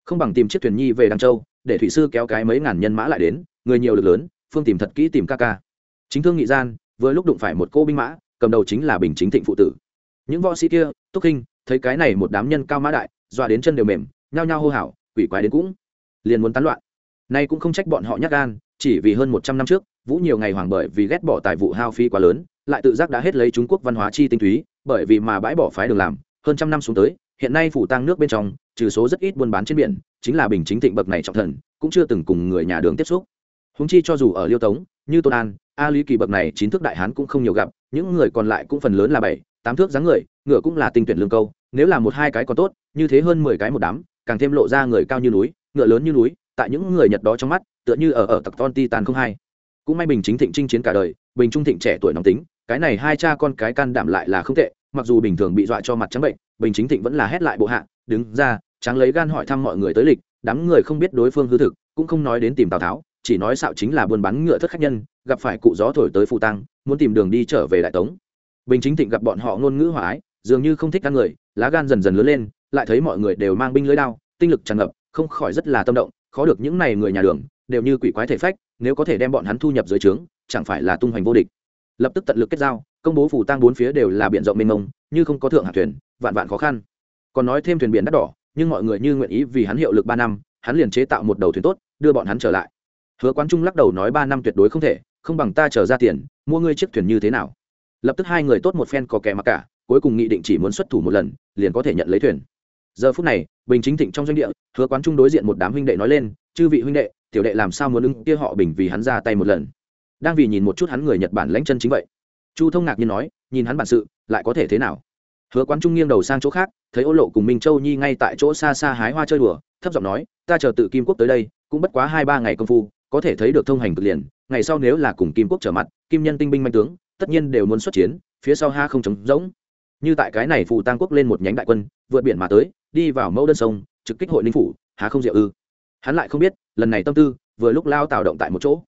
Không bằng tìm chiếc thuyền nhi về đăng châu, để thủy sư kéo cái mấy ngàn nhân mã lại đến, người nhiều lực lớn, phương tìm thật kỹ tìm ca ca. Chính thương nghị gian vừa lúc đụng phải một cô binh mã, cầm đầu chính là bình chính thịnh phụ tử. Những võ sĩ kia, túc kinh thấy cái này một đám nhân cao mã đại, dọa đến chân đều mềm, nhao nhao hô hào, quỷ quái đến cũng liền muốn tán loạn. Nay cũng không trách bọn họ nhắc gan, chỉ vì hơn một trăm năm trước, vũ nhiều ngày hoàng bởi vì ghét bỏ tài vụ hao phí quá lớn, lại tự giác đã hết lấy trung quốc văn hóa chi tinh túy, bởi vì mà bãi bỏ phái đường làm, hơn trăm năm xuống tới, hiện nay phủ tăng nước bên trong, trừ số rất ít buôn bán trên biển, chính là bình chính thịnh bậc này trọng thần, cũng chưa từng cùng người nhà đường tiếp xúc. Húng chi cho dù ở liêu tống, như tôn an a lý kỳ bậc này chín thước đại hán cũng không nhiều gặp, những người còn lại cũng phần lớn là bảy, tám thước dáng người, ngựa cũng là tinh tuyển lương câu, nếu là một hai cái còn tốt, như thế hơn mười cái một đám, càng thêm lộ ra người cao như núi, ngựa lớn như núi, tại những người nhật đó trong mắt, tựa như ở ở tặc ton ti tàn không hai. Cũng may bình chính thịnh chinh chiến cả đời, bình trung thịnh trẻ tuổi nóng tính, cái này hai cha con cái can đảm lại là không tệ, mặc dù bình thường bị dọa cho mặt trắng bệnh, bình chính thịnh vẫn là hét lại bộ hạ, đứng ra, tráng lấy gan hỏi thăm mọi người tới lịch, đám người không biết đối phương hư thực, cũng không nói đến tìm tào tháo chỉ nói xạo chính là buôn bán ngựa thất khách nhân, gặp phải cụ gió thổi tới phụ tăng muốn tìm đường đi trở về đại tống. Bình chính thịnh gặp bọn họ ngôn ngữ hòa ái, dường như không thích các người, lá gan dần dần lớn lên, lại thấy mọi người đều mang binh lưới đao, tinh lực tràn ngập, không khỏi rất là tâm động, khó được những này người nhà đường, đều như quỷ quái thể phách, nếu có thể đem bọn hắn thu nhập dưới trướng, chẳng phải là tung hoành vô địch. Lập tức tận lực kết giao, công bố phủ tăng bốn phía đều là biển rộng mênh mông, như không có thượng hạ thuyền, vạn vạn khó khăn. Còn nói thêm thuyền biển đắt đỏ, nhưng mọi người như nguyện ý vì hắn hiệu lực ba năm, hắn liền chế tạo một đầu thuyền tốt, đưa bọn hắn trở lại hứa quán trung lắc đầu nói ba năm tuyệt đối không thể, không bằng ta trở ra tiền, mua ngươi chiếc thuyền như thế nào. Lập tức hai người tốt một phen có kẻ mặc cả, cuối cùng nghị định chỉ muốn xuất thủ một lần, liền có thể nhận lấy thuyền. Giờ phút này, bình chính thịnh trong doanh địa, hứa quán trung đối diện một đám huynh đệ nói lên, chư vị huynh đệ, tiểu đệ làm sao muốn ưng kia họ bình vì hắn ra tay một lần? Đang vì nhìn một chút hắn người nhật bản lãnh chân chính vậy, chu thông ngạc nhiên nói, nhìn hắn bản sự, lại có thể thế nào? Hứa quán trung nghiêng đầu sang chỗ khác, thấy ô lộ cùng minh châu nhi ngay tại chỗ xa xa hái hoa chơi đùa, thấp giọng nói, ta chờ tự kim quốc tới đây, cũng bất quá hai ba ngày công phu có thể thấy được thông hành cực liền, ngày sau nếu là cùng kim quốc trở mặt, kim nhân tinh binh manh tướng, tất nhiên đều muốn xuất chiến, phía sau ha không chống rỗng. Như tại cái này phù tăng quốc lên một nhánh đại quân, vượt biển mà tới, đi vào mẫu đơn sông, trực kích hội ninh phủ, há không diệu ư. Hắn lại không biết, lần này tâm tư, vừa lúc lao tạo động tại một chỗ.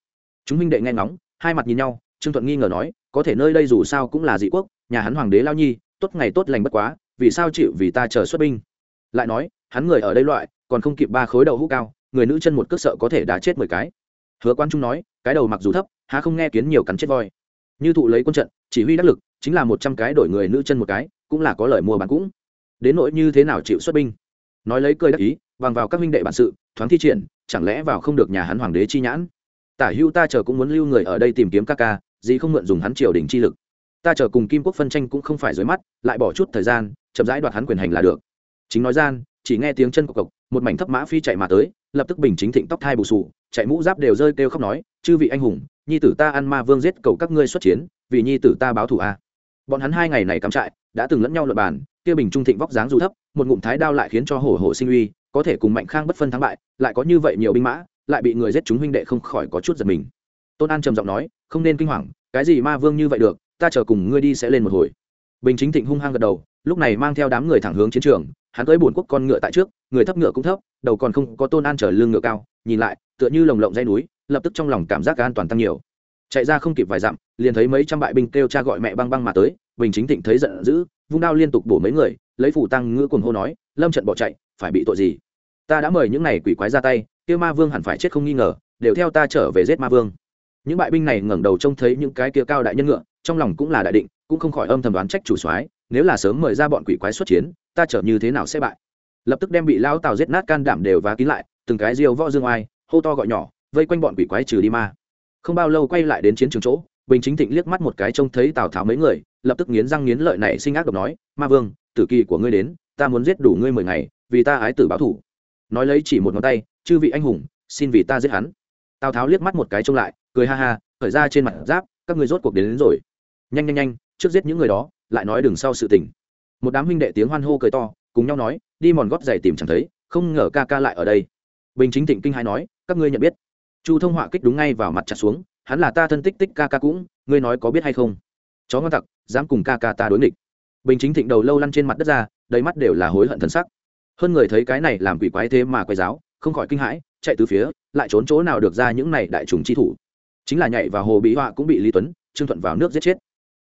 Chúng minh đệ nghe ngóng, hai mặt nhìn nhau, trương thuận nghi ngờ nói, có thể nơi đây dù sao cũng là dị quốc, nhà hắn hoàng đế lao nhi, tốt ngày tốt lành bất quá, vì sao chịu vì ta chờ xuất binh? Lại nói, hắn người ở đây loại, còn không kịp ba khối đầu hũ cao, người nữ chân một cước sợ có thể đá chết mười cái hứa quan trung nói, cái đầu mặc dù thấp, há không nghe kiến nhiều cắn chết voi. Như thụ lấy quân trận, chỉ huy đắc lực, chính là một trăm cái đổi người nữ chân một cái, cũng là có lời mua bán cũng. Đến nỗi như thế nào chịu xuất binh? Nói lấy cười đắc ý, bằng vào các huynh đệ bản sự, thoáng thi triển, chẳng lẽ vào không được nhà hắn hoàng đế chi nhãn? Tả hữu ta chờ cũng muốn lưu người ở đây tìm kiếm ca ca, gì không mượn dùng hắn triều đình chi lực. Ta chờ cùng kim quốc phân tranh cũng không phải dưới mắt, lại bỏ chút thời gian, chậm rãi đoạt hắn quyền hành là được. Chính nói gian, chỉ nghe tiếng chân cộc cộc, một mảnh thấp mã phi chạy mà tới, lập tức bình chính thịnh tóc thai bù sù chạy mũ giáp đều rơi kêu khóc nói, chư vị anh hùng, nhi tử ta ăn ma vương giết cầu các ngươi xuất chiến, vì nhi tử ta báo thù a. Bọn hắn hai ngày này cắm trại, đã từng lẫn nhau luật bàn, kia bình trung thịnh vóc dáng dù thấp, một ngụm thái đao lại khiến cho hổ hổ sinh uy, có thể cùng mạnh khang bất phân thắng bại, lại có như vậy nhiều binh mã, lại bị người giết chúng huynh đệ không khỏi có chút giật mình. Tôn an trầm giọng nói, không nên kinh hoàng, cái gì ma vương như vậy được, ta chờ cùng ngươi đi sẽ lên một hồi. Bình chính thịnh hung hăng gật đầu, lúc này mang theo đám người thẳng hướng chiến trường, hắn tới bổn quốc con ngựa tại trước, người thấp ngựa cũng thấp, đầu còn không có tôn an trở lưng ngựa cao, nhìn lại tựa như lồng lộng dây núi, lập tức trong lòng cảm giác an toàn tăng nhiều. Chạy ra không kịp vài dặm, liền thấy mấy trăm bại binh kêu cha gọi mẹ băng băng mà tới, bình chính thịnh thấy giận dữ, vung đao liên tục bổ mấy người, lấy phủ tăng ngữ cuồng hô nói, lâm trận bỏ chạy, phải bị tội gì? Ta đã mời những này quỷ quái ra tay, kêu ma vương hẳn phải chết không nghi ngờ, đều theo ta trở về giết ma vương. Những bại binh này ngẩng đầu trông thấy những cái kia cao đại nhân ngựa, trong lòng cũng là đại định, cũng không khỏi âm thầm đoán trách chủ soái, nếu là sớm mời ra bọn quỷ quái xuất chiến, ta trở như thế nào sẽ bại? Lập tức đem bị lão tào giết nát can đảm đều và kín lại, từng cái diêu võ dương oai hô to gọi nhỏ vây quanh bọn quỷ quái trừ đi ma. Không bao lâu quay lại đến chiến trường chỗ bình chính thịnh liếc mắt một cái trông thấy tào tháo mấy người lập tức nghiến răng nghiến lợi này sinh ác độc nói ma vương tử kỳ của ngươi đến ta muốn giết đủ ngươi mười ngày vì ta ái tử báo thủ. Nói lấy chỉ một ngón tay chư vị anh hùng xin vì ta giết hắn. Tào tháo liếc mắt một cái trông lại cười ha ha khởi ra trên mặt giáp các ngươi rốt cuộc đến, đến rồi. Nhanh nhanh nhanh trước giết những người đó lại nói đừng sau sự tình. Một đám huynh đệ tiếng hoan hô cười to cùng nhau nói đi mòn gót giày tìm chẳng thấy không ngờ ca ca lại ở đây bình chính thịnh kinh hai nói, các ngươi nhận biết, chu thông họa kích đúng ngay vào mặt chặt xuống, hắn là ta thân tích tích ca ca cũng, ngươi nói có biết hay không? Chó ngon tặc, dám cùng ca ca ta đối nghịch. Bình chính thịnh đầu lâu lăn trên mặt đất ra, đầy mắt đều là hối hận thân sắc. Hơn người thấy cái này làm quỷ quái thế mà quái giáo, không khỏi kinh hãi, chạy từ phía, lại trốn chỗ nào được ra những này đại trùng chi thủ. Chính là nhảy vào hồ bí họa cũng bị lý tuấn, trương thuận vào nước giết chết.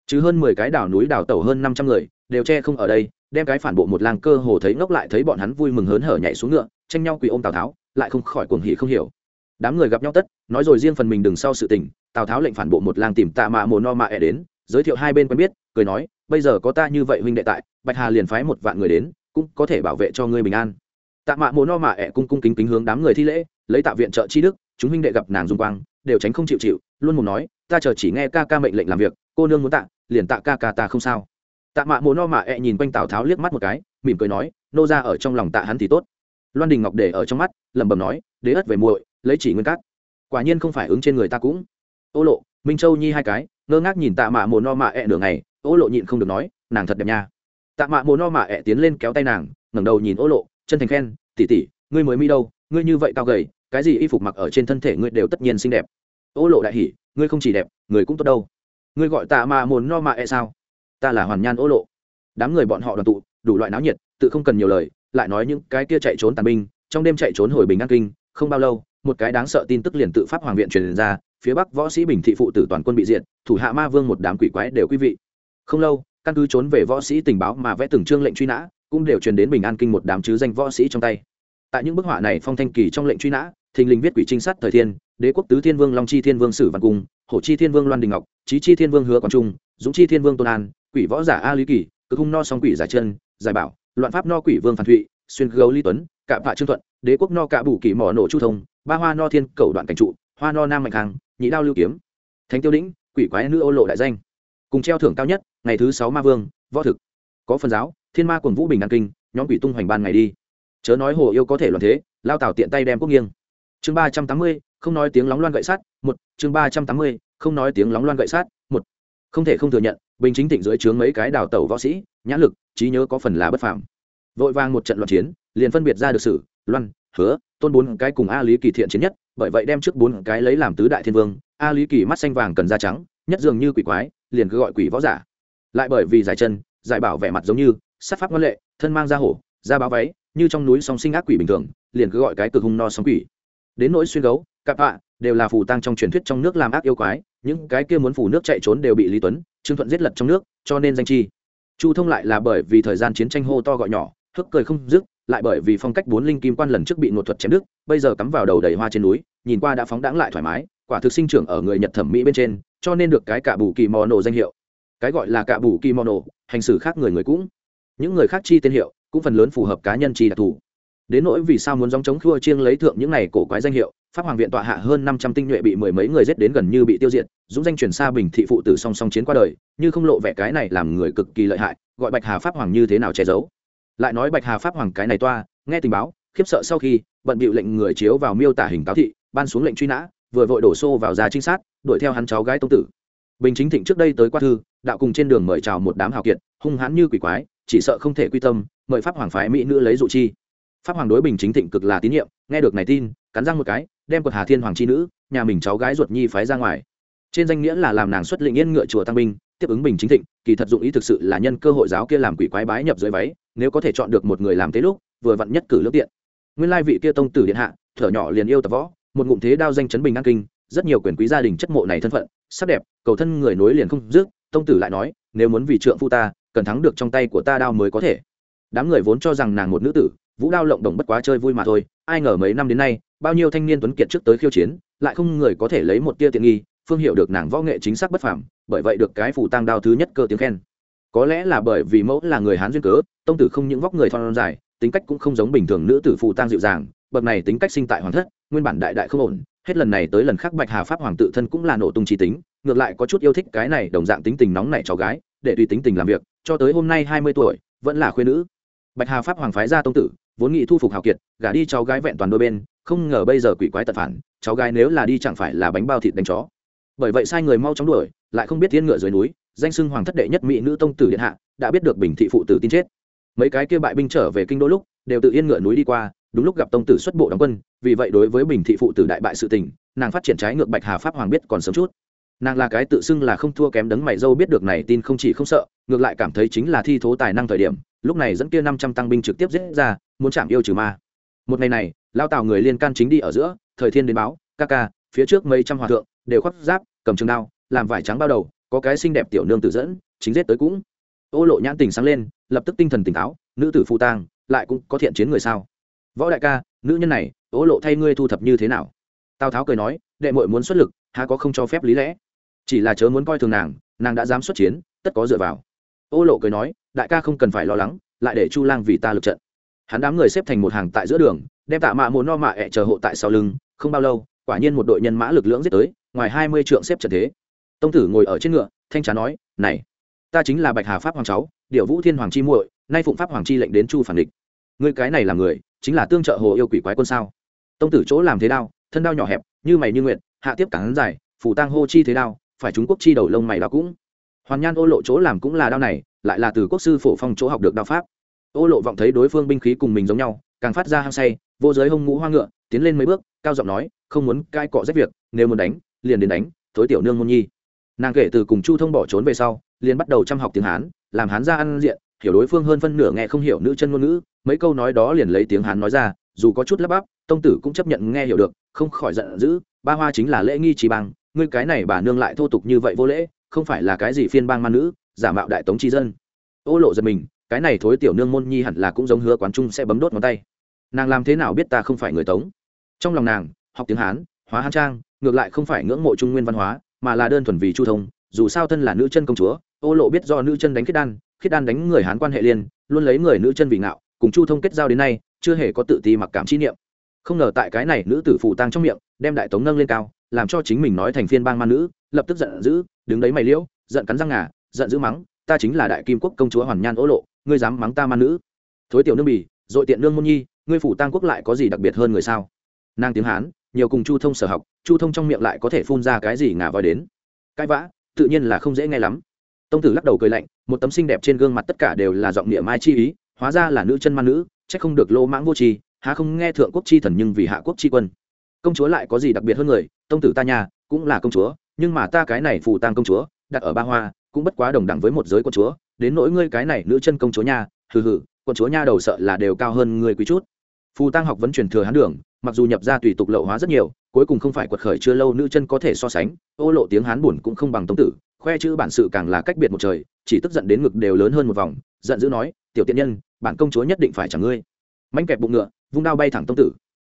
Chứ hơn mười cái đảo núi đảo tàu hơn năm trăm người, đều che không ở đây, đem cái phản bộ một làng cơ hồ thấy ngốc lại thấy bọn hắn vui mừng hớn hở nhảy xuống ngựa, tranh nhau quỳ ôm tào tháo lại không khỏi cuồng hỉ không hiểu. Đám người gặp nhau tất, nói rồi riêng phần mình đừng sau sự tình, tào tháo lệnh phản bộ một làng tìm tạ mạ mồ no mạ ẹ đến, giới thiệu hai bên quen biết, cười nói, bây giờ có ta như vậy huynh đệ tại, bạch hà liền phái một vạn người đến, cũng có thể bảo vệ cho ngươi bình an. Tạ mạ mồ no mạ ẹ cung cung kính kính hướng đám người thi lễ, lấy tạ viện trợ chi đức, chúng huynh đệ gặp nàng dung quang, đều tránh không chịu chịu, luôn mồm nói, ta chờ chỉ nghe ca ca mệnh lệnh làm việc, cô nương muốn tạ, liền tạ ca ca ta không sao. Tạ mạ mồ no mạ ẹ nhìn quanh tào tháo liếc mắt một cái, mỉm cười nói, nô ra ở trong lòng tạ hắn thì tốt loan đình ngọc để ở trong mắt, lẩm bẩm nói, đế ất về muội, lấy chỉ nguyên cát. Quả nhiên không phải ứng trên người ta cũng. Ô lộ, minh châu nhi hai cái, ngơ ngác nhìn tạ mạ mồ no mạ ẹ nửa ngày, ô lộ nhịn không được nói, nàng thật đẹp nha. Tạ mạ mồ no mạ ẹ tiến lên kéo tay nàng, ngẩng đầu nhìn ô lộ, chân thành khen tỉ tỉ ngươi mới mi đâu, ngươi như vậy cao gầy, cái gì y phục mặc ở trên thân thể ngươi đều tất nhiên xinh đẹp. Ô lộ đại hỉ, ngươi không chỉ đẹp, người cũng tốt đâu. Ngươi gọi tạ mạ mồ no mạ E sao? Ta là hoàn nhan ô lộ. Đám người bọn họ đoàn tụ, đủ loại náo nhiệt, tự không cần nhiều lời lại nói những cái kia chạy trốn tàn binh, trong đêm chạy trốn hồi bình an kinh, không bao lâu, một cái đáng sợ tin tức liền tự pháp hoàng viện truyền ra, phía bắc võ sĩ bình thị phụ tử toàn quân bị diệt, thủ hạ ma vương một đám quỷ quái đều quý vị. Không lâu, căn cứ trốn về võ sĩ tình báo mà vẽ từng chương lệnh truy nã, cũng đều truyền đến bình an kinh một đám chứ danh võ sĩ trong tay. Tại những bức họa này phong thanh kỳ trong lệnh truy nã, thình lình viết quỷ trinh sát thời thiên, đế quốc tứ thiên vương long chi thiên vương sử văn cung, hổ chi thiên vương loan đình ngọc trí chi thiên vương hứa quang trung, dũng chi thiên vương tôn an, quỷ võ giả a lý kỳ, cực hung no song quỷ giải chân, giải bảo loạn pháp no quỷ vương phan thụy, xuyên gấu ly tuấn cạm vạ trương thuận, đế quốc no cạ bù kỳ mỏ nổ chu thông, ba hoa no thiên cầu đoạn cảnh trụ, hoa no nam mạnh khang, nhị đao lưu kiếm. Thánh tiêu đĩnh, quỷ quái nữ ô lộ đại danh. Cùng treo thưởng cao nhất, ngày thứ sáu ma vương, võ thực. Có phần giáo, thiên ma quần vũ bình an kinh, nhóm quỷ tung hoành ban ngày đi. Chớ nói hồ yêu có thể loạn thế, lao tào tiện tay đem quốc nghiêng. Chương ba trăm tám mươi, không nói tiếng lóng loan gậy sát một. Chương ba trăm tám mươi, không nói tiếng lóng loan gậy sát một. Không thể không thừa nhận, bình chính thịnh dưới chướng mấy cái đào tẩu võ sĩ, nhã lực, trí nhớ có phần là bất phạm vội vàng một trận loạn chiến, liền phân biệt ra được sử, loan, hứa, tôn bốn cái cùng a lý kỳ thiện chiến nhất, bởi vậy đem trước bốn cái lấy làm tứ đại thiên vương, a lý kỳ mắt xanh vàng cần da trắng, nhất dường như quỷ quái, liền cứ gọi quỷ võ giả. Lại bởi vì giải chân, giải bảo vẻ mặt giống như, sát pháp ngân lệ, thân mang da hổ, da báo váy, như trong núi sóng sinh ác quỷ bình thường, liền cứ gọi cái cực hung no sóng quỷ. Đến nỗi xuyên gấu cặp họa, đều là phù tăng trong truyền thuyết trong nước làm ác yêu quái, những cái kia muốn phù nước chạy trốn đều bị lý tuấn, trương thuận giết lật trong nước, cho nên danh chi. Chu thông lại là bởi vì thời gian chiến tranh hô to gọi nhỏ hức cười không dứt lại bởi vì phong cách bốn linh kim quan lần trước bị ngột thuật chém đứt, bây giờ cắm vào đầu đầy hoa trên núi nhìn qua đã phóng đãng lại thoải mái quả thực sinh trưởng ở người nhật thẩm mỹ bên trên cho nên được cái cả bù kỳ mò nổ danh hiệu. Cái gọi là cả bù kỳ mò nổ hành xử khác người người cũng. Những người khác chi tên hiệu cũng phần lớn phù hợp cá nhân chi đặc thù. Đến nỗi vì sao muốn dòng chống khua chiêng lấy thượng những này cổ quái danh hiệu pháp hoàng viện tọa hạ hơn năm trăm tinh nhuệ bị mười mấy người giết đến gần như bị tiêu diệt dũng danh truyền xa bình thị phụ tử song song chiến qua đời như không lộ vẻ cái này làm người cực kỳ lợi hại gọi bạch hà pháp hoàng như thế nào che giấu lại nói bạch hà pháp hoàng cái này toa, nghe tình báo, khiếp sợ sau khi, bận bịu lệnh người chiếu vào miêu tả hình cáo thị, ban xuống lệnh truy nã, vừa vội đổ xô vào ra trinh sát, đuổi theo hắn cháu gái tông tử. Bình chính thịnh trước đây tới qua thư, đạo cùng trên đường mời chào một đám hào kiệt, hung hãn như quỷ quái, chỉ sợ không thể quy tâm, mời pháp hoàng phái mỹ nữ lấy dụ chi. Pháp hoàng đối bình chính thịnh cực là tín nhiệm, nghe được này tin, cắn răng một cái, đem quật hà thiên hoàng chi nữ, nhà mình cháu gái ruột nhi phái ra ngoài. Trên danh nghĩa là làm nàng xuất lĩnh yên ngựa chùa tăng binh, tiếp ứng bình chính thịnh, kỳ thật dụng ý thực sự là nhân cơ hội giáo kia làm quỷ quái bái nhập dưới váy nếu có thể chọn được một người làm thế lúc, vừa vặn nhất cử lước tiện. Nguyên lai vị kia tông tử điện hạ, thở nhỏ liền yêu tập võ, một ngụm thế đao danh chấn bình an kinh, rất nhiều quyền quý gia đình chất mộ này thân phận, sắc đẹp, cầu thân người nối liền không dứt, tông tử lại nói, nếu muốn vì trượng phu ta, cần thắng được trong tay của ta đao mới có thể. Đám người vốn cho rằng nàng một nữ tử, vũ đao lộng đồng bất quá chơi vui mà thôi, ai ngờ mấy năm đến nay, bao nhiêu thanh niên tuấn kiệt trước tới khiêu chiến, lại không người có thể lấy một tia tiện nghi, phương hiệu được nàng võ nghệ chính xác bất phàm, bởi vậy được cái phù tăng đao thứ nhất cơ tiếng khen có lẽ là bởi vì mẫu là người hán duyên cớ, tông tử không những vóc người thon dài, tính cách cũng không giống bình thường nữ tử phụ tang dịu dàng, bậc này tính cách sinh tại hoàng thất, nguyên bản đại đại không ổn, hết lần này tới lần khác bạch hà pháp hoàng tự thân cũng là nổ tung trí tính, ngược lại có chút yêu thích cái này đồng dạng tính tình nóng nảy cháu gái, để tùy tính tình làm việc, cho tới hôm nay hai mươi tuổi, vẫn là khuyên nữ. Bạch hà pháp hoàng phái ra tông tử, vốn nghĩ thu phục hào kiệt, gả đi cháu gái vẹn toàn đôi bên, không ngờ bây giờ quỷ quái tật phản, cháu gái nếu là đi chẳng phải là bánh bao thịt đánh chó. Bởi vậy sai người mau chóng đuổi, lại không biết thiên ngựa dưới núi danh xưng hoàng thất đệ nhất mỹ nữ tông tử điện hạ, đã biết được bình thị phụ tử tin chết. Mấy cái kia bại binh trở về kinh đô lúc, đều tự yên ngựa núi đi qua, đúng lúc gặp tông tử xuất bộ đóng quân, vì vậy đối với bình thị phụ tử đại bại sự tình, nàng phát triển trái ngược bạch hà pháp hoàng biết còn sớm chút. Nàng là cái tự xưng là không thua kém đấng mày dâu biết được này tin không chỉ không sợ, ngược lại cảm thấy chính là thi thố tài năng thời điểm, lúc này dẫn kia năm trăm tăng binh trực tiếp giết ra, muốn chạm yêu trừ ma. Một ngày này, lao tào người liên can chính đi ở giữa, thời thiên đến báo, ca ca, phía trước mấy trăm hòa thượng, đều khoác giáp, cầm trường đao, làm vải trắng bao đầu có cái xinh đẹp tiểu nương tự dẫn, chính giết tới cũng. Ô lộ nhãn tình sáng lên, lập tức tinh thần tỉnh táo, nữ tử phu tang, lại cũng có thiện chiến người sao? Võ đại ca, nữ nhân này, ô lộ thay ngươi thu thập như thế nào? Tào tháo cười nói, đệ mội muốn xuất lực, há có không cho phép lý lẽ. Chỉ là chớ muốn coi thường nàng nàng đã dám xuất chiến, tất có dựa vào. Ô lộ cười nói, đại ca không cần phải lo lắng, lại để chu lang vì ta lực trận. Hắn đám người xếp thành một hàng tại giữa đường, đem tạ mạ mồ no mạ ẹ chờ hộ tại sau lưng, không bao lâu, quả nhiên một đội nhân mã lực lưỡng giết tới, ngoài hai mươi trượng xếp trận thế tông tử ngồi ở trên ngựa, thanh trà nói, này, ta chính là bạch hà pháp hoàng cháu điệu vũ thiên hoàng chi muội, nay phụng pháp hoàng chi lệnh đến chu phản địch. Người cái này là người, chính là tương trợ hồ yêu quỷ quái quân sao? Tông tử chỗ làm thế đao, thân đao nhỏ hẹp, như mày như nguyện hạ tiếp cản dài, phủ tang hô chi thế đao, phải trung quốc chi đầu lông mày đó cũng. Hoàn nhan ô lộ chỗ làm cũng là đao này, lại là từ quốc sư phổ phong chỗ học được đao pháp. Ô lộ vọng thấy đối phương binh khí cùng mình giống nhau, càng phát ra hăng say, vô giới hông ngũ hoa ngựa, tiến lên mấy bước, cao giọng nói, không muốn cai cọ rách việc, nếu muốn đánh, liền đến đánh, thối tiểu nương môn nhi nàng kể từ cùng chu thông bỏ trốn về sau, liền bắt đầu chăm học tiếng hán, làm hán ra ăn diện, hiểu đối phương hơn phân nửa nghe không hiểu nữ chân ngôn ngữ, mấy câu nói đó liền lấy tiếng hán nói ra, dù có chút lắp bắp, tông tử cũng chấp nhận nghe hiểu được, không khỏi giận dữ, ba hoa chính là lễ nghi trí bằng ngươi cái này bà nương lại thô tục như vậy vô lễ, không phải là cái gì phiên bang man nữ, giả mạo đại tống tri dân. Ô lộ giật mình, cái này thối tiểu nương môn nhi hẳn là cũng giống hứa quán trung sẽ bấm đốt ngón tay. Nàng làm thế nào biết ta không phải người tống? Trong lòng nàng, học tiếng hán, hóa hán trang, ngược lại không phải ngưỡng mộ trung nguyên văn hóa mà là đơn thuần vì chu thông, dù sao thân là nữ chân công chúa, ô lộ biết do nữ chân đánh khiết đan khiết đan đánh người hán quan hệ liên, luôn lấy người nữ chân vì ngạo, cùng chu thông kết giao đến nay, chưa hề có tự ti mặc cảm chi niệm. Không ngờ tại cái này nữ tử phủ tăng trong miệng, đem đại tống nâng lên cao, làm cho chính mình nói thành phiên bang man nữ, lập tức giận dữ, đứng đấy mày liễu, giận cắn răng ngà, giận dữ mắng, ta chính là đại kim quốc công chúa hoàn nhan ô lộ, ngươi dám mắng ta man nữ? Thối tiểu nương bỉ dội tiện nương môn nhi, ngươi phủ tăng quốc lại có gì đặc biệt hơn người sao? Nàng tiếng hán, nhiều cùng chu thông sở học chu thông trong miệng lại có thể phun ra cái gì ngả voi đến. Cãi vã, tự nhiên là không dễ nghe lắm. Tông tử lắc đầu cười lạnh, một tấm xinh đẹp trên gương mặt tất cả đều là giọng niệm mai chi ý, hóa ra là nữ chân man nữ c h ắ c không được lô mãng vô tri, há không nghe thượng quốc chi thần nhưng vì hạ quốc chi quân. Công chúa lại có gì đặc biệt hơn người, tông tử ta nhà cũng là công chúa, nhưng mà ta cái này phù tang công chúa, đặt ở ba hoa, cũng bất quá đồng đẳng với một giới quân chúa, đến nỗi ngươi cái này nữ chân công chúa nha hừ hừ, quân chúa nha đầu sợ là đều cao hơn ngươi quý chút. Phù tăng học vẫn truyền thừa hán đường mặc dù nhập ra tùy tục lậu hóa rất nhiều, cuối cùng không phải quật khởi chưa lâu nữ chân có thể so sánh, ô lộ tiếng hán buồn cũng không bằng tống tử, khoe chữ bản sự càng là cách biệt một trời, chỉ tức giận đến ngực đều lớn hơn một vòng, giận dữ nói, tiểu tiện nhân, bản công chúa nhất định phải chẳng ngươi. Manh kẹp bụng ngựa, vung đao bay thẳng tông tử.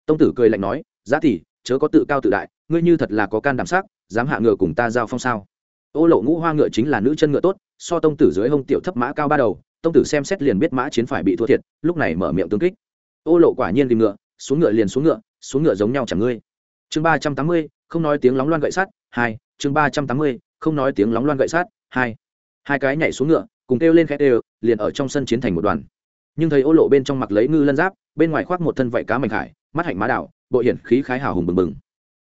Tông tử cười lạnh nói, giá thì chớ có tự cao tự đại, ngươi như thật là có can đảm sắc, dám hạ ngựa cùng ta giao phong sao? Ô lộ ngũ hoa ngựa chính là nữ chân ngựa tốt, so tông tử dưới hông tiểu thấp mã cao ba đầu, tông tử xem xét liền biết mã chiến phải bị thua thiệt, lúc này mở miệng tương kích. Ô lộ quả nhiên tìm ngựa xuống ngựa liền xuống ngựa xuống ngựa giống nhau chẳng ngươi. Chương ba trăm tám mươi, không nói tiếng lóng loan gậy sắt, hai, chương ba trăm tám mươi, không nói tiếng lóng loan gậy sắt, hai. Hai cái nhảy xuống ngựa, cùng kêu lên khẽ đều, liền ở trong sân chiến thành một đoàn. Nhưng thấy ô lộ bên trong mặc lấy ngư lân giáp, bên ngoài khoác một thân vảy cá mảnh khải, mắt hạnh má đảo, bộ hiển khí khái hào hùng bừng bừng.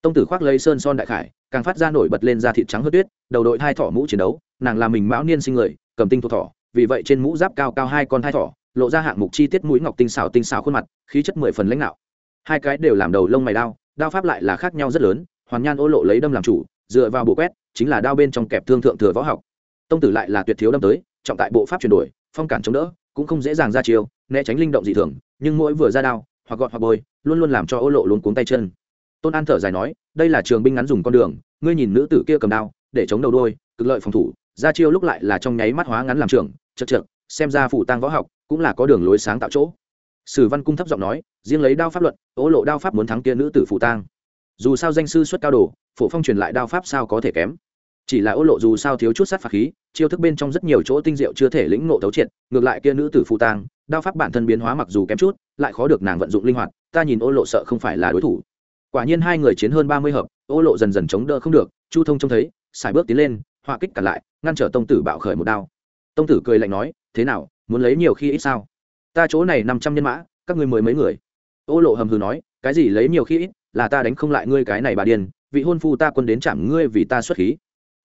Tông tử khoác lấy sơn son đại khải, càng phát ra nổi bật lên da thịt trắng hớt tuyết, đầu đội hai thỏ mũ chiến đấu, nàng là mình mão niên sinh người, cầm tinh thuộc thỏ, vì vậy trên mũ giáp cao cao hai con hai thỏ, lộ ra hạng mục chi tiết mũi ngọc tinh xảo tinh xảo khuôn mặt, khí chất mười phần lãnh đạo hai cái đều làm đầu lông mày đao đao pháp lại là khác nhau rất lớn, hoàn nhan ô lộ lấy đâm làm chủ, dựa vào bộ quét, chính là đao bên trong kẹp thương thượng thừa võ học. Tông tử lại là tuyệt thiếu đâm tới, trọng tại bộ pháp chuyển đổi, phong cản chống đỡ, cũng không dễ dàng ra chiêu, né tránh linh động dị thường, nhưng mỗi vừa ra đao, hoặc gọt hoặc bôi, luôn luôn làm cho ô lộ luôn cuống tay chân. Tôn an thở dài nói, đây là trường binh ngắn dùng con đường, ngươi nhìn nữ tử kia cầm đao, để chống đầu đôi cực lợi phòng thủ, ra chiêu lúc lại là trong nháy mắt hóa ngắn làm trường, chật chật xem ra phụ tăng võ học cũng là có đường lối sáng tạo chỗ sử văn cung thấp giọng nói, riêng lấy đao pháp luận, ố lộ đao pháp muốn thắng kia nữ tử phụ tang. Dù sao danh sư xuất cao đồ, phổ phong truyền lại đao pháp sao có thể kém. Chỉ là ô lộ dù sao thiếu chút sát phạt khí, chiêu thức bên trong rất nhiều chỗ tinh diệu chưa thể lĩnh ngộ thấu triệt, ngược lại kia nữ tử phụ tang, đao pháp bản thân biến hóa mặc dù kém chút, lại khó được nàng vận dụng linh hoạt, ta nhìn ô lộ sợ không phải là đối thủ. Quả nhiên hai người chiến hơn ba mươi hợp ô lộ dần dần chống đỡ không được, chu thông trông thấy xài bước tiến lên, họa kích cả lại, ngăn trở tông tử bạo khởi một đao. Tông tử cười lạnh nói, thế nào, muốn lấy nhiều khi ít sao? Ta chỗ này năm trăm nhân mã, các ngươi mới mấy người. Ô lộ hầm hừ nói, cái gì lấy nhiều khi ít, là ta đánh không lại ngươi cái này bà điên, vị hôn phu ta quân đến chạm ngươi vì ta xuất khí.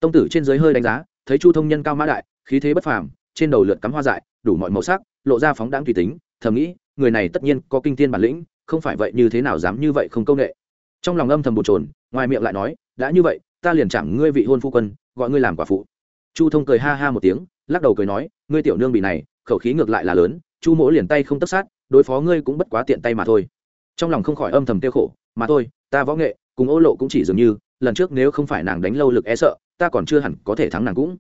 Tông tử trên giới hơi đánh giá, thấy chu thông nhân cao mã đại, khí thế bất phàm, trên đầu lượt cắm hoa dại, đủ mọi màu sắc, lộ ra phóng đáng tùy tính, thầm nghĩ, người này tất nhiên có kinh thiên bản lĩnh, không phải vậy như thế nào dám như vậy không công nghệ trong lòng âm thầm bột trồn ngoài miệng lại nói, đã như vậy, ta liền chạm ngươi vị hôn phu quân, gọi ngươi làm quả phụ. Chu thông cười ha ha một tiếng, lắc đầu cười nói, ngươi tiểu nương bị này, khẩu khí ngược lại là lớn chu mỗ liền tay không tất sát, đối phó ngươi cũng bất quá tiện tay mà thôi. Trong lòng không khỏi âm thầm tiêu khổ, mà thôi, ta võ nghệ, cùng ô lộ cũng chỉ dường như, lần trước nếu không phải nàng đánh lâu lực e sợ, ta còn chưa hẳn có thể thắng nàng cũng.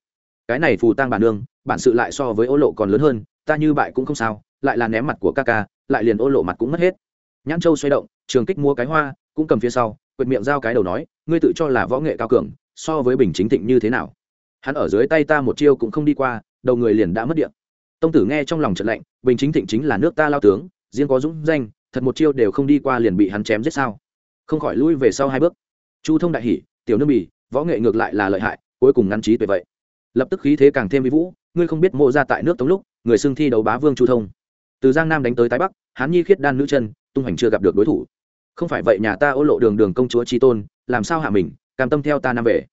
Cái này phù tang bản nương, bản sự lại so với ô lộ còn lớn hơn, ta như bại cũng không sao, lại là ném mặt của ca ca, lại liền ô lộ mặt cũng mất hết. Nhãn châu xoay động, trường kích mua cái hoa, cũng cầm phía sau, quệt miệng giao cái đầu nói, ngươi tự cho là võ nghệ cao cường, so với bình chính thịnh như thế nào? Hắn ở dưới tay ta một chiêu cũng không đi qua, đầu người liền đã mất điện tông tử nghe trong lòng trận lạnh, bình chính thịnh chính là nước ta lao tướng, riêng có dũng danh, thật một chiêu đều không đi qua liền bị hắn chém giết sao? Không khỏi lui về sau hai bước. Chu thông đại hỉ, tiểu nước bỉ võ nghệ ngược lại là lợi hại, cuối cùng ngăn trí tuyệt vậy. Lập tức khí thế càng thêm vi vũ, ngươi không biết mộ ra tại nước tống lúc, người xưng thi đấu bá vương chu thông. Từ giang nam đánh tới tái bắc, hán nhi khiết đan nữ chân, tung hành chưa gặp được đối thủ. Không phải vậy nhà ta ô lộ đường đường công chúa tri tôn, làm sao hạ mình, cam tâm theo ta nam về.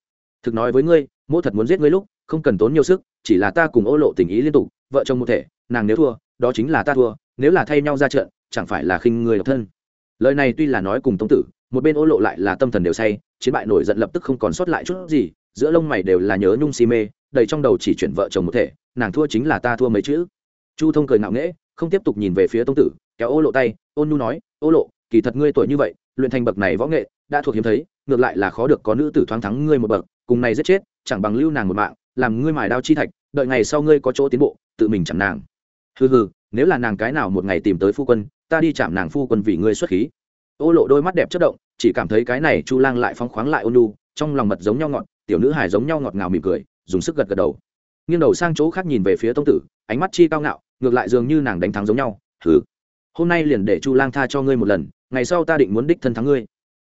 Thực nói với ngươi, mỗ thật muốn giết ngươi lúc, không cần tốn nhiều sức, chỉ là ta cùng ô lộ tình ý liên tục vợ chồng một thể, nàng nếu thua, đó chính là ta thua, nếu là thay nhau ra trận, chẳng phải là khinh người độc thân. Lời này tuy là nói cùng tông tử, một bên ô lộ lại là tâm thần đều say, chiến bại nổi giận lập tức không còn sót lại chút gì, giữa lông mày đều là nhớ nhung si mê, đầy trong đầu chỉ chuyển vợ chồng một thể, nàng thua chính là ta thua mấy chữ. Chu thông cười ngạo nghễ, không tiếp tục nhìn về phía tông tử, kéo ô lộ tay, ôn nu nói, ô lộ, kỳ thật ngươi tuổi như vậy, luyện thành bậc này võ nghệ, đã thuộc hiếm thấy, ngược lại là khó được có nữ tử thoáng thắng ngươi một bậc, cùng này giết chết, chẳng bằng lưu nàng một mạng, làm ngươi mài đao chi thạch, đợi ngày sau ngươi có chỗ tiến bộ tự mình chạm nàng. Hừ hừ, nếu là nàng cái nào một ngày tìm tới phu quân, ta đi chạm nàng phu quân vì ngươi xuất khí. Ô lộ đôi mắt đẹp chất động, chỉ cảm thấy cái này chu lang lại phóng khoáng lại ôn lu trong lòng mật giống nhau ngọt, tiểu nữ hài giống nhau ngọt ngào mỉm cười, dùng sức gật gật đầu. Nghiêng đầu sang chỗ khác nhìn về phía tông tử, ánh mắt chi cao ngạo, ngược lại dường như nàng đánh thắng giống nhau thử hôm nay liền để chu lang tha cho ngươi một lần, ngày sau ta định muốn đích thân thắng ngươi.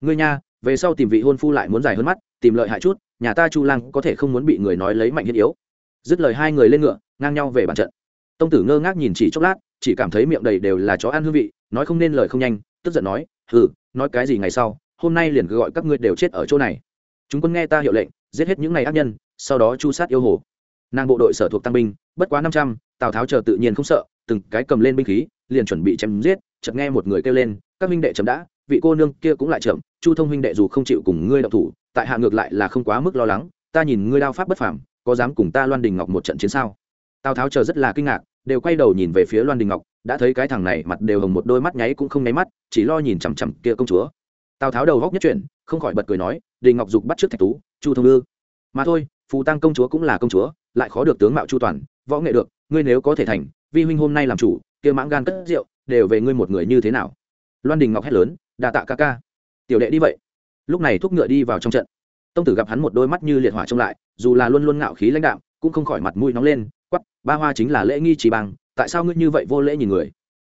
Ngươi nha, về sau tìm vị hôn phu lại muốn dài hơn mắt, tìm lợi hại chút, nhà ta chu lang có thể không muốn bị người nói lấy mạnh hiến yếu dứt lời hai người lên ngựa, ngang nhau về bàn trận. Tông tử ngơ ngác nhìn chỉ chốc lát, chỉ cảm thấy miệng đầy đều là chó ăn hương vị, nói không nên lời không nhanh, tức giận nói, hừ, nói cái gì ngày sau, hôm nay liền cứ gọi các ngươi đều chết ở chỗ này. Chúng quân nghe ta hiệu lệnh, giết hết những ngày ác nhân, sau đó chu sát yêu hồ. Nàng bộ đội sở thuộc tăng binh, bất quá năm trăm, tào tháo chờ tự nhiên không sợ, từng cái cầm lên binh khí, liền chuẩn bị chém giết, chợt nghe một người kêu lên, các huynh đệ chấm đã, vị cô nương kia cũng lại chậm, chu thông huynh đệ dù không chịu cùng ngươi đậu thủ, tại hạ ngược lại là không quá mức lo lắng, ta nhìn ngươi đao pháp bất phàm có dám cùng ta loan đình ngọc một trận chiến sao? Tào tháo chờ rất là kinh ngạc, đều quay đầu nhìn về phía loan đình ngọc, đã thấy cái thằng này mặt đều hồng một đôi mắt nháy cũng không nháy mắt, chỉ lo nhìn chằm chằm kia công chúa. Tào tháo đầu góc nhất chuyển, không khỏi bật cười nói, đình ngọc dục bắt trước thạch tú, chu thông ư. Mà thôi, phù tăng công chúa cũng là công chúa, lại khó được tướng mạo chu toàn, võ nghệ được, ngươi nếu có thể thành, vi huynh hôm nay làm chủ, kia mãng gan cất rượu, đều về ngươi một người như thế nào? Loan đình ngọc hét lớn đà tạ ca ca. Tiểu đệ đi vậy. Lúc này thúc ngựa đi vào trong trận. Tông tử gặp hắn một đôi mắt như liệt hỏa trông lại dù là luôn luôn ngạo khí lãnh đạm, cũng không khỏi mặt mũi nóng lên quắp ba hoa chính là lễ nghi chỉ bằng, tại sao ngươi như vậy vô lễ nhìn người?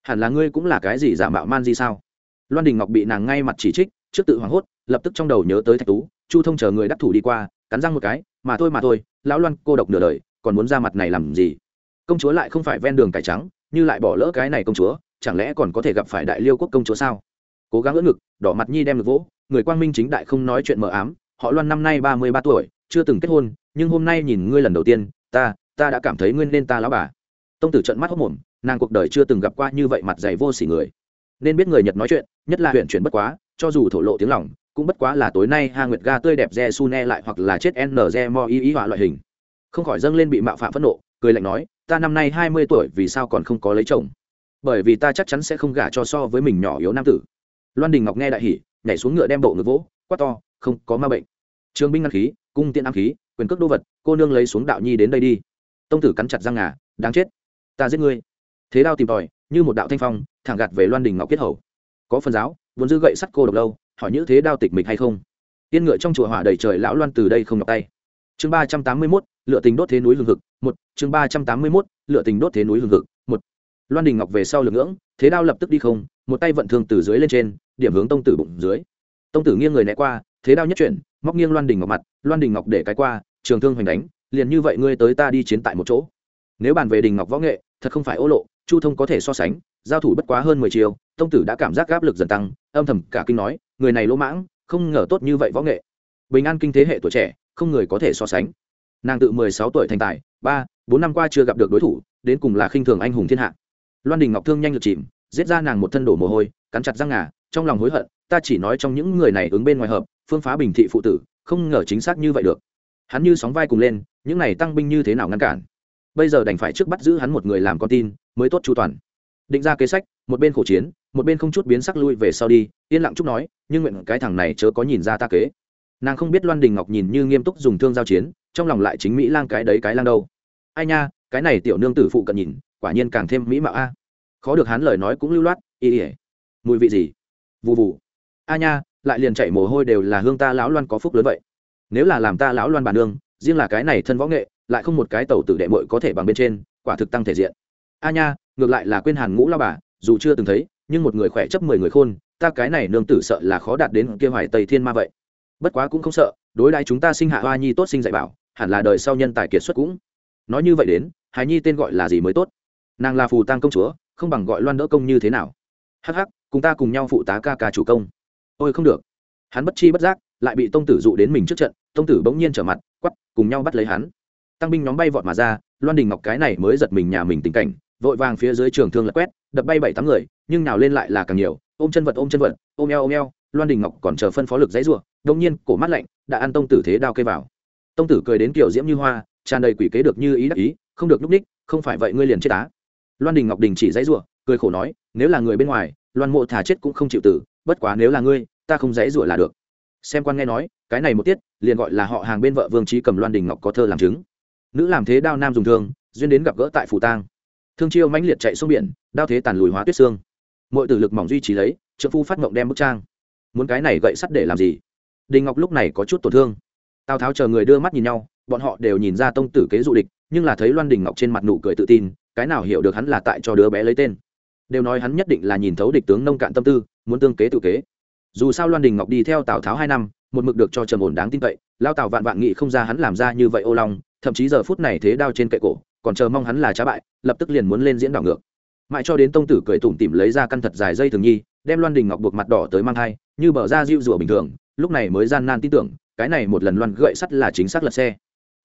Hẳn là ngươi cũng là cái gì giả mạo man gì sao? Loan đình ngọc bị nàng ngay mặt chỉ trích, trước tự hoảng hốt, lập tức trong đầu nhớ tới thạch tú, chu thông chờ người đắc thủ đi qua, cắn răng một cái, mà thôi mà thôi, lão loan, cô độc nửa đời, còn muốn ra mặt này làm gì? Công chúa lại không phải ven đường cải trắng, như lại bỏ lỡ cái này công chúa, chẳng lẽ còn có thể gặp phải đại liêu quốc công chúa sao? Cố gắng ngỡ ngực, đỏ mặt nhi đem được vỗ, người quang minh chính đại không nói chuyện mờ ám họ loan năm nay ba mươi ba tuổi, chưa từng kết hôn, nhưng hôm nay nhìn ngươi lần đầu tiên, ta ta đã cảm thấy ngươi nên ta lão bà. Tông tử trận mắt hốc mồm, nàng cuộc đời chưa từng gặp qua như vậy mặt dày vô sỉ người. Nên biết người nhật nói chuyện, nhất là huyện chuyển bất quá, cho dù thổ lộ tiếng lòng, cũng bất quá là tối nay ha nguyệt ga tươi đẹp re su ne lại hoặc là chết n re mo y y họa loại hình. Không khỏi dâng lên bị mạo phạm phẫn nộ, cười lạnh nói, ta năm nay hai mươi tuổi, vì sao còn không có lấy chồng? Bởi vì ta chắc chắn sẽ không gả cho so với mình nhỏ yếu nam tử. Loan đình ngọc nghe đại hỉ, nhảy xuống ngựa đem bộ ngực vỗ quát to, không, có ma bệnh. Trường binh ngăn khí, cung tiện ám khí, quyền cước đô vật, cô nương lấy xuống đạo nhi đến đây đi. Tông tử cắn chặt răng ngà, đáng chết. Ta giết ngươi. Thế đao tìm tòi, như một đạo thanh phong, thẳng gạt về loan đình ngọc kết hầu. Có phần giáo, vốn dư gậy sắt cô độc lâu, hỏi như thế đao tịch mịch hay không? Tiên ngựa trong chùa hỏa đầy trời lão loan từ đây không ngọc tay. Chương ba trăm tám mươi mốt, lựa tình đốt thế núi hương hực, một, chương ba trăm tám mươi mốt, lựa tình đốt thế núi hương hực, một. Loan đình ngọc về sau lực ngưỡng, thế đao lập tức đi không, một tay vận thương từ dưới lên trên, điểm hướng tông tử bụng dưới tông tử nghiêng người né qua, thế đao nhất chuyển, móc nghiêng loan đình ngọc mặt, loan đình ngọc để cái qua, trường thương hoành đánh, liền như vậy ngươi tới ta đi chiến tại một chỗ. Nếu bàn về đình ngọc võ nghệ, thật không phải ô lộ, chu thông có thể so sánh, giao thủ bất quá hơn mười chiều tông tử đã cảm giác áp lực dần tăng, âm thầm cả kinh nói, người này lỗ mãng, không ngờ tốt như vậy võ nghệ. Bình an kinh thế hệ tuổi trẻ, không người có thể so sánh. Nàng tự mười sáu tuổi thành tài, ba, bốn năm qua chưa gặp được đối thủ, đến cùng là khinh thường anh hùng thiên hạ. Loan đình ngọc thương nhanh lực chìm, giết ra nàng một thân đổ mồ hôi, cắn chặt răng ngà, trong lòng hối hận ta chỉ nói trong những người này ứng bên ngoài hợp, phương phá bình thị phụ tử, không ngờ chính xác như vậy được. Hắn như sóng vai cùng lên, những này tăng binh như thế nào ngăn cản? Bây giờ đành phải trước bắt giữ hắn một người làm con tin, mới tốt chu toàn. Định ra kế sách, một bên khổ chiến, một bên không chút biến sắc lui về sau đi, yên lặng chúc nói, nhưng nguyện cái thằng này chớ có nhìn ra ta kế. Nàng không biết loan đình ngọc nhìn như nghiêm túc dùng thương giao chiến, trong lòng lại chính mỹ lang cái đấy cái lang đâu. Ai nha, cái này tiểu nương tử phụ cận nhìn, quả nhiên càng thêm mỹ mạo a. Khó được hắn lời nói cũng lưu loát, y ỉa mùi vị gì? Vụ vụ a nha, lại liền chạy mồ hôi đều là hương ta lão loan có phúc lớn vậy. Nếu là làm ta lão loan bà nương, riêng là cái này thân võ nghệ, lại không một cái tàu tử đệ mội có thể bằng bên trên, quả thực tăng thể diện. A nha, ngược lại là quên hàn ngũ lao bà, dù chưa từng thấy, nhưng một người khỏe chấp mười người khôn, ta cái này nương tử sợ là khó đạt đến kia hoài tây thiên ma vậy. Bất quá cũng không sợ, đối đãi chúng ta sinh hạ hoa nhi tốt sinh dạy bảo, hẳn là đời sau nhân tài kiệt xuất cũng. Nói như vậy đến hài nhi tên gọi là gì mới tốt? Nàng là phù tăng công chúa, không bằng gọi loan đỡ công như thế nào? Hắc hắc, cùng ta cùng nhau phụ tá ca ca chủ công ôi không được. Hắn bất chi bất giác lại bị tông tử dụ đến mình trước trận, tông tử bỗng nhiên trở mặt quắp cùng nhau bắt lấy hắn. Tăng binh nhóm bay vọt mà ra, loan đình ngọc cái này mới giật mình nhà mình tình cảnh, vội vàng phía dưới trường thương lật quét, đập bay bảy tám người, nhưng nào lên lại là càng nhiều, ôm chân vật, ôm chân vật, ôm eo ôm eo, loan đình ngọc còn chờ phân phó lực dãy ruộng đông nhiên cổ mắt lạnh, đã ăn tông tử thế đao cây vào. Tông tử cười đến kiểu diễm như hoa, tràn đầy quỷ kế được như ý đắc ý, không được núp ních, không phải vậy ngươi liền chết á. Loan đình ngọc đình chỉ dãy ruộng cười khổ nói, nếu là người bên ngoài, loan mộ thả chết cũng không chịu tử bất quá nếu là ngươi, ta không dãy rủa là được. Xem quan nghe nói, cái này một tiết, liền gọi là họ hàng bên vợ vương trí cầm loan đình ngọc có thơ làm chứng. Nữ làm thế đao nam dùng thương duyên đến gặp gỡ tại phủ tang. Thương chiêu mãnh liệt chạy xuống biển, đao thế tàn lùi hóa tuyết xương. Mọi tử lực mỏng duy trì lấy, trợ phu phát mộng đem bức trang. Muốn cái này gậy sắt để làm gì? Đình ngọc lúc này có chút tổn thương. Tào tháo chờ người đưa mắt nhìn nhau, bọn họ đều nhìn ra tông tử kế dụ địch, nhưng là thấy loan đình ngọc trên mặt nụ cười tự tin, cái nào hiểu được hắn là tại cho đứa bé lấy tên đều nói hắn nhất định là nhìn thấu địch tướng nông cạn tâm tư, muốn tương kế tự kế. Dù sao loan đình ngọc đi theo tào tháo hai năm, một mực được cho trầm ổn đáng tin cậy, lao tào vạn vạn nghị không ra hắn làm ra như vậy ô long, thậm chí giờ phút này thế đao trên cậy cổ, còn chờ mong hắn là trá bại, lập tức liền muốn lên diễn đảo ngược. Mãi cho đến tông tử cười tủm tỉm lấy ra căn thật dài dây thường nhi, đem loan đình ngọc buộc mặt đỏ tới mang thai, như bờ ra dịu rủa bình thường, lúc này mới gian nan tin tưởng, cái này một lần loan gậy sắt là chính xác lật xe.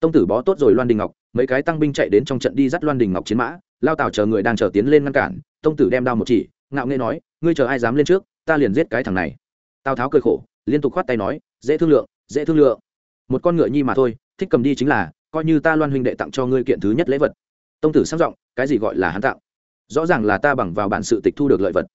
Tông tử bó tốt rồi loan đình ngọc, mấy cái tăng binh chạy đến trong trận đi dắt loan đình ngọc chiến mã, lao tào chờ người đang chờ tiến lên ngăn cản tông tử đem đao một chỉ ngạo nghê nói ngươi chờ ai dám lên trước ta liền giết cái thằng này. Tào tháo cười khổ liên tục khoát tay nói dễ thương lượng dễ thương lượng. Một con ngựa nhi mà thôi thích cầm đi chính là coi như ta loan huynh đệ tặng cho ngươi kiện thứ nhất lễ vật. Tông tử sang giọng cái gì gọi là hắn tặng? Rõ ràng là ta bằng vào bản sự tịch thu được lợi vật.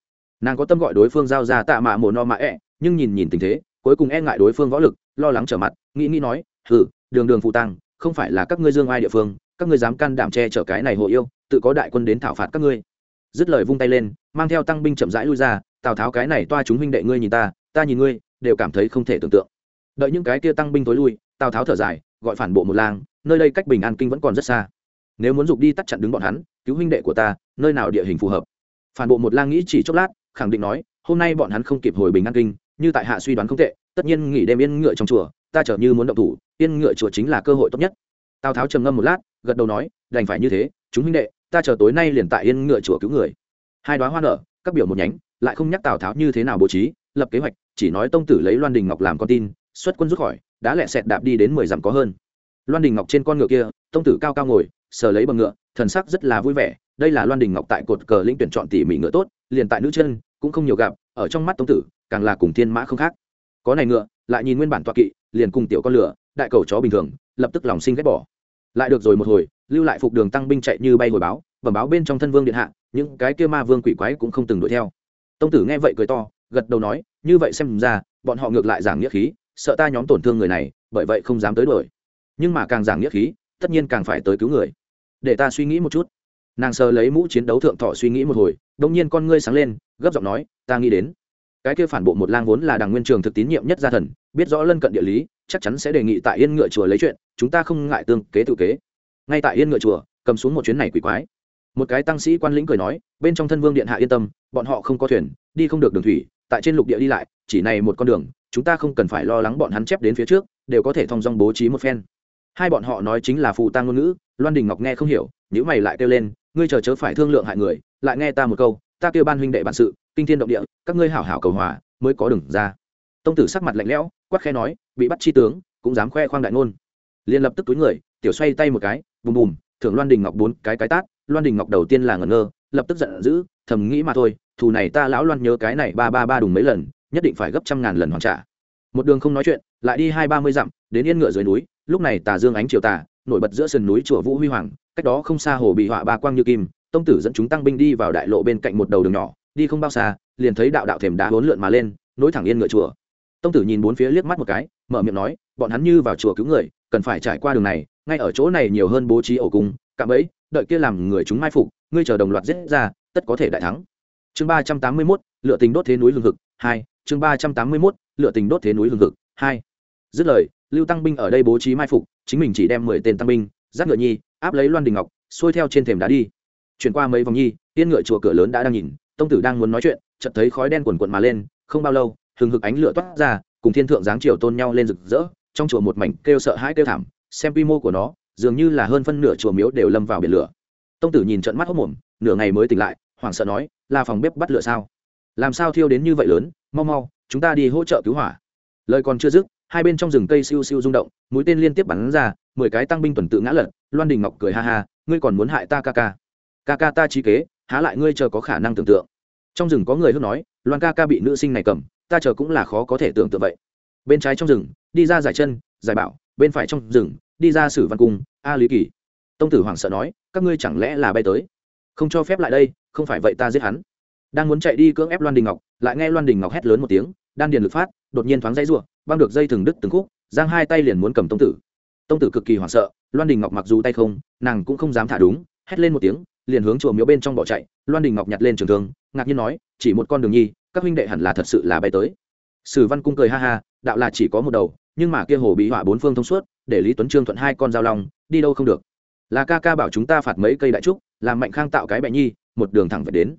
Nàng có tâm gọi đối phương giao ra tạ mạ mồ no mạ ẹ、e, nhưng nhìn nhìn tình thế cuối cùng e ngại đối phương võ lực lo lắng trở mặt nghĩ nghĩ nói hử đường đường phụ tăng không phải là các ngươi dương ai địa phương các ngươi dám can đảm che chở cái này hộ yêu tự có đại quân đến thảo phạt các ngươi dứt lời vung tay lên mang theo tăng binh chậm rãi lui ra tào tháo cái này toa chúng huynh đệ ngươi nhìn ta ta nhìn ngươi đều cảm thấy không thể tưởng tượng. Đợi những cái kia tăng binh tối lui tào tháo thở dài gọi phản bộ một làng, nơi đây cách bình an kinh vẫn còn rất xa. Nếu muốn dục đi tắt chặn đứng bọn hắn cứu huynh đệ của ta nơi nào địa hình phù hợp? Phản bộ một lang nghĩ chỉ chốc lát khẳng định nói hôm nay bọn hắn không kịp hồi bình an kinh như tại hạ suy đoán không tệ tất nhiên nghỉ đêm yên ngựa trong chùa ta trở như muốn động thủ yên ngựa chùa chính là cơ hội tốt nhất. Tào tháo trầm ngâm một lát gật đầu nói đành phải như thế chúng huynh đệ ta chờ tối nay liền tại yên ngựa chùa cứu người. Hai đoá hoa nở, các biểu một nhánh, lại không nhắc tào tháo như thế nào bố trí, lập kế hoạch, chỉ nói tông tử lấy loan đình ngọc làm con tin, xuất quân rút khỏi, đã lẹ sẹt đạp đi đến mười dặm có hơn. Loan đình ngọc trên con ngựa kia, tông tử cao cao ngồi, sờ lấy bằng ngựa, thần sắc rất là vui vẻ, đây là loan đình ngọc tại cột cờ lĩnh tuyển chọn tỉ mỉ ngựa tốt, liền tại nữ chân, cũng không nhiều gặp, ở trong mắt tông tử, càng là cùng thiên mã không khác. Có này ngựa, lại nhìn nguyên bản toa kỵ, liền cùng tiểu con lửa, đại cầu chó bình thường, lập tức lòng sinh ghét bỏ. Lại được rồi một hồi lưu lại phục đường tăng binh chạy như bay hồi báo, bẩm báo bên trong thân vương điện hạ, những cái kia ma vương quỷ quái cũng không từng đuổi theo. Tông tử nghe vậy cười to, gật đầu nói, như vậy xem ra, bọn họ ngược lại giảng nghĩa khí, sợ ta nhóm tổn thương người này, bởi vậy không dám tới đuổi. Nhưng mà càng giảng nghĩa khí, tất nhiên càng phải tới cứu người. Để ta suy nghĩ một chút. Nàng sờ lấy mũ chiến đấu thượng thọ suy nghĩ một hồi đông nhiên con ngươi sáng lên, gấp giọng nói, ta nghĩ đến. Cái kia phản bộ một lang vốn là đảng nguyên trường thực tín nhiệm nhất gia thần, biết rõ lân cận địa lý, chắc chắn sẽ đề nghị tại yên ngựa chùa lấy chuyện, chúng ta không ngại tương kế tự kế ngay tại yên ngựa chùa, cầm xuống một chuyến này quỷ quái. Một cái tăng sĩ quan lĩnh cười nói, bên trong thân vương điện hạ yên tâm, bọn họ không có thuyền, đi không được đường thủy, tại trên lục địa đi lại, chỉ này một con đường, chúng ta không cần phải lo lắng bọn hắn chép đến phía trước, đều có thể thông dong bố trí một phen. Hai bọn họ nói chính là phù tang ngôn ngữ, loan đình ngọc nghe không hiểu nếu mày lại kêu lên, ngươi chờ chớ phải thương lượng hại người, lại nghe ta một câu, ta kêu ban huynh đệ bản sự, kinh thiên động địa, các ngươi hảo hảo cầu hòa, mới có đừng ra. Tông tử sắc mặt lạnh lẽo quắc khe nói, bị bắt chi tướng, cũng dám khoe khoang đại ngôn. Liền lập tức túi người, tiểu xoay tay một cái bùm bùm, thưởng loan đình ngọc bốn cái cái tát, loan đình ngọc đầu tiên là ngẩn ngơ, lập tức giận dữ, thầm nghĩ mà thôi, thù này ta lão loan nhớ cái này ba ba ba đùng mấy lần, nhất định phải gấp trăm ngàn lần hoàn trả. Một đường không nói chuyện, lại đi hai ba mươi dặm, đến yên ngựa dưới núi, lúc này tà dương ánh chiều tà, nổi bật giữa sườn núi chùa vũ huy hoàng, cách đó không xa hồ bị họa ba quang như kim, tông tử dẫn chúng tăng binh đi vào đại lộ bên cạnh một đầu đường nhỏ, đi không bao xa, liền thấy đạo đạo thềm đá hỗn lượn mà lên, nối thẳng yên ngựa chùa. Tông tử nhìn bốn phía liếc mắt một cái, mở miệng nói, bọn hắn như vào chùa cứu người, cần phải trải qua đường này ngay ở chỗ này nhiều hơn bố trí ổ cung, cạm ấy đợi kia làm người chúng mai phục, ngươi chờ đồng loạt giết ra, tất có thể đại thắng. Chương ba trăm tám mươi mốt, lựa tình đốt thế núi lương thực hai, chương ba trăm tám mươi mốt, lựa tình đốt thế núi lương thực hai. Dứt lời, lưu tăng binh ở đây bố trí mai phục, chính mình chỉ đem mười tên tăng binh, giáp ngựa nhi, áp lấy loan đình ngọc, xuôi theo trên thềm đá đi. Chuyển qua mấy vòng nhi, tiên ngựa chùa cửa lớn đã đang nhìn, tông tử đang muốn nói chuyện, chợt thấy khói đen quần quận mà lên, không bao lâu, hừng hực ánh lửa toát ra, cùng thiên thượng dáng triều tôn nhau lên rực rỡ, trong chùa một mảnh kêu sợ hãi kêu thảm xem quy mô của nó, dường như là hơn phân nửa chùa miếu đều lâm vào biển lửa. Tông tử nhìn trận mắt hốc mồm, nửa ngày mới tỉnh lại, hoảng sợ nói, là phòng bếp bắt lửa sao? Làm sao thiêu đến như vậy lớn? Mau mau, chúng ta đi hỗ trợ cứu hỏa. Lời còn chưa dứt, hai bên trong rừng cây siêu siêu rung động, mũi tên liên tiếp bắn ra, mười cái tăng binh tuần tự ngã lật, loan đình ngọc cười ha ha, ngươi còn muốn hại ta ca ca? Ca ca ta trí kế, há lại ngươi chờ có khả năng tưởng tượng. Trong rừng có người hước nói, loan ca ca bị nữ sinh này cầm, ta chờ cũng là khó có thể tưởng tượng vậy. Bên trái trong rừng, đi ra giải chân, giải bảo, bên phải trong rừng đi ra sử văn cung, a lý kỳ. Tông tử hoàng sợ nói, các ngươi chẳng lẽ là bay tới? Không cho phép lại đây, không phải vậy ta giết hắn. Đang muốn chạy đi cưỡng ép loan đình ngọc, lại nghe loan đình ngọc hét lớn một tiếng, đan điền lực phát, đột nhiên thoáng dây ruộng băng được dây thừng đứt từng khúc, giang hai tay liền muốn cầm tông tử. Tông tử cực kỳ hoảng sợ, loan đình ngọc mặc dù tay không, nàng cũng không dám thả đúng, hét lên một tiếng, liền hướng chùa miếu bên trong bỏ chạy. Loan đình ngọc nhặt lên trường thương, ngạc nhiên nói, chỉ một con đường nhi, các huynh đệ hẳn là thật sự là bay tới. Sử văn cung cười ha ha, đạo là chỉ có một đầu nhưng mà kia hồ bị họa bốn phương thông suốt, để lý tuấn trương thuận hai con dao long, đi đâu không được. Là ca ca bảo chúng ta phạt mấy cây đại trúc, làm mạnh khang tạo cái bệ nhi, một đường thẳng về đến.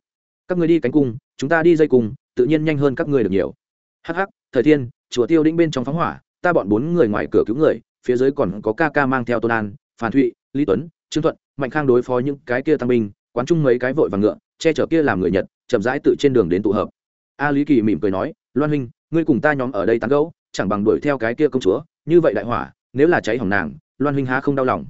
Các người đi cánh cung, chúng ta đi dây cung, tự nhiên nhanh hơn các ngươi được nhiều. Hắc hắc, thời thiên, chùa tiêu đĩnh bên trong phóng hỏa, ta bọn bốn người ngoài cửa cứu người, phía dưới còn có ca ca mang theo tôn an phản thụy, lý tuấn, trương thuận, mạnh khang đối phó những cái kia tăng binh, quán chung mấy cái vội và ngựa, che chở kia làm người nhật, chậm rãi tự trên đường đến tụ hợp. A lý kỳ mỉm cười nói, loan huynh, ngươi cùng ta nhóm ở đây tán gẫu chẳng bằng đuổi theo cái kia công chúa, như vậy đại hỏa, nếu là cháy hỏng nàng, loan huynh há không đau lòng.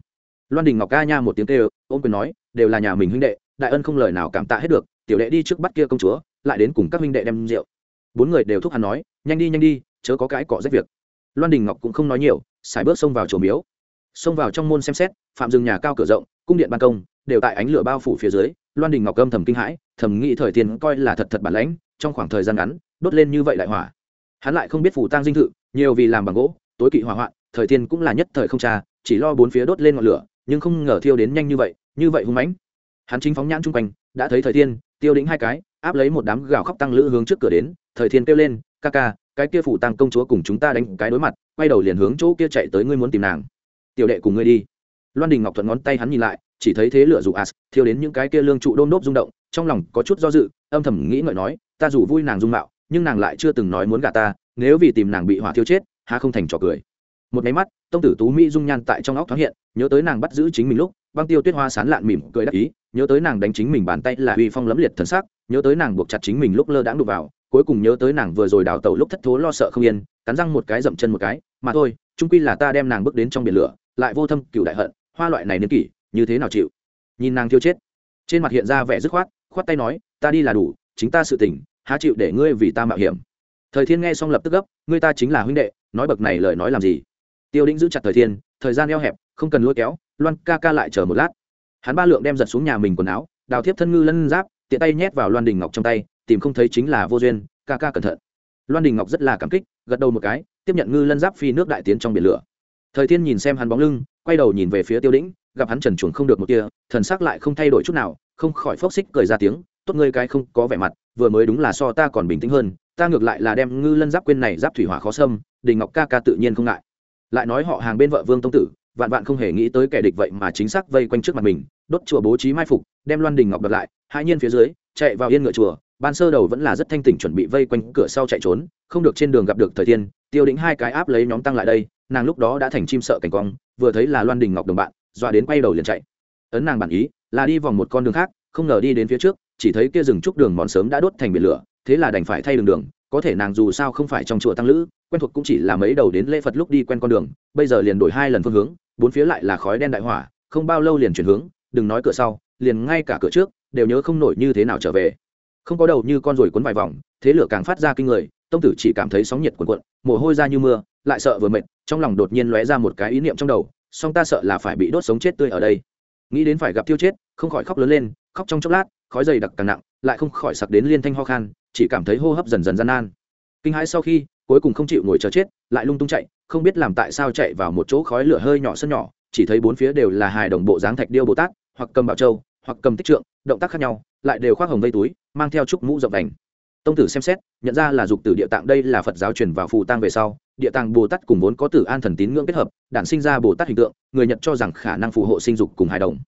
Loan đình ngọc ca nha một tiếng kêu, ôm quyền nói, đều là nhà mình huynh đệ, đại ân không lời nào cảm tạ hết được, tiểu đệ đi trước bắt kia công chúa, lại đến cùng các huynh đệ đem rượu. Bốn người đều thúc hắn nói, nhanh đi nhanh đi, chớ có cái cọ rách việc. Loan đình ngọc cũng không nói nhiều, xài bước xông vào chùa miếu. Xông vào trong môn xem xét, phạm rừng nhà cao cửa rộng, cung điện ban công, đều tại ánh lửa bao phủ phía dưới, loan đình ngọc âm thầm kinh hãi, thầm nghĩ thời tiền coi là thật thật bản lãnh, trong khoảng thời gian ngắn, đốt lên như vậy đại hỏa hắn lại không biết phủ tang dinh thự nhiều vì làm bằng gỗ tối kỵ hỏa hoạn thời tiên cũng là nhất thời không trà, chỉ lo bốn phía đốt lên ngọn lửa nhưng không ngờ thiêu đến nhanh như vậy như vậy hung mãnh. Hắn chính phóng nhãn chung quanh đã thấy thời tiên tiêu đĩnh hai cái áp lấy một đám gào khóc tăng lữ hướng trước cửa đến thời thiên kêu lên ca ca cái kia phủ tăng công chúa cùng chúng ta đánh cái đối mặt quay đầu liền hướng chỗ kia chạy tới ngươi muốn tìm nàng. Tiểu đệ cùng ngươi đi. Loan đình ngọc thuận ngón tay hắn nhìn lại chỉ thấy thế lửa dù as thiêu đến những cái kia lương trụ đôm đốp rung động trong lòng có chút do dự âm thầm nghĩ ngợi nói ta dù vui nàng dung mạo nhưng nàng lại chưa từng nói muốn gả ta, nếu vì tìm nàng bị hỏa thiêu chết, há không thành trò cười. Một máy mắt, tông tử tú mỹ dung nhan tại trong óc thoáng hiện, nhớ tới nàng bắt giữ chính mình lúc, băng tiêu tuyết hoa sán lạn mỉm cười đắc ý, nhớ tới nàng đánh chính mình bàn tay là uy phong lấm liệt thần sắc, nhớ tới nàng buộc chặt chính mình lúc lơ đãng đục vào, cuối cùng nhớ tới nàng vừa rồi đào tẩu lúc thất thố lo sợ không yên, cắn răng một cái dậm chân một cái, mà thôi trung quy là ta đem nàng bước đến trong biển lửa, lại vô thâm, cựu đại hận, hoa loại này niên kỷ, như thế nào chịu? Nhìn nàng thiêu chết. Trên mặt hiện ra vẻ dứt khoát khoát tay nói, ta đi là đủ, chính ta sự tỉnh há chịu để ngươi vì ta mạo hiểm. Thời thiên nghe xong lập tức gấp, ngươi ta chính là huynh đệ, nói bậc này lời nói làm gì? Tiêu đĩnh giữ chặt thời thiên, thời gian eo hẹp, không cần lôi kéo, loan ca ca lại chờ một lát. Hắn ba lượng đem giật xuống nhà mình quần áo, đào thiếp thân ngư lân giáp, tiện tay nhét vào loan đình ngọc trong tay, tìm không thấy chính là vô duyên, ca ca cẩn thận. Loan đình ngọc rất là cảm kích, gật đầu một cái, tiếp nhận ngư lân giáp phi nước đại tiến trong biển lửa. Thời thiên nhìn xem hắn bóng lưng, quay đầu nhìn về phía tiêu đĩnh, gặp hắn trần chuồng không được một kia thần sắc lại không thay đổi chút nào, không khỏi phốc xích cười ra tiếng, tốt ngươi cái không có vẻ mặt vừa mới đúng là so ta còn bình tĩnh hơn, ta ngược lại là đem ngư lân giáp quên này giáp thủy hỏa khó xâm, đình ngọc ca ca tự nhiên không ngại. Lại nói họ hàng bên vợ vương tông tử, vạn vạn không hề nghĩ tới kẻ địch vậy mà chính xác vây quanh trước mặt mình, đốt chùa bố trí mai phục, đem loan đình ngọc đập lại, hai nhiên phía dưới, chạy vào yên ngựa chùa, ban sơ đầu vẫn là rất thanh tỉnh chuẩn bị vây quanh cửa sau chạy trốn, không được trên đường gặp được thời thiên, tiêu đĩnh hai cái áp lấy nhóm tăng lại đây, nàng lúc đó đã thành chim sợ cảnh quang, vừa thấy là loan đình ngọc đồng bạn, dọa đến quay đầu liền chạy. Ấn nàng bản ý, là đi vòng một con đường khác, không ngờ đi đến phía trước chỉ thấy kia rừng trúc đường mòn sớm đã đốt thành biển lửa, thế là đành phải thay đường đường, có thể nàng dù sao không phải trong chùa tăng lữ, quen thuộc cũng chỉ là mấy đầu đến lễ phật lúc đi quen con đường, bây giờ liền đổi hai lần phương hướng, bốn phía lại là khói đen đại hỏa, không bao lâu liền chuyển hướng, đừng nói cửa sau, liền ngay cả cửa trước, đều nhớ không nổi như thế nào trở về. Không có đầu như con ruồi cuốn vài vòng, thế lửa càng phát ra kinh người, tông tử chỉ cảm thấy sóng nhiệt cuộn cuộn, mồ hôi ra như mưa, lại sợ vừa mệt, trong lòng đột nhiên lóe ra một cái ý niệm trong đầu, song ta sợ là phải bị đốt sống chết tươi ở đây. Nghĩ đến phải gặp tiêu chết, không khỏi khóc lớn lên, khóc trong chốc lát khói dày đặc càng nặng, lại không khỏi sặc đến liên thanh ho khan, chỉ cảm thấy hô hấp dần dần gian nan. Kinh hãi sau khi, cuối cùng không chịu ngồi chờ chết, lại lung tung chạy, không biết làm tại sao chạy vào một chỗ khói lửa hơi nhỏ sân nhỏ, chỉ thấy bốn phía đều là hài đồng bộ dáng thạch điêu bồ tát, hoặc cầm bảo châu, hoặc cầm tích trượng, động tác khác nhau, lại đều khoác hồng vây túi, mang theo trúc mũ rộng đành tông tử xem xét, nhận ra là dục tử địa tạng đây là phật giáo truyền vào phù tang về sau, địa tàng bồ tát cùng vốn có tử an thần tín ngưỡng kết hợp, đản sinh ra bồ tát hình tượng, người nhật cho rằng khả năng phù hộ sinh dục cùng hài đồng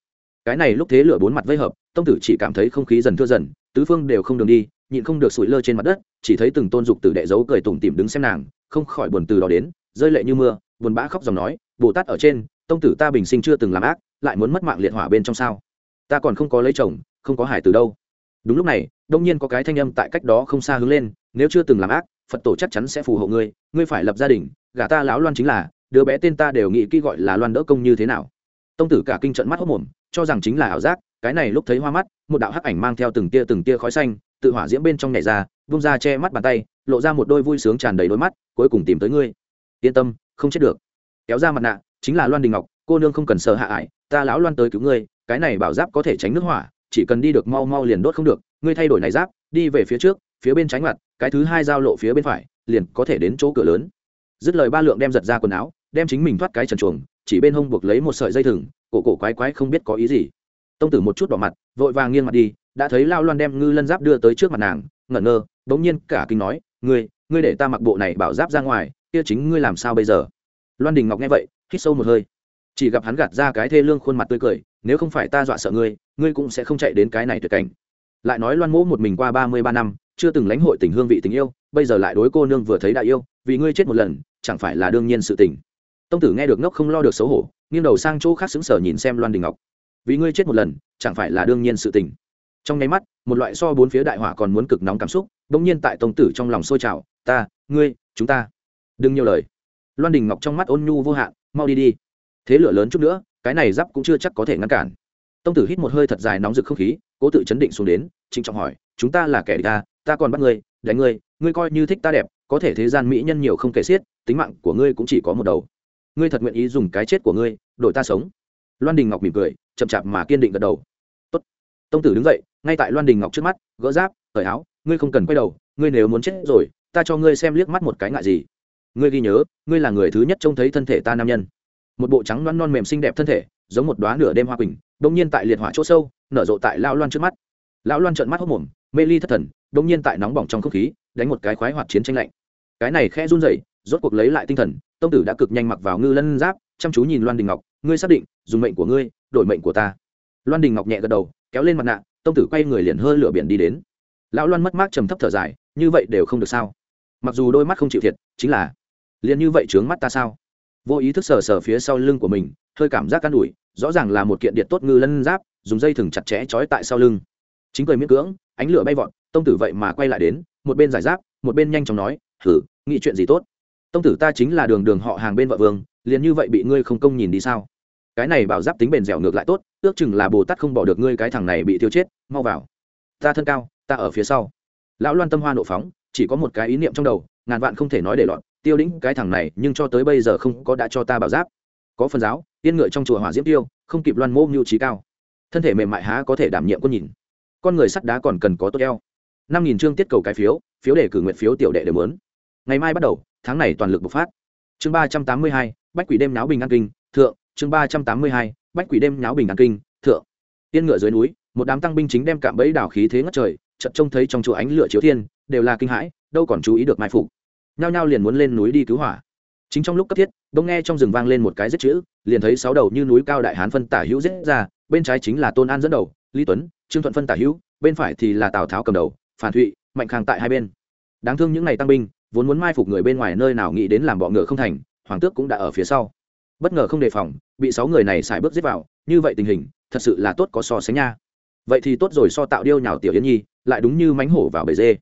cái này lúc thế lửa bốn mặt vây hợp, tông tử chỉ cảm thấy không khí dần thưa dần, tứ phương đều không đường đi, nhịn không được sủi lơ trên mặt đất, chỉ thấy từng tôn dục tử đệ dấu cười tủm tỉm đứng xem nàng, không khỏi buồn từ đó đến, rơi lệ như mưa, buồn bã khóc dòng nói, bồ tát ở trên, tông tử ta bình sinh chưa từng làm ác, lại muốn mất mạng liệt hỏa bên trong sao? Ta còn không có lấy chồng, không có hải từ đâu. Đúng lúc này, đông nhiên có cái thanh âm tại cách đó không xa hướng lên, nếu chưa từng làm ác, phật tổ chắc chắn sẽ phù hộ ngươi ngươi phải lập gia đình, gả ta lão loan chính là, đứa bé tên ta đều nghĩ kỹ gọi là loan đỡ công như thế nào. Tông tử cả kinh trận mắt hốc mồm cho rằng chính là ảo giác, cái này lúc thấy hoa mắt, một đạo hắc ảnh mang theo từng tia từng tia khói xanh, tự hỏa diễm bên trong nhảy ra, vung ra che mắt bàn tay, lộ ra một đôi vui sướng tràn đầy đôi mắt, cuối cùng tìm tới ngươi. Yên tâm, không chết được. Kéo ra mặt nạ, chính là loan đình ngọc, cô nương không cần sợ hạ ải, ta lão loan tới cứu ngươi, cái này bảo giáp có thể tránh nước hỏa, chỉ cần đi được mau mau liền đốt không được, ngươi thay đổi này giáp, đi về phía trước, phía bên trái mặt cái thứ hai giao lộ phía bên phải, liền có thể đến chỗ cửa lớn. Dứt lời ba lượng đem giật ra quần áo, đem chính mình thoát cái trần chuồng chỉ bên hông buộc lấy một sợi dây thừng, cổ cổ quái quái không biết có ý gì. Tông tử một chút đỏ mặt, vội vàng nghiêng mặt đi, đã thấy lao loan đem ngư lân giáp đưa tới trước mặt nàng, ngẩn ngơ, bỗng nhiên cả kinh nói, ngươi ngươi để ta mặc bộ này bảo giáp ra ngoài, kia chính ngươi làm sao bây giờ? Loan đình ngọc nghe vậy, hít sâu một hơi. Chỉ gặp hắn gạt ra cái thê lương khuôn mặt tươi cười, nếu không phải ta dọa sợ ngươi ngươi cũng sẽ không chạy đến cái này tuyệt cảnh. Lại nói loan mỗ một mình qua ba mươi ba năm, chưa từng lãnh hội tình hương vị tình yêu, bây giờ lại đối cô nương vừa thấy đại yêu, vì ngươi chết một lần, chẳng phải là đương nhiên sự tình tông tử nghe được ngốc không lo được xấu hổ, nghiêng đầu sang chỗ khác xứng sở nhìn xem loan đình ngọc. Vì ngươi chết một lần, chẳng phải là đương nhiên sự tình. Trong nháy mắt, một loại so bốn phía đại hỏa còn muốn cực nóng cảm xúc, bỗng nhiên tại tông tử trong lòng sôi trào, ta, ngươi, chúng ta. Đừng nhiều lời. Loan đình ngọc trong mắt ôn nhu vô hạn, mau đi đi. Thế lửa lớn chút nữa, cái này giáp cũng chưa chắc có thể ngăn cản. Tông tử hít một hơi thật dài nóng rực không khí, cố tự chấn định xuống đến, trịnh trọng hỏi, chúng ta là kẻ ta ta còn bắt ngươi, đánh ngươi ngươi coi như thích ta đẹp, có thể thế gian mỹ nhân nhiều không kể xiết, tính mạng của ngươi cũng chỉ có một đầu ngươi thật nguyện ý dùng cái chết của ngươi, đổi ta sống. Loan đình ngọc mỉm cười, chậm chạp mà kiên định gật đầu. Tốt. tông tử đứng dậy, ngay tại loan đình ngọc trước mắt, gỡ giáp, cởi áo, ngươi không cần quay đầu, ngươi nếu muốn chết rồi, ta cho ngươi xem liếc mắt một cái ngại gì. Ngươi ghi nhớ, ngươi là người thứ nhất trông thấy thân thể ta nam nhân. Một bộ trắng loan non mềm xinh đẹp thân thể, giống một đoá nửa đêm hoa quỳnh đông nhiên tại liệt hỏa chỗ sâu, nở rộ tại lao loan trước mắt. Lão loan trợn mắt hốc mồm, mê ly thất thần đông nhiên tại nóng bỏng trong không khí, đánh một cái khoái hoạt chiến tranh lạnh. Cái này khẽ run rẩy rốt cuộc lấy lại tinh thần, tông tử đã cực nhanh mặc vào ngư lân giáp, chăm chú nhìn loan đình ngọc, ngươi xác định, dùng mệnh của ngươi, đổi mệnh của ta. Loan đình ngọc nhẹ gật đầu, kéo lên mặt nạ, tông tử quay người liền hơi lửa biển đi đến. Lão loan mất mát trầm thấp thở dài, như vậy đều không được sao? Mặc dù đôi mắt không chịu thiệt, chính là, liền như vậy trướng mắt ta sao? Vô ý thức sờ sờ phía sau lưng của mình, hơi cảm giác can ủi, rõ ràng là một kiện điện tốt ngư lân giáp, dùng dây thừng chặt chẽ trói tại sau lưng. Chính cười miễn cưỡng, ánh lửa bay vọt, tông tử vậy mà quay lại đến, một bên giải giáp, một bên nhanh chóng nói thử nghĩ chuyện gì tốt? Tông tử ta chính là đường đường họ hàng bên vợ vương liền như vậy bị ngươi không công nhìn đi sao? Cái này bảo giáp tính bền dẻo ngược lại tốt ước chừng là bồ tát không bỏ được ngươi cái thằng này bị tiêu chết mau vào. Ta thân cao ta ở phía sau. Lão loan tâm hoa nộ phóng chỉ có một cái ý niệm trong đầu ngàn vạn không thể nói để lọt tiêu lĩnh, cái thằng này nhưng cho tới bây giờ không có đã cho ta bảo giáp. Có phần giáo tiên ngựa trong chùa hỏa diễm tiêu không kịp loan mô mưu trí cao. Thân thể mềm mại há có thể đảm nhiệm con nhìn. Con người sắt đá còn cần có tốt eo. Năm nghìn chương tiết cầu cái phiếu phiếu để cử nguyện phiếu tiểu đệ đều muốn. Ngày mai bắt đầu tháng này toàn lực bộc phát. Chương ba trăm tám mươi hai, bách quỷ đêm náo bình an kinh, thượng. Chương ba trăm tám mươi hai, bách quỷ đêm náo bình an kinh, thượng. Tiên ngựa dưới núi, một đám tăng binh chính đem cạm bẫy đảo khí thế ngất trời, chợt trông thấy trong chùa ánh lửa chiếu thiên, đều là kinh hãi, đâu còn chú ý được mai phục. Nhao nhao liền muốn lên núi đi cứu hỏa. Chính trong lúc cấp thiết bỗng nghe trong rừng vang lên một cái giết chữ, liền thấy sáu đầu như núi cao đại hán phân tả hữu giết ra, bên trái chính là tôn an dẫn đầu, lý tuấn, trương thuận phân tả hữu, bên phải thì là tào tháo cầm đầu, phản thụy, mạnh khang tại hai bên. Đáng thương những ngày tăng binh vốn muốn mai phục người bên ngoài nơi nào nghĩ đến làm bọ ngựa không thành, hoàng tước cũng đã ở phía sau. Bất ngờ không đề phòng, bị sáu người này xài bước giết vào, như vậy tình hình, thật sự là tốt có so sánh nha. Vậy thì tốt rồi so tạo điêu nhào tiểu yến nhi, lại đúng như mánh hổ vào bể dê.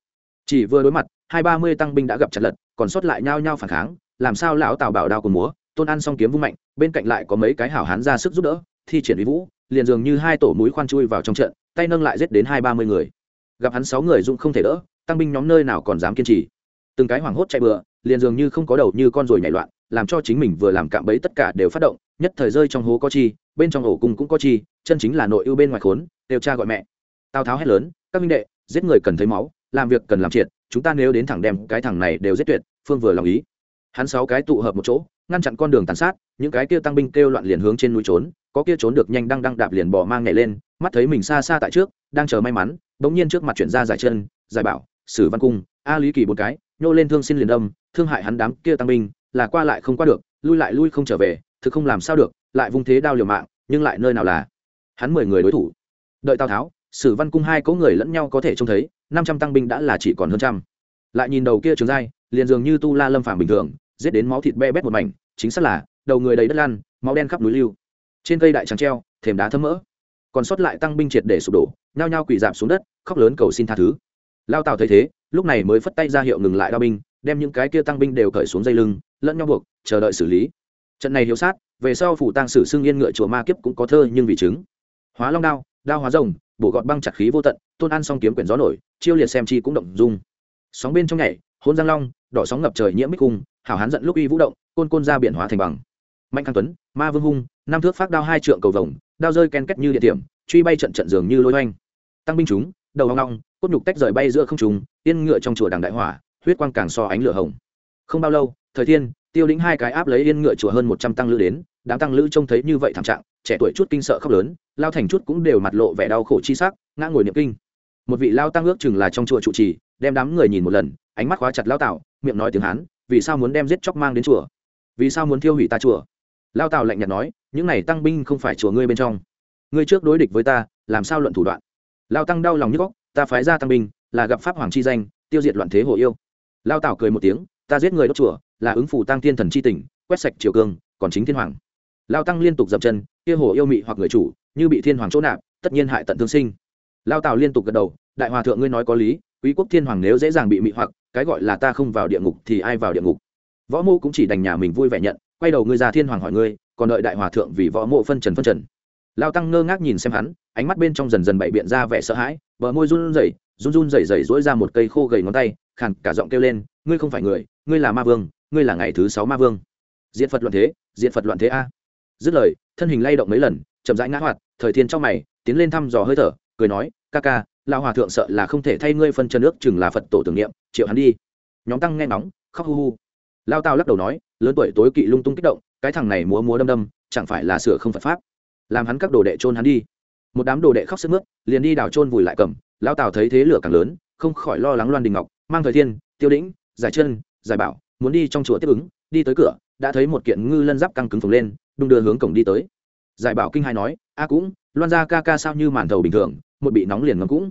Chỉ vừa đối mặt, hai ba mươi tăng binh đã gặp chặt lật, còn sót lại nhao nhao phản kháng, làm sao lão tào bảo đao của múa, tôn ăn xong kiếm vung mạnh, bên cạnh lại có mấy cái hảo hán ra sức giúp đỡ, thi triển uy vũ, liền dường như hai tổ mũi khoan chui vào trong trận, tay nâng lại giết đến hai ba mươi người. Gặp hắn sáu người dũng không thể đỡ, tăng binh nhóm nơi nào còn dám kiên trì từng cái hoảng hốt chạy bừa, liền dường như không có đầu như con ruồi nhảy loạn, làm cho chính mình vừa làm cạm bẫy tất cả đều phát động, nhất thời rơi trong hố có chi, bên trong ổ cung cũng có chi, chân chính là nội ưu bên ngoài khốn, đều cha gọi mẹ. Tào tháo hét lớn, các minh đệ, giết người cần thấy máu, làm việc cần làm triệt, chúng ta nếu đến thẳng đem cái thằng này đều giết tuyệt, phương vừa lòng ý. Hắn sáu cái tụ hợp một chỗ, ngăn chặn con đường tàn sát, những cái kia tăng binh kêu loạn liền hướng trên núi trốn, có kia trốn được nhanh đang đang đạp liền bỏ mang nhảy lên, mắt thấy mình xa xa tại trước, đang chờ may mắn, bỗng nhiên trước mặt chuyển ra giải chân, giải bảo, sử văn cung, a lý kỳ một cái nhô lên thương xin liền đâm, thương hại hắn đám kia tăng binh, là qua lại không qua được, lui lại lui không trở về, thực không làm sao được, lại vung thế đao liều mạng, nhưng lại nơi nào là? Hắn mười người đối thủ. Đợi tào tháo, sử văn cung hai cỗ người lẫn nhau có thể trông thấy, năm trăm tăng binh đã là chỉ còn hơn trăm. Lại nhìn đầu kia trường giai, liền dường như tu la lâm phàm bình thường, giết đến máu thịt be bét một mảnh, chính xác là, đầu người đầy đất lan máu đen khắp núi lưu. Trên cây đại trắng treo, thềm đá thấm mỡ. Còn sót lại tăng binh triệt để sụp đổ, nhao nhao quỳ dạp xuống đất, khóc lớn cầu xin tha thứ. Lao tào thấy thế lúc này mới phất tay ra hiệu ngừng lại đao binh, đem những cái kia tăng binh đều cởi xuống dây lưng, lẫn nhau buộc, chờ đợi xử lý. Trận này hiếu sát, về sau phủ tăng sử xưng yên ngựa chùa ma kiếp cũng có thơ nhưng vì chứng. Hóa long đao đao hóa rồng, bổ gọt băng chặt khí vô tận, tôn ăn xong kiếm quyển gió nổi, chiêu liệt xem chi cũng động dung. Sóng bên trong nhảy hôn giang long, đỏ sóng ngập trời nhiễm bích cung, hảo hán giận lúc uy vũ động, côn côn ra biển hóa thành bằng. Mạnh khang tuấn, ma vương hung, năm thước phát đao hai trượng cầu vồng, đao rơi ken kết như địa điểm, truy bay trận trận dường như lôi oanh. Tăng binh chúng đầu hoang long cốt nhục tách rời bay giữa không trùng yên ngựa trong chùa đằng đại hỏa, huyết quang càng so ánh lửa hồng. Không bao lâu, thời thiên, tiêu lĩnh hai cái áp lấy yên ngựa chùa hơn một trăm tăng lữ đến, đám tăng lữ trông thấy như vậy thảm trạng, trẻ tuổi chút kinh sợ khóc lớn, lao thành chút cũng đều mặt lộ vẻ đau khổ chi sắc, ngã ngồi niệm kinh. Một vị lao tăng ước chừng là trong chùa trụ trì, đem đám người nhìn một lần, ánh mắt khóa chặt lao tạo miệng nói tiếng hán, vì sao muốn đem giết chóc mang đến chùa? Vì sao muốn thiêu hủy ta chùa? Lao tào lạnh nhạt nói, những này tăng binh không phải chùa ngươi bên trong. Ngươi trước đối địch với ta, làm sao luận thủ đoạn? Lao tăng đau lòng như góc ta phái ra tăng binh, là gặp pháp hoàng chi danh, tiêu diệt loạn thế hồ yêu. Lao tào cười một tiếng, ta giết người đốt chùa, là ứng phủ tăng thiên thần chi tỉnh quét sạch triều cương, còn chính thiên hoàng. Lao tăng liên tục dập chân, kia hồ yêu mị hoặc người chủ, như bị thiên hoàng chỗ nạp, tất nhiên hại tận thương sinh. Lao tào liên tục gật đầu, đại hòa thượng ngươi nói có lý, quý quốc thiên hoàng nếu dễ dàng bị mị hoặc, cái gọi là ta không vào địa ngục thì ai vào địa ngục? Võ mô cũng chỉ đành nhà mình vui vẻ nhận, quay đầu ngươi ra thiên hoàng hỏi ngươi, còn đợi đại hòa thượng vì võ mộ phân trần phân trần? Lao tăng ngơ ngác nhìn xem hắn, ánh mắt bên trong dần dần bậy biện ra vẻ sợ hãi, bờ môi run rẩy, run run rẩy rẩy dỗi ra một cây khô gầy ngón tay, khàn cả giọng kêu lên, ngươi không phải người, ngươi là ma vương, ngươi là ngày thứ sáu ma vương. Diện phật loạn thế diện phật loạn thế a. Dứt lời, thân hình lay động mấy lần, chậm rãi ngã hoạt, thời thiên trong mày, tiến lên thăm dò hơi thở, cười nói, ca ca lao hòa thượng sợ là không thể thay ngươi phân chân nước chừng là phật tổ tưởng niệm, triệu hắn đi. Nhóm tăng nghe nóng khóc hu hu. Lao tao lắc đầu nói, lớn tuổi tối kỵ lung tung kích động, cái thằng này múa múa đâm đâm, chẳng phải là sửa không phật pháp làm hắn các đồ đệ trôn hắn đi. Một đám đồ đệ khóc sức mướt, liền đi đào trôn vùi lại cầm lao tào thấy thế lửa càng lớn, không khỏi lo lắng loan đình ngọc, mang thời thiên, tiêu đĩnh, giải chân, giải bảo, muốn đi trong chùa tiếp ứng, đi tới cửa, đã thấy một kiện ngư lân giáp căng cứng phồng lên, đung đưa hướng cổng đi tới. Giải bảo kinh hai nói, a cũng, loan ra ca ca sao như màn thầu bình thường, một bị nóng liền ngấm cũng.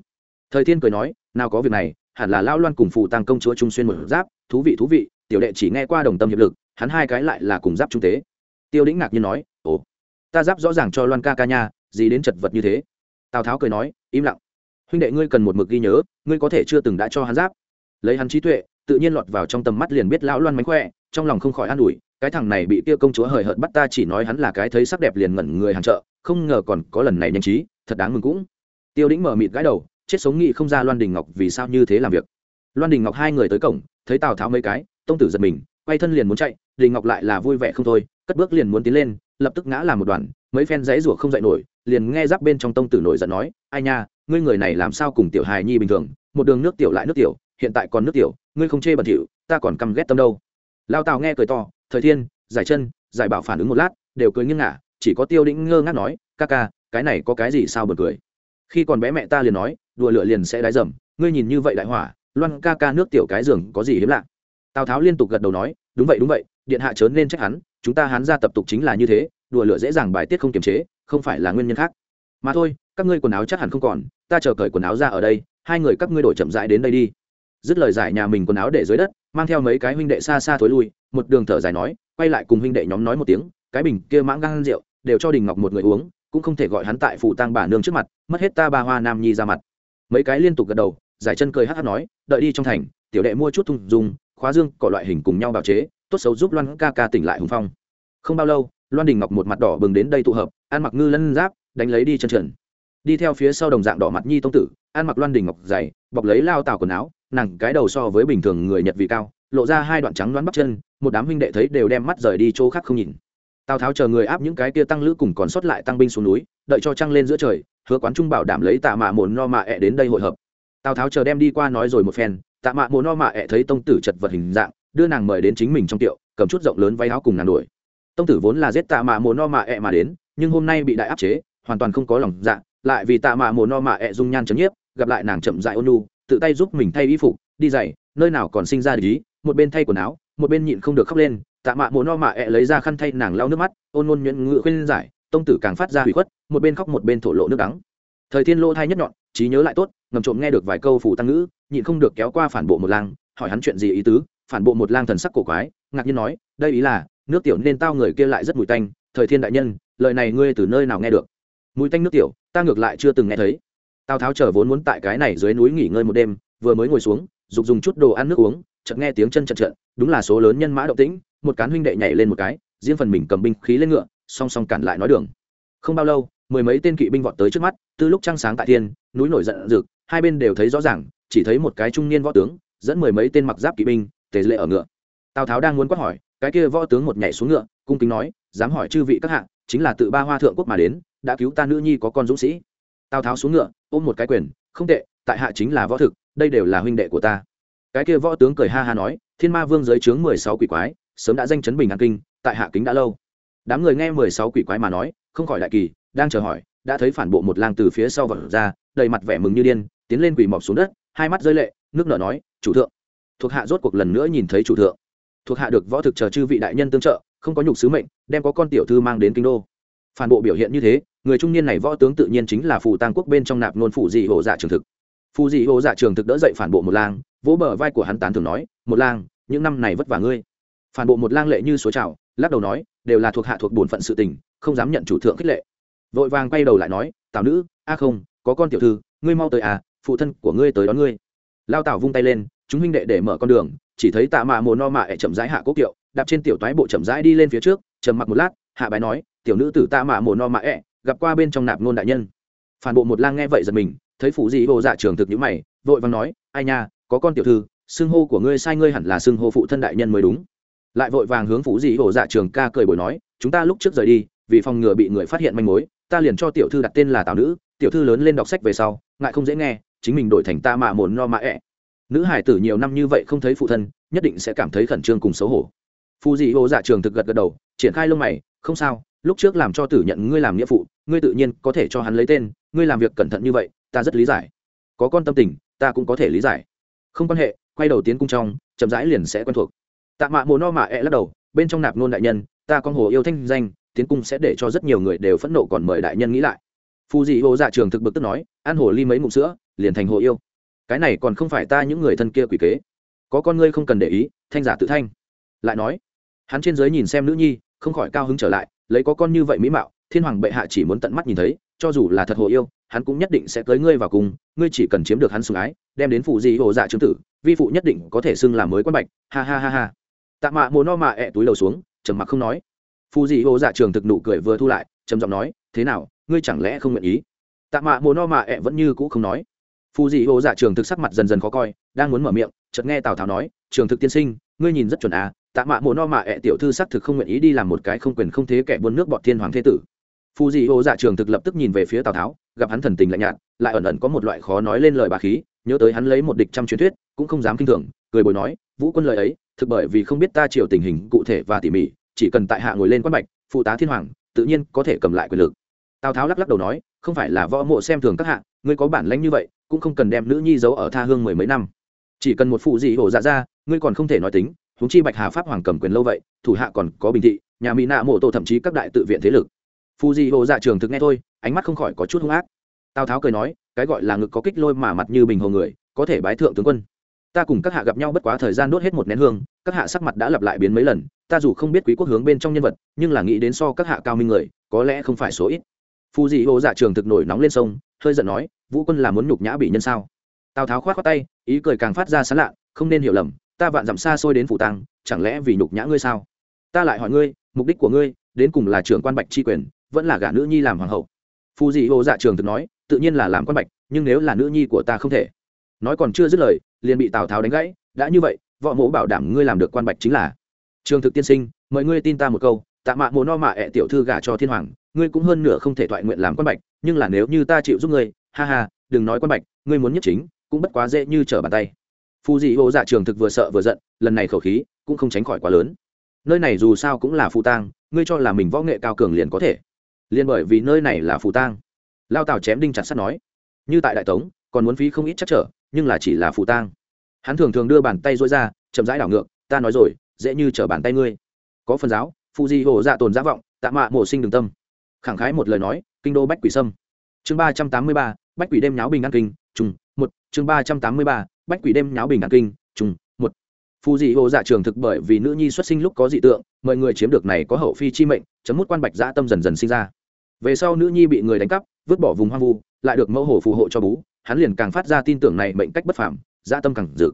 Thời thiên cười nói, nào có việc này, hẳn là lao loan cùng phụ tăng công chúa trung xuyên một giáp, thú vị thú vị, tiểu đệ chỉ nghe qua đồng tâm hiệp lực, hắn hai cái lại là cùng giáp trung tế. Tiêu đĩnh ngạc nhiên nói ta giáp rõ ràng cho loan ca ca nha, gì đến chật vật như thế. Tào tháo cười nói, im lặng. Huynh đệ ngươi cần một mực ghi nhớ, ngươi có thể chưa từng đã cho hắn giáp. Lấy hắn trí tuệ, tự nhiên lọt vào trong tầm mắt liền biết lão loan mánh khỏe, trong lòng không khỏi an ủi, cái thằng này bị kia công chúa hời hợt bắt ta chỉ nói hắn là cái thấy sắc đẹp liền ngẩn người hàng chợ, không ngờ còn có lần này nhanh trí, thật đáng mừng cũng. Tiêu đĩnh mở mịt gãi đầu, chết sống nghị không ra loan đình ngọc vì sao như thế làm việc. Loan đình ngọc hai người tới cổng, thấy tào tháo mấy cái, tông tử giật mình, quay thân liền muốn chạy, đình ngọc lại là vui vẻ không thôi, cất bước liền muốn tiến lên lập tức ngã làm một đoàn, mấy phen dãy rủa không dậy nổi, liền nghe giáp bên trong tông tử nổi giận nói, ai nha, ngươi người này làm sao cùng tiểu hài nhi bình thường, một đường nước tiểu lại nước tiểu, hiện tại còn nước tiểu, ngươi không chê bẩn thỉu, ta còn căm ghét tâm đâu. Lao tào nghe cười to, thời thiên, giải chân, giải bảo phản ứng một lát, đều cười nghiêng ngả, chỉ có tiêu đĩnh ngơ ngác nói, ca ca, cái này có cái gì sao bật cười? Khi còn bé mẹ ta liền nói, đùa lửa liền sẽ đái dầm, ngươi nhìn như vậy đại hỏa, loan ca ca nước tiểu cái giường có gì hiếm lạ? Tào tháo liên tục gật đầu nói, đúng vậy đúng vậy, điện hạ trớn nên trách hắn chúng ta hắn ra tập tục chính là như thế, đùa lửa dễ dàng bài tiết không kiềm chế, không phải là nguyên nhân khác. Mà thôi, các ngươi quần áo chắc hẳn không còn, ta chờ cởi quần áo ra ở đây, hai người các ngươi đổi chậm rãi đến đây đi. Dứt lời giải nhà mình quần áo để dưới đất, mang theo mấy cái huynh đệ xa xa thối lui, một đường thở dài nói, quay lại cùng huynh đệ nhóm nói một tiếng, cái bình kia mãng gan rượu, đều cho đình ngọc một người uống, cũng không thể gọi hắn tại phụ tang bà nương trước mặt, mất hết ta ba hoa nam nhi ra mặt. Mấy cái liên tục gật đầu, giải chân cười hát hát nói, đợi đi trong thành, tiểu đệ mua chút thùng dùng, khóa dương, cỏ loại hình cùng nhau bào chế tốt xấu giúp loan ca ca tỉnh lại hùng phong. Không bao lâu, loan đình ngọc một mặt đỏ bừng đến đây tụ hợp, ăn mặc ngư lân giáp, đánh lấy đi chân trần. Đi theo phía sau đồng dạng đỏ mặt nhi tông tử, ăn mặc loan đình ngọc dày, bọc lấy lao tào quần áo, nàng cái đầu so với bình thường người nhật vì cao, lộ ra hai đoạn trắng đoán bắp chân, một đám huynh đệ thấy đều đem mắt rời đi chỗ khác không nhìn. Tào tháo chờ người áp những cái kia tăng lữ cùng còn sót lại tăng binh xuống núi, đợi cho trăng lên giữa trời, hứa quán trung bảo đảm lấy tạ mạ mồn no mạ ẹ đến đây hội hợp. Tào tháo chờ đem đi qua nói rồi một phen, tạ mạ mồn no mạ ẹ thấy tông tử chật vật hình dạng đưa nàng mời đến chính mình trong tiệu, cầm chút rộng lớn váy áo cùng nàng đuổi. Tông tử vốn là giết tạ mạ mồ no mạ ẹ、e、mà mà đến, nhưng hôm nay bị đại áp chế, hoàn toàn không có lòng dạ lại vì tạ mạ mồ no mạ ẹ、e、dung dung nhan chấn nhiếp, gặp lại nàng chậm dại ôn nu tự tay giúp mình thay y phục, đi dày nơi nào còn sinh ra lý một bên thay quần áo, một bên nhịn không được khóc lên, tạ mạ mồ no mạ ẹ、e、lấy lấy ra khăn thay nàng lau nước mắt, ôn ngôn nhuận ngự khuyên giải, tông tử càng phát ra hủy khuất, một bên khóc một bên thổ lộ nước đắng. Thời thiên lô thai nhất nhọn, trí nhớ lại tốt, ngầm trộm nghe được vài câu phủ tăng ngữ, nhịn không được kéo qua phản bộ một làng, hỏi hắn chuyện gì ý tứ phản bộ một lang thần sắc cổ quái, ngạc nhiên nói, đây ý là, nước tiểu nên tao người kia lại rất mùi tanh, thời thiên đại nhân, lời này ngươi từ nơi nào nghe được? Mùi tanh nước tiểu, ta ngược lại chưa từng nghe thấy. Tào tháo chờ vốn muốn tại cái này dưới núi nghỉ ngơi một đêm, vừa mới ngồi xuống, dục dùng chút đồ ăn nước uống, chợt nghe tiếng chân trận trận đúng là số lớn nhân mã động tĩnh, một cán huynh đệ nhảy lên một cái, riêng phần mình cầm binh khí lên ngựa, song song cản lại nói đường. Không bao lâu, mười mấy tên kỵ binh vọt tới trước mắt, từ lúc trăng sáng tại thiên, núi nổi giận rực hai bên đều thấy rõ ràng, chỉ thấy một cái trung niên võ tướng, dẫn mười mấy tên mặc giáp kỵ binh tề lệ ở ngựa. Tào tháo đang muốn quát hỏi, cái kia võ tướng một nhảy xuống ngựa, cung kính nói, dám hỏi chư vị các hạng chính là tự ba hoa thượng quốc mà đến, đã cứu ta nữ nhi có con dũng sĩ. Tào tháo xuống ngựa, ôm một cái quyền, không tệ, tại hạ chính là võ thực, đây đều là huynh đệ của ta. Cái kia võ tướng cười ha ha nói, thiên ma vương giới chướng mười sáu quỷ quái, sớm đã danh chấn bình an kinh, tại hạ kính đã lâu. Đám người nghe mười sáu quỷ quái mà nói, không khỏi đại kỳ, đang chờ hỏi, đã thấy phản bộ một lang từ phía sau vật ra, đầy mặt vẻ mừng như điên, tiến lên quỳ mọc xuống đất, hai mắt rơi lệ, nước nở nói, chủ thượng thuộc hạ rốt cuộc lần nữa nhìn thấy chủ thượng. Thuộc hạ được võ thực chờ chư vị đại nhân tương trợ, không có nhục sứ mệnh, đem có con tiểu thư mang đến kinh đô. Phản bộ biểu hiện như thế, người trung niên này võ tướng tự nhiên chính là phù tăng quốc bên trong nạp nôn phụ dị hồ dạ trường thực. Phù dị hồ dạ trường thực đỡ dậy phản bộ một lang, vỗ bờ vai của hắn tán thường nói, một lang, những năm này vất vả ngươi. Phản bộ một lang lệ như số trào, lắc đầu nói, đều là thuộc hạ thuộc bổn phận sự tình, không dám nhận chủ thượng khích lệ. Vội vàng quay đầu lại nói, tào nữ, a không, có con tiểu thư, ngươi mau tới à phụ thân của ngươi tới đón ngươi. Lao tào vung tay lên chúng huynh đệ để mở con đường, chỉ thấy tạ mạ mồ no mạ ẹ chậm rãi hạ cố kiệu, đạp trên tiểu toái bộ chậm rãi đi lên phía trước, trầm mặc một lát, hạ bái nói, tiểu nữ tử tạ mạ mồ no mạ ẹ gặp qua bên trong nạp nôn đại nhân. Phản bộ một lang nghe vậy giật mình, thấy phủ dị hồ dạ trường thực nhữ mày, vội vàng nói, ai nha, có con tiểu thư, xưng hô của ngươi sai ngươi hẳn là xưng hô phụ thân đại nhân mới đúng. Lại vội vàng hướng phủ dị hồ dạ trường ca cười bồi nói, chúng ta lúc trước rời đi, vì phòng ngừa bị người phát hiện manh mối, ta liền cho tiểu thư đặt tên là tào nữ, tiểu thư lớn lên đọc sách về sau, ngại không dễ nghe, chính mình đổi thành ta mạ mồn no mạ ẹ nữ hải tử nhiều năm như vậy không thấy phụ thân, nhất định sẽ cảm thấy khẩn trương cùng xấu hổ. Phù dị hồ dạ trường thực gật gật đầu, triển khai lông mày, không sao, lúc trước làm cho tử nhận ngươi làm nghĩa phụ, ngươi tự nhiên có thể cho hắn lấy tên, ngươi làm việc cẩn thận như vậy, ta rất lý giải. Có con tâm tình, ta cũng có thể lý giải. Không quan hệ, quay đầu tiến cung trong, chậm rãi liền sẽ quen thuộc. Tạ mạ mồ no mạ ẹ lắc đầu, bên trong nạp nôn đại nhân, ta con hồ yêu thanh danh, tiến cung sẽ để cho rất nhiều người đều phẫn nộ còn mời đại nhân nghĩ lại. Phù dị hồ dạ trường thực bực tức nói, ăn hồ ly mấy ngụm sữa, liền thành hồ yêu cái này còn không phải ta những người thân kia quỷ kế. Có con ngươi không cần để ý, thanh giả tự thanh. Lại nói, hắn trên giới nhìn xem nữ nhi, không khỏi cao hứng trở lại, lấy có con như vậy mỹ mạo, thiên hoàng bệ hạ chỉ muốn tận mắt nhìn thấy, cho dù là thật hồ yêu, hắn cũng nhất định sẽ cưới ngươi vào cùng, ngươi chỉ cần chiếm được hắn sủng ái, đem đến phụ gì hồ dạ trương tử, vi phụ nhất định có thể xưng làm mới quan bạch, ha ha ha ha. Tạ mạ mồ no mạ ẹ túi đầu xuống, trầm mặc không nói. Phụ gì hồ dạ trường thực nụ cười vừa thu lại, trầm giọng nói, thế nào, ngươi chẳng lẽ không nguyện ý? Tạ mạ mồ no mạ ẹ vẫn như cũ không nói phù dị ô dạ trường thực sắc mặt dần dần khó coi, đang muốn mở miệng, chợt nghe tào tháo nói, trường thực tiên sinh, ngươi nhìn rất chuẩn à tạ mạ mộ no mạ ẹ tiểu thư sắc thực không nguyện ý đi làm một cái không quyền không thế kẻ buôn nước bọt thiên hoàng thế tử. Phù dị ô dạ trường thực lập tức nhìn về phía tào tháo, gặp hắn thần tình lạnh nhạt, lại ẩn ẩn có một loại khó nói lên lời bà khí, nhớ tới hắn lấy một địch trăm truyền thuyết, cũng không dám kinh thường, cười bồi nói, vũ quân lời ấy, thực bởi vì không biết ta chiều tình hình cụ thể và tỉ mỉ, chỉ cần tại hạ ngồi lên quan bạch, phụ tá thiên hoàng, tự nhiên có thể cầm lại quyền lực tào tháo lắc lắc đầu nói, không phải là võ mộ xem thường các hạ, ngươi có bản lãnh như vậy, cũng không cần đem nữ nhi giấu ở tha hương mười mấy năm. Chỉ cần một phụ gì hổ dạ ra, ngươi còn không thể nói tính húng chi bạch hà pháp hoàng cầm quyền lâu vậy, thủ hạ còn có bình thị, nhà mỹ nạ mộ tổ thậm chí các đại tự viện thế lực. Phụ dị hổ dạ trường thực nghe thôi, ánh mắt không khỏi có chút hung ác. Tào tháo cười nói, cái gọi là ngực có kích lôi mà mặt như bình hồ người, có thể bái thượng tướng quân. Ta cùng các hạ gặp nhau bất quá thời gian đốt hết một nén hương, các hạ sắc mặt đã lặp lại biến mấy lần, ta dù không biết quý quốc hướng bên trong nhân vật, nhưng là nghĩ đến so các hạ cao minh người, có lẽ không phải số ít phù dị ô dạ trường thực nổi nóng lên sông, hơi giận nói, vũ quân là muốn nhục nhã bị nhân sao? Tào tháo khoát khoát tay, ý cười càng phát ra sán lạ, không nên hiểu lầm, ta vạn dặm xa xôi đến phủ tăng chẳng lẽ vì nhục nhã ngươi sao? Ta lại hỏi ngươi, mục đích của ngươi, đến cùng là trưởng quan bạch tri quyền, vẫn là gả nữ nhi làm hoàng hậu? Phù dị ô dạ trường thực nói, tự nhiên là làm quan bạch, nhưng nếu là nữ nhi của ta không thể. Nói còn chưa dứt lời, liền bị tào tháo đánh gãy, đã như vậy, võ mẫu bảo đảm ngươi làm được quan bạch chính là. Trường thực tiên sinh, mời ngươi tin ta một câu, tạ mạ mồ no mạ ẹ tiểu thư gả cho thiên hoàng ngươi cũng hơn nửa không thể thoại nguyện làm quan bạch, nhưng là nếu như ta chịu giúp ngươi, ha ha, đừng nói quan bạch, ngươi muốn nhất chính, cũng bất quá dễ như trở bàn tay. Phù dị ô dạ trường thực vừa sợ vừa giận, lần này khẩu khí cũng không tránh khỏi quá lớn. Nơi này dù sao cũng là phù tang, ngươi cho là mình võ nghệ cao cường liền có thể. Liền bởi vì nơi này là phù tang. Lao tào chém đinh chặt sắt nói, như tại đại tống, còn muốn phí không ít chắc trở, nhưng là chỉ là phù tang. Hắn thường thường đưa bàn tay dối ra, chậm rãi đảo ngược, ta nói rồi, dễ như t bàn tay ngươi. Có phần giáo, Phu di hồ dạ tồn giác vọng, tạ mạ mổ sinh đường tâm khẳng khái một lời nói, kinh đô bách quỷ sâm. Chương ba trăm tám mươi ba, bách quỷ đêm nháo bình an kinh, trùng một. Chương ba trăm tám mươi ba, bách quỷ đêm nháo bình an kinh, trùng một. Phù dị hồ dạ trường thực bởi vì nữ nhi xuất sinh lúc có dị tượng, mọi người chiếm được này có hậu phi chi mệnh, chấm mút quan bạch dã tâm dần dần sinh ra. Về sau nữ nhi bị người đánh cắp, vứt bỏ vùng hoang vu, lại được mẫu hồ phù hộ cho bú, hắn liền càng phát ra tin tưởng này mệnh cách bất phàm, dã tâm càng dự.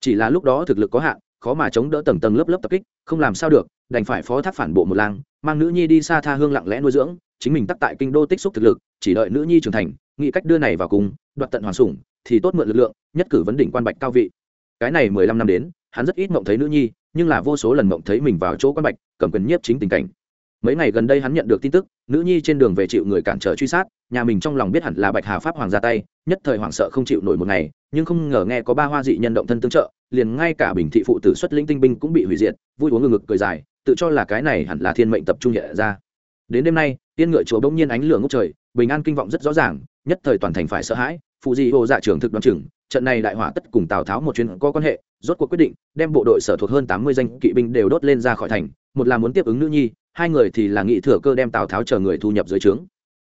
Chỉ là lúc đó thực lực có hạn, khó mà chống đỡ tầng tầng lớp lớp tập kích, không làm sao được, đành phải phó thác phản bộ một lang, mang nữ nhi đi xa tha hương lặng lẽ nuôi dưỡng chính mình tắc tại kinh đô tích xúc thực lực, chỉ đợi nữ nhi trưởng thành, nghĩ cách đưa này vào cùng, đoạt tận hoàn sủng, thì tốt mượn lực lượng, nhất cử vấn đỉnh quan bạch cao vị. Cái này mười lăm năm đến, hắn rất ít mộng thấy nữ nhi, nhưng là vô số lần mộng thấy mình vào chỗ quan bạch, cầm quyền nhiếp chính tình cảnh. Mấy ngày gần đây hắn nhận được tin tức, nữ nhi trên đường về chịu người cản trở truy sát, nhà mình trong lòng biết hẳn là bạch hà pháp hoàng ra tay, nhất thời hoảng sợ không chịu nổi một ngày, nhưng không ngờ nghe có ba hoa dị nhân động thân tương trợ, liền ngay cả bình thị phụ tử xuất linh tinh binh cũng bị hủy diệt, vui uống ngừng ngực cười dài, tự cho là cái này hẳn là thiên mệnh tập trung nhẹ ra đến đêm nay, tiên ngựa chúa bỗng nhiên ánh lửa ngốc trời, bình an kinh vọng rất rõ ràng, nhất thời toàn thành phải sợ hãi phụ di hồ dạ trưởng thực đoán chừng, trận này đại hỏa tất cùng tào tháo một chuyến có quan hệ, rốt cuộc quyết định, đem bộ đội sở thuộc hơn tám mươi danh kỵ binh đều đốt lên ra khỏi thành, một là muốn tiếp ứng nữ nhi, hai người thì là nghị thừa cơ đem tào tháo chờ người thu nhập dưới trướng.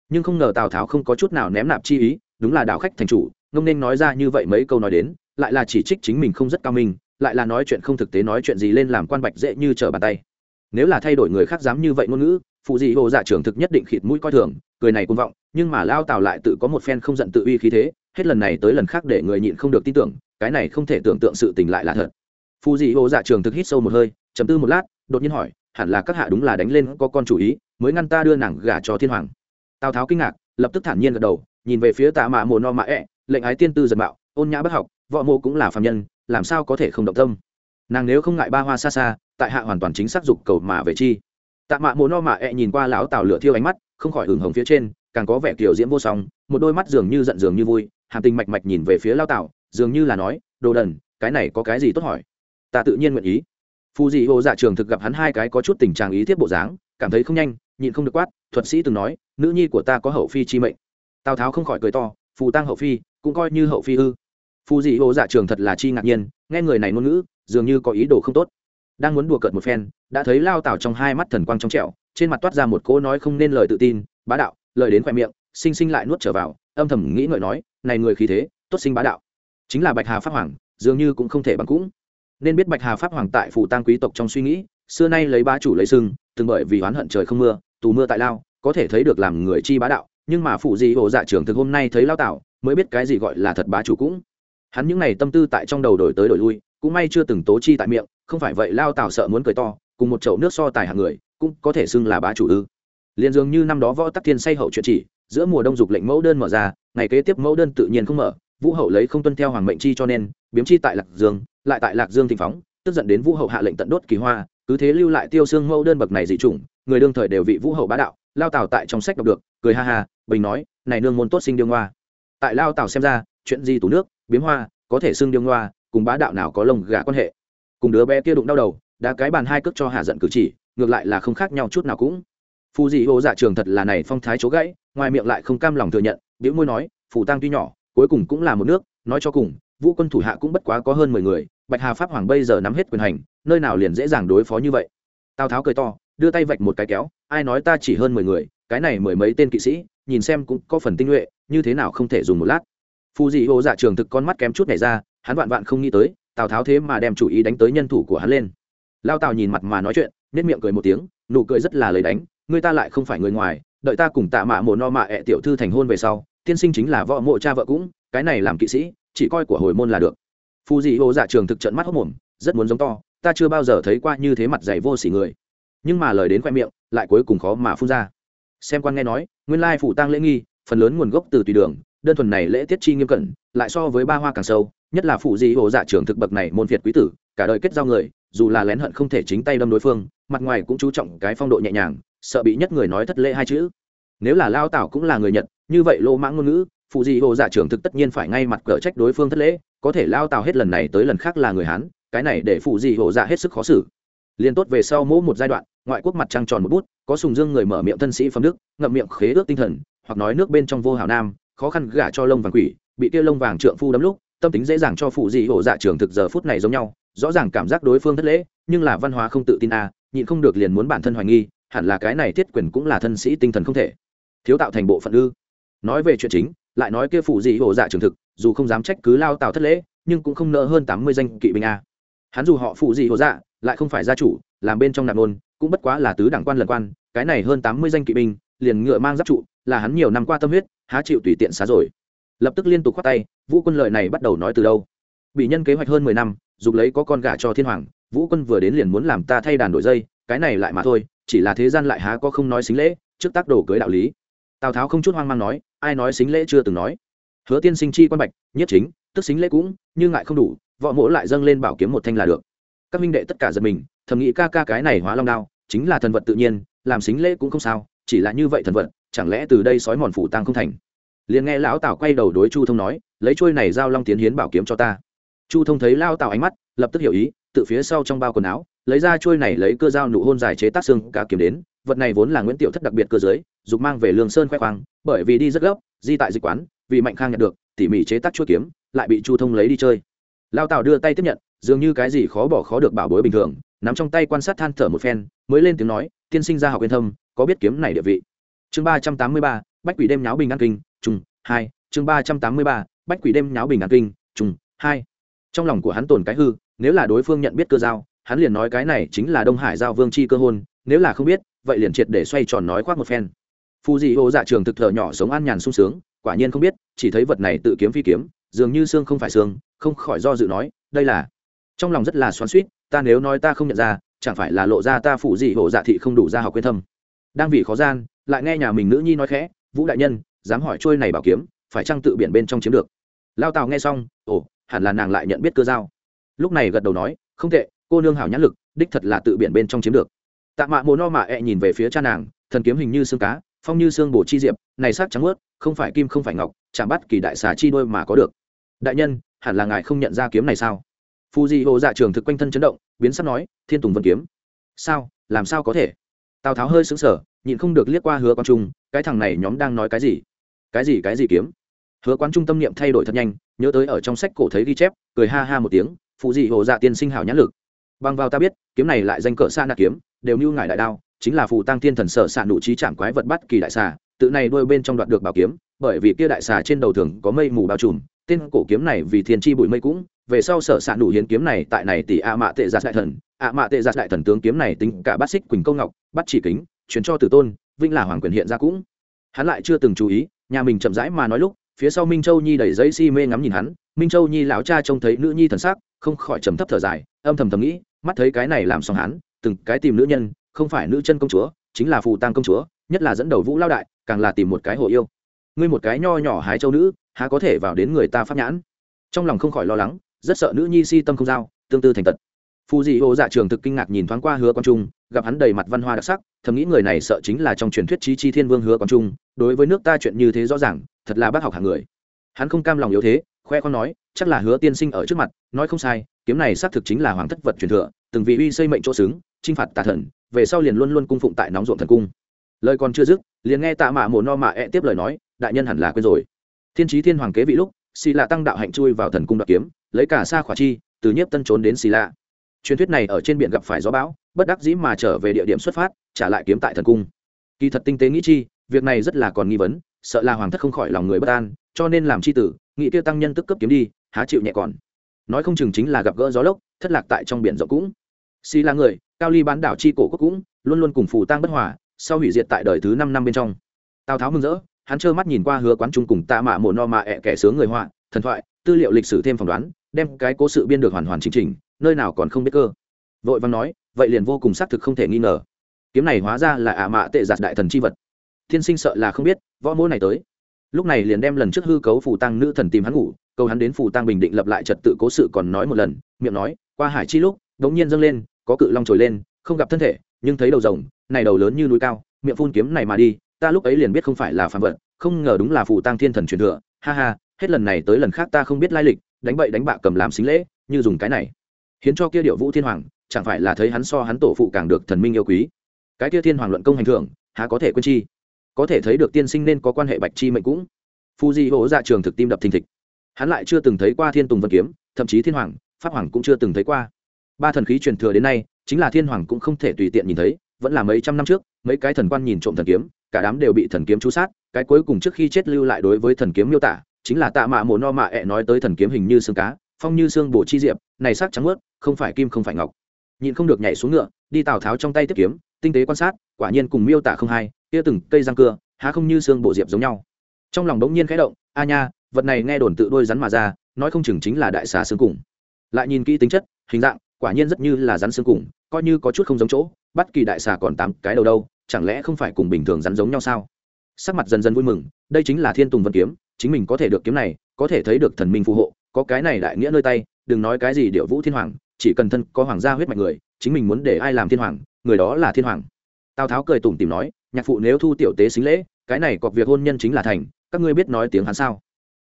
Nhưng không ngờ tào tháo không có chút nào ném nạp chi ý, đúng là đạo khách thành chủ, ngông nên nói ra như vậy mấy câu nói đến, lại là chỉ trích chính mình không rất cao minh, lại là nói chuyện không thực tế nói chuyện gì lên làm quan bạch dễ như trở bàn tay. Nếu là thay đổi người khác dám như vậy ngôn ngữ phụ dị hồ dạ trưởng thực nhất định khịt mũi coi thường cười này cũng vọng nhưng mà lao tào lại tự có một phen không giận tự uy khí thế hết lần này tới lần khác để người nhịn không được tin tưởng cái này không thể tưởng tượng sự tình lại là thật. Phụ dị hồ dạ trường thực hít sâu một hơi chấm tư một lát đột nhiên hỏi hẳn là các hạ đúng là đánh lên có con chủ ý mới ngăn ta đưa nàng gả cho thiên hoàng. Tào tháo kinh ngạc lập tức thản nhiên gật đầu nhìn về phía tạ mạ mồ no mạ ẹ、e, lệnh ái tiên tư giật bạo ôn nhã bất học võ mô cũng là phạm nhân làm sao có thể không động tâm? Nàng nếu không ngại ba hoa xa xa tại hạ hoàn toàn chính xác dục cầu mà về chi tạ mạ mồ no mạ ẹ nhìn qua lão tào lửa thiêu ánh mắt, không khỏi hửng hồng phía trên, càng có vẻ kiểu diễm vô song, một đôi mắt dường như giận dường như vui, hàm tình mạch mạch nhìn về phía lao tào, dường như là nói, đồ đần, cái này có cái gì tốt hỏi? Ta tự nhiên nguyện ý. Phù dị hồ dạ trường thực gặp hắn hai cái có chút tình trạng ý thiết bộ dáng, cảm thấy không nhanh, nhịn không được quát, thuật sĩ từng nói, nữ nhi của ta có hậu phi chi mệnh. Tào tháo không khỏi cười to, phù tăng hậu phi, cũng coi như hậu phi ư. Phù dị hồ dạ trường thật là chi ngạc nhiên, nghe người này ngôn ngữ, dường như có ý đồ không tốt đang muốn đùa cợt một phen, đã thấy lao tào trong hai mắt thần quang trong trẹo trên mặt toát ra một cỗ nói không nên lời tự tin, bá đạo, lời đến khoe miệng, sinh sinh lại nuốt trở vào. Âm thầm nghĩ ngợi nói, này người khí thế, tốt sinh bá đạo. Chính là bạch hà pháp hoàng, dường như cũng không thể bằng cũng. Nên biết bạch hà pháp hoàng tại phủ tăng quý tộc trong suy nghĩ, xưa nay lấy bá chủ lấy sưng từng bởi vì oán hận trời không mưa, tù mưa tại lao, có thể thấy được làm người chi bá đạo, nhưng mà phụ gì hồ dạ trưởng thực hôm nay thấy lao tạo mới biết cái gì gọi là thật bá chủ cũng. Hắn những ngày tâm tư tại trong đầu đổi tới đổi lui, cũng may chưa từng tố chi tại miệng không phải vậy lao Tào sợ muốn cười to, cùng một chậu nước so tài hạng người, cũng có thể xưng là bá chủ ư. Liền dường như năm đó võ tắc thiên say hậu chuyện chỉ, giữa mùa đông dục lệnh mẫu đơn mở ra, ngày kế tiếp mẫu đơn tự nhiên không mở, vũ hậu lấy không tuân theo hoàng mệnh chi cho nên, biếm chi tại lạc dương, lại tại lạc dương thịnh phóng, tức giận đến vũ hậu hạ lệnh tận đốt kỳ hoa, cứ thế lưu lại tiêu xương mẫu đơn bậc này dị chủng, người đương thời đều vị vũ hậu bá đạo, lao tào tại trong sách đọc được, cười ha ha, bình nói, này nương môn tốt sinh điêu ngoa. Tại lao tào xem ra, chuyện gì tủ nước, biếm hoa, có thể xưng điêu ngoa, cùng bá đạo nào có lông gà quan hệ cùng đứa bé kia đụng đau đầu, đã cái bàn hai cước cho hạ giận cử chỉ, ngược lại là không khác nhau chút nào cũng. Phù dị ô dạ trường thật là này phong thái chỗ gãy, ngoài miệng lại không cam lòng thừa nhận biểu môi nói phù tăng tuy nhỏ, cuối cùng cũng là một nước, nói cho cùng, vũ quân thủ hạ cũng bất quá có hơn mười người, bạch hà pháp hoàng bây giờ nắm hết quyền hành, nơi nào liền dễ dàng đối phó như vậy. Tào tháo cười to, đưa tay vạch một cái kéo, ai nói ta chỉ hơn mười người, cái này mười mấy tên kỵ sĩ, nhìn xem cũng có phần tinh nhuệ, như thế nào không thể dùng một lát. Phù dị ô dạ trường thực con mắt kém chút này ra, hắn vạn vạn không nghĩ tới tào tháo thế mà đem chủ ý đánh tới nhân thủ của hắn lên lao tào nhìn mặt mà nói chuyện nết miệng cười một tiếng nụ cười rất là lời đánh người ta lại không phải người ngoài đợi ta cùng tạ mạ mồ no mạ ẹ tiểu thư thành hôn về sau tiên sinh chính là vợ mộ cha vợ cũng cái này làm kỵ sĩ chỉ coi của hồi môn là được phù dị hồ dạ trường thực trận mắt hốc mồm rất muốn giống to ta chưa bao giờ thấy qua như thế mặt dày vô sỉ người nhưng mà lời đến khoe miệng lại cuối cùng khó mà phun ra xem quan nghe nói nguyên lai phủ tăng lễ nghi phần lớn nguồn gốc từ tùy đường đơn thuần này lễ tiết chi nghiêm cẩn lại so với ba hoa càng sâu nhất là phụ di hồ dạ trưởng thực bậc này môn việt quý tử, cả đời kết giao người, dù là lén hận không thể chính tay đâm đối phương, mặt ngoài cũng chú trọng cái phong độ nhẹ nhàng, sợ bị nhất người nói thất lễ hai chữ. Nếu là lao tảo cũng là người nhật, như vậy lô mãng ngôn ngữ, phụ di hồ dạ trưởng thực tất nhiên phải ngay mặt cờ trách đối phương thất lễ, có thể lao tào hết lần này tới lần khác là người hán, cái này để phụ di hồ dạ hết sức khó xử. Liên tốt về sau mỗi một giai đoạn, ngoại quốc mặt trăng tròn một bút, có sùng dương người mở miệng thân sĩ phẩm đức, ngậm miệng khế ước tinh thần, hoặc nói nước bên trong vô hảo nam, khó khăn gả cho lông vàng quỷ, bị kia lông vàng trượng phu đấm lúc tâm tính dễ dàng cho phụ dị hộ dạ trường thực giờ phút này giống nhau, rõ ràng cảm giác đối phương thất lễ, nhưng là văn hóa không tự tin à nhịn không được liền muốn bản thân hoài nghi, hẳn là cái này thiết quyền cũng là thân sĩ tinh thần không thể. Thiếu tạo thành bộ phận ư. Nói về chuyện chính, lại nói kia phụ dị hộ dạ trường thực, dù không dám trách cứ lao tào thất lễ, nhưng cũng không nợ hơn tám mươi danh kỵ binh a. Hắn dù họ phụ dị hộ dạ lại không phải gia chủ, làm bên trong nạp nôn, cũng bất quá là tứ đẳng quan lần quan, cái này hơn tám mươi danh kỵ binh, liền ngựa mang giáp trụ, là hắn nhiều năm qua tâm huyết, há chịu tùy tiện xá rồi lập tức liên tục khoát tay, vũ quân lợi này bắt đầu nói từ đâu? Bị nhân kế hoạch hơn mười năm, dục lấy có con gà cho thiên hoàng, vũ quân vừa đến liền muốn làm ta thay đàn đổi dây, cái này lại mà thôi, chỉ là thế gian lại há có không nói xính lễ, trước tác đồ cưới đạo lý. Tào tháo không chút hoang mang nói, ai nói xính lễ chưa từng nói? Hứa tiên sinh chi quan bạch, nhất chính, tức xính lễ cũng, nhưng ngại không đủ, võ mỗ lại dâng lên bảo kiếm một thanh là được. Các minh đệ tất cả giật mình, thầm nghĩ ca ca cái này hóa long đao, chính là thần vật tự nhiên, làm xính lễ cũng không sao, chỉ là như vậy thần vật, chẳng lẽ từ đây sói mòn phủ tăng không thành? Liền nghe lão tào quay đầu đối chu thông nói, lấy trôi này giao long tiến hiến bảo kiếm cho ta. Chu thông thấy lao tào ánh mắt, lập tức hiểu ý, tự phía sau trong bao quần áo, lấy ra trôi này lấy cơ dao nụ hôn dài chế tác xương cả kiếm đến, vật này vốn là nguyễn tiểu thất đặc biệt cơ giới, dục mang về lương sơn khoe khoang, bởi vì đi rất gấp, di tại dịch quán, vì mạnh khang nhận được, tỉ mỉ chế tác chuỗi kiếm, lại bị chu thông lấy đi chơi. Lao tào đưa tay tiếp nhận, dường như cái gì khó bỏ khó được bảo bối bình thường, nắm trong tay quan sát than thở một phen, mới lên tiếng nói, tiên sinh ra học yên thâm, có biết kiếm này địa vị? Chương ba trăm tám mươi ba, bách quỷ đêm nháo bình an kinh trung hai, chương ba trăm tám mươi ba, bách quỷ đêm nháo bình an kinh trung hai. Trong lòng của hắn tồn cái hư, nếu là đối phương nhận biết cơ giao, hắn liền nói cái này chính là đông hải giao vương chi cơ hôn, nếu là không biết, vậy liền triệt để xoay tròn nói khoác một phen. Phù dị ô dạ trường thực thở nhỏ sống an nhàn sung sướng, quả nhiên không biết, chỉ thấy vật này tự kiếm phi kiếm, dường như xương không phải xương, không khỏi do dự nói, đây là trong lòng rất là xoắn suýt ta nếu nói ta không nhận ra, chẳng phải là lộ ra ta phụ dị hộ dạ thị không đủ ra học quyên thâm. Đang vì khó gian, lại nghe nhà mình nữ nhi nói khẽ, vũ đại nhân dám hỏi trôi này bảo kiếm, phải chăng tự biển bên trong chiếm được? Lao tào nghe xong, ồ, hẳn là nàng lại nhận biết cơ dao. lúc này gật đầu nói, không tệ, cô nương hảo nhãn lực, đích thật là tự biển bên trong chiếm được. Tạ mạ mồ no mạ e nhìn về phía cha nàng, thần kiếm hình như xương cá, phong như xương bổ chi diệp, này sắc trắng ướt không phải kim không phải ngọc chạm bắt kỳ đại xà chi đôi mà có được. Đại nhân, hẳn là ngài không nhận ra kiếm này sao? Phù di hồ dạ trường thực quanh thân chấn động, biến sắp nói, thiên tùng vân kiếm. Sao, làm sao có thể? Tào tháo hơi xứng sở nhịn không được liếc qua hứa quang trung, cái thằng này nhóm đang nói cái gì? Cái gì cái gì kiếm? Hứa quán trung tâm niệm thay đổi thật nhanh, nhớ tới ở trong sách cổ thấy ghi chép, cười ha ha một tiếng, phụ dị hồ dạ tiên sinh hảo nhãn lực. Bằng vào ta biết, kiếm này lại danh cỡ xa nạt kiếm, đều như ngải đại đao, chính là phù tăng thiên thần sở xạ nụ trí chạm quái vật bắt kỳ đại xà, tự này đôi bên trong đoạt được bảo kiếm, bởi vì kia đại xà trên đầu thường có mây mù bao trùm, tên cổ kiếm này vì thiên chi bụi mây cũng, về sau sở xạ nụ hiến kiếm này tại này tỷ a mạ tệ giạt đại thần a mạ tệ giạt đại thần tướng kiếm này tính cả bát xích quỳnh công ngọc, bắt chỉ kính chuyển cho tử tôn vinh là hoàng quyền hiện ra cũng. Hắn lại chưa từng chú ý nhà mình chậm rãi mà nói lúc, phía sau minh châu nhi đẩy giấy si mê ngắm nhìn hắn. Minh châu nhi lão cha trông thấy nữ nhi thần sắc, không khỏi trầm thấp thở dài, âm thầm thầm nghĩ, mắt thấy cái này làm xong hắn, từng cái tìm nữ nhân, không phải nữ chân công chúa, chính là phù tăng công chúa, nhất là dẫn đầu vũ lao đại, càng là tìm một cái hộ yêu. Ngươi một cái nho nhỏ hái châu nữ, há có thể vào đến người ta pháp nhãn? Trong lòng không khỏi lo lắng, rất sợ nữ nhi si tâm không giao, tương tư thành tật phù dị hồ dạ trường thực kinh ngạc nhìn thoáng qua hứa quang trung, gặp hắn đầy mặt văn hoa đặc sắc, thầm nghĩ người này sợ chính là trong truyền thuyết trí chi thiên vương hứa quang trung, đối với nước ta chuyện như thế rõ ràng, thật là bác học hàng người. Hắn không cam lòng yếu thế, khoe con nói, chắc là hứa tiên sinh ở trước mặt, nói không sai, kiếm này xác thực chính là hoàng thất vật truyền thừa, từng vị uy xây mệnh chỗ xứng, chinh phạt tà thần, về sau liền luôn luôn cung phụng tại nóng ruộng thần cung. Lời còn chưa dứt, liền nghe tạ mạ mồ no mạ E tiếp lời nói, đại nhân hẳn là quên rồi. Thiên trí thiên hoàng kế vị lúc, xì lạ tăng đạo hạnh chui vào thần cung đoạt kiếm, lấy cả xa khỏa chi, từ nhiếp tân trốn đến xì lạ truyền thuyết này ở trên biển gặp phải gió bão, bất đắc dĩ mà trở về địa điểm xuất phát, trả lại kiếm tại thần cung. Kỳ thật tinh tế nghĩ chi, việc này rất là còn nghi vấn, sợ là hoàng thất không khỏi lòng người bất an, cho nên làm c h i tử nghị tiêu tăng nhân tức cấp kiếm đi, há chịu nhẹ còn. Nói không chừng chính là gặp gỡ gió lốc, thất lạc tại trong biển rộng cũng. Xì là người, cao ly bán đảo chi cổ quốc cũng, luôn luôn cùng phù tăng bất hòa, sau hủy diệt tại đời thứ năm năm bên trong. Tào tháo mừng rỡ, hắn trơ mắt nhìn qua hứa quán trung cùng tạ mạ mộ no mạ ẹ kẻ sướng người họa, thần thoại, tư liệu lịch sử thêm phỏng đoán, đem cái cố sự biên được hoàn hoàn chính trình nơi nào còn không biết cơ. Vội văn nói, vậy liền vô cùng xác thực không thể nghi ngờ. Kiếm này hóa ra là ả mạ tệ giạt đại thần c h i vật. Thiên sinh sợ là không biết, võ mỗ này tới. Lúc này liền đem lần trước hư cấu phù tăng nữ thần tìm hắn ngủ câu hắn đến phù tăng bình định lập lại trật tự cố sự còn nói một lần, miệng nói, qua hải chi lúc, đống nhiên dâng lên, có cự long trồi lên, không gặp thân thể, nhưng thấy đầu rồng, này đầu lớn như núi cao, miệng phun kiếm này mà đi, ta lúc ấy liền biết không phải là phàm vật, không ngờ đúng là phù tăng thiên thần truyền thừa, ha ha, hết lần này tới lần khác ta không biết lai lịch, đánh bậy đánh bạ cầm làm xính lễ, như dùng cái này hiến cho kia điệu vũ thiên hoàng chẳng phải là thấy hắn so hắn tổ phụ càng được thần minh yêu quý. Cái kia thiên hoàng luận công hành thưởng, há có thể quên chi? Có thể thấy được tiên sinh nên có quan hệ bạch chi mệnh cũng. Phu di hỗ dạ trường thực tim đập thình thịch. Hắn lại chưa từng thấy qua thiên tùng vân kiếm, thậm chí thiên hoàng, pháp hoàng cũng chưa từng thấy qua. Ba thần khí truyền thừa đến nay, chính là thiên hoàng cũng không thể tùy tiện nhìn thấy, vẫn là mấy trăm năm trước, mấy cái thần quan nhìn trộm thần kiếm, cả đám đều bị thần kiếm chú sát, cái cuối cùng trước khi chết lưu lại đối với thần kiếm miêu tả, chính là tạ mạ mồ no mạ ẹ nói tới thần kiếm hình như xương cá, phong như xương bổ chi diệp, này sắc trắng ướt không phải kim không phải ngọc. Nhịn không được nhảy xuống ngựa, đi tào tháo trong tay tiếp kiếm, tinh tế quan sát, quả nhiên cùng miêu tả không hai kia từng cây răng cưa, há không như xương bộ diệp giống nhau. Trong lòng đống nhiên khẽ động, a nha, vật này nghe đồn tự đôi rắn mà ra, nói không chừng chính là đại xà xương cùng. Lại nhìn kỹ tính chất, hình dạng, quả nhiên rất như là rắn xương cùng, coi như có chút không giống chỗ, bất kỳ đại xà còn tám cái đầu đâu, chẳng lẽ không phải cùng bình thường rắn giống nhau sao? Sắc mặt dần dần vui mừng, đây chính là thiên tùng vân kiếm, chính mình có thể được kiếm này, có thể thấy được thần minh phù hộ, có cái này đại nghĩa nơi tay, đừng nói cái gì điệu vũ thiên hoàng chỉ cần thân có hoàng gia huyết mạch người, chính mình muốn để ai làm thiên hoàng, người đó là thiên hoàng. Tào tháo cười tủm tìm nói, nhạc phụ nếu thu tiểu tế xính lễ, cái này cọc việc hôn nhân chính là thành, các ngươi biết nói tiếng hắn sao?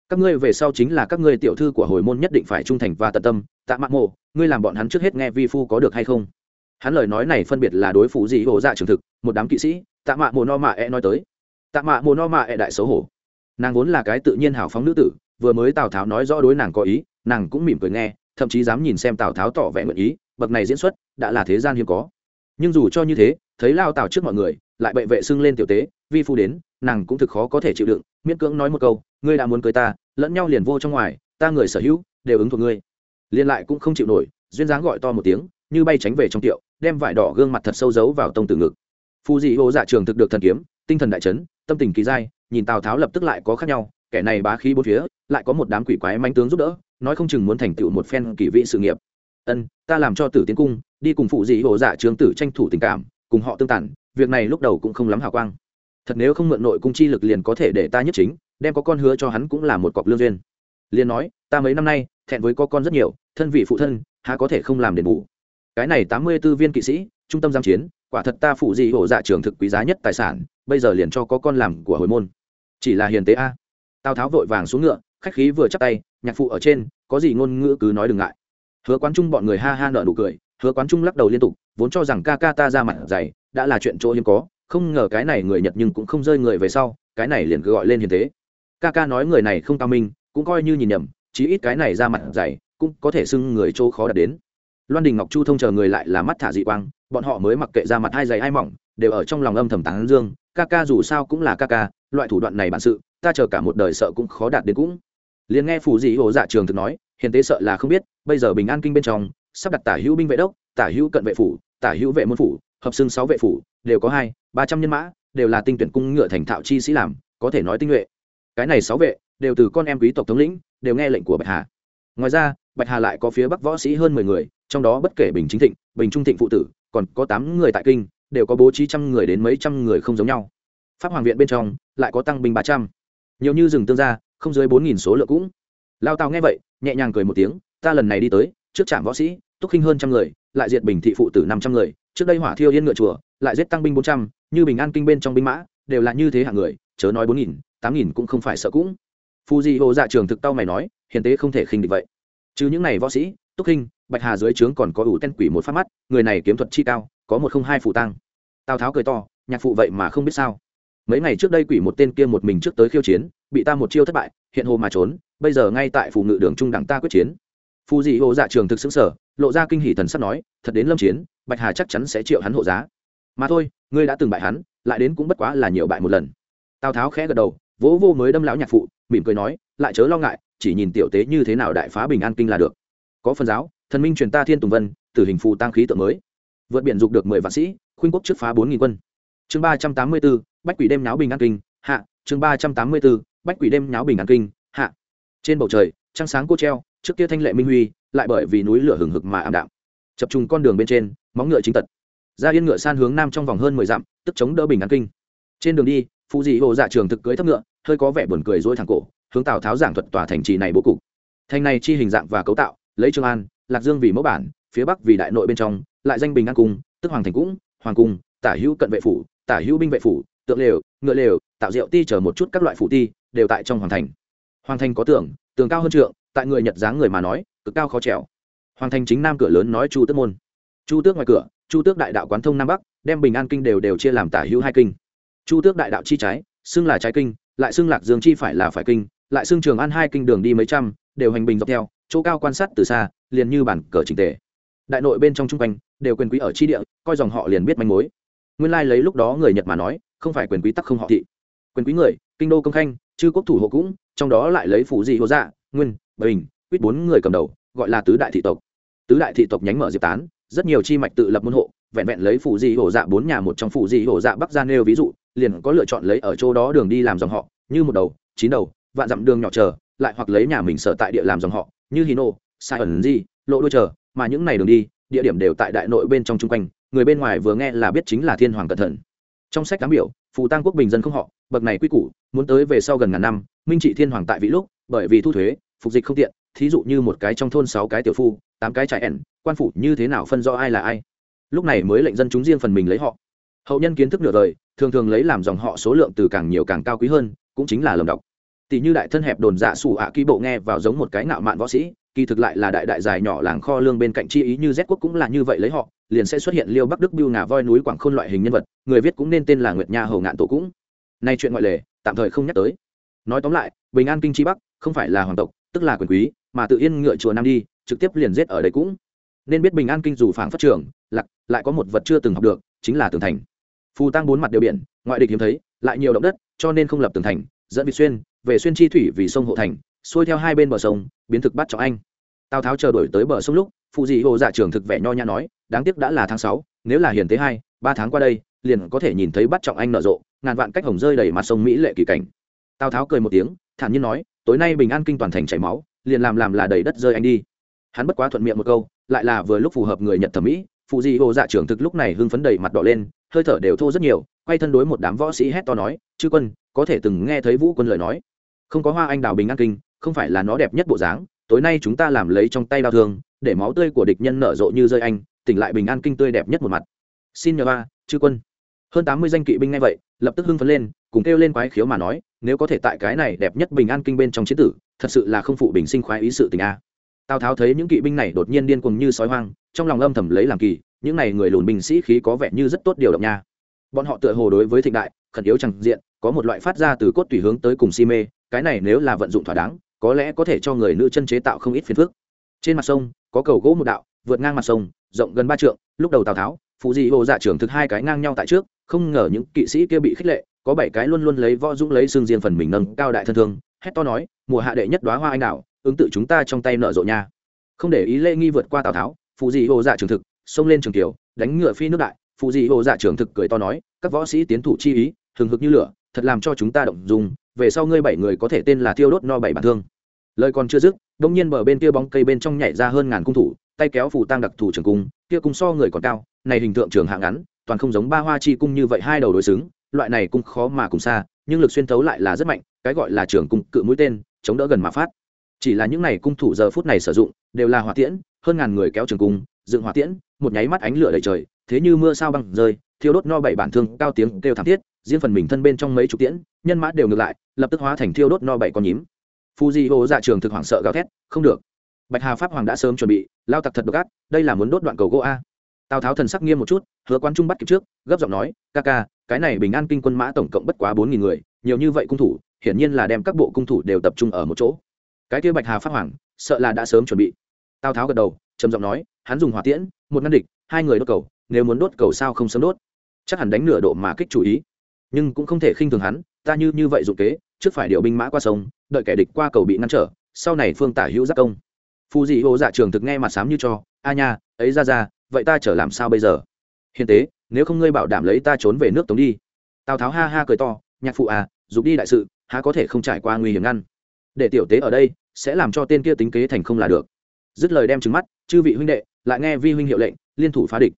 Các ngươi về sau chính là các ngươi tiểu thư của hồi môn nhất định phải trung thành và tận tâm, tạ mạng mộ, ngươi làm bọn hắn trước hết nghe vi phu có được hay không? Hắn lời nói này phân biệt là đối phụ dị hộ dạ trường thực, một đám kỵ sĩ, tạ mạ mồ no mạ e nói tới. Tạ mạ mồ no mạ e đại xấu hổ. Nàng vốn là cái tự nhiên hào phóng nữ tử, vừa mới tào tháo nói rõ đối nàng có ý, nàng cũng mỉm cười nghe thậm chí dám nhìn xem tào tháo tỏ vẻ nguyện ý, bậc này diễn xuất đã là thế gian hiếm có. Nhưng dù cho như thế, thấy lao tào trước mọi người, lại bệ vệ xưng lên tiểu tế, vi phu đến, nàng cũng thực khó có thể chịu đựng, miễn cưỡng nói một câu, ngươi đã muốn cưới ta, lẫn nhau liền vô trong ngoài, ta người sở hữu đều ứng thuộc ngươi. Liên lại cũng không chịu nổi, duyên dáng gọi to một tiếng, như bay tránh về trong tiệu, đem vải đỏ gương mặt thật sâu giấu vào tông tử ngực. Phù dị ô dạ trường thực được thần kiếm, tinh thần đại chấn, tâm tình kỳ dai, nhìn tào tháo lập tức lại có khác nhau, kẻ này bá khí bốn phía, lại có một đám quỷ quái manh tướng giúp đỡ nói không chừng muốn thành tựu một phen kỳ vị sự nghiệp. Ân, ta làm cho tử tiến cung, đi cùng phụ dị hồ dạ trường tử tranh thủ tình cảm, cùng họ tương tản việc này lúc đầu cũng không lắm hào quang. Thật nếu không mượn nội cung chi lực liền có thể để ta nhất chính, đem có con hứa cho hắn cũng là một cọc lương duyên. Liền nói, ta mấy năm nay, thẹn với có con rất nhiều, thân vị phụ thân, há có thể không làm đền bù. Cái này tám mươi tư viên kỵ sĩ, trung tâm giam chiến, quả thật ta phụ dị hổ dạ trường thực quý giá nhất tài sản, bây giờ liền cho có con làm của hồi môn. Chỉ là hiền tế a. Tào tháo vội vàng xuống ngựa khách khí vừa chắp tay, nhạc phụ ở trên, có gì ngôn ngữ cứ nói đừng ngại. Hứa quán trung bọn người ha ha nợ nụ cười, hứa quán trung lắc đầu liên tục, vốn cho rằng ca ca ta ra mặt dày, đã là chuyện chỗ hiếm có, không ngờ cái này người nhật nhưng cũng không rơi người về sau, cái này liền cứ gọi lên hiền thế. ca ca nói người này không cao minh, cũng coi như nhìn nhầm, chí ít cái này ra mặt dày, cũng có thể xưng người chỗ khó đạt đến. Loan đình ngọc chu thông chờ người lại là mắt thả dị quang, bọn họ mới mặc kệ ra mặt hai dày hai mỏng, đều ở trong lòng âm thầm tán dương, ca ca dù sao cũng là ca ca, loại thủ đoạn này bản sự, ta chờ cả một đời sợ cũng khó đạt đến cũng liền nghe phù dị hồ dạ trường thực nói, hiền tế sợ là không biết, bây giờ bình an kinh bên trong, sắp đặt tả hữu binh vệ đốc, tả hữu cận vệ phủ, tả hữu vệ môn phủ, hợp xưng sáu vệ phủ, đều có hai, ba trăm nhân mã, đều là tinh tuyển cung ngựa thành thạo chi sĩ làm, có thể nói tinh nhuệ. Cái này sáu vệ, đều từ con em quý tộc thống lĩnh, đều nghe lệnh của bạch hà. Ngoài ra, bạch hà lại có phía bắc võ sĩ hơn mười người, trong đó bất kể bình chính thịnh, bình trung thịnh phụ tử, còn có tám người tại kinh, đều có bố trí trăm người đến mấy trăm người không giống nhau. Pháp hoàng viện bên trong, lại có tăng binh ba trăm. Nhiều như rừng tương gia không dưới bốn nghìn số lượng cũng. Lao tào nghe vậy, nhẹ nhàng cười một tiếng, ta lần này đi tới, trước trạm võ sĩ, túc khinh hơn trăm người, lại diệt bình thị phụ tử năm trăm người, trước đây hỏa thiêu yên ngựa chùa, lại giết tăng binh bốn trăm, như bình an kinh bên trong binh mã, đều là như thế hạng người, chớ nói bốn nghìn, tám nghìn cũng không phải sợ cũng. Phù di hồ dạ trường thực tao mày nói, hiền tế không thể khinh địch vậy. Chứ những này võ sĩ, túc khinh, bạch hà dưới trướng còn có ủ tên quỷ một phát mắt, người này kiếm thuật chi cao, có một không hai phụ tăng tào tháo cười to, nhạc phụ vậy mà không biết sao. Mấy ngày trước đây quỷ một tên kia một mình trước tới khiêu chiến bị ta một chiêu thất bại, hiện hồ mà trốn, bây giờ ngay tại phủ ngự đường trung đẳng ta quyết chiến. Phù dị hồ dạ trường thực xứng sở lộ ra kinh hỷ thần sắp nói, thật đến lâm chiến, bạch hà chắc chắn sẽ triệu hắn hộ giá. Mà thôi, ngươi đã từng bại hắn, lại đến cũng bất quá là nhiều bại một lần. Tào tháo khẽ gật đầu, vỗ vô mới đâm lão nhạc phụ, mỉm cười nói, lại chớ lo ngại, chỉ nhìn tiểu tế như thế nào đại phá bình an kinh là được. Có phần giáo, thần minh truyền ta thiên tùng vân, tử hình phù tăng khí tượng mới. Vượt biển dục được mười vạn sĩ, khuynh quốc trước phá bốn nghìn quân. Chương ba trăm tám mươi b ố bách quỷ đêm náo bình an kinh, hạ, chương ba trăm tám mươi b ố bách quỷ đêm náo bình an kinh, hạ. Trên bầu trời, trăng sáng cô treo, trước kia thanh lệ minh huy, lại bởi vì núi lửa hừng hực mà ảm đạm. Chập trùng con đường bên trên, móng ngựa chính tật. Ra yên ngựa san hướng nam trong vòng hơn mười dặm, tức chống đỡ bình an kinh. Trên đường đi phụ dị hồ dạ trường thực cưới thấp ngựa, hơi có vẻ buồn cười dối thẳng cổ, hướng tào tháo giảng thuật tòa thành trì này bố cục. Thành này chi hình dạng và cấu tạo, lấy trường an, lạc dương vì mẫu bản, phía bắc vì đại nội bên trong, lại danh bình an cung, tức hoàng thành cũng, hoàng cung, tả hữu cận vệ phủ, tả hữu binh vệ phủ, tượng lều, ngựa lều, tạo rượu ti chở một chút các loại phủ ti đều tại trong hoàng thành. Hoàng thành có tường tường cao hơn trượng, tại người nhật dáng người mà nói, cực cao khó trèo. Hoàng thành chính nam cửa lớn nói chu tước môn. Chu tước ngoài cửa, chu tước đại đạo quán thông nam bắc, đem bình an kinh đều đều chia làm tả hữu hai kinh. Chu tước đại đạo chi trái, xưng là trái kinh, lại xưng lạc dương chi phải là phải kinh, lại xưng trường an hai kinh đường đi mấy trăm, đều hành bình dọc theo, chỗ cao quan sát từ xa, liền như bản cờ trình tề. Đại nội bên trong trung quanh, đều quyền quý ở chi địa, coi dòng họ liền biết manh mối. Nguyên lai lấy lúc đó người nhật mà nói, không phải quyền quý tắc không họ thị. Quyền quý người, kinh đô công khanh chư quốc thủ hộ cũng, trong đó lại lấy phủ dị hộ dạ nguyên, bình quýt bốn người cầm đầu, gọi là tứ đại thị tộc. Tứ đại thị tộc nhánh mở diệp tán, rất nhiều chi mạch tự lập môn hộ, vẹn vẹn lấy phủ dị hổ dạ bốn nhà một trong phủ dị hổ dạ bắc ra nêu ví dụ, liền có lựa chọn lấy ở chỗ đó đường đi làm dòng họ, như một đầu, chín đầu, vạn dặm đường nhỏ chờ, lại hoặc lấy nhà mình sở tại địa làm dòng họ, như hino, sai ẩn di, lộ đôi chờ, mà những này đường đi, địa điểm đều tại đại nội bên trong chung quanh, người bên ngoài vừa nghe là biết chính là thiên hoàng cẩn thận trong sách cám biểu, phù tăng quốc bình dân không họ, bậc này quy củ, muốn tới về sau gần ngàn năm, minh trị thiên hoàng tại vị lúc, bởi vì thu thuế, phục dịch không tiện, thí dụ như một cái trong thôn sáu cái tiểu phu, tám cái trại ẻn, quan phủ như thế nào phân rõ ai là ai. Lúc này mới lệnh dân chúng riêng phần mình lấy họ. Hậu nhân kiến thức nửa đời, thường thường lấy làm dòng họ số lượng từ càng nhiều càng cao quý hơn, cũng chính là lầm đọc. Tỷ như đại thân hẹp đồn giả sủ ạ à ký bộ nghe vào giống một cái nạo mạn võ sĩ, kỳ thực lại là đại đại dài nhỏ làng kho lương bên cạnh chi ý như z quốc cũng là như vậy lấy họ liền sẽ xuất hiện liêu bắc đức biêu ngà voi núi quảng khôn loại hình nhân vật, người viết cũng nên tên là nguyệt nha hầu ngạn tổ cũng. Nay chuyện ngoại lệ, tạm thời không nhắc tới. Nói tóm lại, bình an kinh chi bắc không phải là hoàng tộc, tức là quyền quý, mà tự yên ngựa chùa nam đi, trực tiếp liền giết ở đây cũng. Nên biết bình an kinh dù phảng phát trưởng lặc lại có một vật chưa từng học được, chính là tường thành. Phù tăng bốn mặt đều biển, ngoại địch hiếm thấy, lại nhiều động đất, cho nên không lập tường thành, dẫn vị xuyên, về xuyên chi thủy vì sông hộ thành, xuôi theo hai bên bờ sông, biến thực bắt cho anh. Tào tháo chờ đổi tới bờ sông lúc phụ dị hồ dạ trường thực vẻ nho nhã nói đáng tiếc đã là tháng sáu, nếu là hiền tế hai, ba tháng qua đây, liền có thể nhìn thấy bắt trọng anh nở rộ, ngàn vạn cách hồng rơi đầy mặt sông mỹ lệ kỳ cảnh. Tào tháo cười một tiếng, thản nhiên nói, tối nay bình an kinh toàn thành chảy máu, liền làm làm là đầy đất rơi anh đi. Hắn bất quá thuận miệng một câu, lại là vừa lúc phù hợp người nhật thẩm mỹ, phụ di hồ dạ trưởng thực lúc này hưng phấn đầy mặt đỏ lên, hơi thở đều thô rất nhiều, quay thân đối một đám võ sĩ hét to nói, chư quân, có thể từng nghe thấy vũ quân lời nói. Không có hoa anh đào bình an kinh, không phải là nó đẹp nhất bộ dáng, tối nay chúng ta làm lấy trong tay đau thương, để máu tươi của địch nhân nở rộ như rơi anh tỉnh lại bình an kinh tươi đẹp nhất một mặt. Xin nhờ ba, chư quân. Hơn tám mươi danh kỵ binh ngay vậy, lập tức hưng phấn lên, cùng kêu lên quái khiếu mà nói, nếu có thể tại cái này đẹp nhất bình an kinh bên trong chiến tử, thật sự là không phụ bình sinh khoái ý sự tình a. Tào tháo thấy những kỵ binh này đột nhiên điên cuồng như sói hoang, trong lòng âm thầm lấy làm kỳ, những này người lùn binh sĩ khí có vẻ như rất tốt điều động nha. Bọn họ tựa hồ đối với thịnh đại, khẩn yếu chẳng diện, có một loại phát ra từ cốt tùy hướng tới cùng si mê, cái này nếu là vận dụng thỏa đáng, có lẽ có thể cho người nữ chân chế tạo không ít phiền phức. Trên mặt sông, có cầu gỗ một đạo vượt ngang mặt sông, rộng gần ba trượng, lúc đầu tào tháo phụ dị hồ dạ trưởng thực hai cái ngang nhau tại trước, không ngờ những kỵ sĩ kia bị khích lệ, có bảy cái luôn luôn lấy võ dũng lấy xương riêng phần mình nâng cao đại thân thương, hét to nói, mùa hạ đệ nhất đoá hoa anh đào ứng tự chúng ta trong tay nợ rộ nha. Không để ý lễ nghi vượt qua tào tháo phụ dị hồ dạ trưởng thực, xông lên trường kiều, đánh ngựa phi nước đại phụ dị hồ dạ trưởng thực cười to nói, các võ sĩ tiến thủ chi ý, hừng hực như lửa, thật làm cho chúng ta động dùng về sau ngươi bảy người có thể tên là thiêu đốt no bảy bản thương. Lời còn chưa dứt đông nhiên bờ bên kia bóng cây bên trong nhảy ra hơn ngàn cung thủ tay kéo phủ tăng đặc thù trường cung, kia cung so người còn cao, này hình tượng trường hạng ngắn, toàn không giống ba hoa chi cung như vậy hai đầu đối xứng, loại này cung khó mà cùng xa, nhưng lực xuyên thấu lại là rất mạnh, cái gọi là trường cung cự mũi tên, chống đỡ gần mà phát. Chỉ là những này cung thủ giờ phút này sử dụng, đều là hỏa tiễn, hơn ngàn người kéo trường cung, dựng hỏa tiễn, một nháy mắt ánh lửa đầy trời, thế như mưa sao băng rơi, thiêu đốt no bảy bản thương, cao tiếng kêu thảm thiết, riêng phần mình thân bên trong mấy chục tiễn, nhân mã đều ngược lại, lập tức hóa thành thiêu đốt no bảy con nhím. Phu di hô dạ trường thực hoảng sợ gào thét, không được bạch hà pháp hoàng đã sớm chuẩn bị, lao tặc thật độc ác, đây là muốn đốt đoạn cầu gỗ a. Tào tháo thần sắc nghiêm một chút, hứa quan trung bắt kịp trước, gấp giọng nói, ca ca, cái này bình an kinh quân mã tổng cộng bất quá bốn nghìn người, nhiều như vậy cung thủ, hiển nhiên là đem các bộ cung thủ đều tập trung ở một chỗ. Cái kia bạch hà pháp hoàng, sợ là đã sớm chuẩn bị. Tào tháo gật đầu, trầm giọng nói, hắn dùng hỏa tiễn, một ngăn địch, hai người đốt cầu, nếu muốn đốt cầu sao không sớm đốt? Chắc hẳn đánh nửa độ mà kích chủ ý. Nhưng cũng không thể khinh thường hắn, ta như như vậy dụng kế, trước phải điều binh mã qua sông, đợi kẻ địch qua cầu bị ngăn trở, sau này phương tả hữu giác công phù dị hồ dạ trường thực nghe mặt sám như cho, a nha, ấy ra ra, vậy ta trở làm sao bây giờ? Hiền tế, nếu không ngươi bảo đảm lấy ta trốn về nước tống đi. Tào tháo ha ha cười to, nhạc phụ à dục đi đại sự, há có thể không trải qua nguy hiểm ngăn? Để tiểu tế ở đây, sẽ làm cho tên kia tính kế thành không là được. Dứt lời đem trứng mắt, chư vị huynh đệ, lại nghe vi huynh hiệu lệnh, liên thủ phá địch.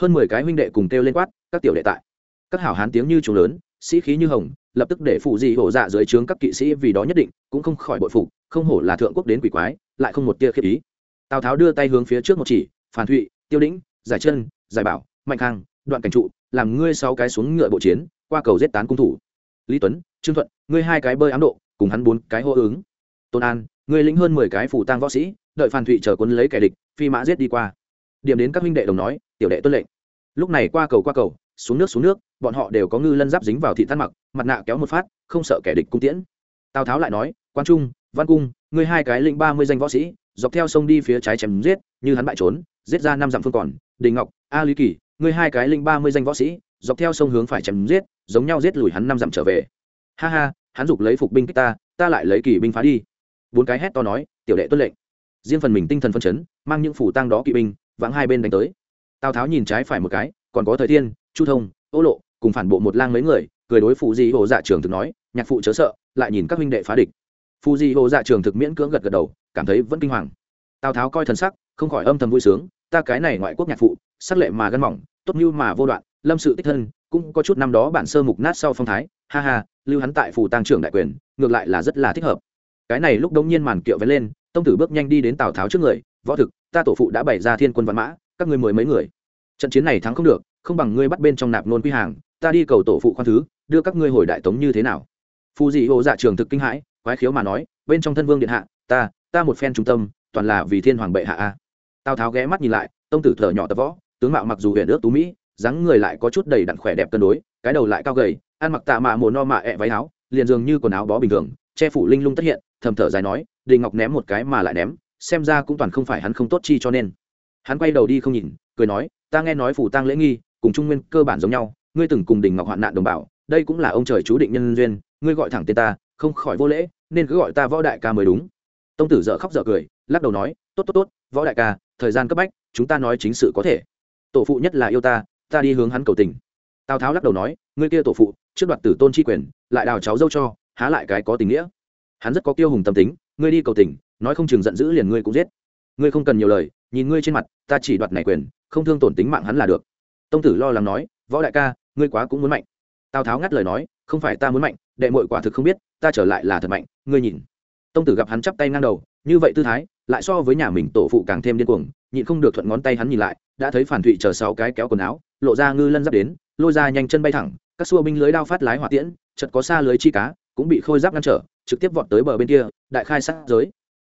Hơn mười cái huynh đệ cùng kêu lên quát, các tiểu đệ tại. Các hảo hán tiếng như trùng lớn, sĩ khí như hồng, lập tức để phụ dị hổ dạ dưới trướng các kỵ sĩ vì đó nhất định, cũng không khỏi bội phục, không hổ là thượng quốc đến quỷ quái lại không một tia khiếp ý. Tào tháo đưa tay hướng phía trước một chỉ, phản thụy, tiêu đĩnh, giải chân, giải bảo, mạnh khang, đoạn cảnh trụ, làm ngươi sáu cái xuống ngựa bộ chiến, qua cầu giết tán cung thủ. Lý tuấn, trương thuận, ngươi hai cái bơi ám độ, cùng hắn bốn cái hô ứng. Tôn an, ngươi lĩnh hơn mười cái phủ tang võ sĩ, đợi phan thụy chờ quân lấy kẻ địch, phi mã giết đi qua. Điểm đến các huynh đệ đồng nói, tiểu đệ tuân lệnh. Lúc này qua cầu qua cầu, xuống nước xuống nước, bọn họ đều có ngư lân giáp dính vào thị tan mặc, mặt nạ kéo một phát, không sợ kẻ địch cung tiễn. Tào tháo lại nói, quan trung, văn cung ngươi hai cái lĩnh ba mươi danh võ sĩ, dọc theo sông đi phía trái chém giết, như hắn bại trốn, giết ra năm dặm phương còn, đình ngọc, a lý kỳ, ngươi hai cái lĩnh ba mươi danh võ sĩ, dọc theo sông hướng phải chém giết, giống nhau giết lùi hắn năm dặm trở về. Ha ha, hắn giục lấy phục binh kích ta ta lại lấy kỳ binh phá đi. Bốn cái hét to nói, tiểu đệ tuân lệnh. Riêng phần mình tinh thần phân chấn, mang những phủ tang đó kỵ binh, vãng hai bên đánh tới. Tào tháo nhìn trái phải một cái, còn có thời thiên, chu thông, ô lộ, cùng phản bộ một lang mấy người, cười đối phụ di hồ dạ trường thực nói, nhạc phụ chớ sợ, lại nhìn các huynh đệ phá địch phụ di hồ dạ trường thực miễn cưỡng gật gật đầu, cảm thấy vẫn kinh hoàng. Tào tháo coi thần sắc, không khỏi âm thầm vui sướng, ta cái này ngoại quốc nhạc phụ, sắc lệ mà gân mỏng, tốt như mà vô đoạn, lâm sự tích thân, cũng có chút năm đó bản sơ mục nát sau phong thái, ha ha, lưu hắn tại phủ tăng trưởng đại quyền, ngược lại là rất là thích hợp. Cái này lúc đống nhiên màn kiệu vén lên, tông tử bước nhanh đi đến tào tháo trước người, võ thực, ta tổ phụ đã bày ra thiên quân văn mã, các ngươi mười mấy người. Trận chiến này thắng không được, không bằng ngươi bắt bên trong nạp nôn quy hàng, ta đi cầu tổ phụ khoan thứ, đưa các ngươi hồi đại tống như thế nào? Phù dị hộ dạ trường thực kinh hãi khoái khiếu mà nói, bên trong thân vương điện hạ, ta ta một phen trung tâm, toàn là vì thiên hoàng bệ hạ a. Tào tháo ghé mắt nhìn lại, tông tử thở nhỏ tập võ, tướng mạo mặc dù huyện ước tú mỹ, dáng người lại có chút đầy đặn khỏe đẹp cân đối, cái đầu lại cao gầy, ăn mặc tạ mạ mồ no mạ ẹ váy áo, liền dường như quần áo bó bình thường, che phủ linh lung tất hiện, thầm thở dài nói, đình ngọc ném một cái mà lại ném, xem ra cũng toàn không phải hắn không tốt chi cho nên. Hắn quay đầu đi không nhìn, cười nói, ta nghe nói phủ tăng lễ nghi, cùng trung nguyên cơ bản giống nhau, ngươi từng cùng đình ngọc hoạn nạn đồng bào, đây cũng là ông trời chú định nhân duyên, ngươi gọi thẳng tên ta, không khỏi vô lễ nên cứ gọi ta võ đại ca mới đúng. Tông tử dợ khóc dợ cười, lắc đầu nói, tốt tốt tốt, võ đại ca, thời gian cấp bách, chúng ta nói chính sự có thể. Tổ phụ nhất là yêu ta ta đi hướng hắn cầu tình. Tào tháo lắc đầu nói, ngươi kia tổ phụ, trước đoạt tử tôn chi quyền, lại đào cháu dâu cho, há lại cái có tình nghĩa. Hắn rất có kiêu hùng tâm tính, ngươi đi cầu tình, nói không chừng giận dữ liền ngươi cũng giết. Ngươi không cần nhiều lời, nhìn ngươi trên mặt, ta chỉ đoạt này quyền, không thương tổn tính mạng hắn là được. Tông tử lo lắng nói, võ đại ca, ngươi quá cũng muốn mạnh. Tào tháo ngắt lời nói không phải ta muốn mạnh, đệ mội quả thực không biết, ta trở lại là thật mạnh, ngươi nhìn. Tông tử gặp hắn chắp tay ngang đầu, như vậy tư thái, lại so với nhà mình tổ phụ càng thêm điên cuồng, nhịn không được thuận ngón tay hắn nhìn lại, đã thấy phản thụy chờ sáu cái kéo quần áo, lộ ra ngư lân giáp đến, lôi ra nhanh chân bay thẳng, các xua binh lưới đao phát lái hỏa tiễn chật có xa lưới chi cá, cũng bị khôi giáp ngăn trở, trực tiếp vọt tới bờ bên kia, đại khai sát giới.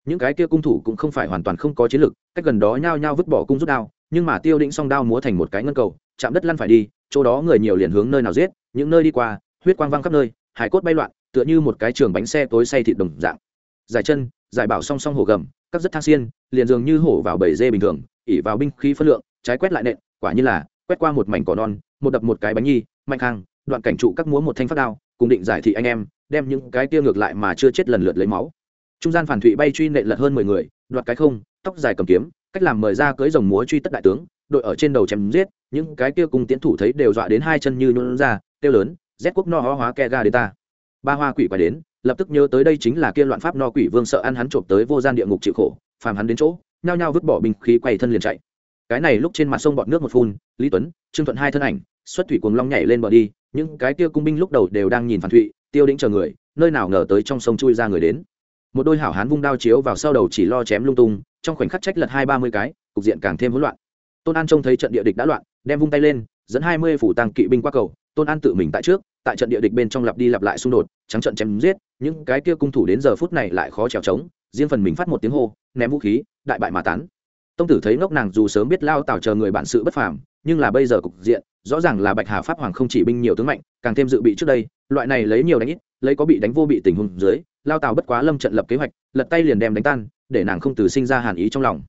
Những cái kia cung thủ cũng không phải hoàn toàn không có chiến lực, cách gần đó nhao nhao vứt bỏ cung rút đao, nhưng mà tiêu định song đao múa thành một cái ngân cầu, chạm đất lăn phải đi, chỗ đó người nhiều liền hướng nơi nào giết, những nơi đi qua huyết quang văng khắp nơi, hải cốt bay loạn, tựa như một cái trường bánh xe tối say thịt đồng dạng. Dài chân, giải bảo song song hổ gầm, các rất thang xiên, liền dường như hổ vào bầy dê bình thường, ỉ vào binh khí phân lượng, trái quét lại nện, quả như là, quét qua một mảnh cỏ non, một đập một cái bánh nhi, mạnh khang đoạn cảnh trụ các múa một thanh phát đao, cùng định giải thị anh em, đem những cái tia ngược lại mà chưa chết lần lượt lấy máu. Trung gian phản thụy bay truy nện lật hơn mười người, đoạt cái không, tóc dài cầm kiếm, cách làm mời ra cưới rồng múa truy tất đại tướng, đội ở trên đầu chém giết, những cái kia cùng tiến thủ thấy đều dọa đến hai chân như nhún ra tiêu lớn rét quốc no hóa hóa ke ga đến ta. Ba hoa quỷ quái đến, lập tức nhớ tới đây chính là kia loạn pháp no quỷ vương sợ ăn hắn trộm tới vô gian địa ngục chịu khổ, phàm hắn đến chỗ, nhao nhao vứt bỏ binh khí quay thân liền chạy. Cái này lúc trên mặt sông bọt nước một phun, lý tuấn, trương thuận hai thân ảnh, xuất thủy cuồng long nhảy lên bờ đi, những cái kia cung binh lúc đầu đều đang nhìn phản thụy, tiêu đĩnh chờ người, nơi nào ngờ tới trong sông chui ra người đến. Một đôi hảo hán vung đao chiếu vào sau đầu chỉ lo chém lung tung, trong khoảnh khắc trách lật hai ba mươi cái, cục diện càng thêm hỗn loạn. Tôn an trông thấy trận địa địch đã loạn, đem vung tay lên, dẫn hai mươi phủ tăng kỵ binh qua cầu tôn an tự mình tại trước tại trận địa địch bên trong lặp đi lặp lại xung đột trắng trận chém giết những cái kia cung thủ đến giờ phút này lại khó trèo trống riêng phần mình phát một tiếng hô ném vũ khí đại bại mà tán tông tử thấy ngốc nàng dù sớm biết lao tào chờ người bản sự bất phàm nhưng là bây giờ cục diện rõ ràng là bạch hà pháp hoàng không chỉ binh nhiều tướng mạnh càng thêm dự bị trước đây loại này lấy nhiều đánh ít lấy có bị đánh vô bị tình huống dưới lao tào bất quá lâm trận lập kế hoạch lật tay liền đem đánh tan để nàng không từ sinh ra hàn ý trong lòng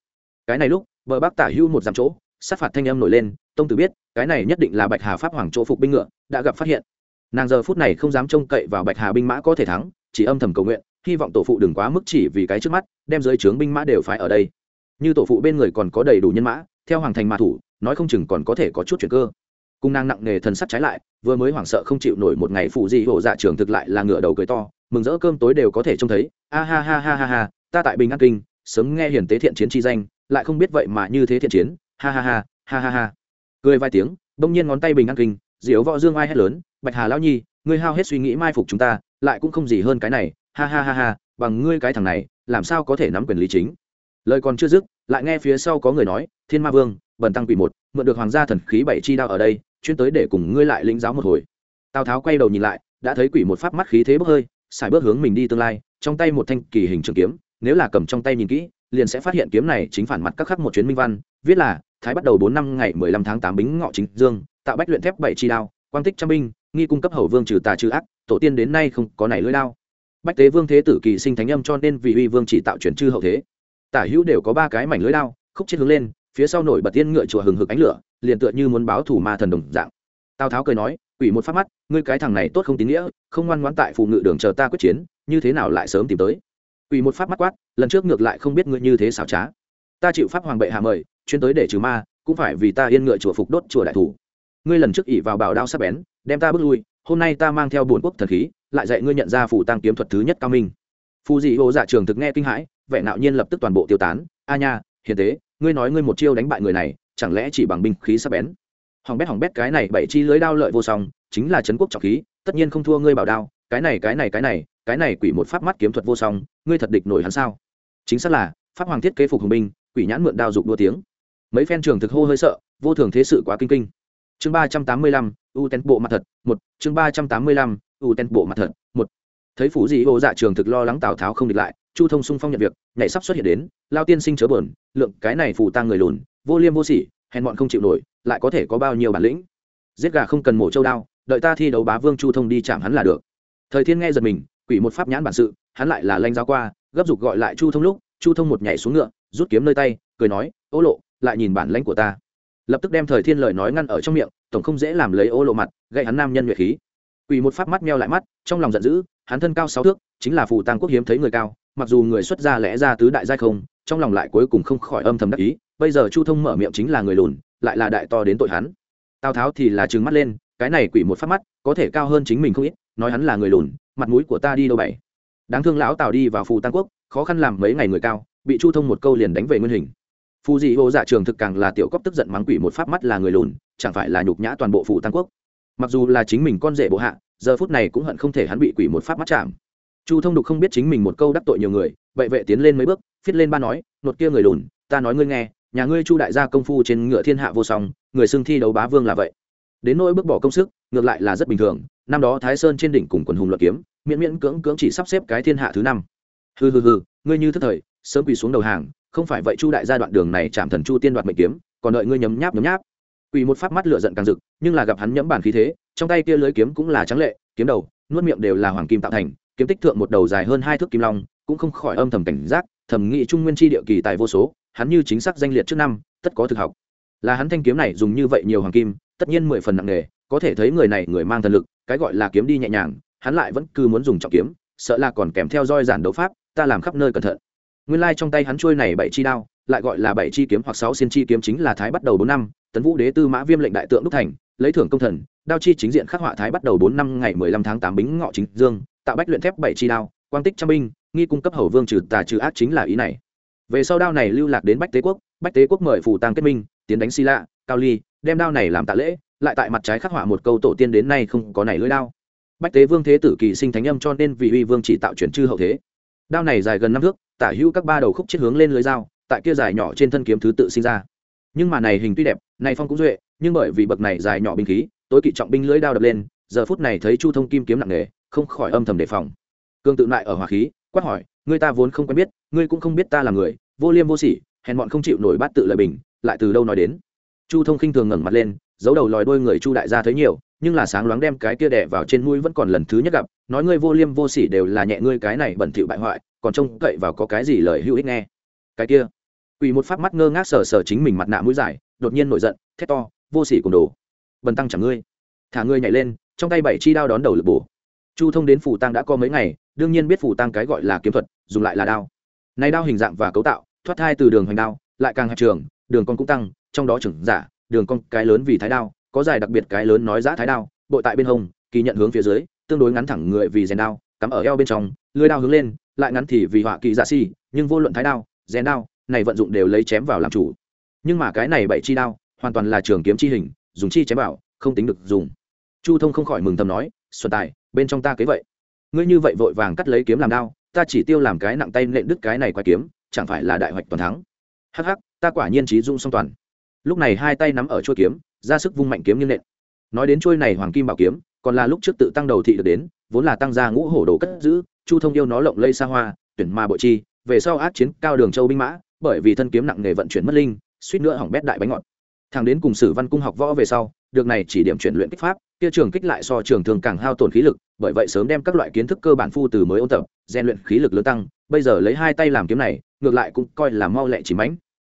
cái này lúc vợ bác tả hưu một dặm chỗ sát phạt thanh âm nổi lên tông tử biết, cái này nhất định là bạch hà pháp hoàng chỗ phục binh ngựa, đã gặp phát hiện. Nàng giờ phút này không dám trông cậy vào bạch hà binh mã có thể thắng, chỉ âm thầm cầu nguyện, hy vọng tổ phụ đừng quá mức chỉ vì cái trước mắt, đem dưới trướng binh mã đều phải ở đây. Như tổ phụ bên người còn có đầy đủ nhân mã, theo hoàng thành mã thủ, nói không chừng còn có thể có chút chuyện cơ. Cung nàng nặng nề thần sắc trái lại, vừa mới hoảng sợ không chịu nổi một ngày phụ gì hổ dạ trường thực lại là ngựa đầu cười to, mừng rỡ cơm tối đều có thể trông thấy. A ha ha ha ha ha, ta tại bình an kinh, sớm nghe hiển tế thiện chiến chi danh, lại không biết vậy mà như thế thiện chiến. Ha ha ha ha ha ha cười vài tiếng bỗng nhiên ngón tay bình an kinh, diễu võ dương ai hét lớn, bạch hà lão nhi, ngươi hao hết suy nghĩ mai phục chúng ta, lại cũng không gì hơn cái này, ha ha ha ha, bằng ngươi cái thằng này, làm sao có thể nắm quyền lý chính? Lời còn chưa dứt, lại nghe phía sau có người nói, thiên ma vương, bần tăng quỷ một, mượn được hoàng gia thần khí bảy chi đao ở đây, chuyên tới để cùng ngươi lại lĩnh giáo một hồi. Tào tháo quay đầu nhìn lại, đã thấy quỷ một pháp mắt khí thế bốc hơi, xài bước hướng mình đi tương lai, trong tay một thanh kỳ hình trường kiếm, nếu là cầm trong tay nhìn kỹ, liền sẽ phát hiện kiếm này chính phản mặt các khắc một chuyến minh văn, viết là thái bắt đầu bốn năm ngày, mười lăm tháng tám bính ngọ chính dương, tạo bách luyện thép bảy chi đao, quang tích trăm binh, nghi cung cấp hầu vương trừ tà trừ ác, tổ tiên đến nay không có này lưỡi đao. Bách tế vương thế tử kỳ sinh thánh âm cho nên vì uy vương chỉ tạo chuyển chư hậu thế. Tả hữu đều có ba cái mảnh lưỡi đao, khúc chết hướng lên, phía sau nổi bật tiên ngựa chùa hừng hực ánh lửa, liền tựa như muốn báo thủ ma thần đồng dạng. Tào tháo cười nói, quỷ một phát mắt, ngươi cái thằng này tốt không tín nghĩa, không ngoan ngoãn tại phụ ngự đường chờ ta quyết chiến, như thế nào lại sớm tìm tới? Quỷ một phát mắt quát, lần trước ngược lại không biết ngươi như thế xảo trá. Ta chịu pháp hoàng bệ hạ mời chuyên tới để trừ ma, cũng phải vì ta yên ngựa chùa phục đốt chùa đại thủ. Ngươi lần trước ỉ vào bảo đao sắp bén, đem ta bước lui, hôm nay ta mang theo bổn quốc thần khí, lại dạy ngươi nhận ra phù tăng kiếm thuật thứ nhất cao minh. Phù dị hồ dạ trường thực nghe kinh hãi, vẻ nạo nhiên lập tức toàn bộ tiêu tán. A nha, hiền tế, ngươi nói ngươi một chiêu đánh bại người này, chẳng lẽ chỉ bằng binh khí sắp bén? Hỏng bét hỏng bét cái này bảy chi lưới đao lợi vô song, chính là trấn quốc trọng khí, tất nhiên không thua ngươi bảo đao. Cái này cái này cái này cái này quỷ một pháp mắt kiếm thuật vô song, ngươi thật địch nổi hắn sao? Chính xác là, pháp hoàng thiết kế phục hùng binh, quỷ nhãn mượn đao dục đua tiếng mấy phen trường thực hô hơi sợ, vô thường thế sự quá kinh kinh. Chương ba trăm tám mươi lăm u ten bộ mặt thật, một. Chương ba trăm tám mươi lăm u ten bộ mặt thật, một. Thấy phủ dị ô dạ trường thực lo lắng tào tháo không địch lại, chu thông sung phong nhận việc, nhảy sắp xuất hiện đến, lao tiên sinh chớ bờn lượng cái này phủ tang người lùn, vô liêm vô sỉ, hèn bọn không chịu nổi, lại có thể có bao nhiêu bản lĩnh. Giết gà không cần mổ trâu đao, đợi ta thi đấu bá vương chu thông đi chạm hắn là được. Thời thiên nghe giật mình, quỷ một pháp nhãn bản sự, hắn lại là lanh giáo qua, gấp giục gọi lại chu thông lúc, chu thông một nhảy xuống ngựa, rút kiếm nơi tay, cười nói, ô lộ lại nhìn bản lãnh của ta. Lập tức đem thời thiên lời nói ngăn ở trong miệng, tổng không dễ làm lấy ô lộ mặt gây hắn nam nhân nhuệ khí. Quỷ một pháp mắt meo lại mắt, trong lòng giận dữ, hắn thân cao sáu thước, chính là phù tăng quốc hiếm thấy người cao, mặc dù người xuất gia lẽ ra tứ đại giai không, trong lòng lại cuối cùng không khỏi âm thầm đắc ý, bây giờ chu thông mở miệng chính là người lùn, lại là đại to đến tội hắn. Tào tháo thì là trừng mắt lên, cái này quỷ một phát mắt, có thể cao hơn chính mình không ít, nói hắn là người lùn, mặt mũi của ta đi đâu bảy đáng thương lão tào đi vào phù tăng quốc, khó khăn làm mấy ngày người cao, bị chu thông một câu liền đánh về nguyên hình phù dị ô dạ trường thực càng là tiểu cóc tức giận mắng quỷ một pháp mắt là người lùn, chẳng phải là nhục nhã toàn bộ phủ tam quốc. Mặc dù là chính mình con rể bộ hạ, giờ phút này cũng hận không thể hắn bị quỷ một pháp mắt chạm. Chu thông đục không biết chính mình một câu đắc tội nhiều người, vậy vệ tiến lên mấy bước viết lên ba nói, nột kia người lùn, ta nói ngươi nghe, nhà ngươi chu đại gia công phu trên ngựa thiên hạ vô song, người xưng thi đấu bá vương là vậy. Đến nỗi bước bỏ công sức, ngược lại là rất bình thường, năm đó thái sơn trên đỉnh cùng quần hùng luật kiếm, miễn miễn cưỡng cưỡng chỉ sắp xếp cái thiên hạ thứ năm. Hừ hừ hừ, ngươi như thức thời, sớm quỳ xuống đầu hàng không phải vậy chu đại gia đoạn đường này chạm thần chu tiên đoạt mệnh kiếm, còn đợi ngươi nhấm nháp nhấm nháp. Quỳ một phát mắt lửa giận càng rực, nhưng là gặp hắn nhẫm bản khí thế, trong tay kia lưới kiếm cũng là trắng lệ, kiếm đầu, nuốt miệng đều là hoàng kim tạo thành, kiếm tích thượng một đầu dài hơn hai thước kim long, cũng không khỏi âm thầm cảnh giác thẩm nghị trung nguyên chi địa kỳ tài vô số, hắn như chính xác danh liệt trước năm, tất có thực học. Là hắn thanh kiếm này dùng như vậy nhiều hoàng kim, tất nhiên mười phần nặng nghề có thể thấy người này người mang thần lực, cái gọi là kiếm đi nhẹ nhàng, hắn lại vẫn cứ muốn dùng trọng kiếm, sợ là còn kèm theo roi giản đấu pháp, ta làm khắp nơi cẩn thận nguyên lai trong tay hắn trôi này bảy chi đao, lại gọi là bảy chi kiếm hoặc sáu xiên chi kiếm chính là thái bắt đầu bốn năm, tấn vũ đế tư mã viêm lệnh đại tượng đúc thành, lấy thưởng công thần, đao chi chính diện khắc họa thái bắt đầu bốn năm ngày mười lăm tháng tám bính ngọ chính dương, tạo bách luyện thép bảy chi đao, quang tích trăm binh, nghi cung cấp hầu vương trừ tà trừ ác chính là ý này. Về sau đao này lưu lạc đến bách tế quốc, bách tế quốc mời phù tăng kết minh, tiến đánh si lạ, cao ly, đem đao này làm tạ lễ, lại tại mặt trái khắc họa một câu tổ tiên đến nay không có này lưỡi đao. Bách tế vương thế tử kỳ sinh thánh âm cho nên vì uy vương chỉ tạo chuyển chư hậu thế. Đao này dài gần năm thước tả hữu các ba đầu khúc chết hướng lên lưới dao, tại kia dài nhỏ trên thân kiếm thứ tự sinh ra. Nhưng mà này hình tuy đẹp, này phong cũng duệ, nhưng bởi vì bậc này dài nhỏ binh khí, tối kỵ trọng binh lưỡi đao đập lên, giờ phút này thấy chu thông kim kiếm nặng nề, không khỏi âm thầm đề phòng. Cương tự lại ở hỏa khí, quát hỏi, ngươi ta vốn không quen biết, ngươi cũng không biết ta là người, vô liêm vô sỉ, hèn bọn không chịu nổi bát tự lợi bình, lại từ đâu nói đến? Chu thông khinh thường ngẩng mặt lên, giấu đầu lòi đôi người chu đại gia thấy nhiều nhưng là sáng loáng đem cái kia đè vào trên mũi vẫn còn lần thứ nhất gặp, nói ngươi vô liêm vô sỉ đều là nhẹ ngươi cái này bẩn thỉu bại hoại, còn trông cậy vào có cái gì lời hữu ích nghe. Cái kia quỷ một phát mắt ngơ ngác sờ sờ chính mình mặt nạ mũi dài, đột nhiên nổi giận, thét to, vô sỉ cùng đồ. Bần tăng chẳng ngươi. Thả ngươi nhảy lên, trong tay bảy chi đao đón đầu lực bổ. Chu thông đến phủ tăng đã có mấy ngày, đương nhiên biết phủ tăng cái gọi là kiếm thuật, dùng lại là đao. Này đao hình dạng và cấu tạo, thoát thai từ đường hoành đao, lại càng hẹp trường, đường con cũng tăng, trong đó trưởng giả, đường con cái lớn vì thái đao có dài đặc biệt cái lớn nói giã thái đao, bội tại bên hông, kỳ nhận hướng phía dưới, tương đối ngắn thẳng người vì rèn đao, cắm ở eo bên trong lưới đao hướng lên, lại ngắn thì vì họa kỳ dạ si nhưng vô luận thái đao, rèn đao, này vận dụng đều lấy chém vào làm chủ. Nhưng mà cái này bảy chi đao, hoàn toàn là trường kiếm chi hình, dùng chi chém vào, không tính được dùng. Chu thông không khỏi mừng thầm nói, xuân tài, bên trong ta kế vậy. Ngươi như vậy vội vàng cắt lấy kiếm làm đao, ta chỉ tiêu làm cái nặng tay nện đứt cái này quái kiếm, chẳng phải là đại hoạch toàn thắng. Hắc hắc, ta quả nhiên trí dung song toàn. Lúc này hai tay nắm ở chuôi kiếm ra sức vung mạnh kiếm như nện. Nói đến chuôi này hoàng kim bảo kiếm, còn là lúc trước tự tăng đầu thị được đến, vốn là tăng gia ngũ hổ đồ cất giữ, chu thông yêu nó lộng lây xa hoa, tuyển ma bội chi, về sau ác chiến cao đường châu binh mã, bởi vì thân kiếm nặng nghề vận chuyển mất linh, suýt nữa hỏng bét đại bánh ngọt. Thằng đến cùng sử văn cung học võ về sau, được này chỉ điểm chuyển luyện kích pháp, kia trường kích lại so trường thường càng hao tổn khí lực, bởi vậy sớm đem các loại kiến thức cơ bản phu từ mới ôn tập, rèn luyện khí lực lớn tăng, bây giờ lấy hai tay làm kiếm này, ngược lại cũng coi là mau lẹ chỉ mãnh.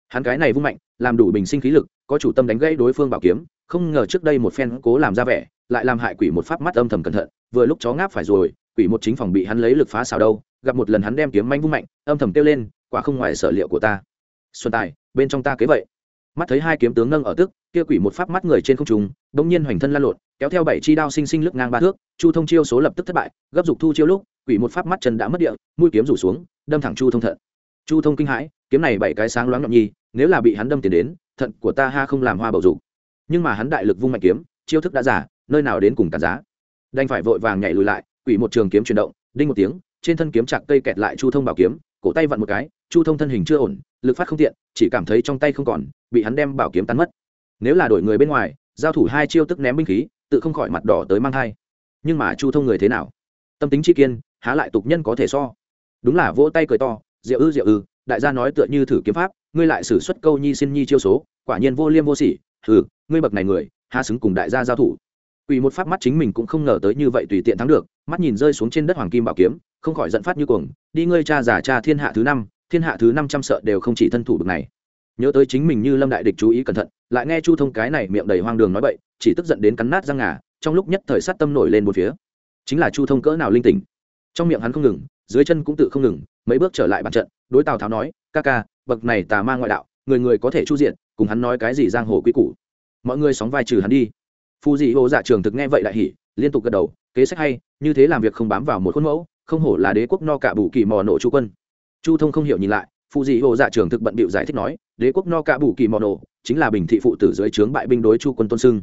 Hắn cái này vung mạnh, làm đủ bình sinh khí lực có chủ tâm đánh gãy đối phương bảo kiếm, không ngờ trước đây một phen cố làm ra vẻ, lại làm hại quỷ một pháp mắt âm thầm cẩn thận, vừa lúc chó ngáp phải rồi, quỷ một chính phòng bị hắn lấy lực phá xào đâu, gặp một lần hắn đem kiếm manh vung mạnh, âm thầm kêu lên, quả không ngoài sở liệu của ta. Xuân tài, bên trong ta kế vậy. Mắt thấy hai kiếm tướng nâng ở tức, kia quỷ một pháp mắt người trên không trung, bỗng nhiên hoành thân lan lộn, kéo theo bảy chi đao sinh sinh lướt ngang ba thước, chu thông chiêu số lập tức thất bại, gấp dục thu chiêu lúc, quỷ một pháp mắt chân đã mất địa, mũi kiếm rủ xuống, đâm thẳng chu thông thận. Chu thông kinh hãi, kiếm này bảy cái sáng loáng nhọn nhi, nếu là bị hắn đâm tiền đến thận của ta ha không làm hoa bầu dục. Nhưng mà hắn đại lực vung mạnh kiếm, chiêu thức đã giả, nơi nào đến cùng cả giá. Đành phải vội vàng nhảy lùi lại, quỷ một trường kiếm chuyển động, đinh một tiếng, trên thân kiếm chặt cây kẹt lại chu thông bảo kiếm, cổ tay vặn một cái, chu thông thân hình chưa ổn, lực phát không tiện, chỉ cảm thấy trong tay không còn, bị hắn đem bảo kiếm tán mất. Nếu là đổi người bên ngoài, giao thủ hai chiêu tức ném binh khí, tự không khỏi mặt đỏ tới mang thai. Nhưng mà chu thông người thế nào? Tâm tính chi kiên, há lại tục nhân có thể so. Đúng là vỗ tay cười to, diệu ư diệu ư, đại gia nói tựa như thử kiếm pháp ngươi lại xử xuất câu nhi xin nhi chiêu số quả nhiên vô liêm vô sỉ ừ ngươi bậc này người há xứng cùng đại gia giao thủ Quỷ một pháp mắt chính mình cũng không ngờ tới như vậy tùy tiện thắng được, mắt nhìn rơi xuống trên đất hoàng kim bảo kiếm, không khỏi giận phát như cuồng, đi ngươi cha giả cha thiên hạ thứ năm, thiên hạ thứ năm trăm sợ đều không chỉ thân thủ bực này. Nhớ tới chính mình như Lâm đại địch chú ý cẩn thận, lại nghe Chu Thông cái này miệng đầy hoang đường nói bậy, chỉ tức giận đến cắn nát răng ngà, trong lúc nhất thời sát tâm nổi lên một phía. Chính là Chu Thông cỡ nào linh tỉnh. Trong miệng hắn không ngừng, dưới chân cũng tự không ngừng, mấy bước trở lại bàn trận, đối Tào Tháo nói, "Ca ca, bậc này tà ma ngoại đạo, người người có thể chu diện, cùng hắn nói cái gì giang hồ quy củ. Mọi người sóng vai trừ hắn đi." phù dị ô dạ trường thực nghe vậy đại hỉ liên tục gật đầu kế sách hay như thế làm việc không bám vào một khuôn mẫu không hổ là đế quốc no cả bù kỳ mò nổ chu quân chu thông không hiểu nhìn lại phù dị ô dạ trường thực bận bịu giải thích nói đế quốc no cả bù kỳ mò nổ chính là bình thị phụ tử dưới trướng bại binh đối chu quân tôn sưng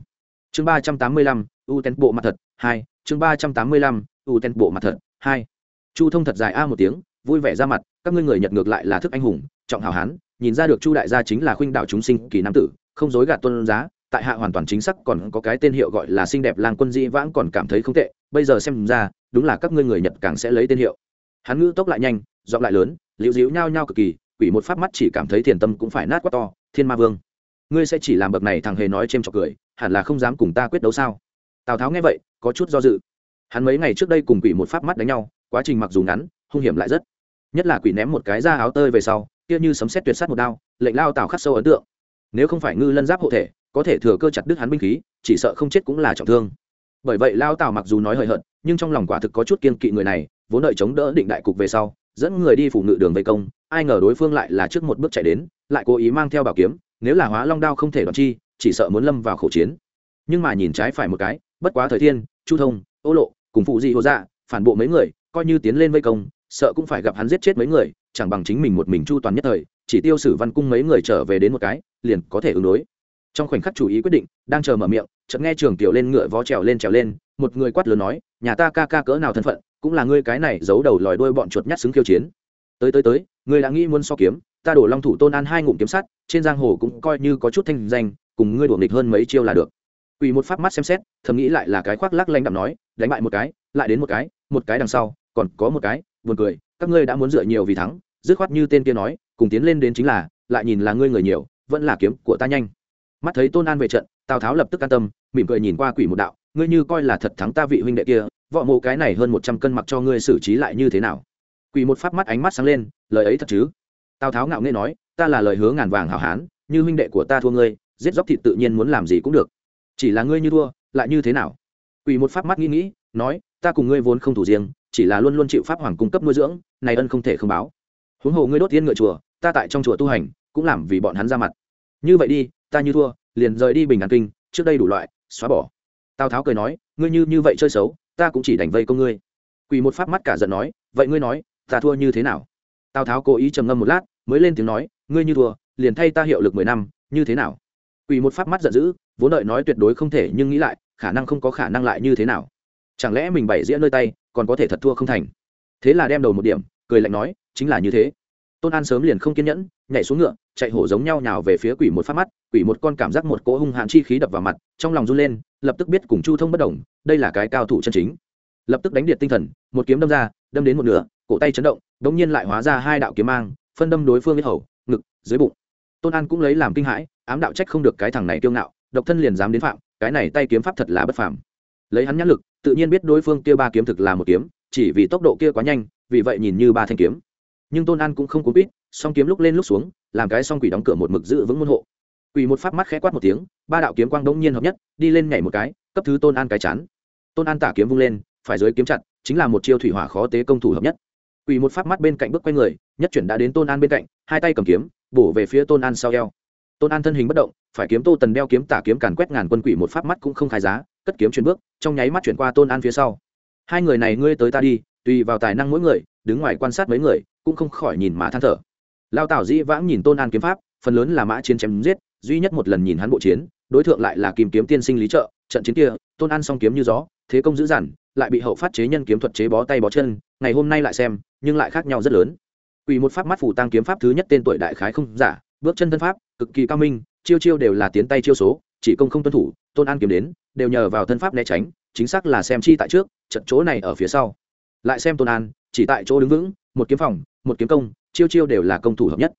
chương ba trăm tám mươi lăm u ten bộ mặt thật hai chương ba trăm tám mươi lăm u ten bộ mặt thật hai chu thông thật dài a một tiếng vui vẻ ra mặt các ngươi người nhật ngược lại là thức anh hùng, trọng hảo hán, nhìn ra được chu đại gia chính là khuynh đạo chúng sinh kỳ nam tử, không dối gạt tuân giá, tại hạ hoàn toàn chính xác còn có cái tên hiệu gọi là xinh đẹp lang quân di vãng còn cảm thấy không tệ, bây giờ xem ra, đúng là các ngươi người nhật càng sẽ lấy tên hiệu. Hắn ngữ tốc lại nhanh, giọng lại lớn, liễu díu nhao nhao cực kỳ, quỷ một pháp mắt chỉ cảm thấy thiền tâm cũng phải nát quá to, thiên ma vương. Ngươi sẽ chỉ làm bậc này thằng hề nói c h cười, hẳn là không dám cùng ta quyết đấu sao? Tào tháo nghe vậy, có chút do dự. Hắn mấy ngày trước đây cùng quỷ một pháp mắt đánh nhau, quá trình mặc dù ngắn, hung hiểm lại rất nhất là quỷ ném một cái ra áo tơi về sau, kia như sấm xét tuyệt sát một đao, lệnh lao tào khắc sâu ấn tượng. Nếu không phải ngư lân giáp hộ thể, có thể thừa cơ chặt đứt hắn binh khí, chỉ sợ không chết cũng là trọng thương. Bởi vậy lao tào mặc dù nói hời hợt, nhưng trong lòng quả thực có chút kiên kỵ người này, vốn đợi chống đỡ định đại cục về sau, dẫn người đi phủ ngự đường vây công, ai ngờ đối phương lại là trước một bước chạy đến, lại cố ý mang theo bảo kiếm, nếu là hóa long đao không thể đoạt chi, chỉ sợ muốn lâm vào khẩu chiến. Nhưng mà nhìn trái phải một cái, bất quá thời thiên, chu thông, ô lộ, cùng phụ dị hồ dạ phản bộ mấy người, coi như tiến lên vây công sợ cũng phải gặp hắn giết chết mấy người, chẳng bằng chính mình một mình chu toàn nhất thời, chỉ tiêu sử văn cung mấy người trở về đến một cái, liền có thể ứng đối. Trong khoảnh khắc chủ ý quyết định, đang chờ mở miệng, chợt nghe trường tiểu lên ngựa vó trèo lên trèo lên, một người quát lớn nói, nhà ta ca ca cỡ nào thân phận, cũng là ngươi cái này giấu đầu lòi đuôi bọn chuột nhát xứng khiêu chiến. Tới tới tới, ngươi đã nghĩ muốn so kiếm, ta đổ long thủ tôn an hai ngụm kiếm sắt, trên giang hồ cũng coi như có chút thanh danh, cùng ngươi đuổi nghịch hơn mấy chiêu là được. Quỳ một phát mắt xem xét, thầm nghĩ lại là cái khoác lắc lanh đạm nói, đánh bại một cái, lại đến một cái một cái đằng sau, còn có một cái buồn cười, các ngươi đã muốn dựa nhiều vì thắng, dứt khoát như tên kia nói, cùng tiến lên đến chính là, lại nhìn là ngươi người nhiều, vẫn là kiếm của ta nhanh. Mắt thấy tôn an về trận, tào tháo lập tức an tâm, mỉm cười nhìn qua quỷ một đạo, ngươi như coi là thật thắng ta vị huynh đệ kia, võ mộ cái này hơn một trăm cân mặc cho ngươi xử trí lại như thế nào? Quỷ một phát mắt ánh mắt sáng lên, lời ấy thật chứ? Tào tháo ngạo nghê nói, ta là lời hứa ngàn vàng hảo hán, như huynh đệ của ta thua ngươi, giết dốc thịt tự nhiên muốn làm gì cũng được. Chỉ là ngươi như thua, lại như thế nào? Quỷ một phát mắt nghĩ nghĩ, nói ta cùng ngươi vốn không thủ riêng, chỉ là luôn luôn chịu pháp hoàng cung cấp nuôi dưỡng, này ân không thể không báo. Huống hồ ngươi đốt tiên ngựa chùa, ta tại trong chùa tu hành, cũng làm vì bọn hắn ra mặt. Như vậy đi, ta như thua, liền rời đi bình an kinh, trước đây đủ loại, xóa bỏ. Tào tháo cười nói, ngươi như như vậy chơi xấu, ta cũng chỉ đành vây công ngươi. Quỳ một pháp mắt cả giận nói, vậy ngươi nói, ta thua như thế nào? Tào tháo cố ý trầm ngâm một lát, mới lên tiếng nói, ngươi như thua, liền thay ta hiệu lực mười năm, như thế nào? Quỳ một pháp mắt giận dữ, vốn đợi nói tuyệt đối không thể nhưng nghĩ lại, khả năng không có khả năng lại như thế nào? Chẳng lẽ mình bày diễn nơi tay, còn có thể thật thua không thành? Thế là đem đầu một điểm, cười lạnh nói, chính là như thế. Tôn an sớm liền không kiên nhẫn, nhảy xuống ngựa, chạy hổ giống nhau nhào về phía quỷ một phát mắt, quỷ một con cảm giác một cỗ hung hãn chi khí đập vào mặt, trong lòng run lên, lập tức biết cùng chu thông bất đồng, đây là cái cao thủ chân chính. Lập tức đánh điện tinh thần, một kiếm đâm ra, đâm đến một nửa, cổ tay chấn động đống nhiên lại hóa ra hai đạo kiếm mang, phân đâm đối phương biết hầu, ngực, dưới bụng. Tôn an cũng lấy làm kinh hãi, ám đạo trách không được cái thằng này kiêu ngạo, độc thân liền dám đến phạm, cái này tay kiếm pháp thật là bất phàm lấy hắn nhãn lực, tự nhiên biết đối phương kia ba kiếm thực là một kiếm, chỉ vì tốc độ kia quá nhanh, vì vậy nhìn như ba thanh kiếm. Nhưng tôn an cũng không cố quýt, song kiếm lúc lên lúc xuống, làm cái song quỷ đóng cửa một mực giữ vững môn hộ. Quỷ một phát mắt khẽ quát một tiếng, ba đạo kiếm quang đống nhiên hợp nhất, đi lên nhảy một cái, cấp thứ tôn an cái chán. Tôn an tả kiếm vung lên, phải dưới kiếm chặt, chính là một chiêu thủy hỏa khó tế công thủ hợp nhất. Quỷ một phát mắt bên cạnh bước quay người, nhất chuyển đã đến tôn an bên cạnh, hai tay cầm kiếm, bổ về phía tôn an sau eo. Tôn an thân hình bất động, phải kiếm tô tần đeo kiếm tả kiếm càn quét ngàn quân quỷ một phát mắt cũng không khai giá cất kiếm chuyển bước trong nháy mắt chuyển qua tôn an phía sau. Hai người này ngươi tới ta đi tùy vào tài năng mỗi người đứng ngoài quan sát mấy người cũng không khỏi nhìn mã than thở. Lao tảo dĩ vãng nhìn tôn an kiếm pháp phần lớn là mã chiến chém giết duy nhất một lần nhìn hắn bộ chiến đối tượng lại là kìm kiếm tiên sinh lý trợ trận chiến kia tôn an song kiếm như gió thế công dữ dằn lại bị hậu phát chế nhân kiếm thuật chế bó tay bó chân ngày hôm nay lại xem nhưng lại khác nhau rất lớn. Quỷ một pháp mắt phủ tăng kiếm pháp thứ nhất tên tuổi đại khái không giả, bước chân thân pháp cực kỳ cao minh, chiêu chiêu đều là tiến tay chiêu số, chỉ công không tuân thủ, Tôn An kiếm đến, đều nhờ vào thân pháp né tránh, chính xác là xem chi tại trước, trận chỗ này ở phía sau. Lại xem Tôn An, chỉ tại chỗ đứng vững, một kiếm phòng, một kiếm công, chiêu chiêu đều là công thủ hợp nhất.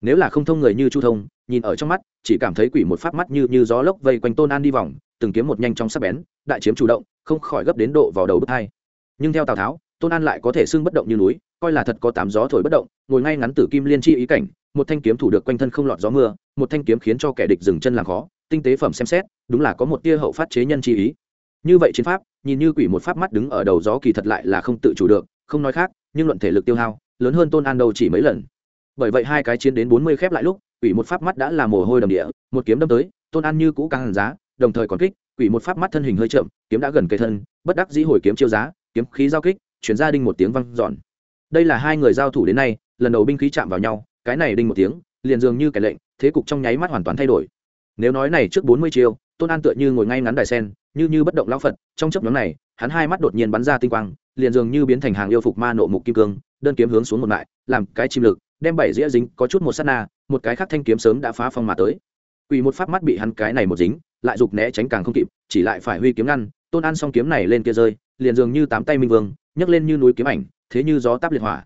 Nếu là không thông người như Chu Thông, nhìn ở trong mắt, chỉ cảm thấy quỷ một phát mắt như như gió lốc vây quanh Tôn An đi vòng, từng kiếm một nhanh trong sắc bén, đại chiếm chủ động, không khỏi gấp đến độ vào đầu bước hai. Nhưng theo Tào Tháo, Tôn An lại có thể xưng bất động như núi, coi là thật có tám gió thổi bất động ngồi ngay ngắn tử kim liên chi ý cảnh một thanh kiếm thủ được quanh thân không lọt gió mưa một thanh kiếm khiến cho kẻ địch dừng chân làm khó tinh tế phẩm xem xét, đúng là có một tia hậu phát chế nhân chi ý. Như vậy chiến pháp, nhìn như quỷ một pháp mắt đứng ở đầu gió kỳ thật lại là không tự chủ được, không nói khác, nhưng luận thể lực tiêu hao, lớn hơn tôn an đâu chỉ mấy lần. Bởi vậy hai cái chiến đến bốn mươi khép lại lúc, quỷ một pháp mắt đã là mồ hôi đầm địa, một kiếm đâm tới, tôn an như cũ càng hàn giá, đồng thời còn kích, quỷ một pháp mắt thân hình hơi chậm, kiếm đã gần cây thân, bất đắc dĩ hồi kiếm chiêu giá, kiếm khí giao kích, chuyển ra đinh một tiếng văng dọn. Đây là hai người giao thủ đến nay, lần đầu binh khí chạm vào nhau, cái này đinh một tiếng, liền dường như kẻ lệnh, thế cục trong nháy mắt hoàn toàn thay đổi nếu nói này trước bốn mươi chiêu tôn an tựa như ngồi ngay ngắn đài sen như như bất động lão phật trong chấp nhóm này hắn hai mắt đột nhiên bắn ra tinh quang liền dường như biến thành hàng yêu phục ma nộ mục kim cương đơn kiếm hướng xuống một lại làm cái chim lực đem bảy dĩa dính có chút một sát na một cái khác thanh kiếm sớm đã phá phong mà tới. Quỳ một phát mắt bị hắn cái này một dính lại giục né tránh càng không kịp chỉ lại phải huy kiếm ngăn tôn an xong kiếm này lên kia rơi liền dường như tám tay minh vương nhấc lên như núi kiếm ảnh thế như gió táp liệt hỏa.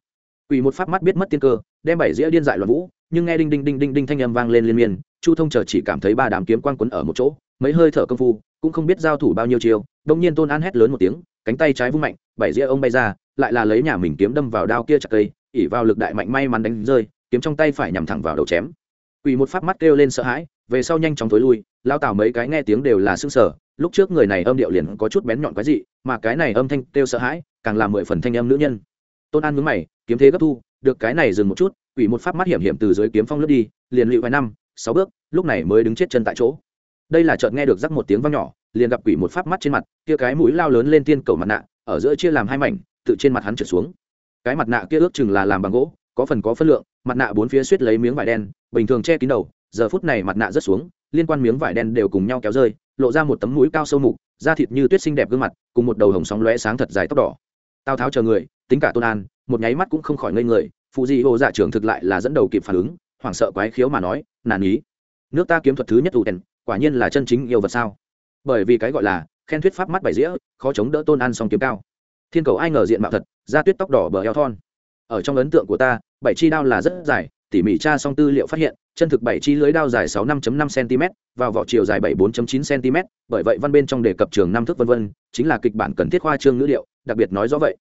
Quỷ một pháp mắt biết mất tiên cơ, đem bảy dĩa điên dại loạn vũ, nhưng nghe đinh đinh đinh đinh đinh thanh âm vang lên liên miên, Chu Thông chờ chỉ cảm thấy ba đám kiếm quang quấn ở một chỗ, mấy hơi thở công phu, cũng không biết giao thủ bao nhiêu chiêu, Đông nhiên Tôn An hét lớn một tiếng, cánh tay trái vung mạnh, bảy dĩa ông bay ra, lại là lấy nhà mình kiếm đâm vào đao kia chặt cây, ỉ vào lực đại mạnh may mắn đánh rơi, kiếm trong tay phải nhắm thẳng vào đầu chém. Quỳ một phát mắt kêu lên sợ hãi, về sau nhanh chóng tối lui, lao tảo mấy cái nghe tiếng đều là sưng sở, lúc trước người này âm điệu liền có chút bén nhọn quái dị, mà cái này âm thanh kêu sợ hãi, càng làm mười phần thanh âm nữ nhân tôn an mướn mày kiếm thế gấp thu được cái này dừng một chút quỷ một phát mắt hiểm hiểm từ dưới kiếm phong lướt đi liền lụy vài năm sáu bước, lúc này mới đứng chết chân tại chỗ. Đây là chợt nghe được rắc một tiếng vang nhỏ, liền gặp quỷ một pháp mắt trên mặt, kia cái mũi lao lớn lên tiên cầu mặt nạ, ở giữa chia làm hai mảnh, tự trên mặt hắn trượt xuống. Cái mặt nạ kia ước chừng là làm bằng gỗ, có phần có phân lượng, mặt nạ bốn phía suýt lấy miếng vải đen, bình thường che kín đầu, giờ phút này mặt nạ rớt xuống, liên quan miếng vải đen đều cùng nhau kéo rơi, lộ ra một tấm mũi cao sâu mục, da thịt như tuyết xinh đẹp gương mặt, cùng một đầu hồng sóng lóe sáng thật dài tóc đỏ. Tào tháo chờ người, tính cả tôn an, một nháy mắt cũng không khỏi ngây người, phụ di ô dạ trưởng thực lại là dẫn đầu kịp phản ứng hoảng sợ quái khiếu mà nói, nản ý nước ta kiếm thuật thứ nhất ủ tèn quả nhiên là chân chính yêu vật sao? Bởi vì cái gọi là khen thuyết pháp mắt bảy dĩa, khó chống đỡ tôn an song kiếm cao. Thiên cầu ai ngờ diện mạo thật, da tuyết tóc đỏ bờ eo thon. Ở trong ấn tượng của ta, bảy chi đao là rất dài, tỉ mỉ tra xong tư liệu phát hiện, chân thực bảy chi lưới đao dài sáu năm năm cm và vỏ chiều dài bảy bốn chín cm bởi vậy văn bên trong đề cập trường năm thước vân vân, chính là kịch bản cần thiết khoa trương ngữ liệu, đặc biệt nói rõ vậy.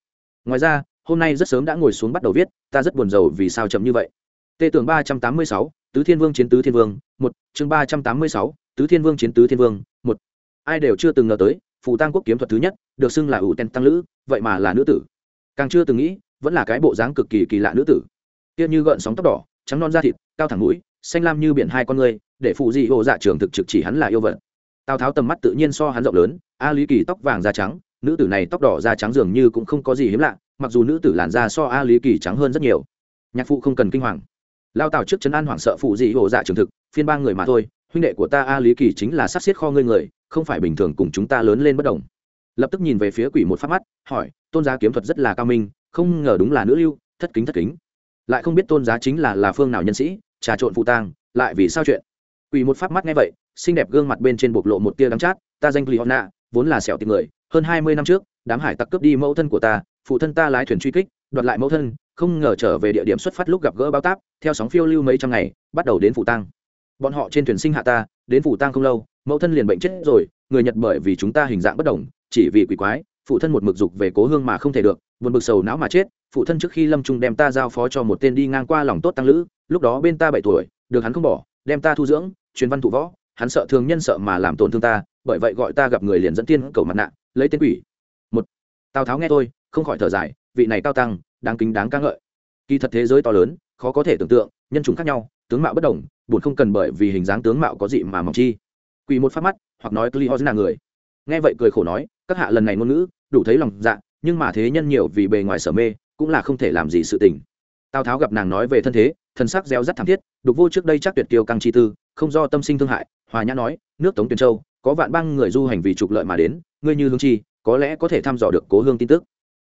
Ngoài ra, hôm nay rất sớm đã ngồi xuống bắt đầu viết, ta rất buồn rầu vì sao chậm như vậy tê tưởng ba trăm tám mươi sáu, tứ thiên vương chiến tứ thiên vương, một, chương ba trăm tám mươi sáu, tứ thiên vương chiến tứ thiên vương, một. Ai đều chưa từng ngờ tới, phù tang quốc kiếm thuật thứ nhất, được xưng là ủ tên tăng lữ, vậy mà là nữ tử. Càng chưa từng nghĩ, vẫn là cái bộ dáng cực kỳ kỳ lạ nữ tử. Tiếc như gợn sóng tóc đỏ, trắng non da thịt, cao thẳng mũi, xanh lam như biển hai con người, để phụ dị hộ dạ trường thực trực chỉ hắn là yêu vật. Tào tháo tầm mắt tự nhiên so hắn rộng lớn, a lý kỳ tóc vàng da trắng, nữ tử này tóc đỏ da trắng dường như cũng không có gì hiếm lạ, mặc dù nữ tử làn da so a lý kỳ trắng hơn rất nhiều. Nhạc phụ không cần kinh hoàng lao tào trước chấn an hoảng sợ phụ dị hộ dạ trường thực, phiên ba người mà thôi, huynh đệ của ta a lý kỳ chính là sát xiết kho ngươi người, không phải bình thường cùng chúng ta lớn lên bất đồng. Lập tức nhìn về phía quỷ một phát mắt, hỏi, tôn giá kiếm thuật rất là cao minh, không ngờ đúng là nữ lưu, thất kính thất kính. Lại không biết tôn giá chính là là phương nào nhân sĩ, trà trộn phụ tang, lại vì sao chuyện? Quỷ một phát mắt nghe vậy, xinh đẹp gương mặt bên trên bộc lộ một tia đắng chát, ta danh cliona họ nạ vốn là sẹo tìm người, hơn hai mươi năm trước, đám hải tặc cướp đi mẫu thân của ta, phụ thân ta lái thuyền truy kích đoạt lại mẫu thân, không ngờ trở về địa điểm xuất phát lúc gặp gỡ bao táp, theo sóng phiêu lưu mấy trăm ngày, bắt đầu đến phủ tăng bọn họ trên thuyền sinh hạ ta, đến phủ tăng không lâu, mẫu thân liền bệnh chết rồi, người nhật bởi vì chúng ta hình dạng bất đồng, chỉ vì quỷ quái, phụ thân một mực dục về cố hương mà không thể được, buồn bực sầu não mà chết, phụ thân trước khi lâm trung đem ta giao phó cho một tên đi ngang qua lòng tốt tăng lữ, lúc đó bên ta bảy tuổi, được hắn không bỏ, đem ta thu dưỡng, truyền văn thụ võ, hắn sợ thường nhân sợ mà làm tổn thương ta, bởi vậy gọi ta gặp người liền dẫn tiên cầu mặt nạ, lấy tên quỷ. Một, tào tháo nghe tôi, không khỏi thở dài vị này cao tăng, đáng kính đáng ca ngợi. Kỳ thật thế giới to lớn, khó có thể tưởng tượng, nhân chủng khác nhau, tướng mạo bất đồng, buồn không cần bởi vì hình dáng tướng mạo có gì mà mong chi. Quỳ một phát mắt, hoặc nói cli ho là người. Nghe vậy cười khổ nói, các hạ lần này ngôn ngữ, đủ thấy lòng dạ nhưng mà thế nhân nhiều vì bề ngoài sở mê, cũng là không thể làm gì sự tình. Tào tháo gặp nàng nói về thân thế thân sắc reo rắt thảm thiết, đục vô trước đây chắc tuyệt kiêu căng chi tư, không do tâm sinh thương hại, hòa nhã nói, nước tống tuyền châu, có vạn băng người du hành vì trục lợi mà đến, ngươi như hương chi, có lẽ có thể thăm dò được cố hương tin tức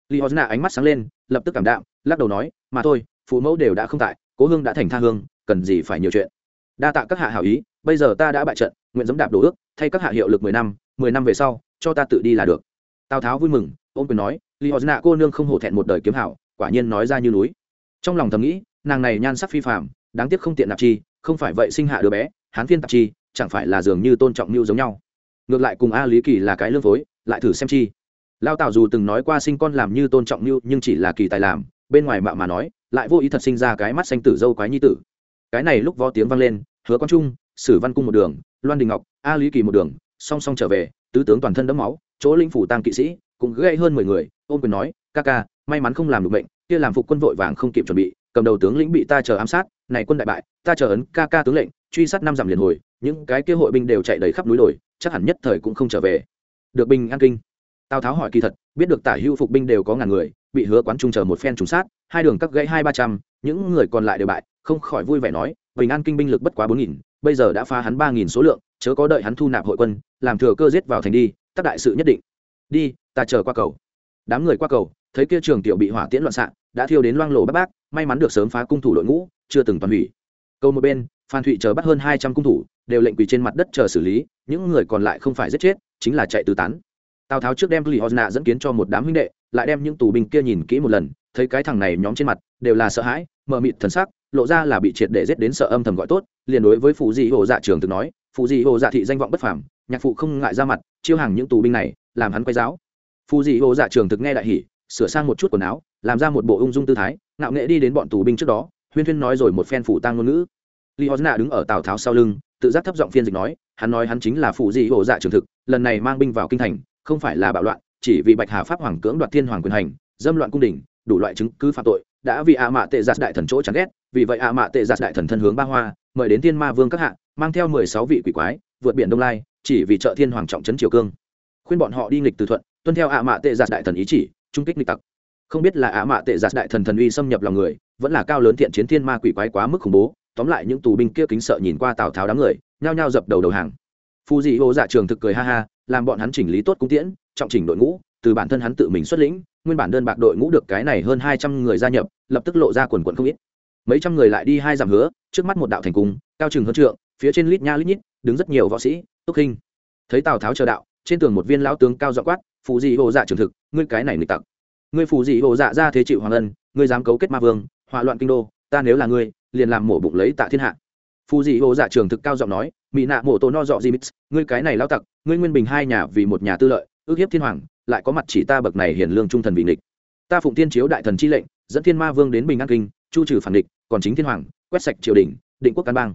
li hosna ánh mắt sáng lên, lập tức cảm đạm, lắc đầu nói, mà thôi, phụ mẫu đều đã không tại, cố hương đã thành tha hương, cần gì phải nhiều chuyện. Đa tạ các hạ hảo ý, bây giờ ta đã bại trận, nguyện dẫm đạp đổ ước, thay các hạ hiệu lực mười năm mười năm về sau, cho ta tự đi là được. Tào tháo vui mừng, ôn quyền nói li hosna cô nương không hổ thẹn một đời kiếm hảo, quả nhiên nói ra như núi. Trong lòng thầm nghĩ, nàng này nhan sắc phi phạm đáng tiếc không tiện nạp chi, không phải vậy sinh hạ đứa bé, hán phiên tạp chi, chẳng phải là dường như tôn trọng mưu giống nhau. Ngược lại cùng a lý kỳ là cái lương phối, lại thử xem chi lao tào dù từng nói qua sinh con làm như tôn trọng như, nhưng chỉ là kỳ tài làm, bên ngoài mạo mà nói, lại vô ý thật sinh ra cái mắt xanh tử dâu quái nhi tử. Cái này lúc vó tiếng vang lên, hứa quang trung, sử văn cung một đường, loan đình ngọc, a lý kỳ một đường, song song trở về, tứ tướng toàn thân đẫm máu, chỗ linh phủ tăng kỵ sĩ, cũng gây hơn mười người, ôm quyền nói, ca ca, may mắn không làm được bệnh, kia làm phục quân vội vàng không kịp chuẩn bị, cầm đầu tướng lĩnh bị ta chờ ám sát, này quân đại bại, ta chờ ấn ca ca tướng lệnh, truy sát năm dặm liền hồi, những cái kia hội binh đều chạy đầy khắp núi đồi, chắc hẳn nhất thời cũng không trở về. Được binh an kinh tào tháo hỏi kỳ thật, biết được tả hưu phục binh đều có ngàn người, bị hứa quán trung chờ một phen trùng sát, hai đường cắt gãy hai ba trăm, những người còn lại đều bại, không khỏi vui vẻ nói, bình an kinh binh lực bất quá bốn nghìn, bây giờ đã phá hắn ba nghìn số lượng, chớ có đợi hắn thu nạp hội quân, làm thừa cơ giết vào thành đi, tác đại sự nhất định. Đi, ta chờ qua cầu. Đám người qua cầu, thấy kia trường tiểu bị hỏa tiễn loạn xạ, đã thiêu đến loang lổ bác bác may mắn được sớm phá cung thủ đội ngũ, chưa từng toàn hủy. Câu một bên, phan thụy chờ bắt hơn hai trăm cung thủ, đều lệnh quỳ trên mặt đất chờ xử lý, những người còn lại không phải giết chết, chính là chạy tứ tán tào tháo trước đem lì hòn nạ dẫn kiến cho một đám huynh đệ, lại đem những tù binh kia nhìn kỹ một lần, thấy cái thằng này nhóm trên mặt, đều là sợ hãi, mờ mịt thần sắc, lộ ra là bị triệt để giết đến sợ âm thầm gọi tốt, liền đối với phụ dị hồ dạ trường từng nói phụ dị hồ dạ thị danh vọng bất phàm, nhạc phụ không ngại ra mặt, chiêu hàng những tù binh này, làm hắn quay giáo phụ dị hồ dạ trường thực nghe đại hỉ, sửa sang một chút quần áo, làm ra một bộ ung dung tư thái, ngạo nghệ đi đến bọn tù binh trước đó, huyên thuyên nói rồi một phen phủ tang ngôn ngữ. Li hosna đứng ở tào tháo sau lưng, tự giác thấp giọng phiên dịch nói, hắn nói hắn chính là phụ dị hồ dạ trường thực, lần này mang binh vào kinh thành không phải là bạo loạn, chỉ vì bạch hà pháp hoàng cưỡng đoạt thiên hoàng quyền hành, dâm loạn cung đình đủ loại chứng cứ phạm tội, đã vì ạ mạ tệ giạt đại thần chỗ chán ghét, vì vậy ạ mạ tệ giạt đại thần thân hướng ba hoa, mời đến thiên ma vương các hạ, mang theo mười sáu vị quỷ quái, vượt biển đông lai, chỉ vì trợ thiên hoàng trọng trấn triều cương. Khuyên bọn họ đi nghịch từ thuận, tuân theo ạ mạ tệ giạt đại thần ý chỉ, trung kích nghịch tặc. Không biết là ạ mạ tệ giạt đại thần thần uy xâm nhập lòng người, vẫn là cao lớn thiện chiến thiên ma quỷ quái quá mức khủng bố, tóm lại những tù binh kia kính sợ nhìn qua tào tháo đám người, nhao nhao dập đầu đầu hàng. Phù dị ô dạ trường thực cười ha ha làm bọn hắn chỉnh lý tốt cung tiễn, trọng chỉnh đội ngũ, từ bản thân hắn tự mình xuất lĩnh, nguyên bản đơn bạc đội ngũ được cái này hơn hai trăm người gia nhập, lập tức lộ ra quần quận không ít. Mấy trăm người lại đi hai dặm hứa, trước mắt một đạo thành cung, cao chừng hơn trượng, phía trên lít nha lít nhít, đứng rất nhiều võ sĩ, túc khinh thấy tào tháo chờ đạo, trên tường một viên lão tướng cao dọ quát, phù dị hồ dạ trường thực, ngươi cái này nghịch tặc. Ngươi phù dị hồ dạ ra thế chịu hoàng ân, ngươi dám cấu kết ma vương, hỏa loạn kinh đô, ta nếu là ngươi, liền làm mổ bụng lấy tạ thiên hạ phù dị hồ dạ trường thực cao giọng nói mỹ nạ mổ tổ no dọ di mít, ngươi cái này lao tặc, ngươi nguyên bình hai nhà vì một nhà tư lợi, ước hiếp thiên hoàng, lại có mặt chỉ ta bậc này hiền lương trung thần vì địch ta phụng tiên chiếu đại thần chi lệnh, dẫn thiên ma vương đến bình an kinh, chu trừ phản địch còn chính thiên hoàng, quét sạch triều đình, định quốc căn bang.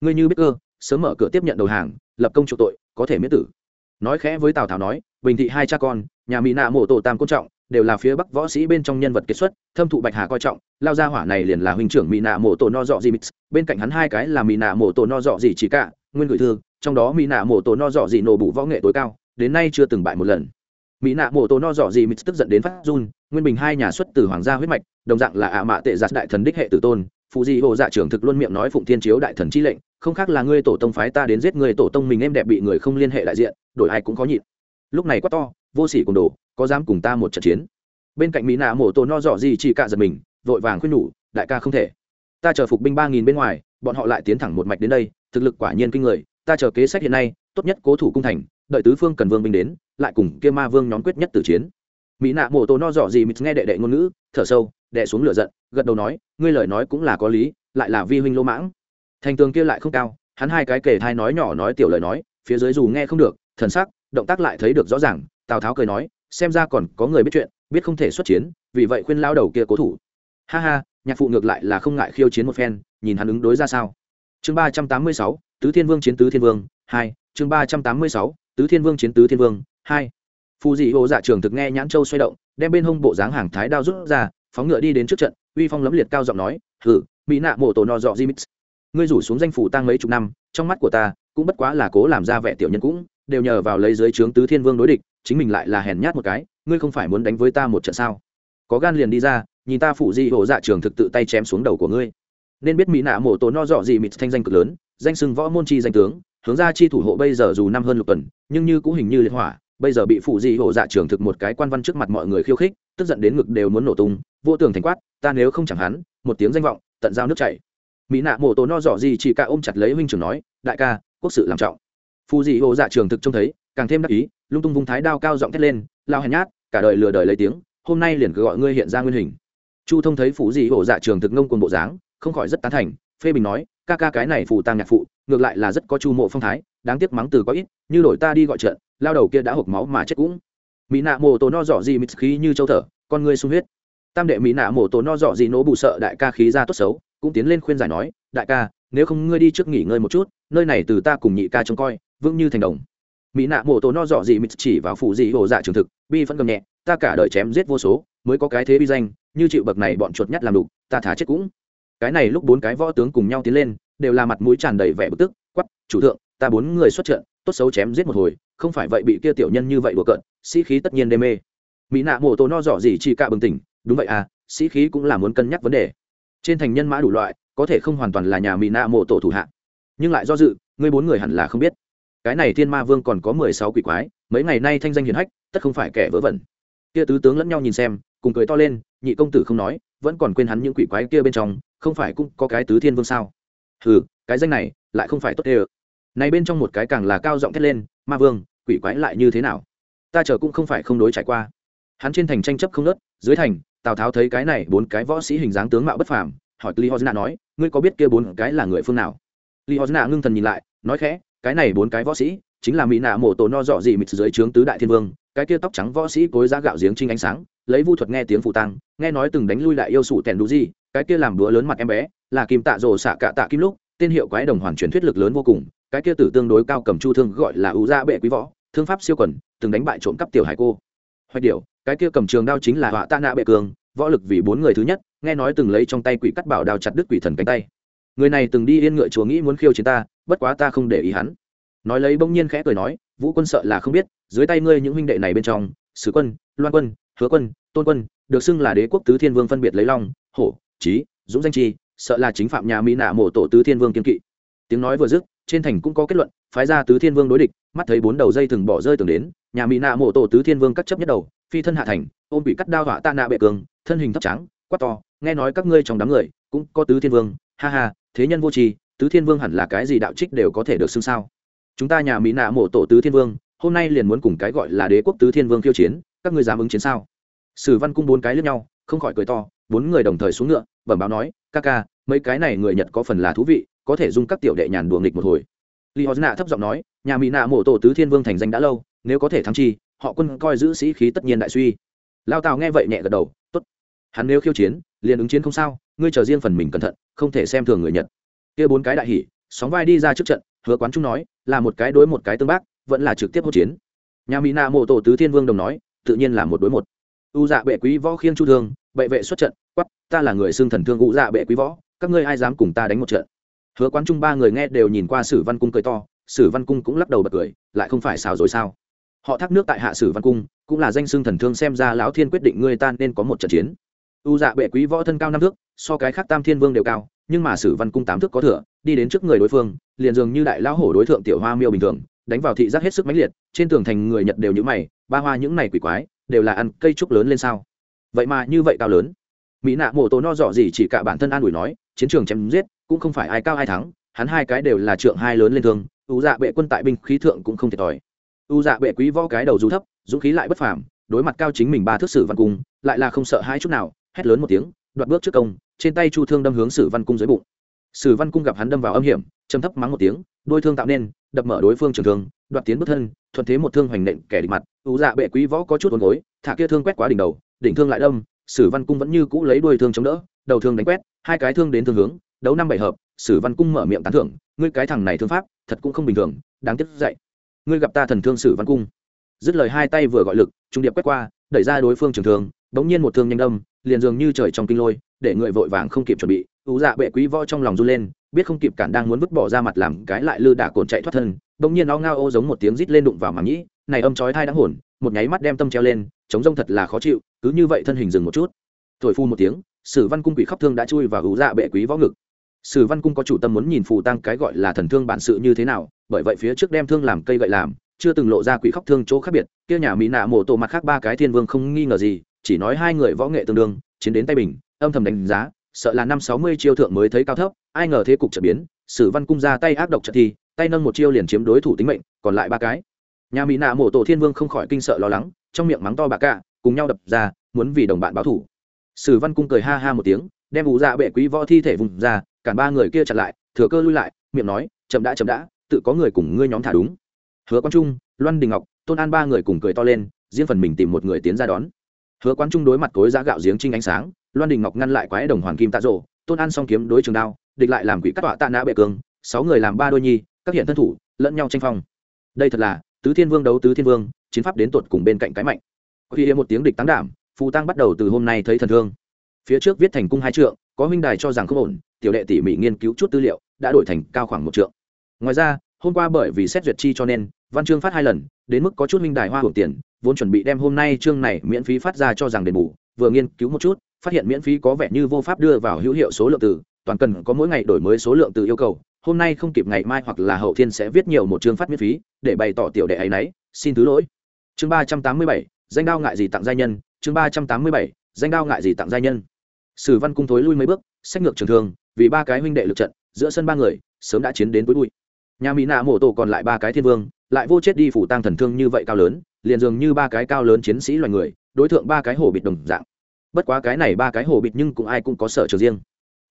Ngươi như biết cơ, sớm mở cửa tiếp nhận đầu hàng, lập công chủ tội, có thể miễn tử. Nói khẽ với tào tháo nói, bình thị hai cha con, nhà mỹ nạ mộ tổ tam côn trọng đều là phía bắc võ sĩ bên trong nhân vật kết xuất, thâm thụ bạch hà coi trọng, lao ra hỏa này liền là huynh trưởng mỹ nạ mổ tổ no dọ gì mix bên cạnh hắn hai cái là mỹ nạ mổ tổ no dọ gì chỉ cả nguyên gửi thư, trong đó mỹ nạ mổ tổ no dọ gì nổ bụ võ nghệ tối cao, đến nay chưa từng bại một lần. Mỹ nạ mổ tổ no dọ gì mix tức giận đến phát run, nguyên bình hai nhà xuất từ hoàng gia huyết mạch, đồng dạng là ạ mạ tệ giặt đại thần đích hệ tử tôn phụ di hồ dạ trưởng thực luôn miệng nói phụng thiên chiếu đại thần chi lệnh, không khác là ngươi tổ tông phái ta đến giết người tổ tông mình em đẹp bị người không liên hệ đại diện, đổi ai cũng có nhịn lúc này quá to, vô sỉ cùng đồ, có dám cùng ta một trận chiến? Bên cạnh mỹ nạ mổ tổ no dọ gì chỉ cả giật mình, vội vàng khuyên nhủ, đại ca không thể. Ta chờ phục binh ba nghìn bên ngoài, bọn họ lại tiến thẳng một mạch đến đây, thực lực quả nhiên kinh người, ta chờ kế sách hiện nay, tốt nhất cố thủ cung thành, đợi tứ phương cần vương binh đến, lại cùng kia ma vương nhóm quyết nhất tử chiến. Mỹ nạ mổ tổ no dọ gì mít nghe đệ đệ ngôn ngữ, thở sâu, đệ xuống lửa giận, gật đầu nói, ngươi lời nói cũng là có lý, lại là vi huynh lỗ mãng. Thành tường kia lại không cao, hắn hai cái kể thai nói nhỏ nói tiểu lời nói, phía dưới dù nghe không được, thần sắc động tác lại thấy được rõ ràng, tào tháo cười nói, xem ra còn có người biết chuyện, biết không thể xuất chiến, vì vậy khuyên lao đầu kia cố thủ. Ha ha, nhạc phụ ngược lại là không ngại khiêu chiến một phen, nhìn hắn ứng đối ra sao. Chương ba trăm tám mươi sáu, tứ thiên vương chiến tứ thiên vương, hai, chương ba trăm tám mươi sáu, tứ thiên vương chiến tứ thiên vương, hai. Phù dị hồ dạ trường thực nghe nhãn châu xoay động, đem bên hông bộ dáng hàng thái đao rút ra, phóng ngựa đi đến trước trận, uy phong lấm liệt cao giọng nói hử mỹ nạ mộ tổ no dọ di mít, ngươi rủ xuống danh phủ tăng mấy chục năm, trong mắt của ta cũng bất quá là cố làm ra vẻ tiểu nhân cũng đều nhờ vào lấy dưới trướng tứ thiên vương đối địch, chính mình lại là hèn nhát một cái, ngươi không phải muốn đánh với ta một trận sao? Có gan liền đi ra, nhìn ta phụ di hộ dạ trường thực tự tay chém xuống đầu của ngươi. Nên biết mỹ nạ mổ tổ no dọ gì mịt thanh danh cực lớn, danh sưng võ môn chi danh tướng, hướng ra chi thủ hộ bây giờ dù năm hơn lục tuần, nhưng như cũng hình như liệt hỏa, bây giờ bị phụ di hộ dạ trường thực một cái quan văn trước mặt mọi người khiêu khích, tức giận đến ngực đều muốn nổ tung, vô tường thành quát, ta nếu không chẳng hắn, một tiếng danh vọng, tận giao nước chảy. Mỹ nạ mổ tổ no dọ gì chỉ cả ôm chặt lấy huynh trưởng nói, đại ca, quốc sự làm trọng phù dị hộ dạ trường thực trông thấy, càng thêm đắc ý, lung tung vung thái đao cao giọng thét lên, lao hèn nhát, cả đời lừa đời lấy tiếng, hôm nay liền cứ gọi ngươi hiện ra nguyên hình. Chu thông thấy phù dị hộ dạ trường thực ngông quần bộ dáng, không khỏi rất tán thành, phê bình nói, ca ca cái này phù tăng nhạc phụ, ngược lại là rất có chu mộ phong thái, đáng tiếc mắng từ có ít, như đổi ta đi gọi trận, lao đầu kia đã hộp máu mà chết cũng. Mỹ nạ mộ tổ no dọ gì mít khí như châu thở, con ngươi sung huyết. Tam đệ mỹ nạ mộ tổ no dọ gì nỗ bù sợ đại ca khí ra tốt xấu, cũng tiến lên khuyên giải nói, đại ca, nếu không ngươi đi trước nghỉ ngơi một chút, nơi này từ ta cùng nhị ca trông coi vững như thành đồng. Mỹ nạ mổ tổ no dọ gì mịt chỉ vào phụ dị hồ dạ trường thực, bi phân cầm nhẹ, ta cả đời chém giết vô số, mới có cái thế bi danh, như chịu bậc này bọn chuột nhắt làm đục, ta thả chết cũng. Cái này lúc bốn cái võ tướng cùng nhau tiến lên, đều là mặt mũi tràn đầy vẻ bực tức quắp chủ thượng, ta bốn người xuất trận, tốt xấu chém giết một hồi, không phải vậy bị kia tiểu nhân như vậy đùa cợt, sĩ khí tất nhiên đê mê. Mỹ nạ mổ tổ no dọ gì chỉ cả bừng tỉnh, đúng vậy à sĩ khí cũng là muốn cân nhắc vấn đề. Trên thành nhân mã đủ loại, có thể không hoàn toàn là nhà mỹ nạ mổ tổ thủ hạ. Nhưng lại do dự, ngươi bốn người hẳn là không biết cái này thiên ma vương còn có mười sáu quỷ quái, mấy ngày nay thanh danh hiền hách, tất không phải kẻ vớ vẩn. Kia tứ tướng lẫn nhau nhìn xem, cùng cười to lên, nhị công tử không nói, vẫn còn quên hắn những quỷ quái kia bên trong, không phải cũng có cái tứ thiên vương sao? Hừ, cái danh này, lại không phải tốt đê ơ này bên trong một cái càng là cao giọng thét lên, ma vương, quỷ quái lại như thế nào? Ta chờ cũng không phải không đối trải qua. Hắn trên thành tranh chấp không nớt, dưới thành, tào tháo thấy cái này bốn cái võ sĩ hình dáng tướng mạo bất phàm, hỏi li hosna nói, ngươi có biết kia bốn cái là người phương nào? Li hosna ngưng thần nhìn lại, nói khẽ cái này bốn cái võ sĩ, chính là mỹ nạ mổ tổ no dọ dị mịt dưới trướng tứ đại thiên vương, cái kia tóc trắng võ sĩ cối giá gạo giếng trinh ánh sáng, lấy vu thuật nghe tiếng phụ tăng nghe nói từng đánh lui lại yêu sụ tèn đủ gì cái kia làm đũa lớn mặt em bé, là kim tạ rồ xạ cạ tạ kim lúc, tên hiệu quái đồng hoàn truyền thuyết lực lớn vô cùng, cái kia tử tương đối cao cầm chu thương gọi là ưu gia bệ quý võ, thương pháp siêu quần, từng đánh bại trộm cắp tiểu hải cô. Hoạch điệu cái kia cầm trường đao chính là họa tạ nạ bệ cường, võ lực vì bốn người thứ nhất, nghe nói từng lấy trong tay quỷ cắt bảo đao chặt đứt quỷ thần cánh tay. Người này từng đi yên ngựa chúa nghĩ muốn khiêu chiến ta bất quá ta không để ý hắn. Nói lấy bỗng nhiên khẽ cười nói, vũ quân sợ là không biết, dưới tay ngươi những huynh đệ này bên trong sứ quân, loan quân, hứa quân, tôn quân, được xưng là đế quốc tứ thiên vương phân biệt lấy long, hổ trí dũng danh chi, sợ là chính phạm nhà mỹ nạ mộ tổ tứ thiên vương kiên kỵ. Tiếng nói vừa dứt, trên thành cũng có kết luận, phái ra tứ thiên vương đối địch, mắt thấy bốn đầu dây thừng bỏ rơi tưởng đến, nhà mỹ nạ mộ tổ tứ thiên vương cắt chấp nhất đầu, phi thân hạ thành, ôm bị cắt đao họa tạ nạ bệ cường, thân hình thấp trắng quát to, nghe nói các ngươi trong đám người cũng có tứ thiên vương, ha ha, thế nhân vô tri tứ thiên vương hẳn là cái gì đạo trích đều có thể được xưng sao? Chúng ta nhà mỹ nạ mộ tổ tứ thiên vương, hôm nay liền muốn cùng cái gọi là đế quốc tứ thiên vương khiêu chiến, các ngươi dám ứng chiến sao? Sử văn cung bốn cái lướt nhau, không khỏi cười to, bốn người đồng thời xuống ngựa, bẩm báo nói, ca ca, mấy cái này người nhật có phần là thú vị, có thể dùng các tiểu đệ nhàn đùa nghịch một hồi. Li hoa nạ thấp giọng nói, nhà mỹ nạ mộ tổ tứ thiên vương thành danh đã lâu, nếu có thể thắng chi, họ quân coi giữ sĩ khí tất nhiên đại suy. Lao tào nghe vậy nhẹ gật đầu, tốt, hắn nếu khiêu chiến, liền ứng chiến không sao, ngươi chờ riêng phần mình cẩn thận, không thể xem thường người nhật kia bốn cái đại hỉ, sóng vai đi ra trước trận, hứa quán trung nói, là một cái đối một cái tương bác, vẫn là trực tiếp hỗn chiến. Nhà mỹ nạ mộ tổ tứ thiên vương đồng nói, tự nhiên là một đối một. U dạ bệ quý võ khiêng chu thương, bệ vệ xuất trận quắp ta là người xưng thần thương u dạ bệ quý võ, các ngươi ai dám cùng ta đánh một trận? Hứa quán trung ba người nghe đều nhìn qua sử văn cung cười to, sử văn cung cũng lắc đầu bật cười, lại không phải xào rồi sao? Họ thác nước tại hạ sử văn cung, cũng là danh xưng thần thương xem ra lão thiên quyết định ngươi ta nên có một trận chiến. U dạ bệ quý võ thân cao năm thước, so cái khác tam thiên vương đều cao nhưng mà sử văn cung tám thước có thừa, đi đến trước người đối phương, liền dường như đại lão hổ đối thượng tiểu hoa miêu bình thường, đánh vào thị giác hết sức mãnh liệt, trên tường thành người nhật đều như mày, ba hoa những này quỷ quái, đều là ăn cây trúc lớn lên sao? Vậy mà như vậy cao lớn. Mỹ nạ mổ tổ no dọ gì chỉ cả bản thân an ủi nói, chiến trường chém giết, cũng không phải ai cao ai thắng, hắn hai cái đều là trượng hai lớn lên thương ưu dạ bệ quân tại binh khí thượng cũng không thiệt thòi. Ưu dạ bệ quý võ cái đầu dù thấp, dũng khí lại bất phàm, đối mặt cao chính mình ba thước sử văn cung, lại là không sợ hai chút nào, hét lớn một tiếng đoạt bước trước công, trên tay chu thương đâm hướng sử văn cung dưới bụng. Sử văn cung gặp hắn đâm vào âm hiểm châm thấp mắng một tiếng, đôi thương tạo nên, đập mở đối phương trường thương, đoạt tiến bước thân, thuận thế một thương hoành nện kẻ địch mặt. Ưu dạ bệ quý võ có chút ồn gối, thả kia thương quét quá đỉnh đầu, đỉnh thương lại đâm, sử văn cung vẫn như cũ lấy đuôi thương chống đỡ, đầu thương đánh quét, hai cái thương đến thương hướng, đấu năm bảy hợp, sử văn cung mở miệng tán thưởng, ngươi cái thằng này thương pháp, thật cũng không bình thường, đáng tiếc dạy. Ngươi gặp ta thần thương sử văn cung. Dứt lời hai tay vừa gọi lực, trung điệp quét qua, đẩy ra đối phương trường thương, bỗng nhiên một thương nhanh đâm liền dường như trời trong kinh lôi, để người vội vàng không kịp chuẩn bị ưu dạ bệ quý võ trong lòng run lên, biết không kịp cản đang muốn vứt bỏ ra mặt làm cái lại lư đả cồn chạy thoát thân, bỗng nhiên nó ngao ô giống một tiếng rít lên đụng vào màng nhĩ, này âm chói thai đáng hồn, một nháy mắt đem tâm treo lên, chống rông thật là khó chịu, cứ như vậy thân hình dừng một chút. Thổi phu một tiếng, sử văn cung quỷ khóc thương đã chui vào ủ dạ bệ quý võ ngực. Sử văn cung có chủ tâm muốn nhìn phù tăng cái gọi là thần thương bản sự như thế nào, bởi vậy phía trước đem thương làm cây gậy làm, chưa từng lộ ra quỷ khóc thương chỗ khác biệt, kia nhà mỹ nạ mổ tổ mặt khác ba cái thiên vương không nghi ngờ gì chỉ nói hai người võ nghệ tương đương, chiến đến tay bình âm thầm đánh giá, sợ là năm sáu mươi chiêu thượng mới thấy cao thấp, ai ngờ thế cục trở biến, sử văn cung ra tay ác độc trợ thi, tay nâng một chiêu liền chiếm đối thủ tính mệnh, còn lại ba cái. Nhà mỹ nạ mổ tổ thiên vương không khỏi kinh sợ lo lắng, trong miệng mắng to bà cạ, cùng nhau đập ra, muốn vì đồng bạn báo thủ. Sử văn cung cười ha ha một tiếng, đem ủ dạ bệ quý võ thi thể vùng ra cản ba người kia chặn lại, thừa cơ lui lại, miệng nói, chậm đã chậm đã, tự có người cùng ngươi nhóm thả đúng. Hứa quang trung, loan đình ngọc, tôn an ba người cùng cười to lên, riêng phần mình tìm một người tiến ra đón hứa quán trung đối mặt cối giá gạo giếng trinh ánh sáng, loan đình ngọc ngăn lại quái đồng hoàng kim tạ rộ, tôn an song kiếm đối trường đao, địch lại làm quỷ cắt tọa tạ nã bệ cường, sáu người làm ba đôi nhi, các hiện thân thủ, lẫn nhau tranh phong. Đây thật là, tứ thiên vương đấu tứ thiên vương, chiến pháp đến tột cùng bên cạnh cái mạnh. Khi một tiếng địch tăng đảm, phù tăng bắt đầu từ hôm nay thấy thần thương. Phía trước viết thành cung hai trượng, có huynh đài cho rằng không ổn, tiểu đệ tỉ mỉ nghiên cứu chút tư liệu, đã đổi thành cao khoảng một trượng. Ngoài ra, hôm qua bởi vì xét duyệt chi cho nên, văn chương phát hai lần, đến mức có chút huynh đài hoa hưởng tiền vốn chuẩn bị đem hôm nay chương này miễn phí phát ra cho rằng đền bù, vừa nghiên cứu một chút, phát hiện miễn phí có vẻ như vô pháp đưa vào hữu hiệu số lượng từ, toàn cần có mỗi ngày đổi mới số lượng từ yêu cầu, hôm nay không kịp ngày mai hoặc là hậu thiên sẽ viết nhiều một chương phát miễn phí, để bày tỏ tiểu đệ ấy nấy, xin thứ lỗi. Chương ba trăm tám mươi bảy, danh đao ngại gì tặng gia nhân, chương ba trăm tám mươi bảy, danh đao ngại gì tặng gia nhân. Sử văn cung thối lui mấy bước sách ngược trường thương, vì ba cái huynh đệ lực trận, giữa sân ba người, sớm đã chiến đến tối bụi. Nhà mỹ nạ mổ tổ còn lại ba cái thiên vương, lại vô chết đi phủ tăng thần thương như vậy cao lớn liền dường như ba cái cao lớn chiến sĩ loài người, đối tượng ba cái hồ bịt đồng dạng. Bất quá cái này ba cái hồ bịt nhưng cũng ai cũng có sở trường riêng.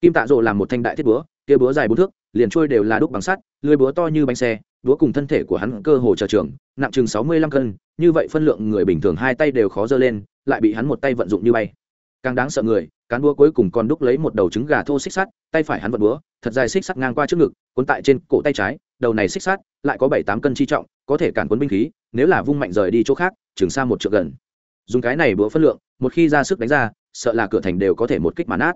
Kim tạ rộ làm một thanh đại thiết búa, kia búa dài bốn thước, liền trôi đều là đúc bằng sắt, lưới búa to như bánh xe, búa cùng thân thể của hắn cơ hồ chờ trường nặng chừng sáu mươi lăm cân, như vậy phân lượng người bình thường hai tay đều khó dơ lên, lại bị hắn một tay vận dụng như bay. Càng đáng sợ người, cán búa cuối cùng còn đúc lấy một đầu trứng gà thô xích sắt, tay phải hắn vận búa, thật dài xích sắt ngang qua trước ngực cuốn tại trên cổ tay trái đầu này xích sát, lại có bảy tám cân chi trọng có thể cản cuốn binh khí nếu là vung mạnh rời đi chỗ khác trường xa một trượng gần. Dùng cái này bữa phân lượng một khi ra sức đánh ra sợ là cửa thành đều có thể một kích mà nát.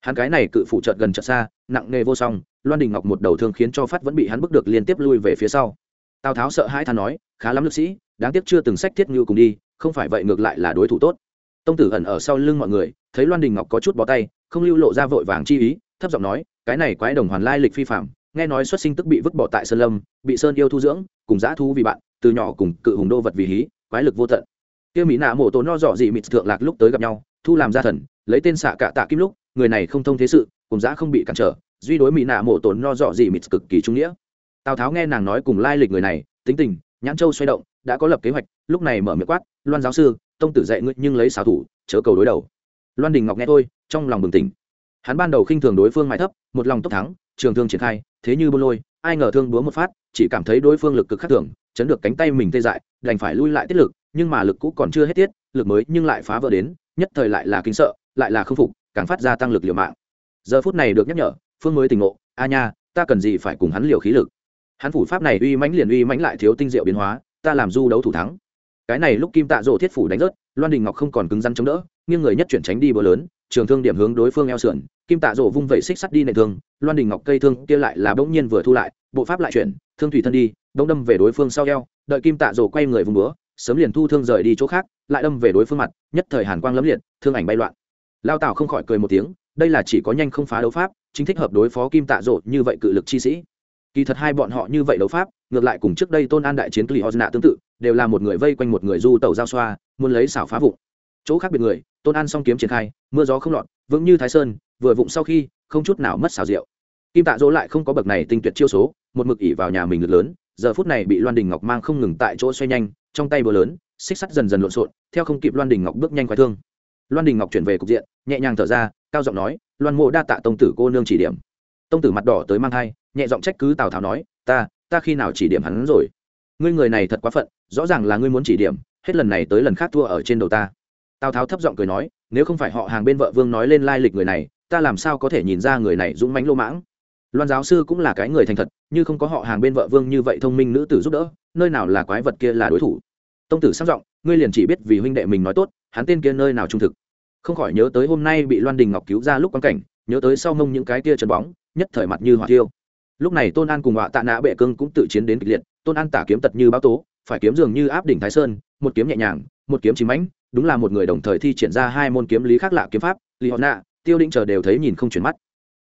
Hắn cái này cự phụ trợt gần trợt xa nặng nề vô song loan đình ngọc một đầu thương khiến cho phát vẫn bị hắn bức được liên tiếp lui về phía sau. Tào tháo sợ hãi than nói khá lắm lực sĩ đáng tiếc chưa từng sách thiết như cùng đi không phải vậy ngược lại là đối thủ tốt. Tông tử ẩn ở sau lưng mọi người thấy loan đình ngọc có chút bó tay không lưu lộ ra vội vàng chi ý thấp giọng nói cái này quái đồng hoàn lai lịch phi phạm nghe nói xuất sinh tức bị vứt bỏ tại sơn lâm, bị sơn yêu thu dưỡng, cùng dã thu vì bạn, từ nhỏ cùng cự hùng đô vật vì hí, quái lực vô tận. Kia mỹ nạ mổ tổ no dọ dị mịt thượng lạc lúc tới gặp nhau, thu làm gia thần, lấy tên xạ cạ tạ kim lúc, người này không thông thế sự, cùng dã không bị cản trở, duy đối mỹ nạ mổ tổ no dọ dị mịt cực kỳ trung nghĩa. Tào tháo nghe nàng nói cùng lai lịch người này, tính tình, nhãn châu xoay động, đã có lập kế hoạch, lúc này mở miệng quát, loan giáo sư, tông tử dạy ngươi nhưng lấy xảo thủ, chớ cầu đối đầu. Loan đình ngọc nghe thôi, trong lòng bừng tỉnh. Hắn ban đầu khinh thường đối phương mãi thấp, một lòng tốc thắng trường thương triển khai, thế như bô lôi, ai ngờ thương búa một phát, chỉ cảm thấy đối phương lực cực khắc thường, chấn được cánh tay mình tê dại, đành phải lui lại tiết lực, nhưng mà lực cũ còn chưa hết tiết, lực mới nhưng lại phá vỡ đến, nhất thời lại là kính sợ, lại là không phục, càng phát ra tăng lực liều mạng. Giờ phút này được nhắc nhở, phương mới tỉnh ngộ, a nha, ta cần gì phải cùng hắn liều khí lực? Hắn phủ pháp này uy mãnh liền uy mãnh lại thiếu tinh diệu biến hóa, ta làm du đấu thủ thắng. Cái này lúc kim tạ rộ thiết phủ đánh rớt, loan đình ngọc không còn cứng rắn chống đỡ, nghiêng người nhất chuyển tránh đi bờ lớn trường thương điểm hướng đối phương eo sườn, kim tạ rổ vung vẩy xích sắt đi nệ thương, loan đình ngọc cây thương kia lại là bỗng nhiên vừa thu lại, bộ pháp lại chuyển, thương thủy thân đi, bỗng đâm về đối phương sau eo, đợi kim tạ rổ quay người vùng búa, sớm liền thu thương rời đi chỗ khác, lại đâm về đối phương mặt, nhất thời hàn quang lấm liệt, thương ảnh bay loạn. Lao tào không khỏi cười một tiếng, đây là chỉ có nhanh không phá đấu pháp, chính thích hợp đối phó kim tạ rộ như vậy cự lực chi sĩ. Kỳ thật hai bọn họ như vậy đấu pháp, ngược lại cùng trước đây tôn an đại chiến kỳ họ nạ tương tự, đều là một người vây quanh một người du tàu giao xoa, muốn lấy xảo phá vụng. Chỗ khác biệt người tôn an song kiếm triển khai, mưa gió không lọt, vững như thái sơn, vừa vụng sau khi, không chút nào mất xào diệu kim tạ dỗ lại không có bậc này tinh tuyệt chiêu số, một mực ỉ vào nhà mình lực lớn, giờ phút này bị loan đình ngọc mang không ngừng tại chỗ xoay nhanh, trong tay bờ lớn, xích sắt dần dần lộn xộn, theo không kịp loan đình ngọc bước nhanh quái thương. Loan đình ngọc chuyển về cục diện, nhẹ nhàng thở ra, cao giọng nói, loan mộ đa tạ tông tử cô nương chỉ điểm. Tông tử mặt đỏ tới mang thai, nhẹ giọng trách cứ tào tháo nói, ta ta khi nào chỉ điểm hắn rồi? Ngươi người này thật quá phận, rõ ràng là ngươi muốn chỉ điểm, hết lần này tới lần khác thua ở trên đầu ta tào tháo thấp giọng cười nói, nếu không phải họ hàng bên vợ vương nói lên lai lịch người này, ta làm sao có thể nhìn ra người này dũng mãnh lô mãng? Loan giáo sư cũng là cái người thành thật, như không có họ hàng bên vợ vương như vậy thông minh nữ tử giúp đỡ, nơi nào là quái vật kia là đối thủ. Tông tử sang giọng, ngươi liền chỉ biết vì huynh đệ mình nói tốt, hắn tên kia nơi nào trung thực. Không khỏi nhớ tới hôm nay bị loan đình ngọc cứu ra lúc quan cảnh, nhớ tới sau mông những cái kia chân bóng, nhất thời mặt như hỏa tiêu lúc này tôn an cùng họa tạ nã bệ cương cũng tự chiến đến kịch liệt, tôn an tả kiếm tật như báo tố, phải kiếm dường như áp đỉnh thái sơn, một kiếm nhẹ nhàng, một kiếm chính mãnh đúng là một người đồng thời thi triển ra hai môn kiếm lý khác lạ kiếm pháp li hòn nạ tiêu định chờ đều thấy nhìn không chuyển mắt.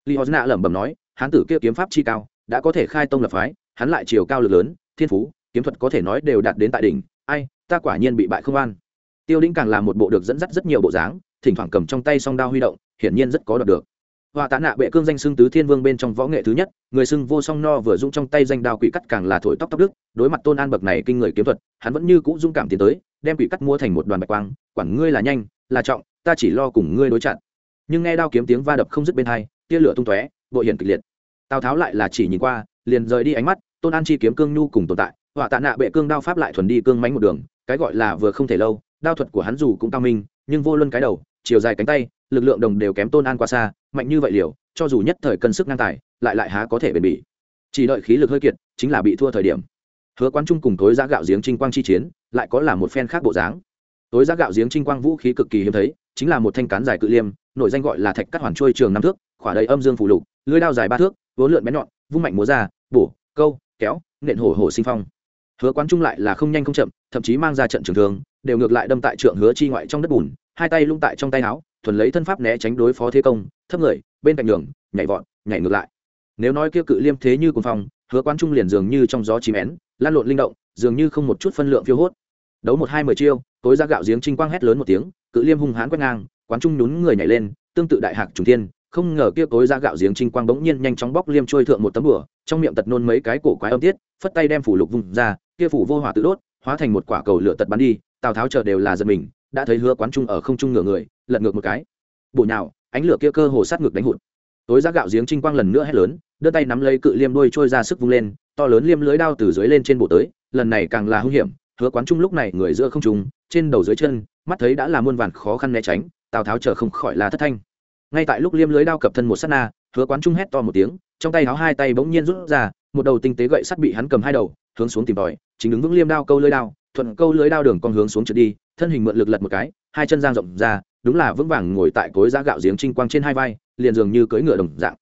Li hòn nạ lẩm bẩm nói, hán tử kia kiếm pháp chi cao, đã có thể khai tông lập phái, hắn lại chiều cao lực lớn, thiên phú, kiếm thuật có thể nói đều đạt đến tại đỉnh, ai, ta quả nhiên bị bại không an tiêu định càng là một bộ được dẫn dắt rất nhiều bộ dáng, thỉnh thoảng cầm trong tay song đao huy động, hiển nhiên rất có đoạt được họa tạ nạ bệ cương danh xưng tứ thiên vương bên trong võ nghệ thứ nhất, người xưng vô song no vừa dung trong tay danh đao quỷ cắt càng là thổi tóc tóc đức, đối mặt tôn an bậc này kinh người kiếm thuật, hắn vẫn như cũ dung cảm tiến tới, đem quỷ cắt mua thành một đoàn bạch quang, quản ngươi là nhanh, là trọng, ta chỉ lo cùng ngươi đối chặn. Nhưng nghe đao kiếm tiếng va đập không dứt bên hai, tia lửa tung tóe bội hiển kịch liệt. Tào tháo lại là chỉ nhìn qua, liền rời đi ánh mắt, tôn an chi kiếm cương nhu cùng tồn tại, họa tạ nạ bệ cương đao pháp lại thuần đi cương mánh một đường, cái gọi là vừa không thể lâu, đao thuật của hắn dù cũng cao minh, nhưng vô luân cái đầu chiều dài cánh tay, lực lượng đồng đều kém tôn an qua xa, mạnh như vậy liều, cho dù nhất thời cân sức ngang tài, lại lại há có thể bền bỉ. Chỉ đợi khí lực hơi kiệt, chính là bị thua thời điểm. Hứa quán trung cùng tối giá gạo giếng trinh quang chi chiến, lại có là một phen khác bộ dáng. Tối giá gạo giếng trinh quang vũ khí cực kỳ hiếm thấy, chính là một thanh cán dài cự liêm nội danh gọi là thạch cắt hoàn trôi trường năm thước, khỏa đầy âm dương phủ lục, lưới đao dài ba thước, vốn lượn bén nhọn, vung mạnh múa ra, bổ, câu, kéo, nện hổ hổ sinh phong. Hứa quán trung lại là không nhanh không chậm, thậm chí mang ra trận trường thường đều ngược lại đâm tại trượng hứa chi ngoại trong đất bùn hai tay lung tại trong tay áo, thuần lấy thân pháp né tránh đối phó thế công, thấp người, bên cạnh đường nhảy vọt, nhảy ngược lại. Nếu nói kia cự liêm thế như cuồng phong, hứa quan trung liền dường như trong gió chìm én, lan lộn linh động, dường như không một chút phân lượng phiêu hốt. Đấu một hai mười chiêu, tối ra gạo giếng trinh quang hét lớn một tiếng, cự liêm hung hãn quét ngang, quán trung nhún người nhảy lên, tương tự đại hạc trùng thiên, không ngờ kia tối ra gạo giếng trinh quang bỗng nhiên nhanh chóng bóc liêm trôi thượng một tấm bửa trong miệng tật nôn mấy cái cổ quái âm tiết, phất tay đem phủ lục vùng ra, kia phủ vô hỏa tự đốt, hóa thành một quả cầu lửa tật bắn đi, tào tháo chờ đều là giật mình đã thấy hứa quán trung ở không trung ngửa người, lật ngược một cái. Bổ nhào, ánh lửa kia cơ hồ sát ngược đánh hụt. Tối giá gạo giếng trinh quang lần nữa hét lớn, đưa tay nắm lấy cự liêm đuôi trôi ra sức vung lên, to lớn liêm lưới đao từ dưới lên trên bộ tới, lần này càng là hung hiểm, hứa quán trung lúc này người giữa không trung, trên đầu dưới chân, mắt thấy đã là muôn vàn khó khăn né tránh, tào tháo chờ không khỏi là thất thanh. Ngay tại lúc liêm lưới đao cập thân một sát na, hứa quán trung hét to một tiếng, trong tay háo hai tay bỗng nhiên rút ra, một đầu tinh tế gậy sắt bị hắn cầm hai đầu, hướng xuống tìm tòi, chính đứng vững liêm đao câu lưới đao thuận câu lưới đao đường con hướng xuống trượt đi, thân hình mượn lực lật một cái, hai chân giang rộng ra, đúng là vững vàng ngồi tại cối giá gạo giếng trinh quang trên hai vai, liền dường như cưỡi ngựa đồng dạng.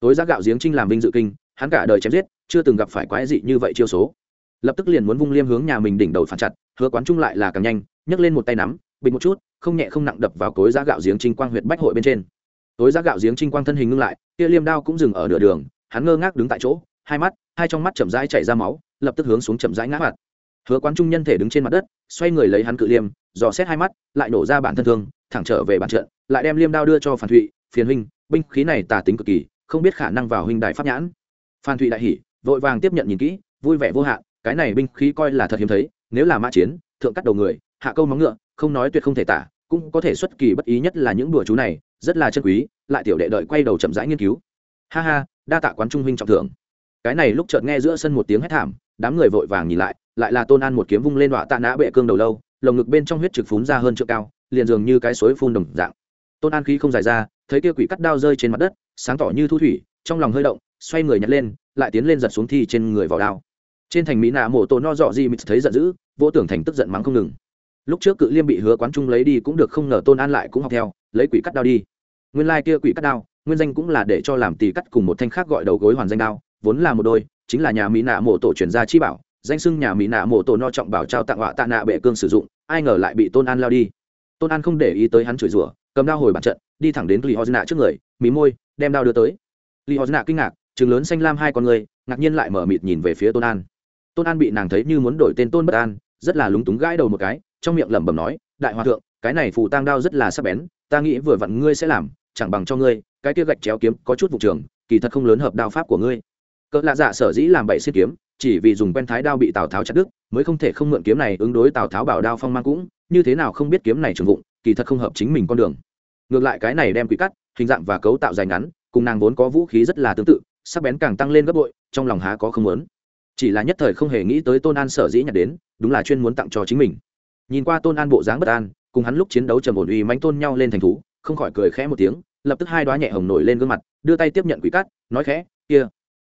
Cối giá gạo giếng trinh làm vinh dự kinh, hắn cả đời chém giết, chưa từng gặp phải quái dị như vậy chiêu số. Lập tức liền muốn vung liêm hướng nhà mình đỉnh đầu phản chặt, hứa quán trung lại là càng nhanh, nhấc lên một tay nắm, bình một chút, không nhẹ không nặng đập vào cối giá gạo giếng trinh quang huyện bách hội bên trên. Cối giá gạo giếng trinh quang thân hình ngưng lại, kia liêm đao cũng dừng ở nửa đường, hắn ngơ ngác đứng tại chỗ, hai mắt, hai trong mắt chậm rãi chảy ra máu, lập tức hướng xuống chậm rãi ngã mặt hứa quán trung nhân thể đứng trên mặt đất, xoay người lấy hắn cự liêm, dò xét hai mắt, lại nổ ra bản thân thương, thẳng trở về bản trận, lại đem liêm đao đưa cho phản thụy, phiền huynh, binh khí này tà tính cực kỳ, không biết khả năng vào huynh đại pháp nhãn. Phan thụy đại hỉ, vội vàng tiếp nhận nhìn kỹ, vui vẻ vô hạn, cái này binh khí coi là thật hiếm thấy, nếu là mã chiến, thượng cắt đầu người, hạ câu móng ngựa, không nói tuyệt không thể tả, cũng có thể xuất kỳ bất ý nhất là những đùa chú này, rất là chân quý, lại tiểu đệ đợi quay đầu chậm rãi nghiên cứu. Ha ha, đa tạ quán trung huynh trọng thưởng. Cái này lúc chợt nghe giữa sân một tiếng hét thảm, đám người vội vàng nhìn lại lại là tôn an một kiếm vung lên đọa tạ nã bệ cương đầu lâu, lồng ngực bên trong huyết trực phún ra hơn chợ cao, liền dường như cái suối phun đồng dạng. Tôn an khí không dài ra, thấy kia quỷ cắt đao rơi trên mặt đất, sáng tỏ như thu thủy, trong lòng hơi động, xoay người nhặt lên, lại tiến lên giật xuống thi trên người vào đao. Trên thành mỹ nạ mổ tổ no dọ di mịt thấy giận dữ, vô tưởng thành tức giận mắng không ngừng. Lúc trước cự liêm bị hứa quán trung lấy đi cũng được không ngờ tôn an lại cũng học theo, lấy quỷ cắt đao đi. Nguyên lai kia quỷ cắt đao, nguyên danh cũng là để cho làm tì cắt cùng một thanh khác gọi đầu gối hoàn danh đao, vốn là một đôi, chính là nhà mỹ nạ mổ tổ chuyển gia chi bảo danh xưng nhà mỹ nạ mổ tổ no trọng bảo trao tặng họa tạ nạ bệ cương sử dụng, ai ngờ lại bị tôn an lao đi. Tôn an không để ý tới hắn chửi rủa, cầm đao hồi bàn trận, đi thẳng đến li ho trước người, mí môi, đem đao đưa tới. Li ho kinh ngạc chừng lớn xanh lam hai con người, ngạc nhiên lại mở mịt nhìn về phía tôn an. Tôn an bị nàng thấy như muốn đổi tên tôn bất an, rất là lúng túng gãi đầu một cái, trong miệng lẩm bẩm nói, đại hòa thượng, cái này phù tang đao rất là sắc bén, ta nghĩ vừa vặn ngươi sẽ làm, chẳng bằng cho ngươi, cái kia gạch chéo kiếm có chút vụ trường, kỳ thật không lớn hợp đao pháp của ngươi. Cỡ lạ dạ sở dĩ làm bậy xiết kiếm chỉ vì dùng quen thái đao bị tào tháo chặt đứt, mới không thể không mượn kiếm này ứng đối tào tháo bảo đao phong mang cũng, như thế nào không biết kiếm này trường vụng, kỳ thật không hợp chính mình con đường. Ngược lại cái này đem quỷ cắt, hình dạng và cấu tạo dài ngắn, cùng nàng vốn có vũ khí rất là tương tự, sắc bén càng tăng lên gấp bội, trong lòng há có không muốn. Chỉ là nhất thời không hề nghĩ tới tôn an sở dĩ nhặt đến, đúng là chuyên muốn tặng cho chính mình. Nhìn qua tôn an bộ dáng bất an, cùng hắn lúc chiến đấu trầm ổn uy mánh tôn nhau lên thành thú, không khỏi cười khẽ một tiếng, lập tức hai đoá nhẹ hồng nổi lên gương mặt, đưa tay tiếp nhận quỷ cắt, nói khẽ, kia,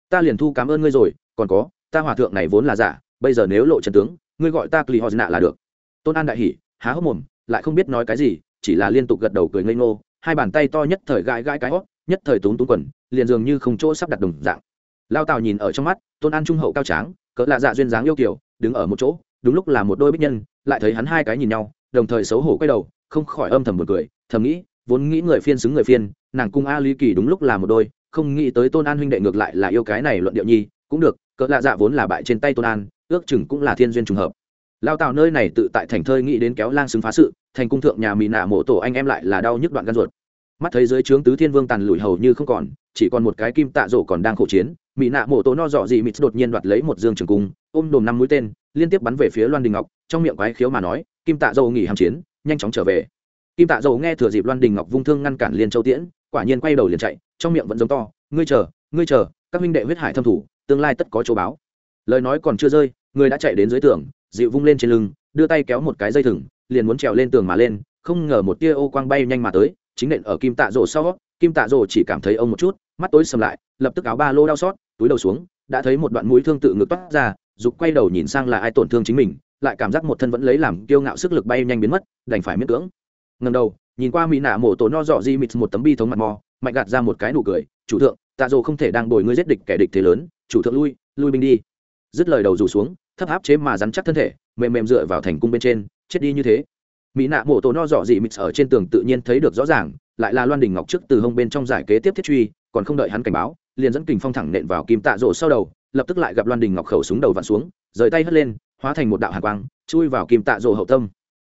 ta liền thu cảm ơn ngươi rồi, còn có ta hòa thượng này vốn là giả, bây giờ nếu lộ trần tướng, ngươi gọi ta cli họ nạ là được. Tôn an đại hỉ, há hốc mồm, lại không biết nói cái gì, chỉ là liên tục gật đầu cười ngây ngô, hai bàn tay to nhất thời gãi gãi cái hót, nhất thời túng túng quần, liền dường như không chỗ sắp đặt đồng dạng. Lao tào nhìn ở trong mắt, tôn an trung hậu cao tráng, cỡ lạ dạ duyên dáng yêu kiểu đứng ở một chỗ, đúng lúc là một đôi bích nhân, lại thấy hắn hai cái nhìn nhau, đồng thời xấu hổ quay đầu, không khỏi âm thầm một cười, thầm nghĩ, vốn nghĩ người phiên xứng người phiên, nàng cung a lý kỳ đúng lúc là một đôi, không nghĩ tới tôn an huynh đệ ngược lại là yêu cái này luận điệu nhi, cũng được cỡ lạ dạ vốn là bại trên tay tôn an, ước chừng cũng là thiên duyên trùng hợp. Lao tào nơi này tự tại thành thơi nghĩ đến kéo lang xứng phá sự, thành cung thượng nhà mỹ nạ mộ tổ anh em lại là đau nhức đoạn gan ruột. Mắt thấy dưới trướng tứ thiên vương tàn lùi hầu như không còn, chỉ còn một cái kim tạ rổ còn đang khổ chiến mỹ nạ mộ tổ no dọ dị mịt đột nhiên đoạt lấy một dương trường cung, ôm đồm năm mũi tên, liên tiếp bắn về phía loan đình ngọc, trong miệng quái khiếu mà nói, kim tạ dầu nghỉ hàm chiến, nhanh chóng trở về. Kim tạ dầu nghe thừa dịp loan đình ngọc vung thương ngăn cản liên châu tiễn, quả nhiên quay đầu liền chạy, trong miệng vẫn giống to, ngươi chờ ngươi chờ, các huynh đệ huyết hải thâm thủ tương lai tất có chỗ báo. Lời nói còn chưa rơi, người đã chạy đến dưới tường, dịu vung lên trên lưng, đưa tay kéo một cái dây thừng, liền muốn trèo lên tường mà lên, không ngờ một tia ô quang bay nhanh mà tới, chính nện ở kim tạ rổ sau. Kim tạ rổ chỉ cảm thấy ông một chút, mắt tối sầm lại, lập tức áo ba lô đau xót, túi đầu xuống, đã thấy một đoạn mũi thương tự ngực toát ra, dục quay đầu nhìn sang là ai tổn thương chính mình, lại cảm giác một thân vẫn lấy làm kiêu ngạo sức lực bay nhanh biến mất, đành phải miễn cưỡng. Ngẩng đầu, nhìn qua mỹ nạ mổ tổ no dọ di mịt một tấm bi thống mặt mò, mạnh gạt ra một cái nụ cười, chủ thượng tạ dồ không thể đang bồi ngươi giết địch kẻ địch thế lớn, chủ thượng lui lui binh đi. Dứt lời đầu rủ xuống, thấp áp chế mà rắn chắc thân thể, mềm mềm dựa vào thành cung bên trên, chết đi như thế. Mỹ nạ mổ tổ no dọ dị mịt ở trên tường tự nhiên thấy được rõ ràng, lại là loan đình ngọc trước từ hông bên trong giải kế tiếp thiết truy, còn không đợi hắn cảnh báo, liền dẫn kình phong thẳng nện vào kim tạ rổ sau đầu, lập tức lại gặp loan đình ngọc khẩu súng đầu vặn xuống, rời tay hất lên, hóa thành một đạo hạ quang, chui vào kim tạ rổ hậu tâm.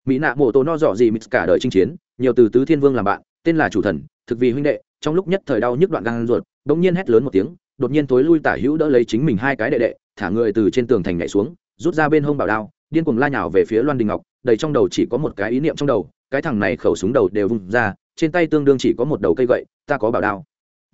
Mỹ nạ mổ tổ no dọ dị mịt cả đời chinh chiến, nhiều từ tứ thiên vương làm bạn, tên là chủ thần thực vì huynh đệ, trong lúc nhất thời đau nhức đoạn gan ruột, bỗng nhiên hét lớn một tiếng, đột nhiên tối lui tả hữu đỡ lấy chính mình hai cái đệ đệ, thả người từ trên tường thành nhảy xuống, rút ra bên hông bảo đao, điên cuồng la nhào về phía loan đình ngọc, đầy trong đầu chỉ có một cái ý niệm trong đầu, cái thằng này khẩu súng đầu đều vung ra, trên tay tương đương chỉ có một đầu cây gậy, ta có bảo đao.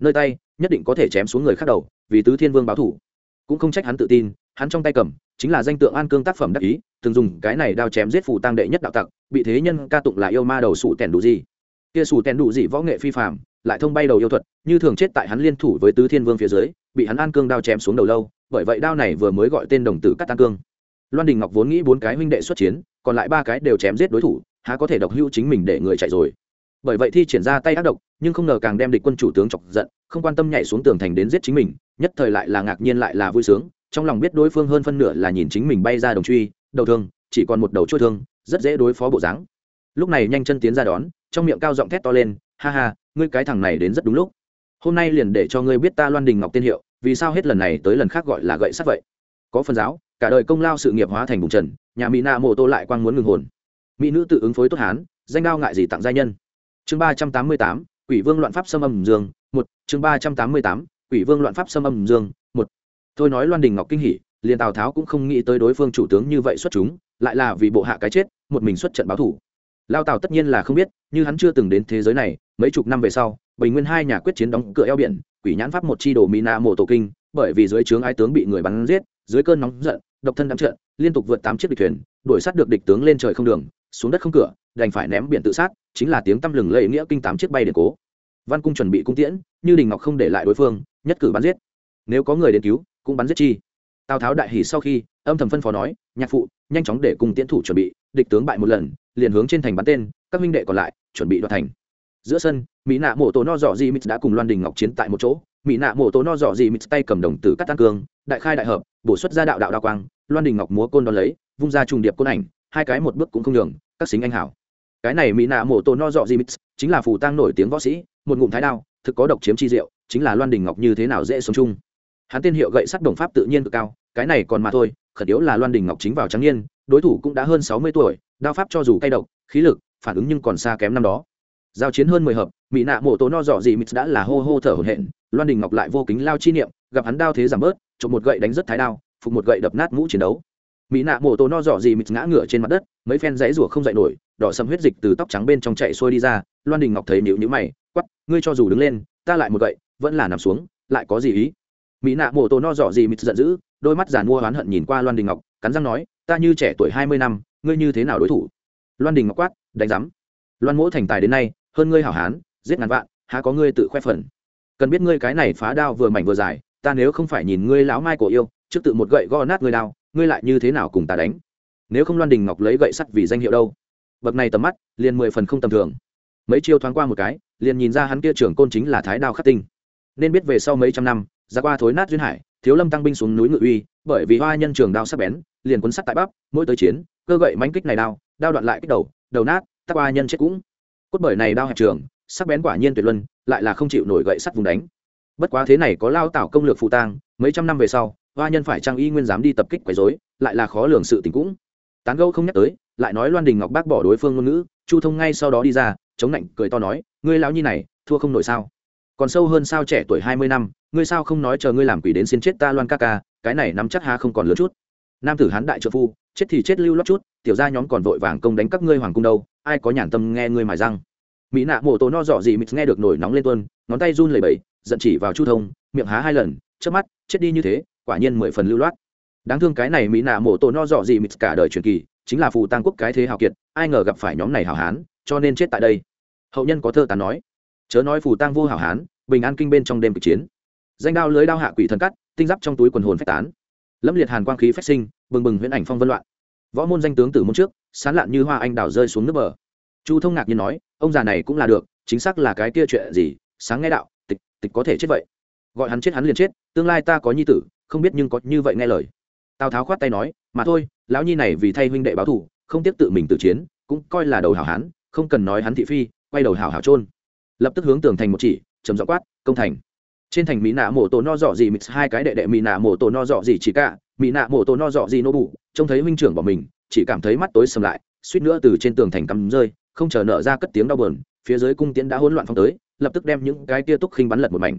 Nơi tay, nhất định có thể chém xuống người khác đầu, vì tứ thiên vương báo thủ. Cũng không trách hắn tự tin, hắn trong tay cầm, chính là danh tượng an cương tác phẩm đắc ý thường dùng cái này đao chém giết phù tăng đệ nhất đạo tặc, bị thế nhân ca tụng là yêu ma đầu sụ tẻn đủ gì kia sủ tèn đủ dị võ nghệ phi phạm lại thông bay đầu yêu thuật, như thường chết tại hắn liên thủ với tứ thiên vương phía dưới, bị hắn an cương đao chém xuống đầu lâu, bởi vậy đao này vừa mới gọi tên đồng tử cắt tăng cương. Loan đình ngọc vốn nghĩ bốn cái huynh đệ xuất chiến, còn lại ba cái đều chém giết đối thủ, há có thể độc hữu chính mình để người chạy rồi. Bởi vậy thi triển ra tay ác độc, nhưng không ngờ càng đem địch quân chủ tướng chọc giận, không quan tâm nhảy xuống tường thành đến giết chính mình, nhất thời lại là ngạc nhiên lại là vui sướng, trong lòng biết đối phương hơn phân nửa là nhìn chính mình bay ra đồng truy, đầu thương, chỉ còn một đầu chuôi thương, rất dễ đối phó bộ dáng. Lúc này nhanh chân tiến ra đón trong miệng cao giọng thét to lên, ha ha, ngươi cái thằng này đến rất đúng lúc. Hôm nay liền để cho ngươi biết ta loan đình ngọc tiên hiệu, vì sao hết lần này tới lần khác gọi là gậy sắt vậy? Có phần giáo, cả đời công lao sự nghiệp hóa thành bùng trần, nhà mỹ na mô tô lại quang muốn ngừng hồn. Mỹ nữ tự ứng phối tốt hán, danh đao ngại gì tặng gia nhân. Chương ba trăm tám mươi tám, quỷ vương loạn pháp xâm âm dương, một. Chương ba trăm tám mươi tám, quỷ vương loạn pháp xâm âm dương, một. Thôi nói loan đình ngọc kinh hỉ, liền tào tháo cũng không nghĩ tới đối phương chủ tướng như vậy xuất chúng, lại là vì bộ hạ cái chết, một mình xuất trận báo thủ lao tào tất nhiên là không biết, như hắn chưa từng đến thế giới này, mấy chục năm về sau, bình nguyên hai nhà quyết chiến đóng cửa eo biển, quỷ nhãn pháp một chi đồ mỹ na mộ tổ kinh, bởi vì dưới trướng ái tướng bị người bắn giết, dưới cơn nóng giận, độc thân đắm trận, liên tục vượt tám chiếc địch thuyền, đuổi sát được địch tướng lên trời không đường, xuống đất không cửa, đành phải ném biển tự sát, chính là tiếng tăm lừng lẫy nghĩa kinh tám chiếc bay điện cố. Văn cung chuẩn bị cung tiễn, như đình ngọc không để lại đối phương, nhất cử bắn giết. Nếu có người đến cứu, cũng bắn giết chi tào tháo đại hỉ sau khi, âm thầm phân phó nói, nhạc phụ, nhanh chóng để cùng tiến thủ chuẩn bị, địch tướng bại một lần, liền hướng trên thành bắn tên, các minh đệ còn lại, chuẩn bị đoạt thành. Giữa sân, mỹ nạ mổ tổ no dọ di mít đã cùng loan đình ngọc chiến tại một chỗ. Mỹ nạ mổ tổ no dọ di mít tay cầm đồng tử cắt tăng cương, đại khai đại hợp, bổ xuất ra đạo đạo đa quang, loan đình ngọc múa côn đón lấy, vung ra trùng điệp côn ảnh, hai cái một bước cũng không đường các xính anh hảo. Cái này mỹ nạ mổ tổ no dọ di mít chính là phù tăng nổi tiếng võ sĩ, một ngụm thái đao, thực có độc chiếm chi diệu, chính là loan đình ngọc như thế nào dễ sống chung. Hắn tên hiệu gậy sắt đồng pháp tự nhiên cực cao cái này còn mà thôi, khẩn yếu là loan đình ngọc chính vào trắng niên, đối thủ cũng đã hơn sáu mươi tuổi, đao pháp cho dù cay độc, khí lực, phản ứng nhưng còn xa kém năm đó. Giao chiến hơn mười hợp, mỹ nạ mộ tố no dọ gì mít đã là hô hô thở hổn hển, loan đình ngọc lại vô kính lao chi niệm, gặp hắn đao thế giảm bớt trộm một gậy đánh rất thái đao, phục một gậy đập nát mũ chiến đấu. Mỹ nạ mộ tố no dọ gì mít ngã ngửa trên mặt đất, mấy phen dãy rủa không dậy nổi, đỏ sầm huyết dịch từ tóc trắng bên trong chạy xuôi đi ra, loan đình ngọc thấy nhịu nhữ mày quắp ngươi cho dù đứng lên, ta lại một gậy, vẫn là nằm xuống, lại có gì ý? Mỹ nạ mộ tổ no dọ gì mịt giận dữ, đôi mắt giàn mua oán hận nhìn qua loan đình ngọc, cắn răng nói, ta như trẻ tuổi hai mươi năm, ngươi như thế nào đối thủ? Loan đình ngọc quát, đánh giám. Loan mỗ thành tài đến nay, hơn ngươi hảo hán, giết ngàn vạn, há có ngươi tự khoe phần. Cần biết ngươi cái này phá đao vừa mảnh vừa dài, ta nếu không phải nhìn ngươi lão mai cổ yêu, trước tự một gậy gõ nát ngươi đao, ngươi lại như thế nào cùng ta đánh? Nếu không loan đình ngọc lấy gậy sắt vì danh hiệu đâu? Bậc này tầm mắt, liền mười phần không tầm thường. Mấy chiêu thoáng qua một cái, liền nhìn ra hắn kia trưởng côn chính là thái đao khắc tinh. Nên biết về sau mấy trăm năm ra qua thối nát duyên hải, thiếu lâm tăng binh xuống núi ngự uy, bởi vì hoa nhân trường đao sắc bén, liền cuốn sắt tại bắp, mỗi tới chiến, cơ gậy mánh kích này đao đao đoạn lại kích đầu đầu nát, tắc hoa nhân chết cũng. Cốt bởi này đao hẹp trường, sắc bén quả nhiên tuyệt luân, lại là không chịu nổi gậy sắt vùng đánh. Bất quá thế này có lao tạo công lược phụ tang, mấy trăm năm về sau, hoa nhân phải trang y nguyên dám đi tập kích quấy dối lại là khó lường sự tình cũng. Tán gâu không nhắc tới, lại nói loan đình ngọc bác bỏ đối phương ngôn ngữ, chu thông ngay sau đó đi ra, chống lạnh cười to nói, ngươi lão nhi này, thua không nổi sao? Còn sâu hơn sao trẻ tuổi hai mươi năm ngươi sao không nói chờ ngươi làm quỷ đến xin chết ta loan ca ca, cái này nắm chắc ha không còn lớn chút. Nam tử hán đại trợ phu, chết thì chết lưu lót chút, tiểu gia nhóm còn vội vàng công đánh các ngươi hoàng cung đâu, ai có nhàn tâm nghe ngươi mài răng. Mỹ nạ mổ tổ no dọ gì mịt nghe được nổi nóng lên tuân ngón tay run lẩy bẩy, giận chỉ vào chu thông, miệng há hai lần trước mắt, chết đi như thế, quả nhiên mười phần lưu loát. Đáng thương cái này mỹ nạ mổ tổ no dọ gì mịt cả đời truyền kỳ, chính là phù tăng quốc cái thế hào kiệt, ai ngờ gặp phải nhóm này hào hán, cho nên chết tại đây. Hậu nhân có thơ tán nói, chớ nói phù tăng vô hảo hán, bình an kinh bên trong đêm kịch chiến danh đao lưới đao hạ quỷ thần cắt, tinh giáp trong túi quần hồn phách tán. Lâm liệt hàn quang khí phách sinh, bừng bừng huyễn ảnh phong vân loạn. Võ môn danh tướng tử môn trước, sán lạn như hoa anh đào rơi xuống nước bờ. Chu thông ngạc nhiên nói, ông già này cũng là được, chính xác là cái kia chuyện gì, sáng nghe đạo, tịch tịch có thể chết vậy. Gọi hắn chết hắn liền chết, tương lai ta có nhi tử, không biết nhưng có như vậy nghe lời. Tào tháo khoát tay nói, mà thôi, lão nhi này vì thay huynh đệ báo thù, không tiếp tự mình tự chiến, cũng coi là đầu hảo hán, không cần nói hắn thị phi, quay đầu hảo hảo trôn lập tức hướng tường thành một chỉ, trầm dọ quát, công thành trên thành mỹ nạ mổ tổ no dọ gì mix hai cái đệ đệ mỹ nạ mổ tổ no dọ gì chỉ cả mỹ nạ mổ tổ no dọ gì nô bụ trông thấy huynh trưởng bỏ mình, chỉ cảm thấy mắt tối sầm lại, suýt nữa từ trên tường thành cắm rơi, không chờ nở ra cất tiếng đau bờn phía dưới cung tiễn đã hỗn loạn phong tới, lập tức đem những cái tia túc khinh bắn lật một mảnh.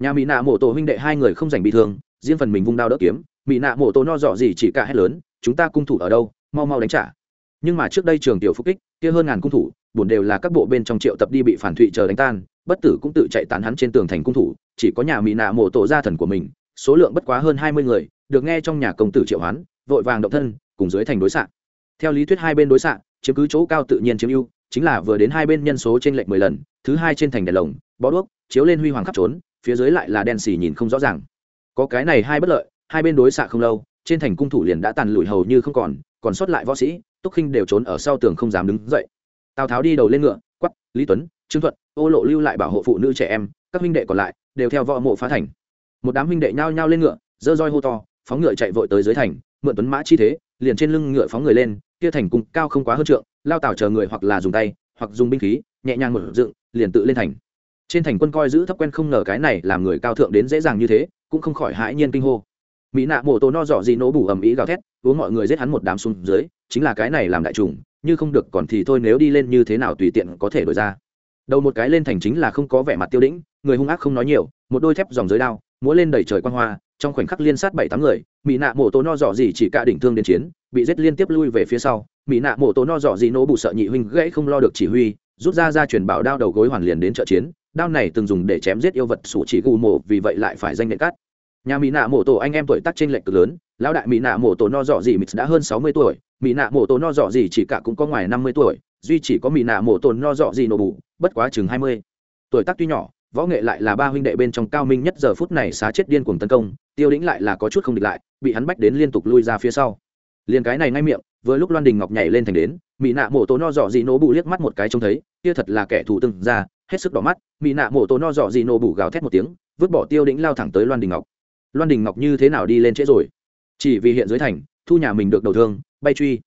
Nhà mỹ nạ mổ tổ huynh đệ hai người không giành bị thương, riêng phần mình vung đao đỡ kiếm mỹ nạ mổ tổ no dọ gì chỉ cả hết lớn, chúng ta cung thủ ở đâu? Mau mau đánh trả. Nhưng mà trước đây trường tiểu phúc kích, kia hơn ngàn cung thủ, buồn đều là các bộ bên trong triệu tập đi bị phản thụy chờ đánh tan bất tử cũng tự chạy tán hắn trên tường thành cung thủ, chỉ có nhà mỹ nạ mộ tổ gia thần của mình, số lượng bất quá hơn hai mươi người, được nghe trong nhà công tử triệu hoán, vội vàng động thân, cùng dưới thành đối xạ. Theo lý thuyết hai bên đối xạ, chiếm cứ chỗ cao tự nhiên chiếm ưu, chính là vừa đến hai bên nhân số trên lệnh mười lần, thứ hai trên thành đèn lồng, bó đuốc, chiếu lên huy hoàng khắp trốn, phía dưới lại là đen xì nhìn không rõ ràng. Có cái này hai bất lợi, hai bên đối xạ không lâu, trên thành cung thủ liền đã tàn lụi hầu như không còn còn sót lại võ sĩ, túc khinh đều trốn ở sau tường không dám đứng dậy. Tào tháo đi đầu lên ngựa quắp lý tuấn, trương thuận ô lộ lưu lại bảo hộ phụ nữ trẻ em, các huynh đệ còn lại đều theo võ mộ phá thành. Một đám huynh đệ nhao nhao lên ngựa dơ roi hô to, phóng ngựa chạy vội tới dưới thành, mượn tuấn mã chi thế, liền trên lưng ngựa phóng người lên, kia thành cung cao không quá hơn trượng, lao tảo chờ người hoặc là dùng tay, hoặc dùng binh khí, nhẹ nhàng mở dựng, liền tự lên thành. Trên thành quân coi giữ thấp quen không ngờ cái này làm người cao thượng đến dễ dàng như thế, cũng không khỏi hãi nhiên kinh hô. Mỹ nạ mổ tổ no dọ gì nổ bủ ầm ĩ gào thét, uống mọi người giết hắn một đám xuống dưới, chính là cái này làm đại trùng như không được còn thì thôi nếu đi lên như thế nào tùy tiện có thể đổi ra đầu một cái lên thành chính là không có vẻ mặt tiêu đĩnh, người hung ác không nói nhiều, một đôi thép dòng dưới đao, múa lên đẩy trời quan hoa, trong khoảnh khắc liên sát bảy tám người mỹ nạ mổ tố no dỏ gì chỉ cả đỉnh thương đến chiến, bị giết liên tiếp lui về phía sau. Mỹ nạ mổ tố no dỏ gì nỗ bù sợ nhị huynh gãy không lo được chỉ huy, rút ra ra truyền bảo đao đầu gối hoàn liền đến trợ chiến. Đao này từng dùng để chém giết yêu vật sủ chỉ gù mộ vì vậy lại phải danh nện cắt. Nhà mỹ nạ mổ tổ anh em tuổi tác trên lệch cực lớn, lão đại mỹ nạ mổ tổ no dọ gì mít đã hơn sáu mươi tuổi mỹ nạ mổ tổ no dọ gì chỉ cả cũng có ngoài năm mươi tuổi duy chỉ có mỹ nạ mổ tồn no dọ gì nổ bù, bất quá chừng hai mươi. Tuổi tác tuy nhỏ, võ nghệ lại là ba huynh đệ bên trong cao minh nhất giờ phút này xá chết điên cuồng tấn công, tiêu đĩnh lại là có chút không địch lại, bị hắn bách đến liên tục lui ra phía sau. Liền cái này ngay miệng, vừa lúc loan đình ngọc nhảy lên thành đến mỹ nạ mổ tố no dọ gì nổ bù liếc mắt một cái trông thấy, kia thật là kẻ thù từng ra, hết sức đỏ mắt mỹ nạ mổ tố no dọ gì nổ bù gào thét một tiếng, vứt bỏ tiêu đĩnh lao thẳng tới loan đình ngọc. Loan đình ngọc như thế nào đi lên trễ rồi? Chỉ vì hiện dưới thành, thu nhà mình được đầu thương, bay truy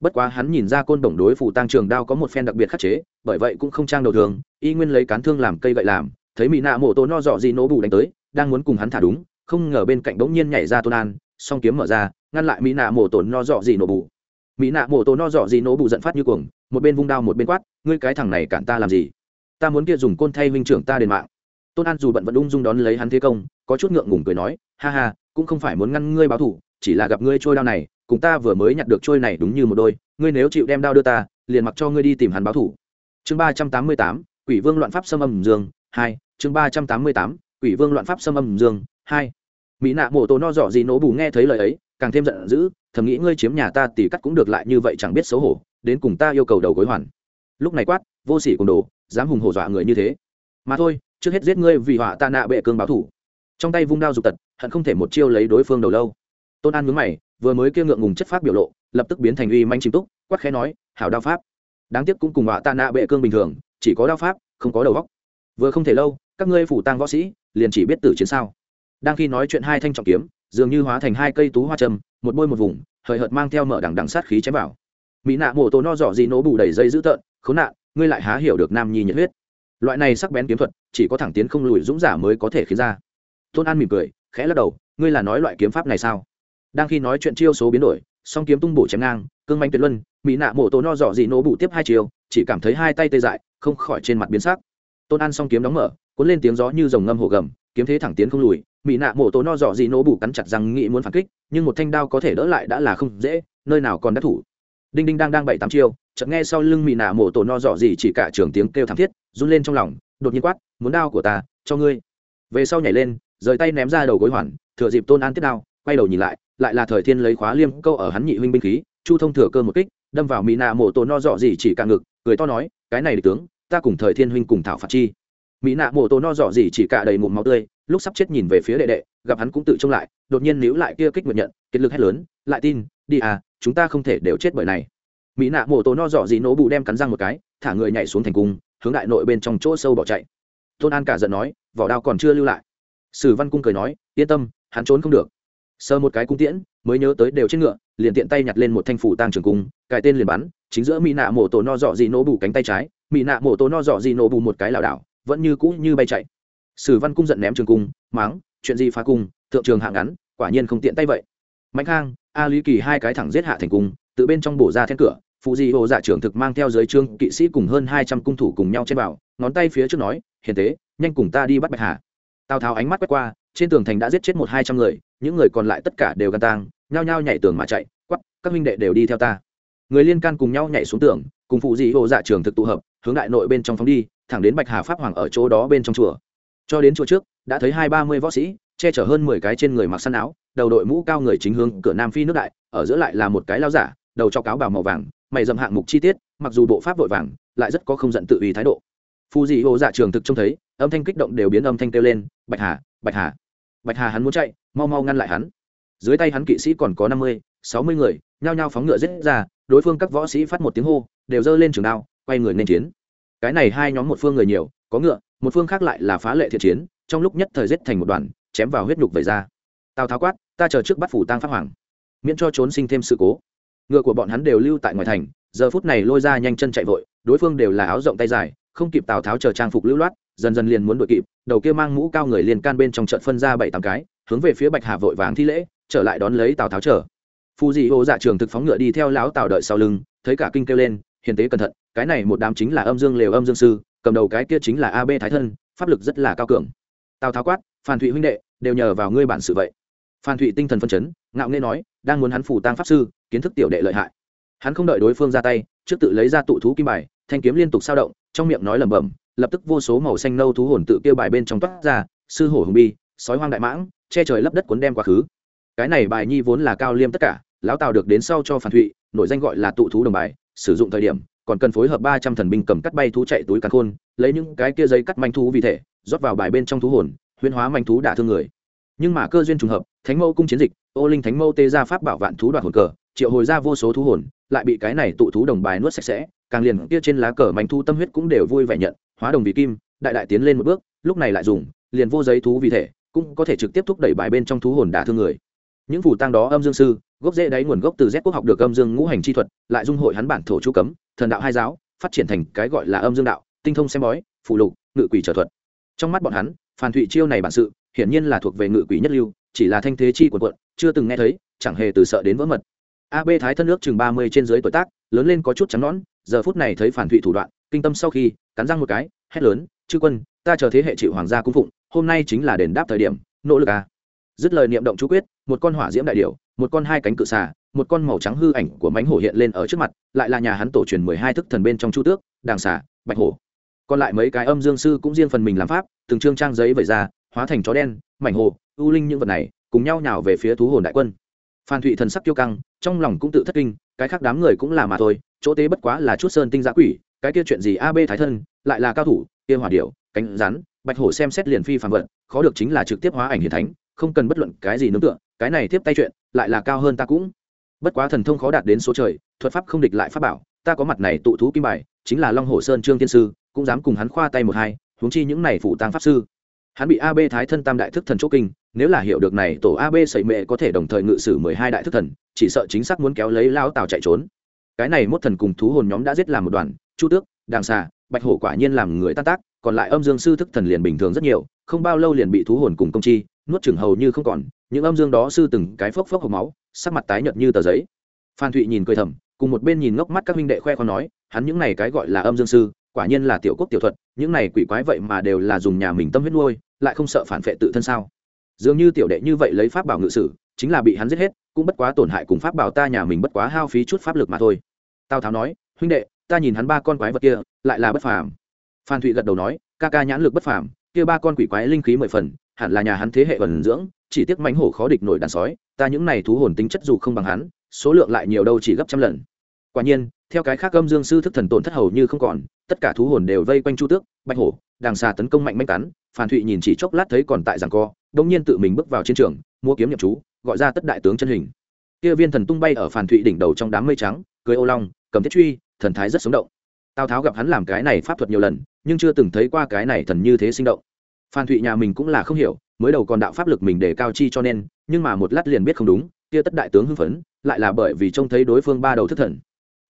bất quá hắn nhìn ra côn đồng đối phủ tăng trường đao có một phen đặc biệt khắc chế, bởi vậy cũng không trang đầu thường, y nguyên lấy cán thương làm cây gậy làm, thấy mỹ nạ mổ tổ no dọ gì nổ bù đánh tới, đang muốn cùng hắn thả đúng, không ngờ bên cạnh bỗng nhiên nhảy ra tôn an, song kiếm mở ra, ngăn lại mỹ nạ mổ tổ no dọ gì nổ bù. Mỹ nạ mổ tổ no dọ gì nổ bù giận phát như cuồng, một bên vung đao một bên quát, ngươi cái thằng này cản ta làm gì? Ta muốn kia dùng côn thay huynh trưởng ta đền mạng. Tôn an dù bận vẫn ung dung đón lấy hắn thế công, có chút ngượng ngùng cười nói, ha ha, cũng không phải muốn ngăn ngươi báo thủ chỉ là gặp ngươi trôi đao này cùng ta vừa mới nhặt được trôi này đúng như một đôi, ngươi nếu chịu đem đao đưa ta, liền mặc cho ngươi đi tìm hắn báo thủ. Chương ba trăm tám mươi tám, quỷ vương loạn pháp xâm âm dương hai, chương ba trăm tám mươi tám, quỷ vương loạn pháp xâm âm dương hai. Mỹ nạ mổ tổ no dọ gì nổ bù nghe thấy lời ấy, càng thêm giận dữ, thầm nghĩ ngươi chiếm nhà ta tỉ cắt cũng được lại như vậy chẳng biết xấu hổ, đến cùng ta yêu cầu đầu gối hoàn. Lúc này quát, vô sỉ cùng đồ, dám hùng hổ dọa người như thế. Mà thôi, trước hết giết ngươi vì họa ta nạ bệ cương báo thủ. Trong tay vung đao dục tật, hận không thể một chiêu lấy đối phương đầu lâu. Tôn an mướn mày vừa mới kia ngượng ngùng chất pháp biểu lộ, lập tức biến thành uy manh chim túc quắc khẽ nói, hảo đao pháp. Đáng tiếc cũng cùng họa tạ nạ bệ cương bình thường, chỉ có đao pháp, không có đầu góc vừa không thể lâu, các ngươi phủ tang võ sĩ, liền chỉ biết tử chiến sao. Đang khi nói chuyện hai thanh trọng kiếm, dường như hóa thành hai cây tú hoa trầm một bôi một vùng, hời hợt mang theo mở đằng đằng sát khí chém vào. Mỹ nạ mổ tổ no dọ gì nổ bù đầy dây dữ tợn, khốn nạn, ngươi lại há hiểu được nam nhi nhiệt huyết. Loại này sắc bén kiếm thuật, chỉ có thẳng tiến không lùi dũng giả mới có thể khiến ra. Tôn an mỉm cười, khẽ lắc đầu, ngươi là nói loại kiếm pháp này sao? Đang khi nói chuyện chiêu số biến đổi, song kiếm tung bổ chém ngang, cương manh tuyệt luân, mỹ nạ mổ tổ no dọ dị nổ bù tiếp hai chiều chỉ cảm thấy hai tay tê dại, không khỏi trên mặt biến sắc. Tôn an song kiếm đóng mở, cuốn lên tiếng gió như dòng ngâm hồ gầm, kiếm thế thẳng tiến không lùi, mỹ nạ mổ tổ no dọ dị nổ bù cắn chặt răng nghĩ muốn phản kích, nhưng một thanh đao có thể đỡ lại đã là không dễ, nơi nào còn đắc thủ. Đinh đinh đang đang bảy tám chiêu, chợt nghe sau lưng mỹ nạ mổ tổ no dọ dị chỉ cả trường tiếng kêu thảm thiết, run lên trong lòng, đột nhiên quát, muốn đao của ta, cho ngươi. Về sau nhảy lên, rời tay ném ra đầu gối hoàn, thừa dịp tôn an tiếp đao quay đầu nhìn lại lại là thời thiên lấy khóa liêm câu ở hắn nhị huynh binh khí, chu thông thừa cơ một kích, đâm vào mỹ nạ mổ tổ no dọ gì chỉ cả ngực, cười to nói, cái này địch tướng, ta cùng thời thiên huynh cùng thảo phạt chi. Mỹ nạ mổ tổ no dọ gì chỉ cả đầy mụn máu tươi, lúc sắp chết nhìn về phía đệ đệ, gặp hắn cũng tự trông lại, đột nhiên níu lại kia kích nguyện nhận kết lực hét lớn, lại tin, đi à chúng ta không thể đều chết bởi này. Mỹ nạ mổ tổ no dọ gì nổ bù đem cắn răng một cái, thả người nhảy xuống thành cung, hướng đại nội bên trong chỗ sâu bỏ chạy. Tôn an cả giận nói, vỏ đao còn chưa lưu lại. Sử văn cung cười nói, yên tâm, hắn trốn không được sơ một cái cung tiễn, mới nhớ tới đều trên ngựa, liền tiện tay nhặt lên một thanh phủ tang trường cung, cài tên liền bắn, chính giữa mỹ nạ mổ tổ no dọ gì nổ bù cánh tay trái mỹ nạ mổ tổ no dọ gì nổ bù một cái lảo đảo, vẫn như cũ như bay chạy. Sử văn cung giận ném trường cung máng chuyện gì phá cung, thượng trường hạng ngắn, quả nhiên không tiện tay vậy. Mạnh khang, a lý kỳ hai cái thẳng giết hạ thành cung, tự bên trong bổ ra then cửa, phụ di hồ dạ trưởng thực mang theo giới trương kỵ sĩ cùng hơn hai trăm cung thủ cùng nhau trên bảo, ngón tay phía trước nói, hiền tế, nhanh cùng ta đi bắt bạch hà. Tào tháo ánh mắt quét qua trên tường thành đã giết chết một hai trăm người, những người còn lại tất cả đều gan tang, nhao nhao nhảy tường mà chạy quắp các huynh đệ đều đi theo ta. Người liên can cùng nhau nhảy xuống tường, cùng phụ dị hồ dạ trường thực tụ hợp, hướng đại nội bên trong phóng đi, thẳng đến bạch hà pháp hoàng ở chỗ đó bên trong chùa. Cho đến chùa trước, đã thấy hai ba mươi võ sĩ, che chở hơn mười cái trên người mặc săn áo, đầu đội mũ cao người chính hướng cửa nam phi nước đại, ở giữa lại là một cái lao giả, đầu cho cáo bào màu vàng, mày dầm hạng mục chi tiết, mặc dù bộ pháp vội vàng, lại rất có không giận tự ý thái độ. Phù dị hồ dạ trường thực trông thấy, âm thanh kích động đều biến âm thanh kêu lên, bạch hà bạch hà bạch hà hắn muốn chạy, mau mau ngăn lại hắn. Dưới tay hắn kỵ sĩ còn có năm mươi, sáu mươi người, nhao nhao phóng ngựa giết ra, đối phương các võ sĩ phát một tiếng hô, đều giơ lên trường đao, quay người nên chiến. Cái này hai nhóm một phương người nhiều, có ngựa, một phương khác lại là phá lệ thiện chiến, trong lúc nhất thời giết thành một đoàn, chém vào huyết nhục vẩy ra. Tào tháo quát, ta chờ trước bắt phủ tang pháp hoàng, miễn cho trốn sinh thêm sự cố. Ngựa của bọn hắn đều lưu tại ngoài thành, giờ phút này lôi ra nhanh chân chạy vội, đối phương đều là áo rộng tay dài không kịp tào tháo chờ trang phục lưu loát, dần dần liền muốn đội kịp, đầu kia mang mũ cao người liền can bên trong trận phân ra bảy tám cái, hướng về phía bạch hà vội vàng thi lễ, trở lại đón lấy tào tháo chờ. Phù dị ô dạ trường thực phóng ngựa đi theo lão tào đợi sau lưng, thấy cả kinh kêu lên, hiền tế cẩn thận, cái này một đám chính là âm dương lều âm dương sư, cầm đầu cái kia chính là ab thái thân, pháp lực rất là cao cường. Tào tháo quát phan thụy huynh đệ, đều nhờ vào ngươi bản sự vậy. Phan thụy tinh thần phân chấn, ngạo nghê nói, đang muốn hắn phủ tang pháp sư, kiến thức tiểu đệ lợi hại. Hắn không đợi đối phương ra tay, trước tự lấy ra tụ thú kim bài thanh kiếm liên tục sao động, trong miệng nói lẩm bẩm, lập tức vô số màu xanh nâu thú hồn tự kêu bài bên trong toát ra, sư hổ hùng bi, sói hoang đại mãng, che trời lấp đất cuốn đem quá khứ. Cái này bài nhi vốn là cao liêm tất cả, lão tào được đến sau cho phản thụy nội danh gọi là tụ thú đồng bài, sử dụng thời điểm, còn cần phối hợp ba trăm thần binh cầm cắt bay thú chạy túi cắn khôn, lấy những cái kia giấy cắt manh thú vì thể, rót vào bài bên trong thú hồn huyên hóa manh thú đả thương người. Nhưng mà cơ duyên trùng hợp, thánh mâu cung chiến dịch, ô linh thánh mâu tê ra pháp bảo vạn thú đoạt hồn cờ, triệu hồi ra vô số thú hồn lại bị cái này tụ thú đồng bài nuốt sạch sẽ, càng liền kia trên lá cờ mánh thu tâm huyết cũng đều vui vẻ nhận, hóa đồng vì kim, đại đại tiến lên một bước, lúc này lại dùng, liền vô giấy thú vì thể, cũng có thể trực tiếp thúc đẩy bài bên trong thú hồn đả thương người. Những phủ tăng đó âm dương sư, gốc rễ đáy nguồn gốc từ z quốc học được âm dương ngũ hành chi thuật, lại dung hội hắn bản thổ chú cấm, thần đạo hai giáo, phát triển thành cái gọi là âm dương đạo, tinh thông xem bói phụ lục, ngự quỷ trở thuật. Trong mắt bọn hắn phàn thụy chiêu này bản sự, hiển nhiên là thuộc về ngự quỷ nhất lưu, chỉ là thanh thế chi quần quận, chưa từng nghe thấy, chẳng hề từ sợ đến vỡ mật ab thái thân nước chừng ba mươi trên dưới tuổi tác, lớn lên có chút trắng nõn, giờ phút này thấy phản thụy thủ đoạn, kinh tâm sau khi, cắn răng một cái, hét lớn, chư quân, ta chờ thế hệ chịu hoàng gia cung phụng, hôm nay chính là đền đáp thời điểm, nỗ lực à. dứt lời niệm động chú quyết, một con hỏa diễm đại điệu một con hai cánh cự xà, một con màu trắng hư ảnh của mánh hổ hiện lên ở trước mặt, lại là nhà hắn tổ truyền mười hai thức thần bên trong chu tước, đàng xà, bạch hổ còn lại mấy cái âm dương sư cũng riêng phần mình làm pháp, từng trương trang giấy vẩy ra, hóa thành chó đen mảnh hồ u linh những vật này, cùng nhau nhào về phía thú hồn đại quân phan thụy thần sắc kiêu căng trong lòng cũng tự thất kinh, cái khác đám người cũng là mà thôi, chỗ tế bất quá là chút sơn tinh giã quỷ, cái kia chuyện gì ab thái thân, lại là cao thủ, kia hỏa điệu cánh rắn, bạch hổ xem xét liền phi phàm vật, khó được chính là trực tiếp hóa ảnh hiền thánh, không cần bất luận cái gì nương tựa, cái này tiếp tay chuyện, lại là cao hơn ta cũng. Bất quá thần thông khó đạt đến số trời, thuật pháp không địch lại pháp bảo, ta có mặt này tụ thú kim bài, chính là long hồ sơn trương tiên sư, cũng dám cùng hắn khoa tay một hai, huống chi những này phụ tăng pháp sư hắn bị ab thái thân tam đại thức thần chốt kinh, nếu là hiểu được này, tổ ab sẩy mệ có thể đồng thời ngự sử mười hai đại thức thần, chỉ sợ chính xác muốn kéo lấy lao tào chạy trốn. Cái này mốt thần cùng thú hồn nhóm đã giết làm một đoàn, chu tước, đàng xà, bạch hổ quả nhiên làm người tan tác, còn lại âm dương sư thức thần liền bình thường rất nhiều, không bao lâu liền bị thú hồn cùng công chi, nuốt chừng hầu như không còn, những âm dương đó sư từng cái phốc phốc hộp máu, sắc mặt tái nhợt như tờ giấy. Phan thụy nhìn cười thầm, cùng một bên nhìn ngốc mắt các huynh đệ khoe khoang nói, hắn những này cái gọi là âm dương sư, quả nhiên là tiểu quốc tiểu thuật những này quỷ quái vậy mà đều là dùng nhà mình tâm huyết nuôi, lại không sợ phản vệ tự thân sao? Dường như tiểu đệ như vậy lấy pháp bảo ngự sử, chính là bị hắn giết hết, cũng bất quá tổn hại cùng pháp bảo ta nhà mình bất quá hao phí chút pháp lực mà thôi. Tào tháo nói, huynh đệ, ta nhìn hắn ba con quái vật kia, lại là bất phàm. Phan thụy gật đầu nói, ca ca nhãn lực bất phàm, kia ba con quỷ quái linh khí mười phần, hẳn là nhà hắn thế hệ vần dưỡng, chỉ tiếc mánh hổ khó địch nổi đàn sói, ta những này thú hồn tính chất dù không bằng hắn, số lượng lại nhiều đâu chỉ gấp trăm lần. Quả nhiên theo cái khác âm dương sư thức thần tổn thất hầu như không còn, tất cả thú hồn đều vây quanh chu tước, bạch hổ đàng xà tấn công mạnh manh cắn phan thụy nhìn chỉ chốc lát thấy còn tại giảng co đông nhiên tự mình bước vào chiến trường mua kiếm nhậm chú, gọi ra tất đại tướng chân hình. Kia viên thần tung bay ở phan thụy đỉnh đầu trong đám mây trắng cưới ô long, cầm thiết truy, thần thái rất sống động. Tào tháo gặp hắn làm cái này pháp thuật nhiều lần, nhưng chưa từng thấy qua cái này thần như thế sinh động. Phan thụy nhà mình cũng là không hiểu, mới đầu còn đạo pháp lực mình để cao chi cho nên, nhưng mà một lát liền biết không đúng, kia tất đại tướng hưng phấn, lại là bởi vì trông thấy đối phương ba đầu thức thần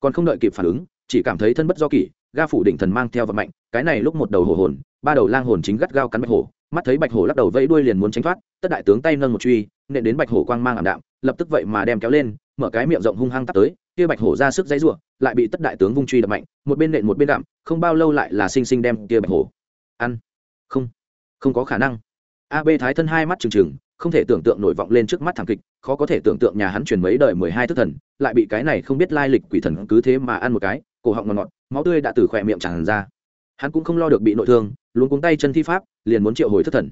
còn không đợi kịp phản ứng, chỉ cảm thấy thân bất do kỷ, ga phủ định thần mang theo vật mạnh cái này lúc một đầu hổ hồn, ba đầu lang hồn chính gắt gao cắn bạch hổ, mắt thấy bạch hổ lắc đầu vẫy đuôi liền muốn tránh thoát, tất đại tướng tay nâng một truy, nện đến bạch hổ quang mang ảm đạm, lập tức vậy mà đem kéo lên, mở cái miệng rộng hung hăng tắt tới, kia bạch hổ ra sức dãy rủa lại bị tất đại tướng vung truy đập mạnh, một bên nện một bên đạm, không bao lâu lại là sinh sinh đem kia bạch hổ. Ăn. Không. Không có khả năng a b thái thân hai mắt trừng trừng không thể tưởng tượng nổi vọng lên trước mắt thảm kịch khó có thể tưởng tượng nhà hắn truyền mấy đời mười hai thức thần lại bị cái này không biết lai lịch quỷ thần cứ thế mà ăn một cái cổ họng ngọt ngọt máu tươi đã từ khỏe miệng tràn ra. Hắn cũng không lo được bị nội thương luôn cuống tay chân thi pháp liền muốn triệu hồi thất thần.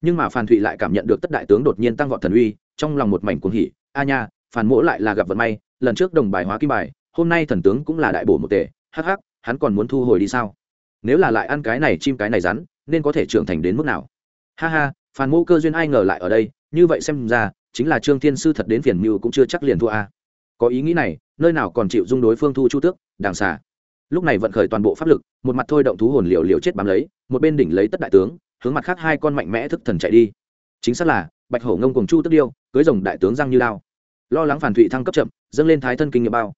Nhưng mà phan thụy lại cảm nhận được tất đại tướng đột nhiên tăng vọt thần uy trong lòng một mảnh cuồng hỉ a nha phản mỗ lại là gặp vận may lần trước đồng bài hóa kim bài hôm nay thần tướng cũng là đại bổ một tệ, hắc hắc hắn còn muốn thu hồi đi sao? Nếu là lại ăn cái này chim cái này rắn nên có thể trưởng thành đến mức nào? Ha ha phản mẫu cơ duyên ai ngờ lại ở đây, như vậy xem ra, chính là trương thiên sư thật đến phiền mưu cũng chưa chắc liền thua a có ý nghĩ này, nơi nào còn chịu dung đối phương thu chu tước, đàng xà. Lúc này vận khởi toàn bộ pháp lực, một mặt thôi động thú hồn liều liều chết bám lấy, một bên đỉnh lấy tất đại tướng, hướng mặt khác hai con mạnh mẽ thức thần chạy đi. Chính xác là, bạch hổ ngông cùng chu tức điêu, cưới rồng đại tướng răng như lao lo lắng phản thụy thăng cấp chậm, dâng lên thái thân kinh nghiệm bao.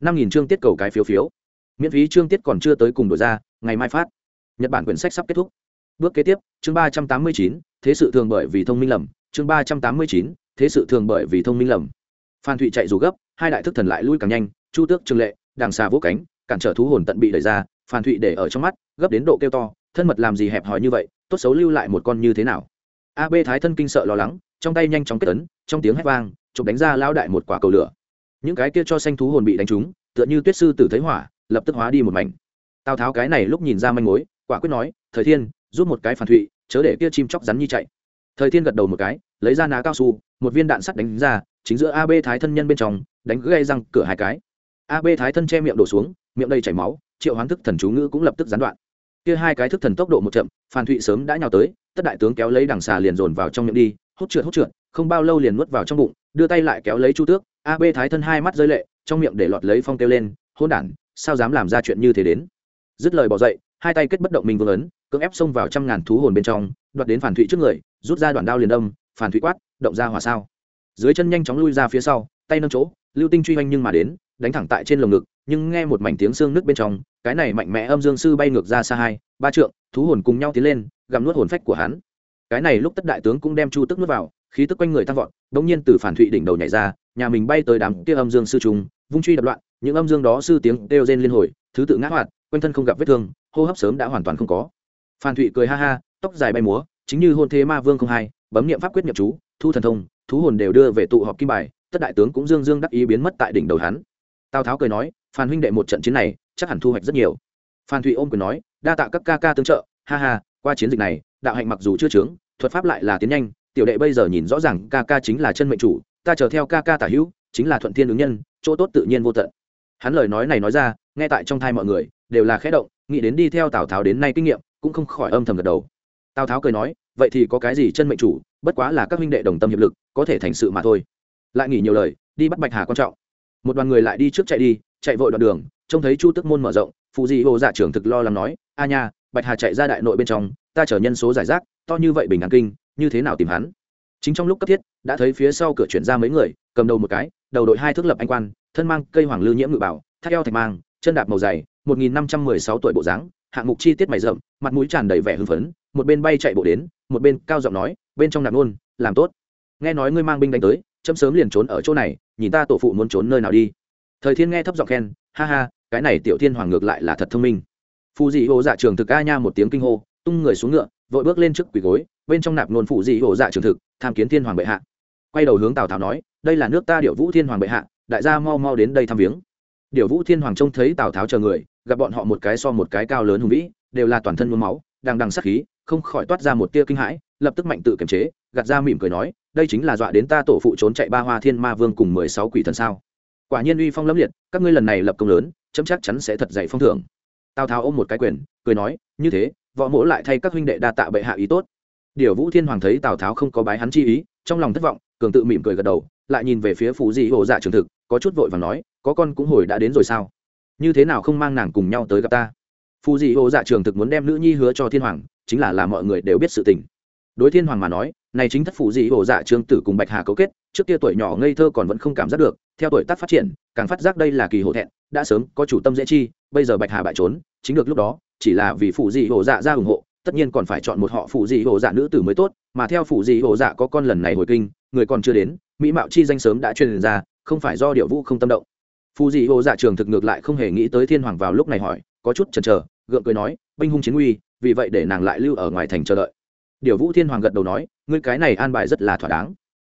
Năm nghìn chương tiết cầu cái phiếu phiếu. Miễn phí chương tiết còn chưa tới cùng đổi ra, ngày mai phát. Nhật bản quyển sách sắp kết thúc bước kế tiếp, chương ba trăm tám mươi chín, thế sự thường bởi vì thông minh lầm. Chương ba trăm tám mươi chín, thế sự thường bởi vì thông minh lầm. Phan thụy chạy dù gấp, hai đại thức thần lại lui càng nhanh. Chu tước, trường lệ đàng xà vỗ cánh, cản trở thú hồn tận bị đẩy ra. Phan thụy để ở trong mắt, gấp đến độ kêu to, thân mật làm gì hẹp hòi như vậy, tốt xấu lưu lại một con như thế nào? A b thái thân kinh sợ lo lắng, trong tay nhanh chóng kết tấn trong tiếng hét vang, chụp đánh ra lao đại một quả cầu lửa. Những cái kia cho xanh thú hồn bị đánh trúng, tựa như tuyết sư tử thấy hỏa, lập tức hóa đi một mảnh. Tào tháo cái này lúc nhìn ra manh mối, quả quyết nói, thời thiên giúp một cái phản thụy, chớ để kia chim chóc rắn nhi chạy. Thời thiên gật đầu một cái, lấy ra ná cao su, một viên đạn sắt đánh ra, chính giữa ab thái thân nhân bên trong, đánh gây răng cửa hai cái. Ab thái thân che miệng đổ xuống, miệng đầy chảy máu, triệu hoán thức thần chú ngữ cũng lập tức gián đoạn. Kia hai cái thức thần tốc độ một chậm phan thụy sớm đã nhào tới, tất đại tướng kéo lấy đằng xà liền dồn vào trong miệng đi, hút trượt hút trượt, không bao lâu liền nuốt vào trong bụng, đưa tay lại kéo lấy chu tước ab thái thân hai mắt rơi lệ, trong miệng để lọt lấy phong kêu lên hôn đản, sao dám làm ra chuyện như thế đến? Dứt lời bỏ dậy, hai tay kết bất động mình vương ấn cưỡng ép xông vào trăm ngàn thú hồn bên trong, đoạt đến phản thụy trước người, rút ra đoạn đao liền đâm, phản thụy quát, động ra hỏa sao. Dưới chân nhanh chóng lui ra phía sau, tay nâng chỗ, lưu tinh truy oanh nhưng mà đến, đánh thẳng tại trên lồng ngực, nhưng nghe một mảnh tiếng xương nước bên trong, cái này mạnh mẽ âm dương sư bay ngược ra xa hai, ba trượng, thú hồn cùng nhau tiến lên, gặm nuốt hồn phách của hắn. Cái này lúc tất đại tướng cũng đem chu tức nuốt vào, khí tức quanh người tăng vọt đống nhiên từ phản thụy đỉnh đầu nhảy ra, nhà mình bay tới đám kia âm dương sư trùng, vung truy đập loạn, những âm dương đó sư tiếng đều rên liên hồi, thứ tự ngã hoạt, quanh thân không gặp vết thương, hô hấp sớm đã hoàn toàn không có phan thụy cười ha ha, tóc dài bay múa, chính như hôn thế ma vương không hai, bấm niệm pháp quyết nhập chú, thu thần thông, thú hồn đều đưa về tụ họp kim bài, tất đại tướng cũng dương dương đắc ý biến mất tại đỉnh đầu hắn. Tào tháo cười nói, phan huynh đệ một trận chiến này, chắc hẳn thu hoạch rất nhiều. Phan thụy ôm cười nói, đa tạ các ca ca tương trợ, ha ha, qua chiến dịch này, đạo hạnh mặc dù chưa trướng thuật pháp lại là tiến nhanh, tiểu đệ bây giờ nhìn rõ ràng ca ca chính là chân mệnh chủ, ta chờ theo ca ca tả hữu, chính là thuận thiên ứng nhân, chỗ tốt tự nhiên vô tận. Hắn lời nói này nói ra, nghe tại trong thai mọi người, đều là khẽ động, nghĩ đến đi theo tào tháo đến nay kinh nghiệm cũng không khỏi âm thầm gật đầu. Tào tháo cười nói, vậy thì có cái gì chân mệnh chủ, bất quá là các huynh đệ đồng tâm hiệp lực, có thể thành sự mà thôi. Lại nghỉ nhiều lời, đi bắt bạch hà quan trọng. Một đoàn người lại đi trước chạy đi, chạy vội đoạn đường, trông thấy chu tức môn mở rộng phụ di hồ dạ trưởng thực lo lắng nói, a nha, bạch hà chạy ra đại nội bên trong, ta chở nhân số giải rác, to như vậy bình an kinh, như thế nào tìm hắn? Chính trong lúc cấp thiết, đã thấy phía sau cửa chuyển ra mấy người, cầm đầu một cái, đầu đội hai thước lập anh quan, thân mang cây hoàng lư nhiễm ngự bảo, thắt eo thạch mang, chân đạp màu dày, một nghìn năm trăm mười sáu tuổi bộ dáng hạng mục chi tiết mày rậm, mặt mũi tràn đầy vẻ hưng phấn, một bên bay chạy bộ đến, một bên cao giọng nói, bên trong nạp luôn làm tốt. Nghe nói ngươi mang binh đánh tới, chấm sớm liền trốn ở chỗ này, nhìn ta tổ phụ muốn trốn nơi nào đi. Thời thiên nghe thấp giọng khen, ha ha, cái này tiểu thiên hoàng ngược lại là thật thông minh. Phù dị hồ dạ trường thực a nha một tiếng kinh hô, tung người xuống ngựa, vội bước lên trước quỳ gối, bên trong nạp nôn phù dị hồ dạ trường thực, tham kiến thiên hoàng bệ hạ. Quay đầu hướng tào tháo nói, đây là nước ta điệu vũ thiên hoàng bệ hạ, đại gia mau mau đến đây thăm viếng. Điệu vũ thiên hoàng trông thấy tào tháo chờ người gặp bọn họ một cái so một cái cao lớn hùng vĩ, đều là toàn thân mướm máu, đang đằng sắc khí, không khỏi toát ra một tia kinh hãi, lập tức mạnh tự kiềm chế, gạt ra mỉm cười nói, đây chính là dọa đến ta tổ phụ trốn chạy ba hoa thiên ma vương cùng mười sáu quỷ thần sao? Quả nhiên uy phong lâm liệt, các ngươi lần này lập công lớn, chấm chắc chắn sẽ thật dạy phong thưởng. Tào tháo ôm một cái quyền, cười nói, như thế, võ mỗ lại thay các huynh đệ đa tạ bệ hạ ý tốt. Điều vũ thiên hoàng thấy tào tháo không có bái hắn chi ý, trong lòng thất vọng, cường tự mỉm cười gật đầu, lại nhìn về phía phù dị hồ dạ trường thực, có chút vội và nói, có con cũng hồi đã đến rồi sao? Như thế nào không mang nàng cùng nhau tới gặp ta? Phù dị ô dạ trường thực muốn đem nữ nhi hứa cho thiên hoàng, chính là làm mọi người đều biết sự tình. Đối thiên hoàng mà nói, này chính thất phụ dị ô dạ Trường tử cùng bạch hà cấu kết, trước kia tuổi nhỏ ngây thơ còn vẫn không cảm giác được, theo tuổi tác phát triển, càng phát giác đây là kỳ hổ thẹn, đã sớm có chủ tâm dễ chi, bây giờ bạch hà bại trốn, chính được lúc đó, chỉ là vì phụ dị ô dạ ra ủng hộ, tất nhiên còn phải chọn một họ phụ dị ô dạ nữ tử mới tốt, mà theo phụ dị ô dạ có con lần này hồi kinh, người còn chưa đến, mỹ mạo chi danh sớm đã truyền ra, không phải do điệu vũ không tâm động phù dị hồ dạ trường thực ngược lại không hề nghĩ tới thiên hoàng vào lúc này hỏi, có chút chần chờ, gượng cười nói, binh hung chiến uy, vì vậy để nàng lại lưu ở ngoài thành chờ đợi. Điều vũ thiên hoàng gật đầu nói, ngươi cái này an bài rất là thỏa đáng.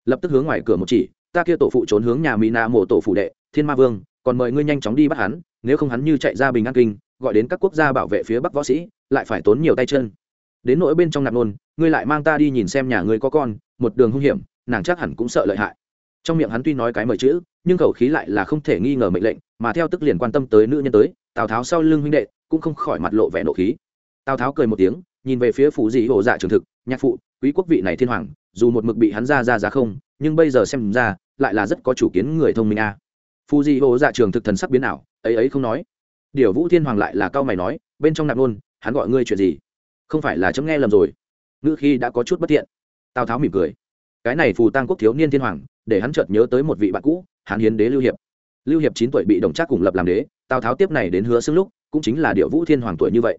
Lập tức hướng ngoài cửa một chỉ, ta kia tổ phụ trốn hướng nhà mỹ na mộ tổ phụ đệ, thiên ma vương, còn mời ngươi nhanh chóng đi bắt hắn, nếu không hắn như chạy ra bình an kinh, gọi đến các quốc gia bảo vệ phía bắc võ sĩ, lại phải tốn nhiều tay chân. Đến nỗi bên trong nạp nôn, ngươi lại mang ta đi nhìn xem nhà ngươi có con, một đường hung hiểm, nàng chắc hẳn cũng sợ lợi hại trong miệng hắn tuy nói cái mời chữ, nhưng khẩu khí lại là không thể nghi ngờ mệnh lệnh, mà theo tức liền quan tâm tới nữ nhân tới, tào tháo sau lưng huynh đệ cũng không khỏi mặt lộ vẻ nộ khí. Tào tháo cười một tiếng, nhìn về phía phủ dị hồ dạ trường thực, nhạc phụ, quý quốc vị này thiên hoàng, dù một mực bị hắn ra ra ra không, nhưng bây giờ xem ra, lại là rất có chủ kiến người thông minh a. À. phù dị hồ dạ trường thực thần sắc biến ảo, ấy ấy không nói. Điều vũ thiên hoàng lại là cao mày nói, bên trong nạp luôn hắn gọi ngươi chuyện gì? Không phải là chấm nghe lầm rồi. Ngữ khi đã có chút bất thiện tào tháo mỉm cười cái này phù tăng quốc thiếu niên thiên hoàng, để hắn chợt nhớ tới một vị bạn cũ, hán hiến đế lưu hiệp. Lưu hiệp chín tuổi bị đồng trác cùng lập làm đế, tào tháo tiếp này đến hứa xưng lúc, cũng chính là điệu vũ thiên hoàng tuổi như vậy.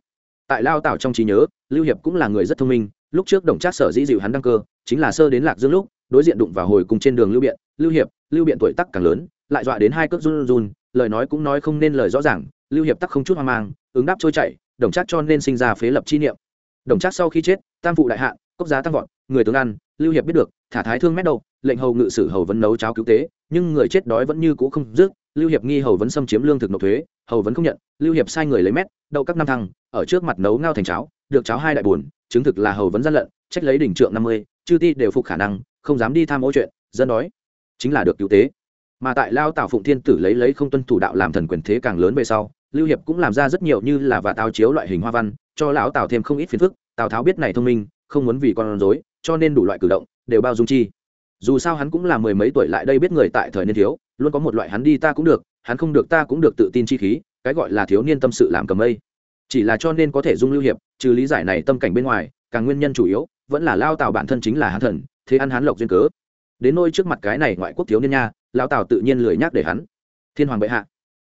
Tại lao tảo trong trí nhớ, lưu hiệp cũng là người rất thông minh, lúc trước đồng trác sở dĩ dịu hắn đăng cơ, chính là sơ đến lạc dương lúc, đối diện đụng vào hồi cùng trên đường lưu biện, lưu hiệp, lưu biện tuổi tắc càng lớn, lại dọa đến hai cước run run, lời nói cũng nói không nên lời rõ ràng, lưu hiệp tắc không chút hoang mang, ứng đáp trôi chảy, đồng trác cho nên sinh ra phế lập chi niệm. Đồng trác sau khi chết, tam phụ đại hạ, cốc giá tăng vọt, người tướng ăn lưu hiệp biết được thả thái thương mét đâu, lệnh hầu ngự sử hầu vẫn nấu cháo cứu tế nhưng người chết đói vẫn như cũ không dứt. Lưu hiệp nghi hầu vẫn xâm chiếm lương thực nộp thuế hầu vẫn không nhận. Lưu hiệp sai người lấy mét đậu các năm thăng ở trước mặt nấu ngao thành cháo được cháo hai đại buồn chứng thực là hầu vẫn gian lận trách lấy đỉnh trượng năm mươi chư ti đều phục khả năng không dám đi tham ô chuyện dân đói. Chính là được cứu tế. Mà tại lao tào phụng thiên tử lấy lấy không tuân thủ đạo làm thần quyền thế càng lớn về sau lưu hiệp cũng làm ra rất nhiều như là và tao chiếu loại hình hoa văn cho lão tào thêm không ít phiền phức. Tào tháo biết này thông minh không muốn vì con rối cho nên đủ loại cử động đều bao dung chi. Dù sao hắn cũng là mười mấy tuổi lại đây biết người tại thời niên thiếu, luôn có một loại hắn đi ta cũng được, hắn không được ta cũng được tự tin chi khí, cái gọi là thiếu niên tâm sự làm cầm mây. Chỉ là cho nên có thể dung lưu hiệp, trừ lý giải này tâm cảnh bên ngoài, càng nguyên nhân chủ yếu vẫn là lao tào bản thân chính là hắn thần, thế ăn hắn lộc duyên cớ. Đến nôi trước mặt cái này ngoại quốc thiếu niên nha, lao tào tự nhiên lười nhắc để hắn. Thiên hoàng bệ hạ.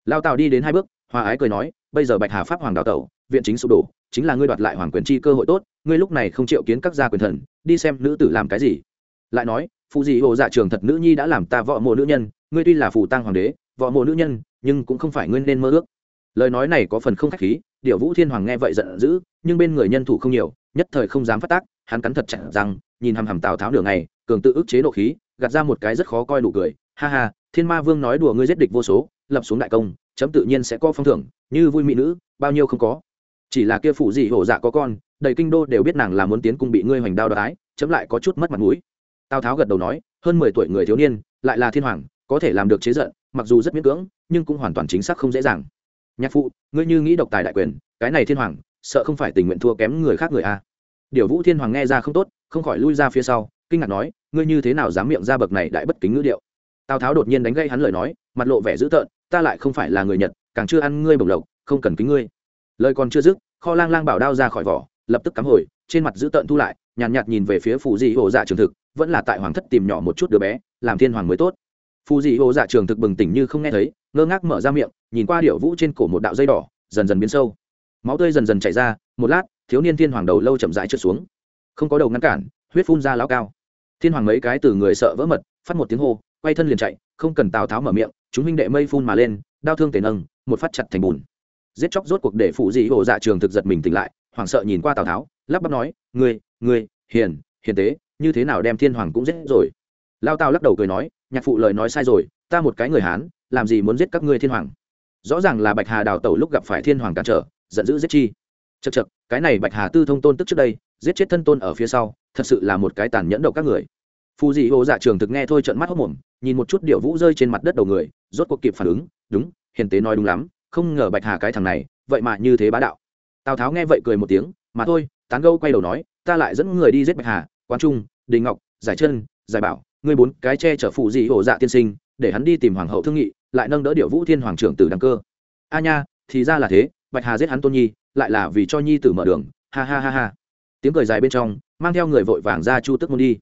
Lao tào đi đến hai bước, hòa ái cười nói, bây giờ bạch hà pháp hoàng đào tẩu viện chính sụp đổ, chính là ngươi đoạt lại hoàng quyền chi cơ hội tốt, ngươi lúc này không chịu kiến các gia quyền thần, đi xem nữ tử làm cái gì. Lại nói, phụ dị hồ dạ trường thật nữ nhi đã làm ta vợ mộ nữ nhân, ngươi tuy là phù tăng hoàng đế vợ mộ nữ nhân, nhưng cũng không phải ngươi nên mơ ước. Lời nói này có phần không khách khí điệu vũ thiên hoàng nghe vậy giận dữ, nhưng bên người nhân thủ không nhiều, nhất thời không dám phát tác, hắn cắn thật chặt rằng nhìn hằm hằm tào tháo nửa ngày, cường tự ức chế nộ khí, gạt ra một cái rất khó coi nụ cười, ha ha, thiên ma vương nói đùa ngươi giết địch vô số, lập xuống đại công, chấm tự nhiên sẽ có phong thưởng, như vui mỹ nữ, bao nhiêu không có chỉ là kia phụ dị hổ dạ có con, đầy kinh đô đều biết nàng là muốn tiến cung bị ngươi hoành đao đoái chấm lại có chút mất mặt mũi. Tào tháo gật đầu nói, hơn mười tuổi người thiếu niên, lại là thiên hoàng, có thể làm được chế giận, mặc dù rất miễn cưỡng, nhưng cũng hoàn toàn chính xác không dễ dàng. Nhạc phụ, ngươi như nghĩ độc tài đại quyền, cái này thiên hoàng, sợ không phải tình nguyện thua kém người khác người a. Điều vũ thiên hoàng nghe ra không tốt, không khỏi lui ra phía sau, kinh ngạc nói, ngươi như thế nào dám miệng ra bậc này đại bất kính ngữ điệu? Tào tháo đột nhiên đánh gây hắn lời nói, mặt lộ vẻ dữ tợn, ta lại không phải là người nhật, càng chưa ăn ngươi bồng lộc, không cần kính ngươi lời còn chưa dứt kho lang lang bảo đao ra khỏi vỏ lập tức cắm hồi trên mặt giữ tợn thu lại nhàn nhạt, nhạt nhìn về phía phù dị hồ dạ trường thực vẫn là tại hoàng thất tìm nhỏ một chút đứa bé làm thiên hoàng mới tốt. Phù dị hồ dạ trường thực bừng tỉnh như không nghe thấy ngơ ngác mở ra miệng nhìn qua điệu vũ trên cổ một đạo dây đỏ dần dần biến sâu. Máu tươi dần dần chảy ra một lát thiếu niên thiên hoàng đầu lâu chậm rãi trượt xuống. Không có đầu ngăn cản huyết phun ra lao cao. Thiên hoàng mấy cái từ người sợ vỡ mật phát một tiếng hô quay thân liền chạy không cần tào tháo mở miệng chúng minh đệ mây phun mà lên đau thương tề nâng một phát chặt thành bùn giết chóc rốt cuộc để phụ dị hồ dạ trường thực giật mình tỉnh lại, hoảng sợ nhìn qua tào tháo, lắp bắp nói, ngươi ngươi, hiền hiền tế, như thế nào đem thiên hoàng cũng giết rồi? Lao tào lắc đầu cười nói, nhạc phụ lời nói sai rồi, ta một cái người hán, làm gì muốn giết các ngươi thiên hoàng? Rõ ràng là bạch hà đào tẩu lúc gặp phải thiên hoàng cản trở, giận dữ giết chi. Chật chật cái này bạch hà tư thông tôn tức trước đây, giết chết thân tôn ở phía sau, thật sự là một cái tàn nhẫn độc các người. Phù dị hồ dạ trường thực nghe thôi trận mắt hốc mồm, nhìn một chút điệu vũ rơi trên mặt đất đầu người, rốt cuộc kịp phản ứng, đúng, hiền tế nói đúng lắm không ngờ bạch hà cái thằng này, vậy mà như thế bá đạo. Tào tháo nghe vậy cười một tiếng, mà thôi, tán gâu quay đầu nói, ta lại dẫn người đi giết bạch hà, quán trung, đình ngọc, giải chân giải bảo, ngươi bốn cái che chở phụ dị hổ dạ tiên sinh, để hắn đi tìm hoàng hậu thương nghị, lại nâng đỡ điệu vũ thiên hoàng trưởng tử đăng cơ. A nha, thì ra là thế, bạch hà giết hắn tôn nhi, lại là vì cho nhi tử mở đường, ha ha ha ha. Tiếng cười dài bên trong, mang theo người vội vàng ra chu tức môn đi.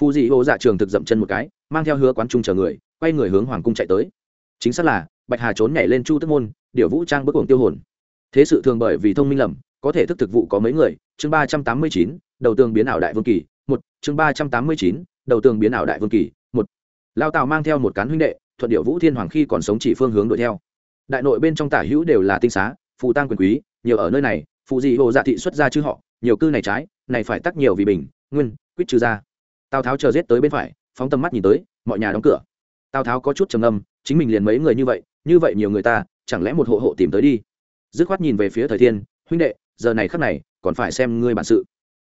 Phù dị hổ dạ trường thực dậm chân một cái, mang theo hứa quán trung chờ người, quay người hướng hoàng cung chạy tới. Chính xác là bạch hà trốn nhảy lên chu tức môn điệu vũ trang bức cuồng tiêu hồn. Thế sự thường bởi vì thông minh lầm, có thể thức thực vụ có mấy người, chương ba trăm tám mươi chín, đầu tường biến ảo đại vương kỳ, một, chương ba trăm tám mươi chín, đầu tường biến ảo đại vương kỳ, một. Lao tào mang theo một cán huynh đệ, thuận điệu vũ thiên hoàng khi còn sống chỉ phương hướng đuổi theo. Đại nội bên trong tả hữu đều là tinh xá phụ tăng quyền quý, nhiều ở nơi này phụ dị hồ dạ thị xuất ra chứ họ, nhiều cư này trái, này phải tắc nhiều vì bình, nguyên, quyết trừ ra. Tào tháo chờ giết tới bên phải, phóng tầm mắt nhìn tới, mọi nhà đóng cửa. Tào tháo có chút trầm âm chính mình liền mấy người như vậy như vậy nhiều người ta, chẳng lẽ một hộ hộ tìm tới đi? Dứt khoát nhìn về phía thời thiên, huynh đệ, giờ này khắc này, còn phải xem ngươi bản sự.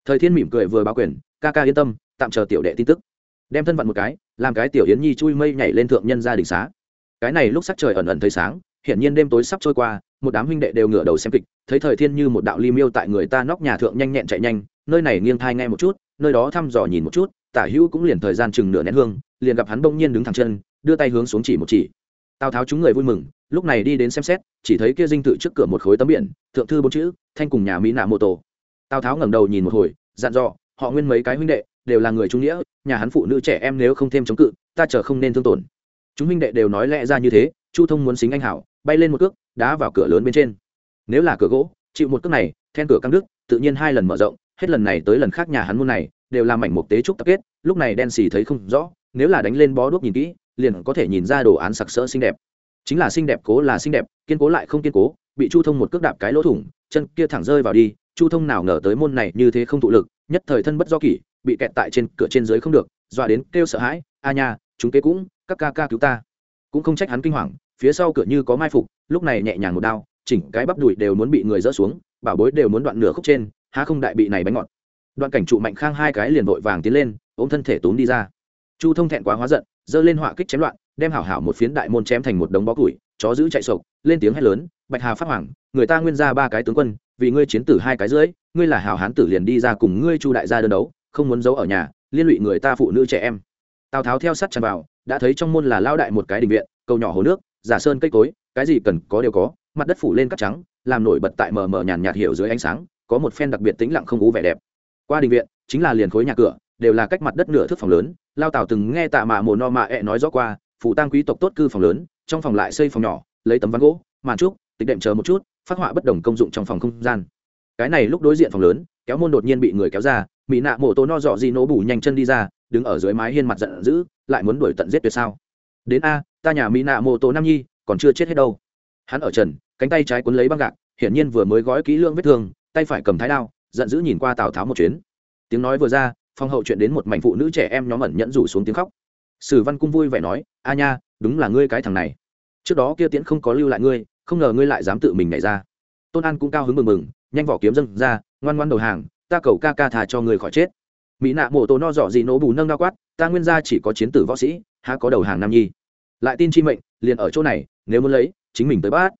Thời thiên mỉm cười vừa báo quyền, ca ca yên tâm, tạm chờ tiểu đệ tin tức. Đem thân vận một cái, làm cái tiểu yến nhi chui mây nhảy lên thượng nhân gia đình xá. Cái này lúc sắc trời ẩn ẩn thấy sáng, hiển nhiên đêm tối sắp trôi qua, một đám huynh đệ đều ngửa đầu xem kịch, thấy thời thiên như một đạo ly miêu tại người ta nóc nhà thượng nhanh nhẹn chạy nhanh, nơi này nghiêng thai ngay một chút, nơi đó thăm dò nhìn một chút, tả hữu cũng liền thời gian chừng nửa nén hương, liền gặp hắn bỗng nhiên đứng thẳng chân, đưa tay hướng xuống chỉ một chỉ tào tháo chúng người vui mừng, lúc này đi đến xem xét, chỉ thấy kia dinh tự trước cửa một khối tấm biển, thượng thư bốn chữ, thanh cùng nhà mỹ nạ mô tổ. Tào tháo ngẩng đầu nhìn một hồi, dặn dò, họ nguyên mấy cái huynh đệ, đều là người trung nghĩa, nhà hắn phụ nữ trẻ em nếu không thêm chống cự, ta chờ không nên thương tổn. Chúng huynh đệ đều nói lẽ ra như thế, chu thông muốn xính anh hảo, bay lên một cước, đá vào cửa lớn bên trên. Nếu là cửa gỗ, chịu một cước này, then cửa căng đức tự nhiên hai lần mở rộng, hết lần này tới lần khác nhà hắn môn này, đều làm mảnh mục tế trúc tập kết, lúc này đen xì thấy không rõ, nếu là đánh lên bó đuốc nhìn kỹ liền có thể nhìn ra đồ án sặc sỡ xinh đẹp. Chính là xinh đẹp cố là xinh đẹp, kiên cố lại không kiên cố, bị chu thông một cước đạp cái lỗ thủng, chân kia thẳng rơi vào đi, chu thông nào ngờ tới môn này như thế không thụ lực, nhất thời thân bất do kỷ, bị kẹt tại trên cửa trên dưới không được, dọa đến kêu sợ hãi, a nha, chúng kế cũng, các ca ca cứu ta. Cũng không trách hắn kinh hoàng, phía sau cửa như có mai phục, lúc này nhẹ nhàng một đao, chỉnh cái bắp đùi đều muốn bị người dỡ xuống, bảo bối đều muốn đoạn nửa khúc trên, há không đại bị này bánh ngọt. Đoạn cảnh trụ mạnh khang hai cái liền vội vàng tiến lên, ôm thân thể tốn đi ra. Chu thông thẹn quá hóa giận giơ lên họa kích chém loạn, đem hảo hảo một phiến đại môn chém thành một đống bó củi, chó giữ chạy sộc, lên tiếng hét lớn, bạch hà phát hoàng, người ta nguyên ra ba cái tướng quân, vì ngươi chiến tử hai cái rưỡi, ngươi là hảo hán tử liền đi ra cùng ngươi chu đại gia đơn đấu, không muốn giấu ở nhà, liên lụy người ta phụ nữ trẻ em. Tào tháo theo sát tràn vào, đã thấy trong môn là lao đại một cái đình viện, cầu nhỏ hồ nước, giả sơn cây cối, cái gì cần có đều có, mặt đất phủ lên cắt trắng, làm nổi bật tại mờ mờ nhàn nhạt hiểu dưới ánh sáng, có một phen đặc biệt tĩnh lặng không ú vẻ đẹp. Qua đình viện, chính là liền khối nhà cửa đều là cách mặt đất nửa thước phòng lớn, lao tào từng nghe tạ mạ mồ no mạ ẹ nói rõ qua phụ tăng quý tộc tốt cư phòng lớn, trong phòng lại xây phòng nhỏ, lấy tấm ván gỗ, màn trúc, tịch đệm chờ một chút, phát họa bất đồng công dụng trong phòng không gian. Cái này lúc đối diện phòng lớn, kéo môn đột nhiên bị người kéo ra mỹ nạ mổ tố no dọ gì nổ bù nhanh chân đi ra, đứng ở dưới mái hiên mặt giận dữ, lại muốn đuổi tận giết tuyệt sao. Đến a, ta nhà mỹ nạ mổ tố nam nhi, còn chưa chết hết đâu. Hắn ở trần, cánh tay trái cuốn lấy băng gạc, hiển nhiên vừa mới gói kỹ lưỡng vết thương, tay phải cầm thái đao, giận dữ nhìn qua tào tháo một chuyến. Tiếng nói vừa ra phong hậu chuyện đến một mảnh phụ nữ trẻ em nhóm ẩn nhẫn rủ xuống tiếng khóc. Sử văn cung vui vẻ nói, a nha, đúng là ngươi cái thằng này. Trước đó kia tiễn không có lưu lại ngươi, không ngờ ngươi lại dám tự mình nhảy ra. Tôn an cũng cao hứng mừng mừng, nhanh vỏ kiếm dâng ra, ngoan ngoan đầu hàng, ta cầu ca ca thà cho người khỏi chết. Mỹ nạ mổ tổ no dọ gì nổ bù nâng đao quát, ta nguyên gia chỉ có chiến tử võ sĩ, há có đầu hàng nam nhi. Lại tin chi mệnh, liền ở chỗ này, nếu muốn lấy, chính mình tới bát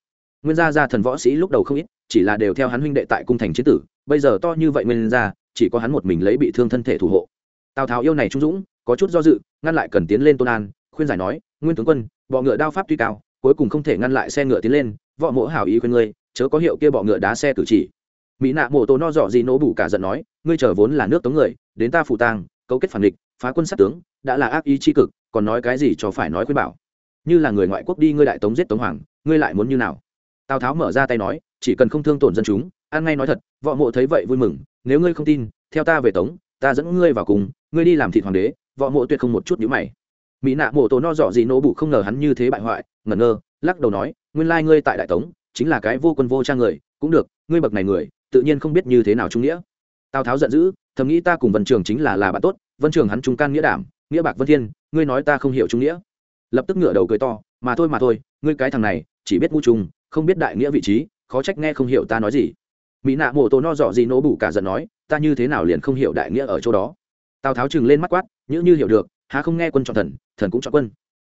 nguyên gia gia thần võ sĩ lúc đầu không ít, chỉ là đều theo hắn huynh đệ tại cung thành chiến tử bây giờ to như vậy nguyên ra, chỉ có hắn một mình lấy bị thương thân thể thủ hộ. Tào tháo yêu này trung dũng, có chút do dự, ngăn lại cần tiến lên tôn an, khuyên giải nói, nguyên tướng quân, bọ ngựa đao pháp tuy cao, cuối cùng không thể ngăn lại xe ngựa tiến lên, võ mỗ hảo ý khuyên ngươi, chớ có hiệu kia bọ ngựa đá xe cử chỉ. Mỹ nạ mộ tổ no dọ gì nỗ bủ cả giận nói, ngươi chờ vốn là nước tống người, đến ta phụ tang, cấu kết phản địch, phá quân sát tướng, đã là ác ý c cực, còn nói cái gì cho phải nói khuyên bảo. Như là người ngoại quốc đi, ngươi đại tống giết tống hoàng, ngươi lại muốn như nào? Tào tháo mở ra tay nói chỉ cần không thương tổn dân chúng an ngay nói thật, võ mộ thấy vậy vui mừng, nếu ngươi không tin, theo ta về tống, ta dẫn ngươi vào cùng, ngươi đi làm thịt hoàng đế, võ mộ tuyệt không một chút nhữ mày. Mỹ nạ mộ tổ no dọ gì nỗ bụ không ngờ hắn như thế bại hoại, ngẩn ngơ, lắc đầu nói, nguyên lai ngươi tại đại tống, chính là cái vô quân vô trang người, cũng được, ngươi bậc này người, tự nhiên không biết như thế nào trung nghĩa. Tào tháo giận dữ, thầm nghĩ ta cùng vân trường chính là là bạn tốt, vân trường hắn trung can nghĩa đảm, nghĩa bạc vân thiên, ngươi nói ta không hiểu trung nghĩa. Lập tức ngửa đầu cười to, mà thôi mà thôi, ngươi cái thằng này, chỉ biết ngu trùng không biết đại nghĩa vị trí khó trách nghe không hiểu ta nói gì. Mỹ nạ mổ tổ no dọ gì nỗ bủ cả giận nói, ta như thế nào liền không hiểu đại nghĩa ở chỗ đó. Tào tháo chừng lên mắt quát như như hiểu được, há không nghe quân chọn thần thần cũng chọn quân.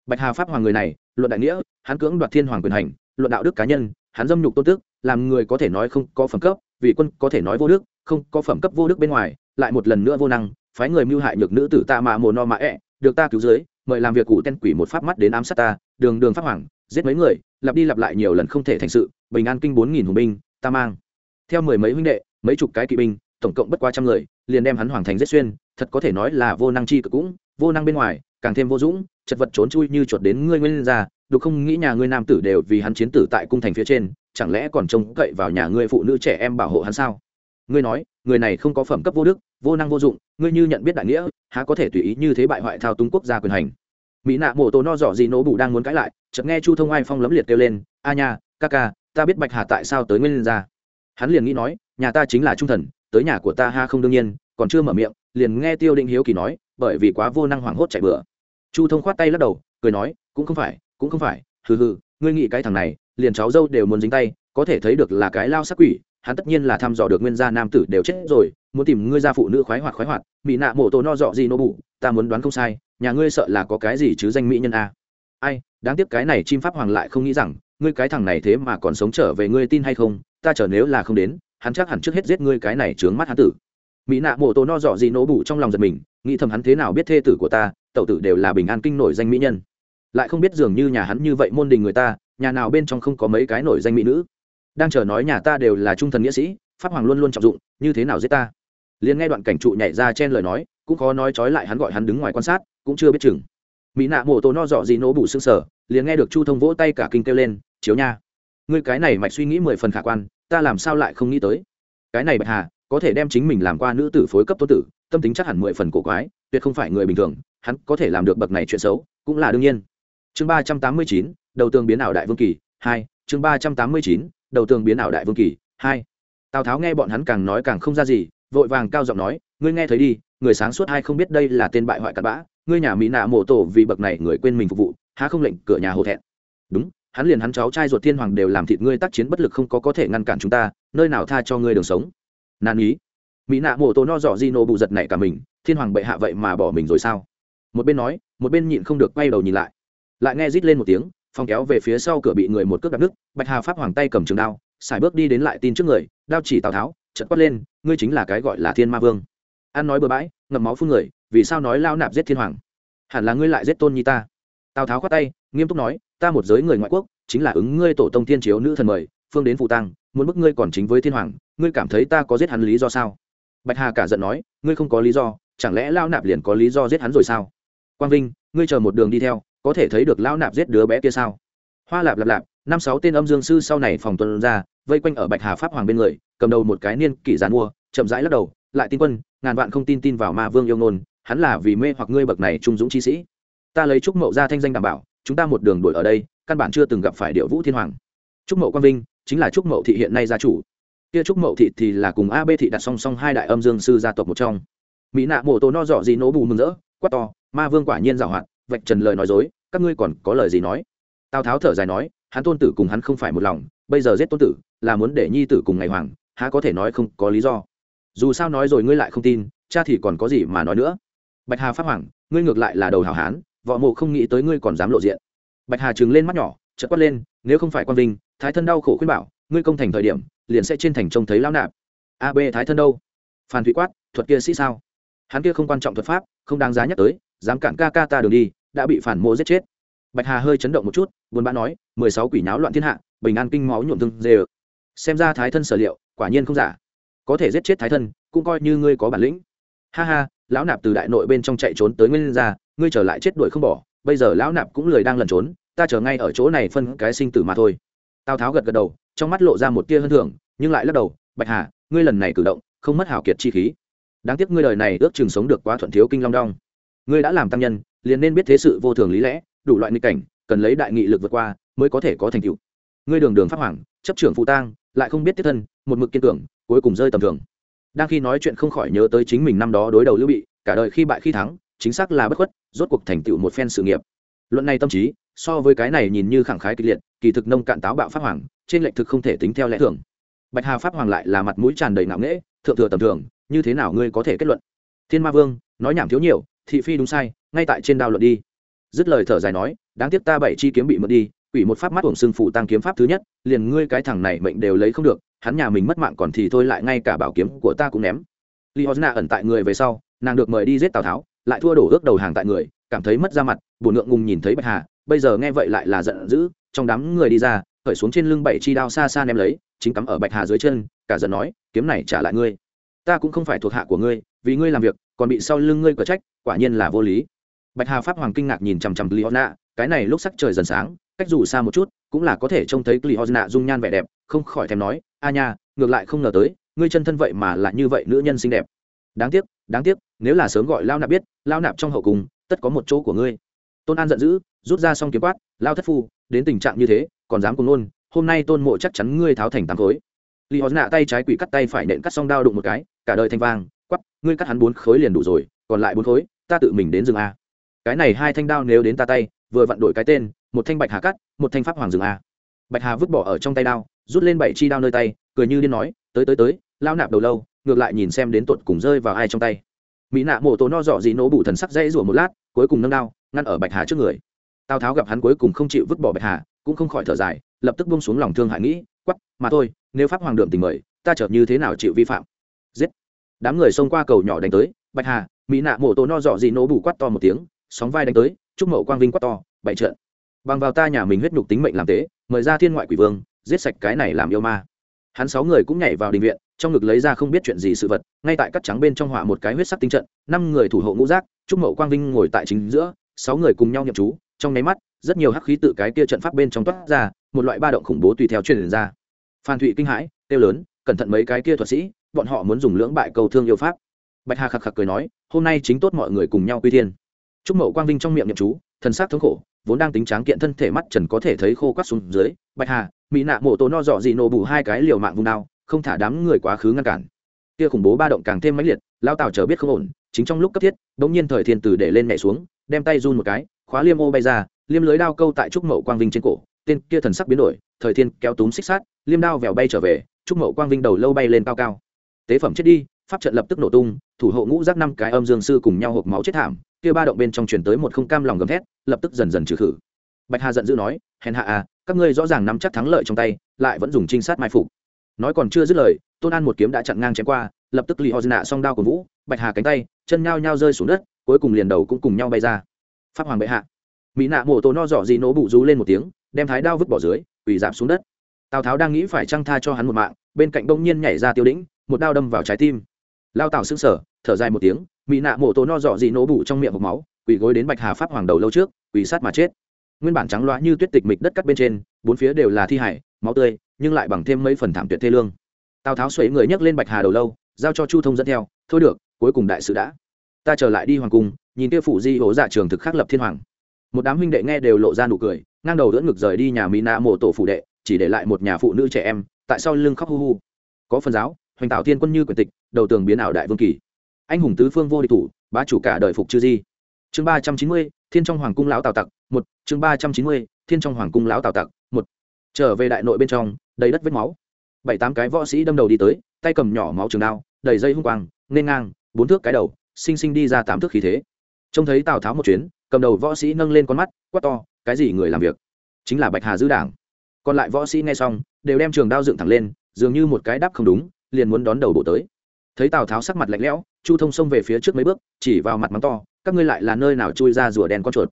Bạch hà pháp hoàng người này, luận đại nghĩa, hắn cưỡng đoạt thiên hoàng quyền hành, luận đạo đức cá nhân, hắn dâm nhục tôn tước, làm người có thể nói không có phẩm cấp, vì quân có thể nói vô đức, không có phẩm cấp vô đức bên ngoài, lại một lần nữa vô năng, phái người mưu hại nhược nữ tử ta mà mồ no mã ẹ, được ta cứu dưới, mời làm việc cụ tên quỷ một pháp mắt đến ám sát ta, đường đường pháp hoàng giết mấy người, lặp đi lặp lại nhiều lần không thể thành sự, bình an kinh bốn nghìn hùng binh, ta mang. Theo mười mấy huynh đệ, mấy chục cái kỵ binh, tổng cộng bất qua trăm người, liền đem hắn hoàng thành giết xuyên, thật có thể nói là vô năng chi cực cũng, vô năng bên ngoài, càng thêm vô dũng, chật vật trốn chui như chuột đến ngươi nguyên ra đục không nghĩ nhà ngươi nam tử đều vì hắn chiến tử tại cung thành phía trên, chẳng lẽ còn trông cậy vào nhà ngươi phụ nữ trẻ em bảo hộ hắn sao? Ngươi nói, người này không có phẩm cấp vô đức, vô năng vô dụng, ngươi như nhận biết đại nghĩa, há có thể tùy ý như thế bại hoại thao túng quốc gia quyền hành? Mỹ nạ mổ tổ no dọ gì nổ bù đang muốn cãi lại, chợt nghe chu thông ai phong lấm liệt kêu lên, a nha, ca ca, ta biết bạch hà tại sao tới nguyên ra hắn liền nghĩ nói, nhà ta chính là trung thần, tới nhà của ta ha không đương nhiên, còn chưa mở miệng, liền nghe tiêu định hiếu kỳ nói, bởi vì quá vô năng hoảng hốt chạy bừa. Chu thông khoát tay lắc đầu, cười nói, cũng không phải, cũng không phải, hừ hừ, ngươi nghĩ cái thằng này, liền cháu dâu đều muốn dính tay, có thể thấy được là cái lao sắc quỷ, hắn tất nhiên là thăm dò được nguyên gia nam tử đều chết rồi, muốn tìm ngươi gia phụ nữ khoái hoạt khoái hoạt, mỹ nạ mổ tổ no dọ gì nô bụ ta muốn đoán không sai nhà ngươi sợ là có cái gì chứ danh mỹ nhân a? Ai, đáng tiếc cái này chim pháp hoàng lại không nghĩ rằng, ngươi cái thằng này thế mà còn sống trở về ngươi tin hay không? Ta chờ nếu là không đến, hắn chắc hẳn trước hết giết ngươi cái này trướng mắt hắn tử. Mỹ nạ mộ tổ no dọ gì nổ bụ trong lòng giật mình, nghĩ thầm hắn thế nào biết thê tử của ta, tẩu tử đều là bình an kinh nổi danh mỹ nhân. Lại không biết dường như nhà hắn như vậy môn đình người ta, nhà nào bên trong không có mấy cái nổi danh mỹ nữ. Đang chờ nói nhà ta đều là trung thần nghĩa sĩ, pháp hoàng luôn luôn trọng dụng, như thế nào giết ta? Liền nghe đoạn cảnh trụ nhảy ra chen lời nói, cũng khó nói trói lại hắn gọi hắn đứng ngoài quan sát cũng chưa biết chừng. Mỹ nạ mổ tổ no dọ gì nổ bủ xương sở, liền nghe được chu thông vỗ tay cả kinh kêu lên, chiếu nha, ngươi cái này mạch suy nghĩ mười phần khả quan, ta làm sao lại không nghĩ tới? Cái này bạch hà, có thể đem chính mình làm qua nữ tử phối cấp tôn tử, tâm tính chắc hẳn mười phần cổ quái, tuyệt không phải người bình thường, hắn có thể làm được bậc này chuyện xấu, cũng là đương nhiên. Chương ba trăm tám mươi chín, đầu tường biến ảo đại vương kỳ, hai, chương ba trăm tám mươi chín, đầu tường biến ảo đại vương kỳ, hai. Tào tháo nghe bọn hắn càng nói càng không ra gì, vội vàng cao giọng nói, ngươi nghe thấy đi, người sáng suốt hay không biết đây là tên bại hoại cặn bã ngươi nhà mỹ nạ mộ tổ vì bậc này người quên mình phục vụ, há không lệnh cửa nhà hổ thẹn. Đúng, hắn liền hắn cháu trai ruột thiên hoàng đều làm thịt ngươi tác chiến bất lực không có có thể ngăn cản chúng ta, nơi nào tha cho ngươi đường sống. Nan ý. Mỹ nạ mộ tổ no dọ di nô bụ giật này cả mình, thiên hoàng bệ hạ vậy mà bỏ mình rồi sao? Một bên nói, một bên nhịn không được quay đầu nhìn lại. Lại nghe rít lên một tiếng, phong kéo về phía sau cửa bị người một cước đập nước bạch hà pháp hoàng tay cầm trường đao, xài bước đi đến lại tin trước người, đao chỉ tào tháo chật quát lên, ngươi chính là cái gọi là thiên ma vương. An nói bừa bãi, ngậm máu phun người vì sao nói lao nạp giết thiên hoàng? Hẳn là ngươi lại giết tôn nhi ta. Tào tháo khoát tay, nghiêm túc nói, ta một giới người ngoại quốc, chính là ứng ngươi tổ tông thiên chiếu nữ thần mời, phương đến phụ tăng muốn bức ngươi còn chính với thiên hoàng, ngươi cảm thấy ta có giết hắn lý do sao? Bạch hà cả giận nói, ngươi không có lý do, chẳng lẽ lao nạp liền có lý do giết hắn rồi sao? Quang vinh, ngươi chờ một đường đi theo, có thể thấy được lao nạp giết đứa bé kia sao? Hoa lạp lạp lạp, năm sáu tên âm dương sư sau này phòng tuần ra, vây quanh ở bạch hà pháp hoàng bên người, cầm đầu một cái niên kỷ giàn mua, chậm rãi lắc đầu, lại tin quân, ngàn vạn không tin tin vào ma vương yêu ngôn hắn là vì mê hoặc ngươi bậc này trung dũng chi sĩ. Ta lấy trúc mậu ra thanh danh đảm bảo, chúng ta một đường đuổi ở đây, căn bản chưa từng gặp phải điệu vũ thiên hoàng. Trúc mậu quang vinh, chính là trúc mậu thị hiện nay gia chủ. Kia trúc mậu thị thì là cùng a b thị đặt song song hai đại âm dương sư gia tộc một trong. Mỹ nạ mộ tổ no dọ gì nỗ bù mừng rỡ, quát to, ma vương quả nhiên giảo hoạt, vạch trần lời nói dối, các ngươi còn có lời gì nói? Tào tháo thở dài nói, hắn tôn tử cùng hắn không phải một lòng, bây giờ giết tôn tử, là muốn để nhi tử cùng ngày hoàng, há có thể nói không có lý do. Dù sao nói rồi ngươi lại không tin, cha thì còn có gì mà nói nữa bạch hà pháp hoàng ngươi ngược lại là đầu hảo hán, võ mộ không nghĩ tới ngươi còn dám lộ diện. Bạch hà trừng lên mắt nhỏ, chợt quát lên, nếu không phải quan vinh, thái thân đau khổ khuyên bảo, ngươi công thành thời điểm, liền sẽ trên thành trông thấy lão nạp. A b, thái thân đâu? Phan thụy quát, thuật kia sĩ sao? Hắn kia không quan trọng thuật pháp, không đáng giá nhắc tới, dám cản ca ca ta đường đi, đã bị phản mộ giết chết. Bạch hà hơi chấn động một chút, buồn bã nói, mười sáu quỷ náo loạn thiên hạ, bình an kinh máu nhuộm thương dê ơ. Xem ra thái thân sở liệu, quả nhiên không giả. Có thể giết chết thái thân, cũng coi như ngươi có bản lĩnh. Ha ha lão nạp từ đại nội bên trong chạy trốn tới nguyên ra ngươi trở lại chết đuổi không bỏ, bây giờ lão nạp cũng lười đang lẩn trốn, ta chờ ngay ở chỗ này phân cái sinh tử mà thôi. Tào tháo gật gật đầu, trong mắt lộ ra một tia hơn thưởng nhưng lại lắc đầu, bạch hà, ngươi lần này cử động, không mất hảo kiệt chi khí. Đáng tiếc ngươi đời này ước chừng sống được quá thuận thiếu kinh long đong. Ngươi đã làm tăng nhân, liền nên biết thế sự vô thường lý lẽ, đủ loại nghịch cảnh, cần lấy đại nghị lực vượt qua mới có thể có thành tựu. Ngươi đường đường pháp hoàng, chấp trưởng phụ tang, lại không biết tiết thân, một mực kiên cường, cuối cùng rơi tầm thường đang khi nói chuyện không khỏi nhớ tới chính mình năm đó đối đầu lưu bị, cả đời khi bại khi thắng, chính xác là bất khuất, rốt cuộc thành tựu một phen sự nghiệp. Luận này tâm trí, so với cái này nhìn như khẳng khái kịch liệt, kỳ thực nông cạn táo bạo pháp hoàng, trên lệnh thực không thể tính theo lẽ thường. Bạch hà pháp hoàng lại là mặt mũi tràn đầy ngạo nghễ, thượng thừa tầm thường, như thế nào ngươi có thể kết luận? Thiên ma vương, nói nhảm thiếu nhiều, thị phi đúng sai, ngay tại trên đao luận đi. Dứt lời thở dài nói, đáng tiếc ta bảy chi kiếm bị mất đi quỷ một pháp mắt uổng xương phủ tăng kiếm pháp thứ nhất liền ngươi cái thằng này mệnh đều lấy không được hắn nhà mình mất mạng còn thì thôi lại ngay cả bảo kiếm của ta cũng ném. Li hosna ẩn tại người về sau nàng được mời đi giết tào tháo lại thua đổ ước đầu hàng tại người cảm thấy mất ra mặt buồn ngượng ngùng nhìn thấy bạch hà bây giờ nghe vậy lại là giận dữ trong đám người đi ra khởi xuống trên lưng bảy chi đao xa xa ném lấy chính cắm ở bạch hà dưới chân cả giận nói kiếm này trả lại ngươi. Ta cũng không phải thuộc hạ của ngươi vì ngươi làm việc còn bị sau lưng ngươi cở trách quả nhiên là vô lý. Bạch hà pháp hoàng kinh ngạc nhìn chằm chằm Liona, cái này lúc sắc trời dần sáng, cách dù xa một chút, cũng là có thể trông thấy Liona dung nhan vẻ đẹp, không khỏi thèm nói, a nha, ngược lại không ngờ tới, ngươi chân thân vậy mà lại như vậy nữ nhân xinh đẹp. Đáng tiếc đáng tiếc, nếu là sớm gọi lao nạp biết, lao nạp trong hậu cùng tất có một chỗ của ngươi. Tôn an giận dữ, rút ra xong kiếm quát, lao thất phu, đến tình trạng như thế, còn dám cùng nôn hôm nay tôn mộ chắc chắn ngươi tháo thành tám khối. Li hòn nạ tay trái quỷ cắt tay phải nện cắt xong đao đụng một cái, cả đời thanh vang, quắp, ngươi cắt hắn bốn khối liền đủ rồi, còn lại bốn khối, ta tự mình đến rừng a. Cái này hai thanh đao nếu đến ta tay vừa vặn đổi cái tên, một thanh bạch hà cắt, một thanh pháp hoàng rừng a. Bạch hà vứt bỏ ở trong tay đao, rút lên bảy chi đao nơi tay, cười như điên nói, tới tới tới, lao nạp đầu lâu, ngược lại nhìn xem đến tột cùng rơi vào ai trong tay. Mỹ nạ mổ tổ no dọ dị nổ bụ thần sắc dây rủa một lát, cuối cùng nâng đao, ngăn ở bạch hà trước người. Tào tháo gặp hắn cuối cùng không chịu vứt bỏ bạch hà, cũng không khỏi thở dài, lập tức bông xuống lòng thương hại nghĩ quắp mà thôi, nếu pháp hoàng đượm tình mời, ta chợt như thế nào chịu vi phạm? Giết! Đám người xông qua cầu nhỏ đánh tới, bạch hà, mỹ nạ mổ tổ no dọ dị nổ bù quát to một tiếng, sóng vai đánh tới chúc mậu quang vinh quát to bậy trợn bằng vào ta nhà mình huyết nhục tính mệnh làm tế, mời ra thiên ngoại quỷ vương, giết sạch cái này làm yêu ma. Hắn sáu người cũng nhảy vào đình viện, trong ngực lấy ra không biết chuyện gì sự vật, ngay tại cắt trắng bên trong hỏa một cái huyết sắc tinh trận, năm người thủ hộ ngũ giác trúc mậu quang vinh ngồi tại chính giữa, sáu người cùng nhau nhậm chú, trong nháy mắt, rất nhiều hắc khí tự cái kia trận pháp bên trong toát ra, một loại ba động khủng bố tùy theo truyền ra. Phan thụy kinh hãi tiêu lớn, cẩn thận mấy cái kia thuật sĩ, bọn họ muốn dùng lưỡng bại cầu thương yêu pháp. Bạch hà khạc khạc cười nói, hôm nay chính tốt mọi người cùng nhau quy thiên trúc mậu quang vinh trong miệng niệm chú, thần sắc thống khổ, vốn đang tính tráng kiện thân thể mắt trần có thể thấy khô quắt xuống dưới, bạch hà, mỹ nạ mộ tổ no dọ dị nổ bù hai cái liều mạng vùng đao, không thả đám người quá khứ ngăn cản. Kia khủng bố ba động càng thêm mãnh liệt lao tào chờ biết không ổn, chính trong lúc cấp thiết, bỗng nhiên thời thiên tử để lên nhảy xuống, đem tay run một cái, khóa liêm ô bay ra, liêm lưới đao câu tại trúc mậu quang vinh trên cổ, tên kia thần sắc biến đổi, thời thiên kéo túm xích sát liêm đao vèo bay trở về, trúc mậu quang vinh đầu lâu bay lên cao cao. Tế phẩm chết đi pháp trận lập tức nổ tung, thủ hộ ngũ giác năm cái âm dương sư cùng nhau hộp máu chết thảm, kia ba động bên trong chuyển tới một không cam lòng gầm thét, lập tức dần dần trừ khử. Bạch hà giận dữ nói, hèn hạ à các ngươi rõ ràng nắm chắc thắng lợi trong tay, lại vẫn dùng trinh sát mai phục. Nói còn chưa dứt lời, tôn an một kiếm đã chặn ngang chém qua, lập tức lì ho nạ song đao của vũ, bạch hà cánh tay, chân nhao nhao rơi xuống đất, cuối cùng liền đầu cũng cùng nhau bay ra. Pháp hoàng bệ hạ. Mỹ nạ mổ tổ no dọ gì nổ bụ rú lên một tiếng, đem thái đao vứt bỏ dưới ủy giảm xuống đất. Tào tháo đang nghĩ phải trăng tha cho hắn một mạng, bên cạnh bỗng nhiên nhảy ra tiêu đĩnh, một đao đâm vào trái tim lao tào xương sở, thở dài một tiếng mỹ nạ mổ tổ no dọ dị nổ bụ trong miệng hộp máu, quỳ gối đến bạch hà pháp hoàng đầu lâu trước, quỳ sát mà chết. Nguyên bản trắng loá như tuyết tịch mịch đất cắt bên trên, bốn phía đều là thi hải, máu tươi, nhưng lại bằng thêm mấy phần thảm tuyệt thê lương. Tào tháo xoáy người nhấc lên bạch hà đầu lâu, giao cho chu thông dẫn theo, thôi được, cuối cùng đại sự đã. Ta trở lại đi hoàng cung, nhìn kia phủ di hố dạ trường thực khắc lập thiên hoàng. Một đám huynh đệ nghe đều lộ ra nụ cười, ngang đầu đỡ ngực rời đi nhà mỹ nạ mộ tổ phủ đệ, chỉ để lại một nhà phụ nữ trẻ em, tại sau lưng khóc hu hu. Có phần giáo hoành tạo thiên quân như quyền tịch, đầu tường biến ảo đại vương kỳ. Anh hùng tứ phương vô địch thủ, bá chủ cả đời phục chư di. Chương ba trăm chín mươi, thiên trong hoàng cung lão tào tặc, một. Chương ba trăm chín mươi, thiên trong hoàng cung lão tào tặc, một. Trở về đại nội bên trong, đầy đất vết máu. Bảy tám cái võ sĩ đâm đầu đi tới, tay cầm nhỏ máu trường đao, đầy dây hung quang, nên ngang, bốn thước cái đầu sinh sinh đi ra tám thước khí thế. Trông thấy tào tháo một chuyến, cầm đầu võ sĩ nâng lên con mắt, quát to, cái gì người làm việc? Chính là bạch hà dư đảng. Còn lại võ sĩ nghe xong, đều đem trường đao dựng thẳng lên, dường như một cái đáp không đúng liền muốn đón đầu bộ tới. Thấy tào tháo sắc mặt lạnh lẽo, chu thông xông về phía trước mấy bước, chỉ vào mặt mắng to, các ngươi lại là nơi nào chui ra rùa đen con chuột?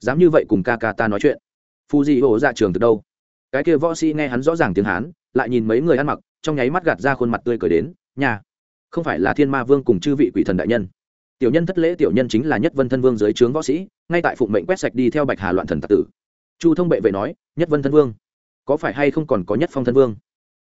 Dám như vậy cùng ca ca ta nói chuyện. Phu di hổ ra trường từ đâu? Cái kia võ sĩ nghe hắn rõ ràng tiếng hán, lại nhìn mấy người ăn mặc, trong nháy mắt gạt ra khuôn mặt tươi cười đến nhà không phải là thiên ma vương cùng chư vị quỷ thần đại nhân. Tiểu nhân thất lễ tiểu nhân chính là nhất vân thân vương dưới trướng võ sĩ, ngay tại phụng mệnh quét sạch đi theo bạch hà loạn thần tạc tử. Chu thông bệ vệ nói, nhất vân thân vương, có phải hay không còn có nhất phong thân vương?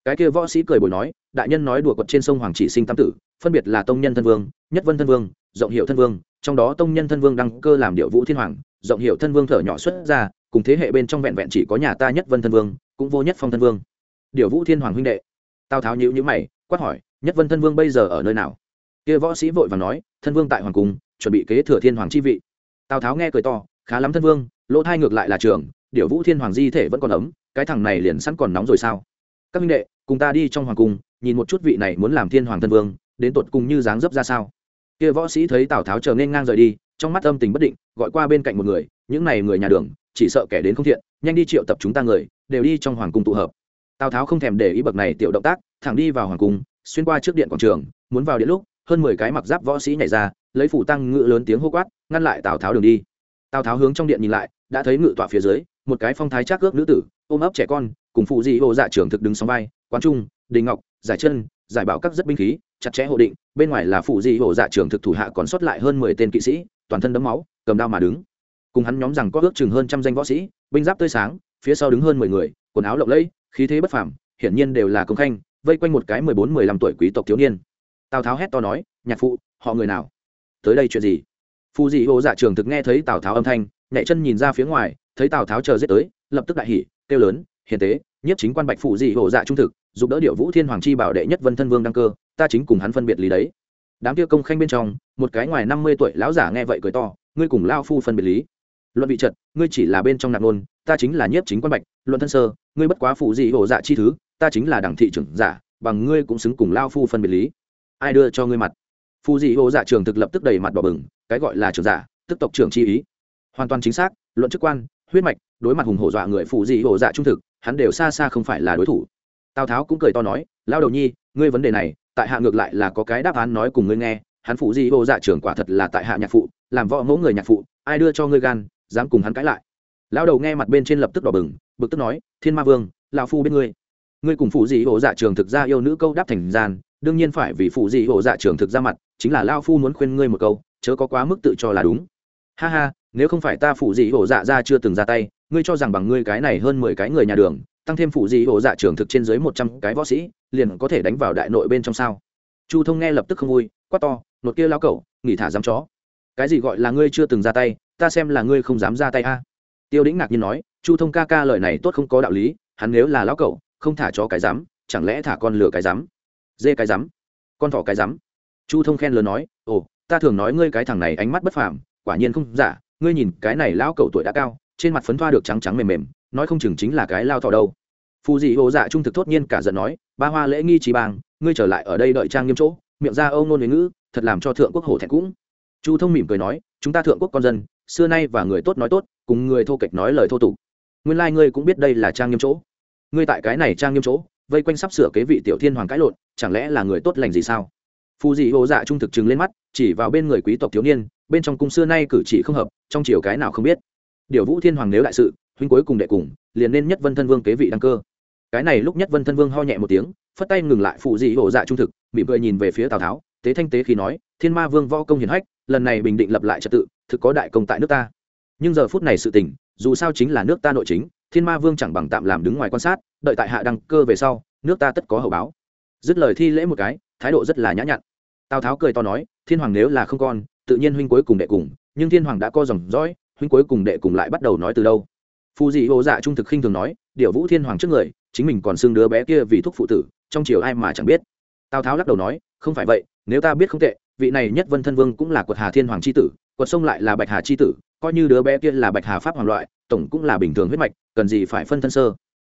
Cái kia võ sĩ cười bồi nói, đại nhân nói đùa quật trên sông hoàng chỉ sinh tam tử, phân biệt là tông nhân thân vương, nhất vân thân vương, rộng hiệu thân vương, trong đó tông nhân thân vương đăng cơ làm điệu vũ thiên hoàng, rộng hiệu thân vương thở nhỏ xuất ra, cùng thế hệ bên trong vẹn vẹn chỉ có nhà ta nhất vân thân vương, cũng vô nhất phong thân vương. Điệu vũ thiên hoàng huynh đệ. Tào tháo nhữ nhữ mày, quát hỏi, nhất vân thân vương bây giờ ở nơi nào? Kia võ sĩ vội và nói, thân vương tại hoàng cung, chuẩn bị kế thừa thiên hoàng chi vị. Tào tháo nghe cười to, khá lắm thân vương, lỗ thai ngược lại là trường, điệu vũ thiên hoàng di thể vẫn còn ấm, cái thằng này liền sẵn còn nóng rồi sao? Các huynh đệ cùng ta đi trong hoàng cung, nhìn một chút vị này muốn làm thiên hoàng thân vương, đến tột cùng như dáng dấp ra sao? Kia võ sĩ thấy tào tháo chờ nên ngang rời đi, trong mắt âm tình bất định, gọi qua bên cạnh một người, những này người nhà đường, chỉ sợ kẻ đến không thiện, nhanh đi triệu tập chúng ta người, đều đi trong hoàng cung tụ hợp. Tào tháo không thèm để ý bậc này tiểu động tác, thẳng đi vào hoàng cung, xuyên qua trước điện quảng trường, muốn vào điện lúc, hơn mười cái mặc giáp võ sĩ nhảy ra, lấy phủ tăng ngự lớn tiếng hô quát, ngăn lại tào tháo đường đi. Tào tháo hướng trong điện nhìn lại, đã thấy ngự tọa phía dưới một cái phong thái trác ước nữ tử, ôm ấp trẻ con, cùng phụ dị hộ dạ trưởng thực đứng sóng vai, quán trung, đình ngọc, giải chân, giải bảo các rất binh khí, chặt chẽ hộ định, bên ngoài là phụ dị hộ dạ trưởng thực thủ hạ còn sót lại hơn mười tên kỵ sĩ, toàn thân đấm máu, cầm đao mà đứng. Cùng hắn nhóm rằng có ước chừng hơn trăm danh võ sĩ, binh giáp tươi sáng, phía sau đứng hơn mười người, quần áo lộng lẫy, khí thế bất phàm, hiển nhiên đều là công khanh, vây quanh một cái mười bốn, mười lăm tuổi quý tộc thiếu niên. Tào tháo hét to nói, nhạc phụ, họ người nào? Tới đây chuyện gì? Phù dị hộ dạ trường thực nghe thấy tào tháo âm thanh nhảy chân nhìn ra phía ngoài, thấy tào tháo chờ giết tới, lập tức đại hỉ, kêu lớn, hiền tế nhất chính quan bạch phụ dị hộ dạ trung thực, giúp đỡ điệu vũ thiên hoàng chi bảo đệ nhất vân thân vương đăng cơ, ta chính cùng hắn phân biệt lý đấy. Đám kia công khanh bên trong, một cái ngoài năm mươi tuổi lão giả nghe vậy cười to, ngươi cùng lao phu phân biệt lý. Luận vị trật, ngươi chỉ là bên trong nạp nôn, ta chính là nhiếp chính quan bạch, luận thân sơ, ngươi bất quá phụ dị hộ dạ chi thứ, ta chính là đảng thị trưởng giả, bằng ngươi cũng xứng cùng lao phu phân biệt lý. Ai đưa cho ngươi mặt? Phụ dị hộ dạ trường thực lập tức đầy mặt bỏ bừng, cái gọi là trưởng giả, tức tộc trưởng chi ý hoàn toàn chính xác, luận chức quan, huyết mạch, đối mặt hùng hổ dọa người phụ dị hổ dạ trung thực, hắn đều xa xa không phải là đối thủ. Tào tháo cũng cười to nói lao đầu nhi, ngươi vấn đề này, tại hạ ngược lại là có cái đáp án nói cùng ngươi nghe, hắn phụ dị hổ dạ trưởng quả thật là tại hạ nhạc phụ, làm võ mẫu người nhạc phụ, ai đưa cho ngươi gan, dám cùng hắn cãi lại. Lao đầu nghe mặt bên trên lập tức đỏ bừng, bực tức nói, thiên ma vương, lão phu biết ngươi ngươi cùng phụ dị hổ dạ trường thực ra yêu nữ câu đáp thành gian, đương nhiên phải vì phụ dị hổ dạ trường thực ra mặt, chính là lao phu muốn khuyên ngươi một câu, chớ có quá mức tự cho là đúng. Ha ha nếu không phải ta phụ dị hổ dạ ra chưa từng ra tay, ngươi cho rằng bằng ngươi cái này hơn mười cái người nhà đường, tăng thêm phụ dị hổ dạ trường thực trên dưới một trăm cái võ sĩ, liền có thể đánh vào đại nội bên trong sao? Chu thông nghe lập tức không vui, quát to, nột kia lao cẩu, nghỉ thả dám chó. Cái gì gọi là ngươi chưa từng ra tay, ta xem là ngươi không dám ra tay a. Tiêu đĩnh ngạc nhiên nói, chu thông ca ca lời này tốt không có đạo lý, hắn nếu là lão cẩu, không thả chó cái dám chẳng lẽ thả con lửa cái dám dê cái dám con thỏ cái dám chu thông khen lớn nói, ồ, ta thường nói ngươi cái thằng này ánh mắt bất phàm, quả nhiên không giả ngươi nhìn, cái này lão cẩu tuổi đã cao, trên mặt phấn thoa được trắng trắng mềm mềm, nói không chừng chính là cái lao thọ đâu. Phù dị hồ dạ trung thực thốt nhiên cả giận nói, ba hoa lễ nghi trí bang, ngươi trở lại ở đây đợi trang nghiêm chỗ, miệng ra âu nôn huế ngữ, thật làm cho thượng quốc hổ thẹn cũng. Chu thông mỉm cười nói, chúng ta thượng quốc con dân, xưa nay và người tốt nói tốt, cùng người thô kệch nói lời thô tục. Nguyên lai、like、ngươi cũng biết đây là trang nghiêm chỗ. Ngươi tại cái này trang nghiêm chỗ, vây quanh sắp sửa kế vị tiểu thiên hoàng cãi lộn, chẳng lẽ là người tốt lành gì sao? Phù dị hồ dạ trung thực chừng lên mắt, chỉ vào bên người quý tộc thiếu niên, bên trong cung xưa nay cử chỉ không hợp trong chiều cái nào không biết. Điều vũ thiên hoàng nếu đại sự, huynh cuối cùng đệ cùng, liền nên nhất vân thân vương kế vị đăng cơ. Cái này lúc nhất vân thân vương ho nhẹ một tiếng, phất tay ngừng lại phụ dị hổ dạ trung thực, mỉm cười nhìn về phía tào tháo, tế thanh tế khi nói, thiên ma vương võ công hiển hách, lần này bình định lập lại trật tự, thực có đại công tại nước ta. Nhưng giờ phút này sự tình, dù sao chính là nước ta nội chính, thiên ma vương chẳng bằng tạm làm đứng ngoài quan sát, đợi tại hạ đăng cơ về sau, nước ta tất có hậu báo. Dứt lời thi lễ một cái, thái độ rất là nhã nhặn. Tào tháo cười to nói, thiên hoàng nếu là không con, tự nhiên huynh cuối cùng đệ cùng nhưng thiên hoàng đã co dòng dõi, huynh cuối cùng đệ cùng lại bắt đầu nói từ đâu. Phù dị hồ dạ trung thực khinh thường nói điệu vũ thiên hoàng trước người, chính mình còn xưng đứa bé kia vì thuốc phụ tử, trong chiều ai mà chẳng biết. Tào tháo lắc đầu nói, không phải vậy, nếu ta biết không tệ, vị này nhất vân thân vương cũng là quật hà thiên hoàng c h i tử, quật sông lại là bạch hà c h i tử, coi như đứa bé kia là bạch hà pháp hoàng loại, tổng cũng là bình thường huyết mạch, cần gì phải phân thân sơ?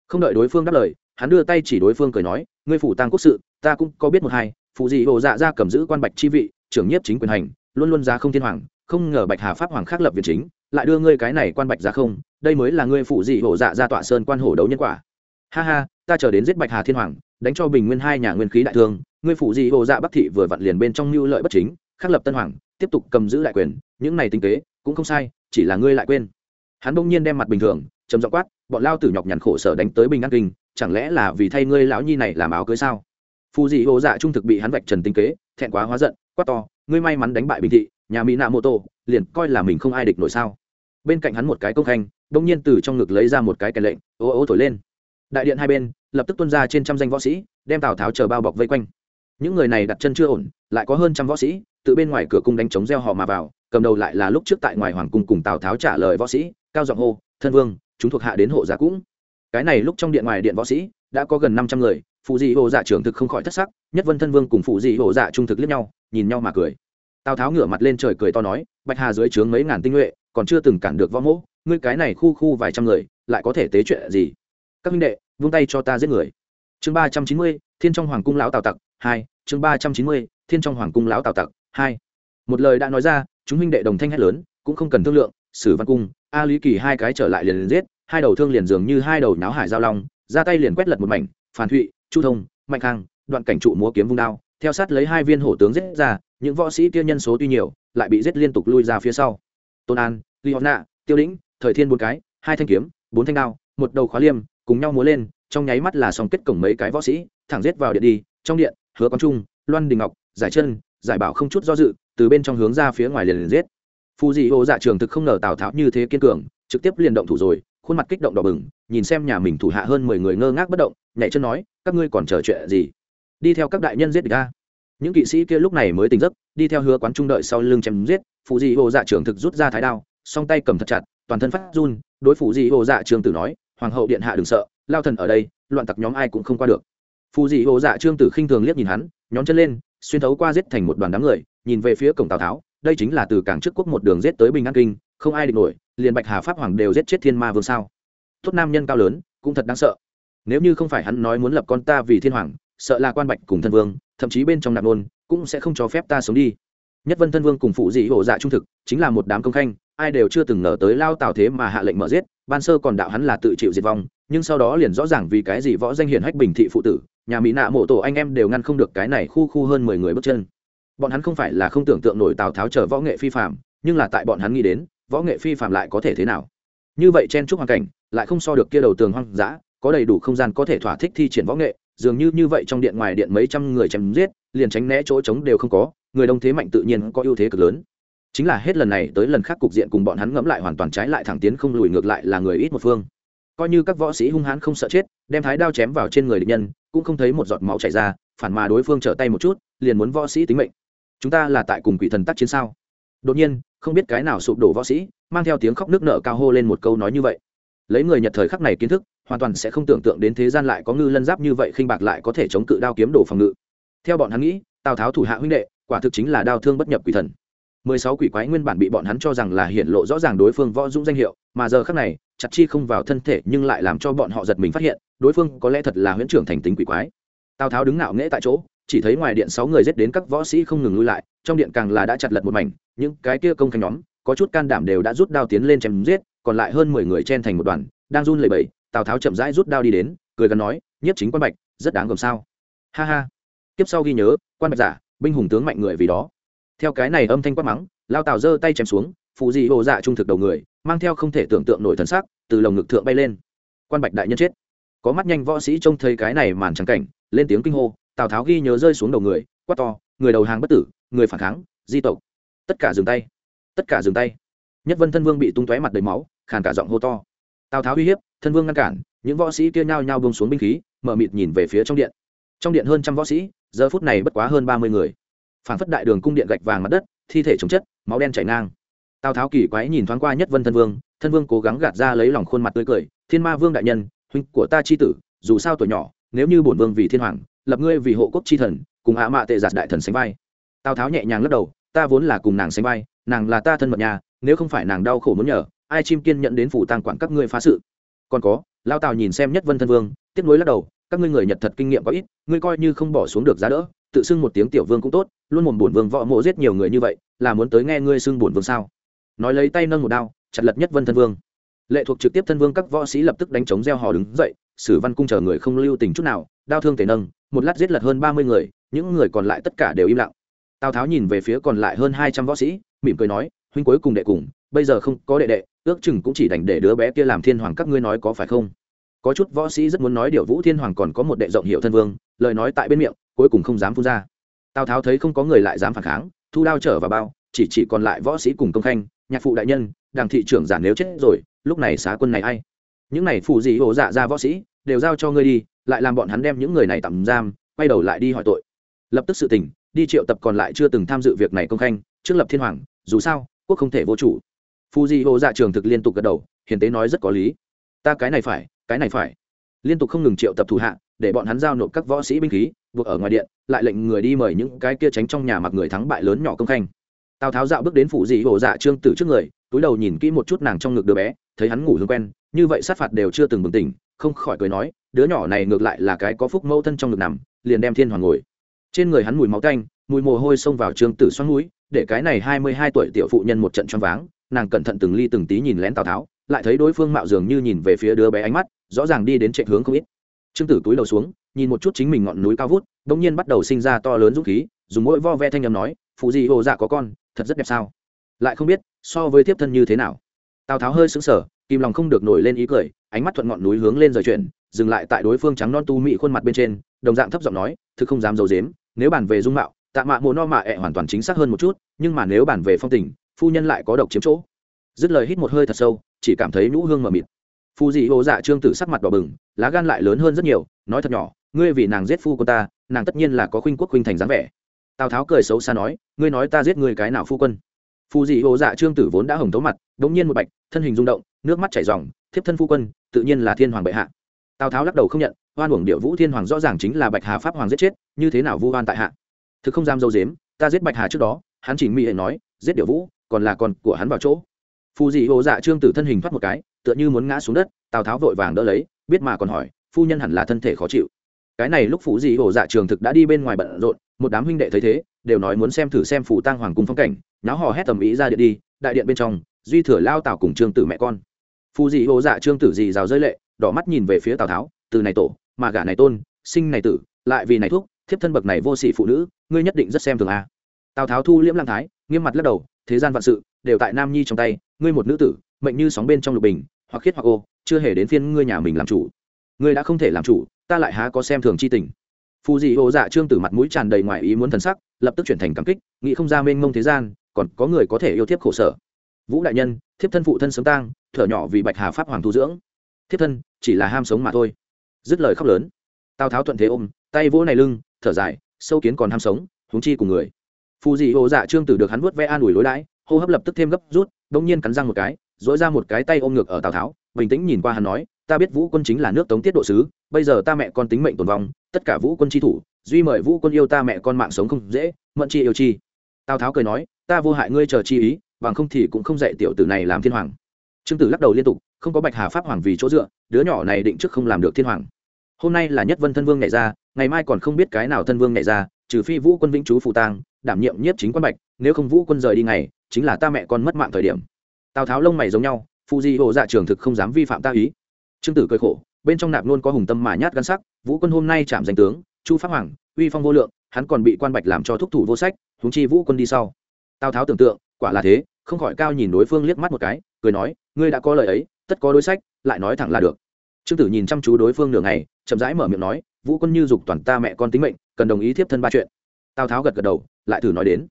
Không đợi đối phương đáp lời, hắn đưa tay chỉ đối phương cười nói, ngươi phủ tăng quốc sự, ta cũng có biết một hai phụ dị hồ dạ ra cầm giữ quan bạch chi vị, trưởng nhiếp chính quyền hành, luôn luôn ra không thiên hoàng không ngờ bạch hà pháp hoàng khắc lập viện chính, lại đưa ngươi cái này quan bạch ra không, đây mới là ngươi phụ dị hổ dạ ra tọa sơn quan hổ đấu nhân quả. Ha ha, ta chờ đến giết bạch hà thiên hoàng, đánh cho bình nguyên hai nhà nguyên khí đại thương, ngươi phụ dị hổ dạ bắc thị vừa vặn liền bên trong mưu lợi bất chính, khắc lập tân hoàng, tiếp tục cầm giữ lại quyền, những này tinh kế cũng không sai, chỉ là ngươi lại quên. Hắn bỗng nhiên đem mặt bình thường chấm dọ quát, bọn lao tử nhọc nhằn khổ sở đánh tới bình an kinh, chẳng lẽ là vì thay ngươi lão nhi này làm áo cưới sao? Phù dị hồ dạ trung thực bị hắn vạch trần tinh kế, thẹn quá hóa giận, quát to, ngươi may mắn đánh bại bình thị nhà mỹ nạ mô tô, liền coi là mình không ai địch nổi sao. Bên cạnh hắn một cái công khanh bỗng nhiên từ trong ngực lấy ra một cái kèn lệnh, ô ô thổi lên. Đại điện hai bên, lập tức tuân ra trên trăm danh võ sĩ, đem tào tháo chờ bao bọc vây quanh. Những người này đặt chân chưa ổn, lại có hơn trăm võ sĩ tự bên ngoài cửa cung đánh chống gieo họ mà vào, cầm đầu lại là lúc trước tại ngoài hoàng cung cùng tào tháo trả lời võ sĩ, cao giọng hô, thân vương, chúng thuộc hạ đến hộ giá cũng. Cái này lúc trong điện ngoài điện võ sĩ, đã có gần năm trăm người, phụ dị hộ dạ trưởng thực không khỏi thất sắc, nhất vân thân vương cùng phụ dị hộ dạ trung thực liếc nhau, nhìn nhau mà cười tào tháo ngửa mặt lên trời cười to nói, bạch hà dưới trướng mấy ngàn tinh nhuệ, còn chưa từng cản được võ mỗ ngươi cái này khu khu vài trăm người, lại có thể tế chuyện gì? Các minh đệ, vung tay cho ta giết người. Chương ba trăm chín mươi, thiên trong hoàng cung lão tào tặc hai, chương ba trăm chín mươi, thiên trong hoàng cung lão tào tặc hai. Một lời đã nói ra, chúng minh đệ đồng thanh hét lớn, cũng không cần thương lượng, sử văn cung, a lý kỳ hai cái trở lại liền liền giết, hai đầu thương liền dường như hai đầu náo hải giao long, ra tay liền quét lật một mảnh, phản thụy, chu thông, mạnh khang, đoạn cảnh trụ múa kiếm vung đao, theo sát lấy hai viên hổ tướng giết ra những võ sĩ kia nhân số tuy nhiều, lại bị giết liên tục lui ra phía sau. Tôn an li hòn nạ tiêu lĩnh, thời thiên bốn cái, hai thanh kiếm, bốn thanh đao, một đầu khóa liêm, cùng nhau múa lên, trong nháy mắt là xong kết cổng mấy cái võ sĩ, thẳng giết vào điện đi, trong điện, hứa quang trung, loan đình ngọc, giải chân, giải bảo không chút do dự, từ bên trong hướng ra phía ngoài liền liền giết. Phù dị ô dạ trường thực không ngờ tào tháo như thế kiên cường, trực tiếp liền động thủ rồi, khuôn mặt kích động đỏ bừng, nhìn xem nhà mình thủ hạ hơn mười người ngơ ngác bất động, nhảy chân nói, các ngươi còn chờ chuyện gì? Đi theo các đại nhân giết địch ta những kỵ sĩ kia lúc này mới tỉnh giấc, đi theo hứa quán trung đợi sau lưng chém giết phụ dị hồ dạ trưởng thực rút ra thái đao, song tay cầm thật chặt, toàn thân phát run, đối phụ dị hồ dạ trường tử nói, hoàng hậu điện hạ đừng sợ, lao thần ở đây, loạn tặc nhóm ai cũng không qua được. Phụ dị hồ dạ trương tử khinh thường liếc nhìn hắn nhóm chân lên, xuyên thấu qua giết thành một đoàn đám người, nhìn về phía cổng tào tháo, đây chính là từ cảng trước quốc một đường giết tới bình an kinh, không ai địch nổi, liền bạch hà pháp hoàng đều giết chết thiên ma vương sao? Tốt nam nhân cao lớn, cũng thật đáng sợ. Nếu như không phải hắn nói muốn lập con ta vì thiên hoàng sợ là quan bạch cùng thân vương, thậm chí bên trong nạp nôn, cũng sẽ không cho phép ta sống đi. Nhất vân thân vương cùng phụ dị hộ dạ trung thực, chính là một đám công khanh, ai đều chưa từng ngờ tới lao tào thế mà hạ lệnh mở giết, ban sơ còn đạo hắn là tự chịu diệt vong, nhưng sau đó liền rõ ràng vì cái gì võ danh hiển hách bình thị phụ tử, nhà mỹ nạ mộ tổ anh em đều ngăn không được cái này khu khu hơn mười người bước chân. Bọn hắn không phải là không tưởng tượng nổi tào tháo chờ võ nghệ phi phạm, nhưng là tại bọn hắn nghĩ đến, võ nghệ phi phạm lại có thể thế nào? Như vậy chen chúc hoàn cảnh, lại không so được kia đầu tường hoang dã, có đầy đủ không gian có thể thỏa thích thi triển võ nghệ dường như như vậy trong điện ngoài điện mấy trăm người chém giết, liền tránh né chỗ trống đều không có, người đông thế mạnh tự nhiên có ưu thế cực lớn. Chính là hết lần này tới lần khác cục diện cùng bọn hắn ngẫm lại hoàn toàn trái lại thẳng tiến không lùi ngược lại là người ít một phương. Coi như các võ sĩ hung hãn không sợ chết, đem thái đao chém vào trên người địch nhân, cũng không thấy một giọt máu chảy ra, phản mà đối phương trở tay một chút, liền muốn võ sĩ tính mệnh. Chúng ta là tại cùng quỷ thần tác chiến sao? Đột nhiên, không biết cái nào sụp đổ võ sĩ, mang theo tiếng khóc nước nợ cao hô lên một câu nói như vậy. Lấy người nhật thời khắc này kiến thức hoàn toàn sẽ không tưởng tượng đến thế gian lại có ngư lân giáp như vậy khinh bạc lại có thể chống cự đao kiếm đồ phòng ngự. Theo bọn hắn nghĩ, tào tháo thủ hạ huynh đệ, quả thực chính là đao thương bất nhập quỷ thần. Mười sáu quỷ quái nguyên bản bị bọn hắn cho rằng là hiện lộ rõ ràng đối phương võ dũng danh hiệu, mà giờ khắc này, chặt chi không vào thân thể nhưng lại làm cho bọn họ giật mình phát hiện, đối phương có lẽ thật là huyễn trưởng thành tính quỷ quái. Tào tháo đứng ngạo nghễ tại chỗ, chỉ thấy ngoài điện sáu người giết đến các võ sĩ không ngừng lui lại, trong điện càng là đã chặt lật một mảnh, những cái kia công khanh nhóm, có chút can đảm đều đã rút đao tiến lên chém giết, còn lại hơn mười người chen thành một đoàn, đang run lẩy bẩy tào tháo chậm rãi rút đao đi đến cười gần nói nhiếp chính quan bạch rất đáng gồm sao ha ha tiếp sau ghi nhớ quan bạch giả binh hùng tướng mạnh người vì đó theo cái này âm thanh quát mắng lao tào giơ tay chém xuống phụ dị hồ dạ trung thực đầu người mang theo không thể tưởng tượng nổi thần sắc từ lồng ngực thượng bay lên quan bạch đại nhân chết có mắt nhanh võ sĩ trông thấy cái này màn trắng cảnh lên tiếng kinh hô tào tháo ghi nhớ rơi xuống đầu người quát to người đầu hàng bất tử người phản kháng di tộc tất cả dừng tay tất cả dừng tay nhất vân thân vương bị tung tóe mặt đầy máu khàn cả giọng hô to tào tháo uy hiếp thân vương ngăn cản, những võ sĩ kia nhao nhao bông xuống binh khí, mở mịt nhìn về phía trong điện. Trong điện hơn trăm võ sĩ, giờ phút này bất quá hơn ba mươi người. Phản phất đại đường cung điện gạch vàng mặt đất, thi thể chống chất, máu đen chảy ngang. Tào tháo kỳ quái nhìn thoáng qua nhất vân thân vương thân vương cố gắng gạt ra lấy lòng khuôn mặt tươi cười, thiên ma vương đại nhân, huynh của ta chi tử, dù sao tuổi nhỏ, nếu như bổn vương vì thiên hoàng, lập ngươi vì hộ quốc chi thần, cùng hạ mạ tệ giạt đại thần sánh vai. Tào tháo nhẹ nhàng lắc đầu, ta vốn là cùng nàng sánh vai, nàng là ta thân mật nhà, nếu không phải nàng đau khổ muốn nhờ, ai chim kiên nhận đến phủ tàng quản các ngươi phá sự? Còn có, lao tào nhìn xem nhất vân thân vương, tiếp nối lắc đầu, các ngươi người nhật thật kinh nghiệm có ít, ngươi coi như không bỏ xuống được giá đỡ, tự xưng một tiếng tiểu vương cũng tốt, luôn một bổn vương võ mộ giết nhiều người như vậy, là muốn tới nghe ngươi xưng bổn vương sao? Nói lấy tay nâng một đao, chặt lật nhất vân thân vương. Lệ thuộc trực tiếp thân vương các võ sĩ lập tức đánh chống gieo hò đứng dậy, sử văn cung chờ người không lưu tình chút nào, đao thương tề nâng, một lát giết lật hơn ba mươi người, những người còn lại tất cả đều im lặng. Tào tháo nhìn về phía còn lại hơn hai trăm võ sĩ, mỉm cười nói, huynh cuối cùng đệ cùng, bây giờ không có đệ đệ ước chừng cũng chỉ đành để đứa bé kia làm thiên hoàng các ngươi nói có phải không? Có chút võ sĩ rất muốn nói điều vũ thiên hoàng còn có một đệ rộng hiệu thân vương, lời nói tại bên miệng, cuối cùng không dám phun ra. Tào tháo thấy không có người lại dám phản kháng, thu đao trở vào bao, chỉ chỉ còn lại võ sĩ cùng công khanh, nhạc phụ đại nhân đảng thị trưởng giả nếu chết rồi, lúc này xá quân này a i những này phụ gì ổ dạ ra võ sĩ, đều giao cho ngươi đi, lại làm bọn hắn đem những người này tạm giam, quay đầu lại đi hỏi tội. Lập tức sự tình, đi triệu tập còn lại chưa từng tham dự việc này công khanh, trước lập thiên hoàng, dù sao, quốc không thể vô chủ fuji di hồ dạ trường thực liên tục gật đầu hiền tế nói rất có lý. Ta cái này phải cái này phải. Liên tục không ngừng triệu tập thủ hạ để bọn hắn giao nộp các võ sĩ binh khí buộc ở ngoài điện lại lệnh người đi mời những cái kia tránh trong nhà mặc người thắng bại lớn nhỏ công khanh. Tào tháo dạo bước đến phụ dị hồ dạ trương tử trước người túi đầu nhìn kỹ một chút nàng trong ngực đứa bé thấy hắn ngủ hương quen như vậy sát phạt đều chưa từng bừng tỉnh không khỏi cười nói đứa nhỏ này ngược lại là cái có phúc mẫu thân trong ngực nằm liền đem thiên hoàng ngồi. Trên người hắn mùi máu tanh, mùi mồ hôi xông vào trương tử xoắn mũi, để cái này hai mươi hai tuổi tiểu phụ nhân một trận choáng váng nàng cẩn thận từng ly từng tí nhìn lén tào tháo, lại thấy đối phương mạo dường như nhìn về phía đứa bé ánh mắt, rõ ràng đi đến trệch hướng không ít. Trương tử túi đầu xuống, nhìn một chút chính mình ngọn núi cao vút đ ỗ n g nhiên bắt đầu sinh ra to lớn dũng khí, dùng mỗi vo ve thanh â m nói, phụ gì hồ dạ có con, thật rất đẹp sao? Lại không biết, so với tiếp thân như thế nào. Tào tháo hơi sững sờ, kìm lòng không được nổi lên ý cười, ánh mắt thuận ngọn núi hướng lên rời chuyển, dừng lại tại đối phương trắng non tu mị khuôn mặt bên trên, đồng dạng thấp giọng nói thứ không dám d i ấ u dếm nếu bàn về dung mạo, tạ mạ mộ no mạ ẹ hoàn toàn chính xác hơn một chút, nhưng mà nếu bàn về phong tình phu nhân lại có độc chiếm chỗ. Dứt lời hít một hơi thật sâu, chỉ cảm thấy nhũ hương mờ mịt. Phù dị ô dạ trương tử sắc mặt đỏ bừng, lá gan lại lớn hơn rất nhiều, nói thật nhỏ, ngươi vì nàng giết phu quân ta, nàng tất nhiên là có khuynh quốc khuynh thành dáng vẻ. Tào tháo cười xấu xa nói, ngươi nói ta giết ngươi cái nào phu quân? Phù dị ô dạ trương tử vốn đã hồng tấu mặt đ ỗ n g nhiên một bạch, thân hình rung động, nước mắt chảy r thiếp thân phu quân, tự nhiên là thiên hoàng bệ hạ. Tào tháo lắc đầu không nhận hoan uổng điệu vũ thiên hoàng rõ ràng chính là bạch hà pháp hoàng giết chết, như thế nào vu hoan tại hạ? Thực không dám dâu dếm, ta giết bạch hà trước đó, hắn chỉ mỹ hệ nói, giết điệu vũ còn là con của hắn vào chỗ. Phù dị hồ dạ trương tử thân hình thoát một cái, tựa như muốn ngã xuống đất, tào tháo vội vàng đỡ lấy, biết mà còn hỏi, phu nhân hẳn là thân thể khó chịu. Cái này lúc phù dị hổ dạ trường thực đã đi bên ngoài bận rộn, một đám huynh đệ thấy thế, đều nói muốn xem thử xem phủ tăng hoàng cung phong cảnh náo hò hét tầm ý ra điện đi, đại điện bên trong, duy thừa lao tào cùng trương tử mẹ con. Phù dị hổ dạ trương tử dì rào rơi lệ, đỏ mắt nhìn về phía tào tháo, từ này tổ, mà gả này tôn, sinh này tử, lại vì này thuốc thiếp thân bậc này vô sĩ phụ nữ, ngươi nhất định rất xem thường a. Tào tháo thu liễm lang thái, nghiêm mặt lắc đầu thế gian vạn sự đều tại nam nhi trong tay, ngươi một nữ tử, mệnh như sóng bên trong lục bình, hoặc khiết hoặc ô, chưa hề đến phiên ngươi nhà mình làm chủ. Ngươi đã không thể làm chủ, ta lại há có xem thường c h i tình. Phù dị ô dạ trương tử mặt mũi tràn đầy ngoài ý muốn thần sắc, lập tức chuyển thành cảm kích, nghĩ không ra mênh mông thế gian, còn có người có thể yêu thiếp khổ sở. Vũ đại nhân, thiếp thân phụ thân sớm tang, thở nhỏ vì bạch hà pháp hoàng thu dưỡng. Thiếp thân, chỉ là ham sống mà thôi. Dứt lời khóc lớn. Tào tháo thuận thế ôm, tay vỗ này lưng, thở dài, sâu kiến còn ham sống, huống chi cùng người phù dị ô dạ trương tử được hắn vuốt ve an ủi lối đãi, hô hấp lập tức thêm gấp rút đông nhiên cắn răng một cái dỗi ra một cái tay ôm ngược ở tào tháo, bình tĩnh nhìn qua hắn nói, ta biết vũ quân chính là nước tống tiết độ sứ, bây giờ ta mẹ con tính mệnh tồn vong, tất cả vũ quân tri thủ, duy mời vũ quân yêu ta mẹ con mạng sống không dễ mận chi yêu chi. Tào tháo cười nói, ta vô hại ngươi chờ chi ý, bằng không thì cũng không dạy tiểu tử này làm thiên hoàng. Trương tử lắc đầu liên tục, không có bạch hà pháp hoàng vì chỗ dựa, đứa nhỏ này định trước không làm được thiên hoàng. Hôm nay là nhất vân thân vương nhảy ra, ngày mai còn không biết cái nào thân vương nhảy ra, trừ phi vũ quân vĩnh chú phụ tang đảm nhiệm nhiếp chính quan bạch, nếu không vũ quân rời đi ngày, chính là ta mẹ con mất mạng thời điểm. Tào tháo lông mày giống nhau phụ di hộ dạ trường thực không dám vi phạm ta ý. Trương tử cười khổ, bên trong nạp luôn có hùng tâm mà nhát gan sắc, vũ quân hôm nay chạm danh tướng, chu pháp hoàng, uy phong vô lượng, hắn còn bị quan bạch làm cho thúc thủ vô sách húng chi vũ quân đi sau. Tào tháo tưởng tượng, quả là thế, không khỏi cao nhìn đối phương liếc mắt một cái, cười nói, ngươi đã có lời ấy, tất có đối sách, lại nói thẳng là được. Trương tử nhìn chăm chú đối phương nửa ngày, chậm rãi mở miệng nói, vũ quân như dục toàn ta mẹ con tính mệnh, cần đồng ý thiếp thân ba chuyện. Tào tháo gật gật đầu lại thử nói đến.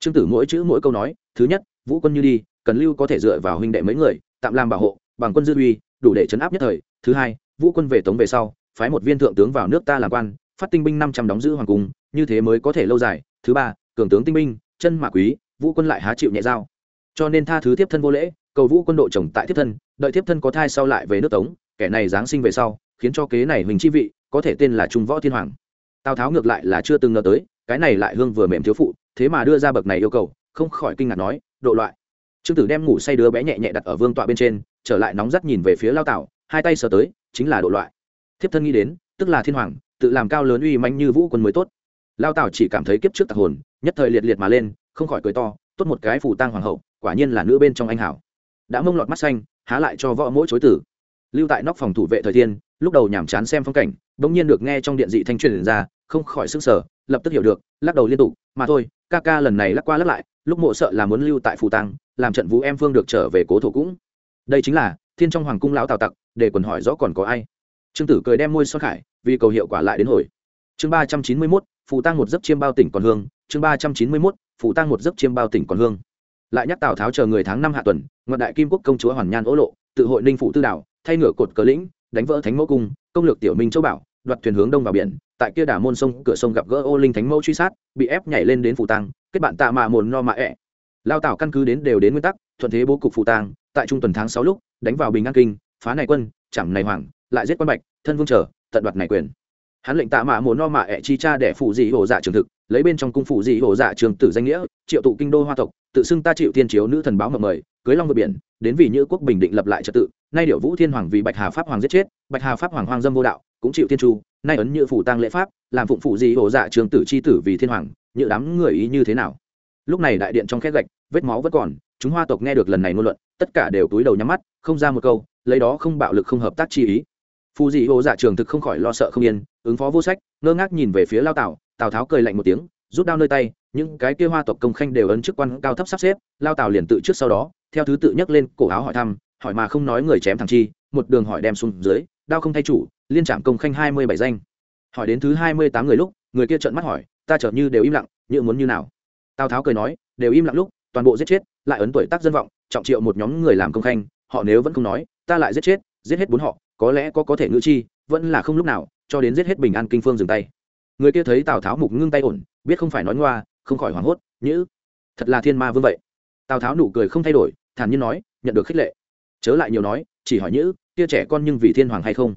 Trương tử mỗi chữ mỗi câu nói thứ nhất vũ quân như đi cần lưu có thể dựa vào huynh đệ mấy người tạm làm bảo hộ bằng quân dư uy đủ để chấn áp nhất thời. Thứ hai vũ quân về tống về sau phái một viên thượng tướng vào nước ta làm quan phát tinh binh năm trăm đóng giữ hoàng cung như thế mới có thể lâu dài. Thứ ba cường tướng tinh binh chân mạ quý vũ quân lại há chịu nhẹ dao, cho nên tha thứ tiếp thân vô lễ cầu vũ quân độ chồng tại tiếp thân đợi tiếp thân có thai sau lại về nước tống kẻ này giáng sinh về sau khiến cho kế này mình chi vị có thể tên là trung võ thiên hoàng tào tháo ngược lại là chưa từng ngờ tới, cái này lại hương vừa mềm thiếu phụ, thế mà đưa ra bậc này yêu cầu, không khỏi kinh ngạc nói, độ loại. Trương tử đem ngủ say đứa bé nhẹ nhẹ đặt ở vương tọa bên trên, trở lại nóng rắt nhìn về phía lao tảo, hai tay sờ tới, chính là độ loại. Thiếp thân nghĩ đến, tức là thiên hoàng, tự làm cao lớn uy manh như vũ quân mới tốt. Lao tảo chỉ cảm thấy kiếp trước tạc hồn, nhất thời liệt liệt mà lên, không khỏi cười to, tốt một cái phủ tang hoàng hậu, quả nhiên là nữ bên trong anh hảo. Đã mông lọt mắt xanh, há lại cho võ mỗi chối tử. Lưu tại nóc phòng thủ vệ thời thiên lúc đầu nhàm chán xem phong cảnh, bỗng nhiên được nghe trong điện dị thanh truyền ra, không khỏi sức sở lập tức hiểu được, lắc đầu liên tục, mà thôi, ca ca lần này lắc qua lắc lại, lúc mộ sợ là muốn lưu tại phù tăng, làm trận vũ em phương được trở về cố thổ cũng. Đây chính là thiên trong hoàng cung lão tào tặc, để quần hỏi rõ còn có ai. Trương tử cười đem môi xoát khải, vì cầu hiệu quả lại đến hồi. Chương ba trăm chín mươi mốt, phù tăng một giấc chiêm bao tỉnh còn hương, chương ba trăm chín mươi mốt, phù tăng một giấc chiêm bao tỉnh còn hương. Lại nhắc tào tháo chờ người tháng năm hạ tuần ngọn đại kim quốc công chúa hoàn nhan ố lộ, tự hội ninh phụ tư đảo, thay ngựa cột cờ lĩnh đánh vỡ thánh mẫu cung, công lược tiểu minh châu bảo, đoạt thuyền hướng đông vào biển, tại kia đà môn sông, cửa sông gặp gỡ ô linh thánh mẫu truy sát, bị ép nhảy lên đến phủ tăng kết bạn tạ mạ mồn no mạ ẹ. Lao tảo căn cứ đến đều đến nguyên tắc, thuận thế bố cục phủ tăng tại trung tuần tháng sáu lúc, đánh vào bình an kinh, phá này quân chẳng này hoàng, lại giết quan bạch, thân vương trở, tận đoạt này quyền. Hắn lệnh tạ mạ mồn no mạ ẹ chi cha để phụ dị hồ dạ trường thực, lấy bên trong cung phủ dị hồ dạ trường tử danh nghĩa, triệu tụ kinh đô hoa tộc, tự xưng ta chịu tiên chiếu nữ thần báo mật mời, cưới long vượt biển đến vì như quốc bình định lập lại trật tự, nay điệu vũ thiên hoàng vì bạch hà pháp hoàng giết chết, bạch hà pháp hoàng hoang dâm vô đạo, cũng chịu thiên chu, nay ấn như phủ tăng lễ pháp, làm phụng phụ gì hồ dạ trường tử c h i tử vì thiên hoàng như đám người ý như thế nào? Lúc này đại điện trong khét gạch, vết máu vẫn còn, chúng hoa tộc nghe được lần này ngôn luận, tất cả đều túi đầu nhắm mắt, không ra một câu, lấy đó không bạo lực không hợp tác chi ý. Phù dị hồ dạ trường thực không khỏi lo sợ không yên, ứng phó vô sách, ngơ ngác nhìn về phía lao tào tào tháo cười lạnh một tiếng, rút đao nơi tay những cái kia hoa tộc công khanh đều ấn chức quan cao thấp sắp xếp, lao tào liền tự trước sau đó, theo thứ tự nhấc lên cổ áo hỏi thăm, hỏi mà không nói người chém thằng chi, một đường hỏi đem xuống dưới, đao không thay chủ, liên trạm công khanh hai mươi bảy danh. Hỏi đến thứ hai mươi tám người lúc, người kia trợn mắt hỏi, ta chợt như đều im lặng, như muốn như nào? Tào tháo cười nói, đều im lặng lúc, toàn bộ giết chết, lại ấn tuổi tác dân vọng, trọng triệu một nhóm người làm công khanh, họ nếu vẫn không nói, ta lại giết chết, giết hết bốn họ, có lẽ có có thể ngữ chi, vẫn là không lúc nào, cho đến giết hết bình an kinh phương dừng tay. Người kia thấy tào tháo mục ngưng tay ổn, biết không phải nói ngoa không khỏi hoảng hốt, nhữ, thật là thiên ma vương vậy. Tào tháo nụ cười không thay đổi, thản nhiên nói, nhận được khích lệ. Chớ lại nhiều nói, chỉ hỏi nhữ, kia trẻ con nhưng vì thiên hoàng hay không?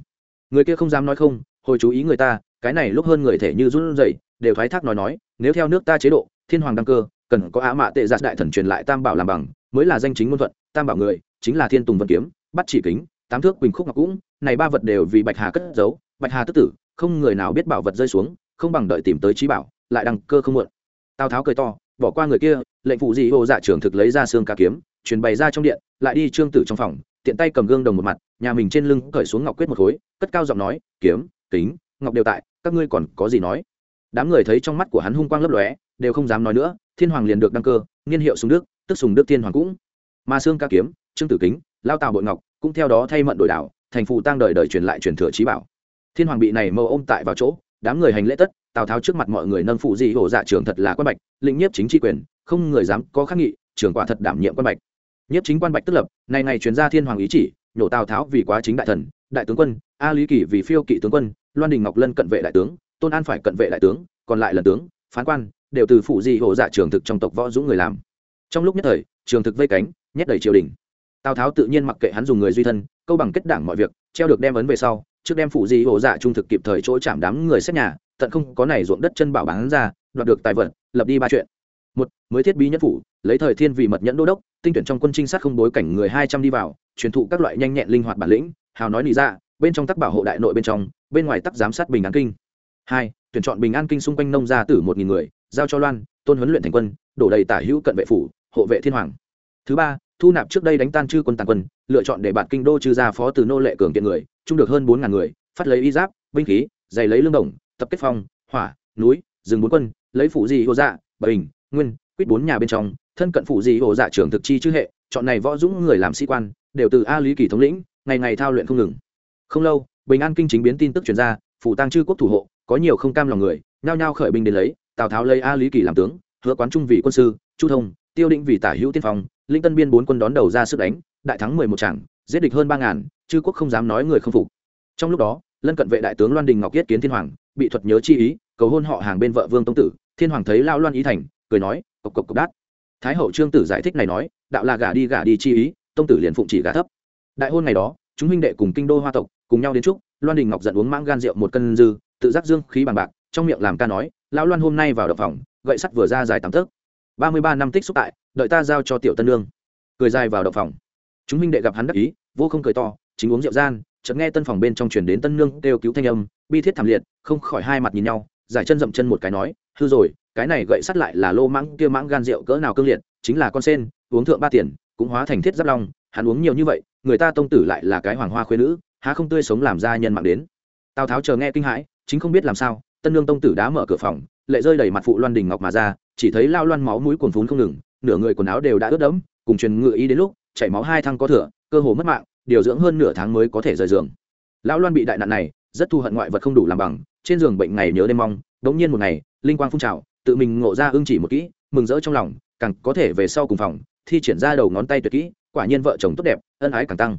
Người kia không dám nói không, hồi chú ý người ta, cái này lúc hơn người thể như run rẩy, đều thoái thác nói nói, nếu theo nước ta chế độ, thiên hoàng đăng cơ, cần có á mạ tệ giạt đại thần truyền lại tam bảo làm bằng, mới là danh chính ngôn thuận, tam bảo người, chính là thiên tùng vân kiếm, bắt chỉ kính, tám thước quỳnh khúc ngọc cũng, này ba vật đều vì bạch hà cất giấu, bạch hà tức tử, không người nào biết bảo vật rơi xuống, không bằng đợi tìm tới trí bảo, lại đăng cơ không muộn tào tháo cười to bỏ qua người kia lệnh phụ dị hồ dạ trưởng thực lấy ra xương ca kiếm truyền bày ra trong điện lại đi trương tử trong phòng tiện tay cầm gương đồng một mặt nhà mình trên lưng cởi xuống ngọc quyết một khối cất cao giọng nói kiếm kính ngọc đều tại các ngươi còn có gì nói đám người thấy trong mắt của hắn hung quang lấp lóe đều không dám nói nữa thiên hoàng liền được đăng cơ niên hiệu sùng đức tức sùng đức thiên hoàng cũng mà xương ca kiếm trương tử kính lao tào bội ngọc cũng theo đó thay mận đổi đảo thành phụ tăng đời đời truyền lại truyền thừa trí bảo thiên hoàng bị này mâu ôm tại vào chỗ đám người hành lễ tất, tào tháo trước mặt mọi người nâng phụ dị hổ dạ trường thật là quan bạch, lĩnh nhiếp chính tri quyền, không người dám có khắc nghị trường quả thật đảm nhiệm quan bạch. Nhiếp chính quan bạch tức lập này này chuyên gia thiên hoàng ý chỉ, nhổ tào tháo vì quá chính đại thần, đại tướng quân, a lý kỳ vì phiêu kỵ tướng quân, loan đình ngọc lân cận vệ đại tướng, tôn an phải cận vệ đại tướng, còn lại là tướng, phán quan, đều từ phụ dị hổ dạ trường thực trong tộc võ dũng người làm. Trong lúc nhất thời, trường thực vây cánh, nhét đầy triều đình. Tào tháo tự nhiên mặc kệ hắn dùng người duy thân, câu bằng kết đảng mọi việc, treo được đem ấn về sau trước đem phụ di hộ dạ trung thực kịp thời chỗ chạm đám người xét nhà, tận không có này ruộng đất chân bảo bán ra, đoạt được tài vật, lập đi ba chuyện. Một, mới thiết bí nhất phủ, lấy thời thiên vị mật nhẫn đô đốc, tinh tuyển trong quân trinh sát không bối cảnh người hai trăm đi vào, truyền thụ các loại nhanh nhẹn linh hoạt bản lĩnh, hào nói lý ra dạ, bên trong tắc bảo hộ đại nội bên trong, bên ngoài tắc giám sát bình an kinh. Hai, tuyển chọn bình an kinh xung quanh nông gia tử một nghìn người, giao cho loan, tôn huấn luyện thành quân, đổ đầy tả hữu cận vệ phủ, hộ vệ thiên hoàng. Thứ ba, thu nạp trước đây đánh tan chư quân tàn quân, lựa chọn để bạt kinh đô trừ gia phó từ nô lệ cường kiện người chung được hơn bốn ngàn người, phát lấy y giáp, binh khí, giày lấy lương đồng, tập kết phong, hỏa, núi, rừng bốn quân, lấy phủ di hồ dạ bình, nguyên, quyết bốn nhà bên trong, thân cận phủ di hồ dạ trưởng thực chi chư hệ, chọn này võ dũng người làm sĩ quan, đều từ a lý kỳ thống lĩnh, ngày ngày thao luyện không ngừng. Không lâu, bình an kinh chính biến tin tức truyền ra, phủ tăng chư quốc thủ hộ, có nhiều không cam lòng người, nhao nhao khởi binh đến lấy, tào tháo lấy a lý kỳ làm tướng, hứa quán trung vị quân sư, chu thông, tiêu định vì tả hữu tiên phong, linh tân biên bốn quân đón đầu ra sức đánh, đại thắng mười một tràng, giết địch hơn ba ngàn chư quốc không dám nói người không phục. Trong lúc đó, lân cận vệ đại tướng loan đình ngọc yết kiến thiên hoàng, bị thuật nhớ chi ý, cầu hôn họ hàng bên vợ vương tông tử. Thiên hoàng thấy lao loan ý thành, cười nói, cộc cộc cộc đát. Thái hậu trương tử giải thích này nói, đạo là gả đi gả đi chi ý, tông tử liền phụng chỉ gả thấp. Đại hôn ngày đó, chúng huynh đệ cùng kinh đô hoa tộc cùng nhau đến chúc, loan đình ngọc giận uống mãng gan rượu một cân dư, tự giác dương khí bằng bạc, trong miệng làm ca nói, lão loan hôm nay vào đập phòng, gậy sắt vừa ra dài tám tấc ba mươi ba năm tích xúc tại, đợi ta giao cho tiểu tân lương cười dài vào đập phòng. Chúng huynh đệ gặp hắn đắc ý, vô không cười to chính uống rượu gian, chợt nghe tân phòng bên trong truyền đến tân nương kêu cứu thanh âm, bi thiết thảm liệt, không khỏi hai mặt nhìn nhau, giải chân dậm chân một cái nói, hư rồi, cái này gậy sắt lại là lô mãng kia mãng gan rượu cỡ nào cương liệt, chính là con sen, uống thượng ba tiền, cũng hóa thành thiết giáp long, hắn uống nhiều như vậy, người ta tông tử lại là cái hoàng hoa khuyên nữ, há không tươi sống làm ra nhân mạng đến. Tào tháo chờ nghe kinh hãi, chính không biết làm sao, tân nương tông tử đã mở cửa phòng, lệ rơi đầy mặt phụ loan đình ngọc mà ra, chỉ thấy lao loan máu mũi cuồn phún không ngừng, nửa người quần áo đều đã ướt đẫm, cùng truyền ngựa ý đến lúc, chảy máu hai thăng có thừa, cơ hồ mất mạng điều dưỡng hơn nửa tháng mới có thể rời giường. Lão loan bị đại nạn này, rất thu hận ngoại vật không đủ làm bằng, trên giường bệnh ngày nhớ đêm mong, đống nhiên một ngày, linh quang phun trào, tự mình ngộ ra ưng chỉ một kỹ, mừng rỡ trong lòng, càng có thể về sau cùng phòng, thi triển ra đầu ngón tay tuyệt kỹ, quả nhiên vợ chồng tốt đẹp, ân ái càng tăng.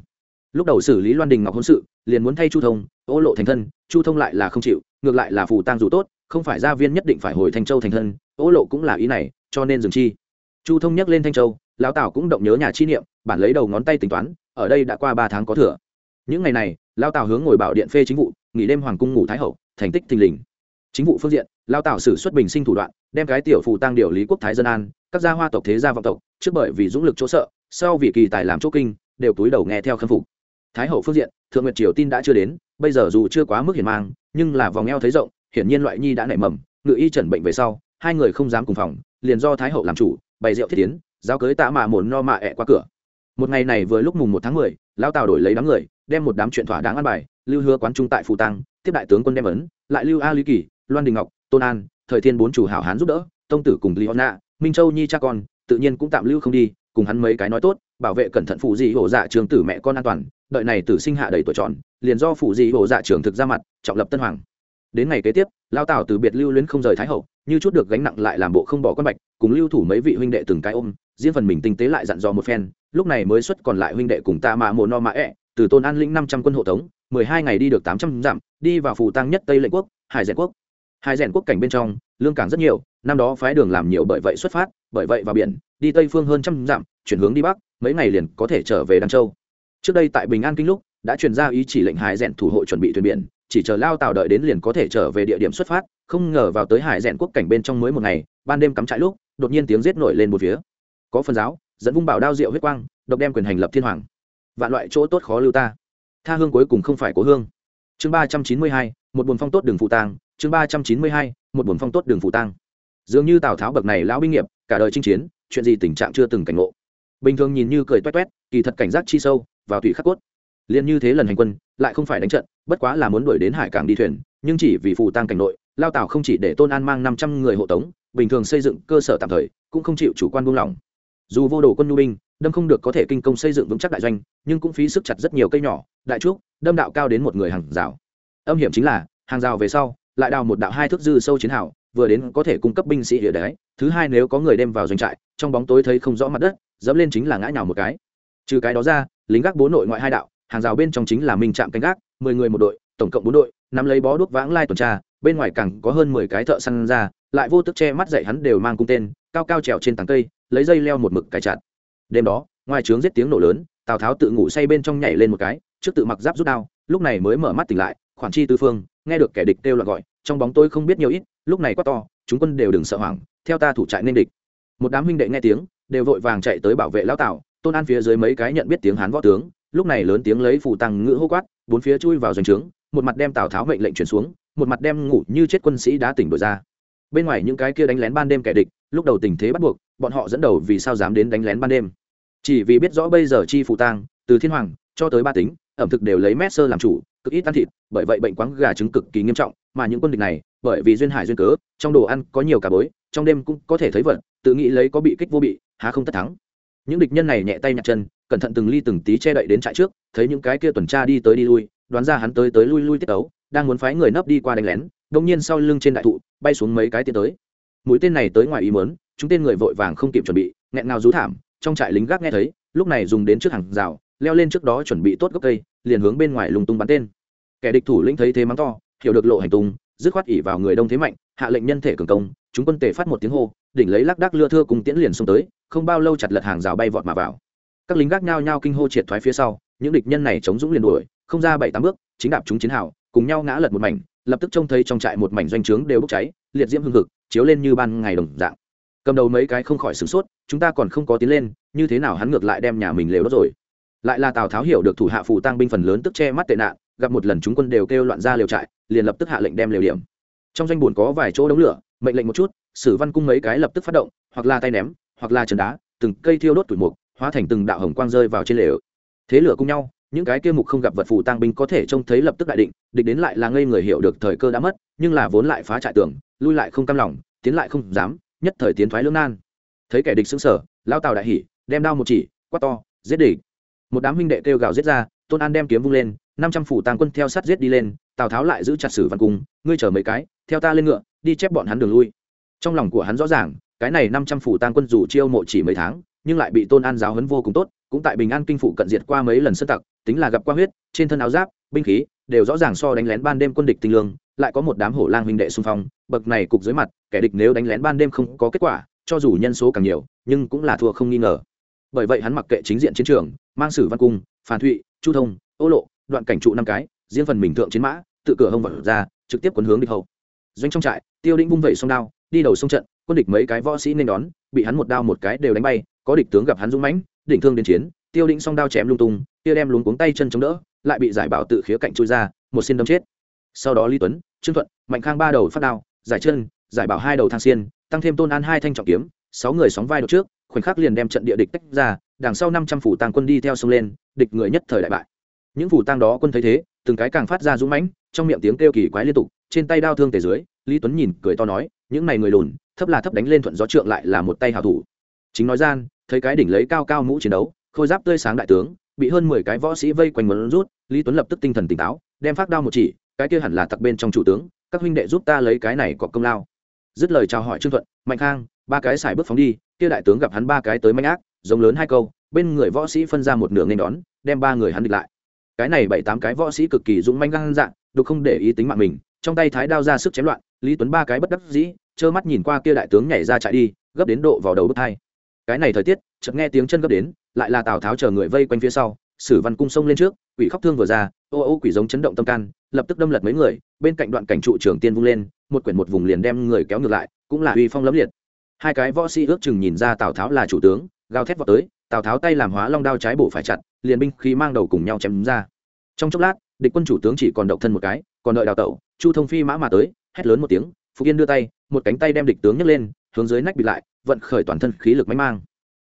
Lúc đầu xử lý loan đình ngọc hôn sự, liền muốn thay chu thông, ô lộ thành thân, chu thông lại là không chịu, ngược lại là phù tang dù tốt, không phải gia viên nhất định phải hồi thanh châu thành thân, ô lộ cũng là ý này, cho nên dừng chi. Chu thông nhắc lên thanh châu, lão tào cũng động nhớ nhà chi niệm, bản lấy đầu ngón tay tính toán ở đây đã qua ba tháng có thừa. Những ngày này, lao tào hướng ngồi bảo điện phê chính vụ, nghỉ đêm hoàng cung ngủ thái hậu, thành tích thình lình. Chính vụ phương diện, lao tào xử xuất bình sinh thủ đoạn, đem cái tiểu phù tăng điều lý quốc thái dân an, các gia hoa tộc thế gia vọng tộc, trước bởi vì dũng lực chỗ sợ, sau vì kỳ tài làm chỗ kinh, đều túi đầu nghe theo khâm phục. Thái hậu phương diện, thượng nguyệt triều tin đã chưa đến, bây giờ dù chưa quá mức hiển mang, nhưng là vòng eo thấy rộng, hiển nhiên loại nhi đã nảy mầm, ngự y chẩn bệnh về sau, hai người không dám cùng phòng, liền do thái hậu làm chủ, bày rượu thiết tiến giao cưới tạ mạ mồn no mạ ẹ qua cửa một ngày này vừa lúc mùng một tháng mười lao tào đổi lấy đám người, đem một đám chuyện thỏa đáng ăn bài, lưu hứa quán trung tại phù tăng, tiếp đại tướng quân đem ấn, lại lưu a lý kỳ, loan đình ngọc, tôn an, thời thiên bốn chủ hảo hán giúp đỡ, tông tử cùng lý hòn nạ minh châu nhi cha con, tự nhiên cũng tạm lưu không đi, cùng hắn mấy cái nói tốt, bảo vệ cẩn thận phụ dị hổ dạ trường tử mẹ con an toàn, đợi này tử sinh hạ đầy tuổi tròn, liền do phụ dị hổ dạ trường thực ra mặt, trọng lập tân hoàng. Đến ngày kế tiếp lao tào từ biệt lưu luyến không rời thái hậu, như chút được gánh nặng lại làm bộ không bỏ con bạch, cùng lưu thủ mấy vị huynh đệ từng cái ôm, riêng phần mình tinh tế lại dặn dò một phen lúc này mới xuất còn lại huynh đệ cùng ta mạ mồ no mạ ẹ、e, từ tôn an lĩnh năm trăm quân hộ tống mười hai ngày đi được tám trăm dặm đi vào phủ tăng nhất tây lệ quốc hải rèn quốc. Hải rèn quốc cảnh bên trong lương cảng rất nhiều năm đó phái đường làm nhiều bởi vậy xuất phát bởi vậy vào biển đi tây phương hơn trăm dặm chuyển hướng đi bắc mấy ngày liền có thể trở về đăng châu. Trước đây tại bình an kinh lúc đã truyền ra ý chỉ lệnh hải rèn thủ hộ chuẩn bị thuyền biển chỉ chờ lao tàu đợi đến liền có thể trở về địa điểm xuất phát không ngờ vào tới hải rèn quốc cảnh bên trong mới một ngày ban đêm cắm trại lúc đột nhiên tiếng giết nổi lên một phía. Có phần giáo dẫn vung bảo đao rượu huyết quang, độc đem quyền hành lập thiên hoàng. Vạn loại chỗ tốt khó lưu ta. Tha hương cuối cùng không phải cố hương. Chương ba trăm chín mươi hai, một buồn phong tốt đường phụ tang. Chương ba trăm chín mươi hai, một buồn phong tốt đường phụ tang. Dường như tào tháo bậc này lão binh nghiệp, cả đời chinh chiến, chuyện gì tình trạng chưa từng cảnh ngộ. Bình thường nhìn như cười toét toét, kỳ thật cảnh giác chi sâu, vào thủy khắc cốt. Liền như thế lần hành quân, lại không phải đánh trận, bất quá là muốn đuổi đến hải cảng đi thuyền, nhưng chỉ vì phù tăng cảnh nội, lao tảo không chỉ để tôn an mang năm trăm người hộ tống, bình thường xây dựng cơ sở tạm thời, cũng không chịu chủ quan buông lỏng dù vô đồ quân nhu binh, đâm không được có thể kinh công xây dựng vững chắc đại doanh, nhưng cũng phí sức chặt rất nhiều cây nhỏ, đại trúc, đâm đạo cao đến một người hàng rào. Âm hiểm chính là, hàng rào về sau, lại đào một đạo hai thước dư sâu chiến hào, vừa đến có thể cung cấp binh sĩ địa đấy thứ hai nếu có người đem vào doanh trại, trong bóng tối thấy không rõ mặt đất, dẫm lên chính là ngã nhào một cái. Trừ cái đó ra, lính gác bố nội ngoại hai đạo, hàng rào bên trong chính là minh trạm canh gác, mười người một đội, tổng cộng bốn đội, nắm lấy bó đuốc vãng lai tuần tra, bên ngoài cẳng có hơn mười cái thợ săn ra, lại vô tức che mắt dậy hắn đều mang cung tên cao cao trèo trên tảng cây, lấy dây leo một mực cài chặt. Đêm đó, ngoài trướng giết tiếng nổ lớn, tào tháo tự ngủ say bên trong nhảy lên một cái, trước tự mặc giáp rút đao, lúc này mới mở mắt tỉnh lại, khoản chi tư phương, nghe được kẻ địch kêu loạn gọi, trong bóng tôi không biết nhiều ít, lúc này quá to, chúng quân đều đừng sợ hoảng, theo ta thủ trại nên địch. Một đám huynh đệ nghe tiếng, đều vội vàng chạy tới bảo vệ lão tào, tôn an phía dưới mấy cái nhận biết tiếng hán võ tướng, lúc này lớn tiếng lấy phủ tăng ngữ hô quát, bốn phía chui vào doanh trướng, một mặt đem tào tháo mệnh lệnh chuyển xuống, một mặt đem ngủ như chết quân sĩ đã tỉnh đổi ra. Bên ngoài những cái kia đánh lén ban đêm kẻ địch lúc đầu tình thế bắt buộc, bọn họ dẫn đầu vì sao dám đến đánh lén ban đêm. Chỉ vì biết rõ bây giờ chi phụ tang, từ thiên hoàng cho tới ba tính, ẩm thực đều lấy mét sơ làm chủ, cực ít ăn thịt, bởi vậy bệnh quáng gà trứng cực kỳ nghiêm trọng, mà những quân địch này, bởi vì duyên hải duyên cớ, trong đồ ăn có nhiều cả bối, trong đêm cũng có thể thấy vật, tự nghĩ lấy có bị kích vô bị, há không tất thắng. Những địch nhân này nhẹ tay nhặt chân, cẩn thận từng ly từng tí che đậy đến trại trước, thấy những cái kia tuần tra đi tới đi lui, đoán ra hắn tới tới lui lui tiết ấu đang muốn phái người nấp đi qua đánh lén, đông nhiên sau lưng trên đại thụ, bay xuống mấy cái tiến tới mũi tên này tới ngoài ý mớn chúng tên người vội vàng không kịp chuẩn bị, nghẹn ngào rú thảm, trong trại lính gác nghe thấy, lúc này dùng đến trước hàng rào, leo lên trước đó chuẩn bị tốt gốc cây, liền hướng bên ngoài lùng tung bắn tên. Kẻ địch thủ lĩnh thấy thế mắng to, hiểu được lộ hành tung, dứt khoát ỉ vào người đông thế mạnh, hạ lệnh nhân thể cường công, chúng quân tề phát một tiếng hô, đỉnh lấy lác đác lưa thưa cùng tiễn liền xông tới, không bao lâu chặt lật hàng rào bay vọt mà vào. Các lính gác nhao nhao kinh hô triệt thoái phía sau, những địch nhân này chống dũng liền đuổi, không ra bảy tám bước, chính đạp chúng chiến hào, cùng nhau ngã lật một mảnh, lập tức trông thấy trong trại một mảnh doanh trướng đều bốc cháy liệt diễm hưng hực, chiếu lên như ban ngày đồng dạng. Cầm đầu mấy cái không khỏi sửng sốt, chúng ta còn không có tiến lên, như thế nào hắn ngược lại đem nhà mình lều đốt rồi. Lại là tào tháo hiểu được thủ hạ phù tăng binh phần lớn tức che mắt tệ nạn, gặp một lần chúng quân đều kêu loạn ra liều trại, liền lập tức hạ lệnh đem liều điểm. Trong doanh buồn có vài chỗ đống lửa, mệnh lệnh một chút, sử văn cung mấy cái lập tức phát động, hoặc là tay ném, hoặc là trần đá, từng cây thiêu đốt tuổi mục, hóa thành từng đạo hồng quang rơi vào trên lều. Thế lửa cùng nhau, những cái kia mục không gặp vật phù tăng binh có thể trông thấy lập tức đại định, địch đến lại là ngây người hiểu được thời cơ đã mất, nhưng là vốn lại phá trại tường lui lại không cam lòng, tiến lại không dám, nhất thời tiến thoái lưỡng nan. Thấy kẻ địch xứng sở lao tào đại hỉ, đem đao một chỉ, quát to, giết địch! Một đám huynh đệ kêu gào giết ra, tôn an đem kiếm vung lên, năm trăm phủ tàng quân theo sát giết đi lên, tào tháo lại giữ chặt sử văn cung, ngươi chở mấy cái, theo ta lên ngựa, đi chép bọn hắn đường lui. Trong lòng của hắn rõ ràng, cái này năm trăm phủ tàng quân dù chiêu mộ chỉ mấy tháng, nhưng lại bị tôn an giáo hấn vô cùng tốt, cũng tại bình an kinh phụ cận diệt qua mấy lần sân tặc, tính là gặp qua huyết, trên thân áo giáp, binh khí đều rõ ràng so đánh lén ban đêm quân địch tinh lương, lại có một đám hổ lang huynh đệ xung phong, bậc này cục dưới mặt, kẻ địch nếu đánh lén ban đêm không có kết quả, cho dù nhân số càng nhiều, nhưng cũng là thua không nghi ngờ. Bởi vậy hắn mặc kệ chính diện chiến trường, mang sử văn cung, phản thụy, chu thông, ô lộ, đoạn cảnh trụ năm cái, riêng phần mình thượng chiến mã, tự cửa hông vật ra, trực tiếp quấn hướng địch hậu. Doanh trong trại, tiêu đĩnh vung vẩy sông đao, đi đầu sông trận, quân địch mấy cái võ sĩ nên đón, bị hắn một đao một cái đều đánh bay, có địch tướng gặp hắn dũng mãnh, đỉnh thương đến chiến, tiêu đĩnh song đao chém lung tung kia đem luống cuống tay chân chống đỡ, lại bị giải bảo tự khía cạnh chui ra, một xin đâm chết. Sau đó lý tuấn, trương thuận, mạnh khang ba đầu phát đao, giải chân, giải bảo hai đầu thang xiên, tăng thêm tôn an hai thanh trọng kiếm, sáu người sóng vai đột trước, khoảnh khắc liền đem trận địa địch tách ra, đằng sau năm trăm phủ tàng quân đi theo sông lên, địch người nhất thời đại bại. Những phủ tang đó quân thấy thế, từng cái càng phát ra dũng mãnh, trong miệng tiếng kêu kỳ quái liên tục, trên tay đao thương tề dưới, lý tuấn nhìn cười to nói, những này người lùn, thấp là thấp đánh lên thuận gió trượng lại là một tay hào thủ. Chính nói gian, thấy cái đỉnh lấy cao cao mũ chiến đấu, khôi giáp tươi sáng đại tướng bị hơn mười cái võ sĩ vây quanh muốn rút, lý tuấn lập tức tinh thần tỉnh táo, đem phát đao một chỉ, cái kia hẳn là tặc bên trong chủ tướng, các huynh đệ giúp ta lấy cái này có công lao. Dứt lời chào hỏi trương thuận, mạnh khang, ba cái xài bước phóng đi, kia đại tướng gặp hắn ba cái tới manh ác, giống lớn hai câu, bên người võ sĩ phân ra một nửa nên đón, đem ba người hắn địch lại. Cái này bảy tám cái võ sĩ cực kỳ dũng manh gan dạng, đục không để ý tính mạng mình, trong tay thái đao ra sức chém loạn, lý tuấn ba cái bất đắc dĩ, trơ mắt nhìn qua kia đại tướng nhảy ra chạy đi, gấp đến độ vào đầu bước hai. Cái này thời tiết chợt nghe tiếng chân gấp đến, lại là tào tháo chờ người vây quanh phía sau, sử văn cung sông lên trước, quỷ khóc thương vừa ra, ô ô quỷ giống chấn động tâm can, lập tức đâm lật mấy người, bên cạnh đoạn cảnh trụ trưởng tiên vung lên, một quyển một vùng liền đem người kéo ngược lại, cũng là uy phong lẫm liệt. Hai cái võ sĩ ước chừng nhìn ra tào tháo là chủ tướng, gào thét vào tới, tào tháo tay làm hóa long đao trái bổ phải chặt, liền binh khí mang đầu cùng nhau chém ra. Trong chốc lát, địch quân chủ tướng chỉ còn độc thân một cái, còn đợi đào tẩu, chu thông phi mã mà tới, hét lớn một tiếng phục yên đưa tay, một cánh tay đem địch tướng nhấc lên, hướng dưới nách bị lại, vận khởi toàn thân khí lực máy mang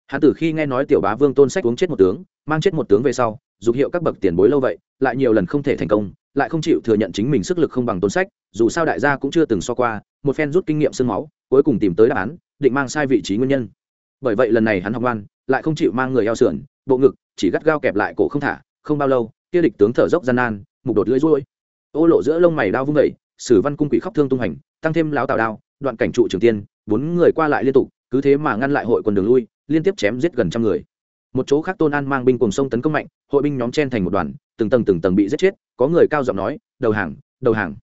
hắn từ khi nghe nói tiểu bá vương tôn sách uống chết một tướng, mang chết một tướng về sau, dục hiệu các bậc tiền bối lâu vậy, lại nhiều lần không thể thành công, lại không chịu thừa nhận chính mình sức lực không bằng tôn sách, dù sao đại gia cũng chưa từng so qua, một phen rút kinh nghiệm sương máu, cuối cùng tìm tới đáp án, định mang sai vị trí nguyên nhân. Bởi vậy lần này hắn học ngoan, lại không chịu mang người eo sườn, bộ ngực, chỉ gắt gao kẹp lại cổ không thả, không bao lâu, kia địch tướng thở dốc gian nan, mục đột lưỡi ruôi. Ô lộ giữa lông mày đao vung vẩy sử văn cung quỷ khóc thương tung hành, tăng thêm láo tào đao, đoạn cảnh trụ trường tiên, bốn người qua lại liên tục, cứ thế mà ngăn lại hội quần đường lui liên tiếp chém giết gần trăm người. Một chỗ khác tôn an mang binh cùng sông tấn công mạnh, hội binh nhóm chen thành một đoàn, từng tầng từng tầng bị giết chết, có người cao giọng nói, đầu hàng đầu hàng.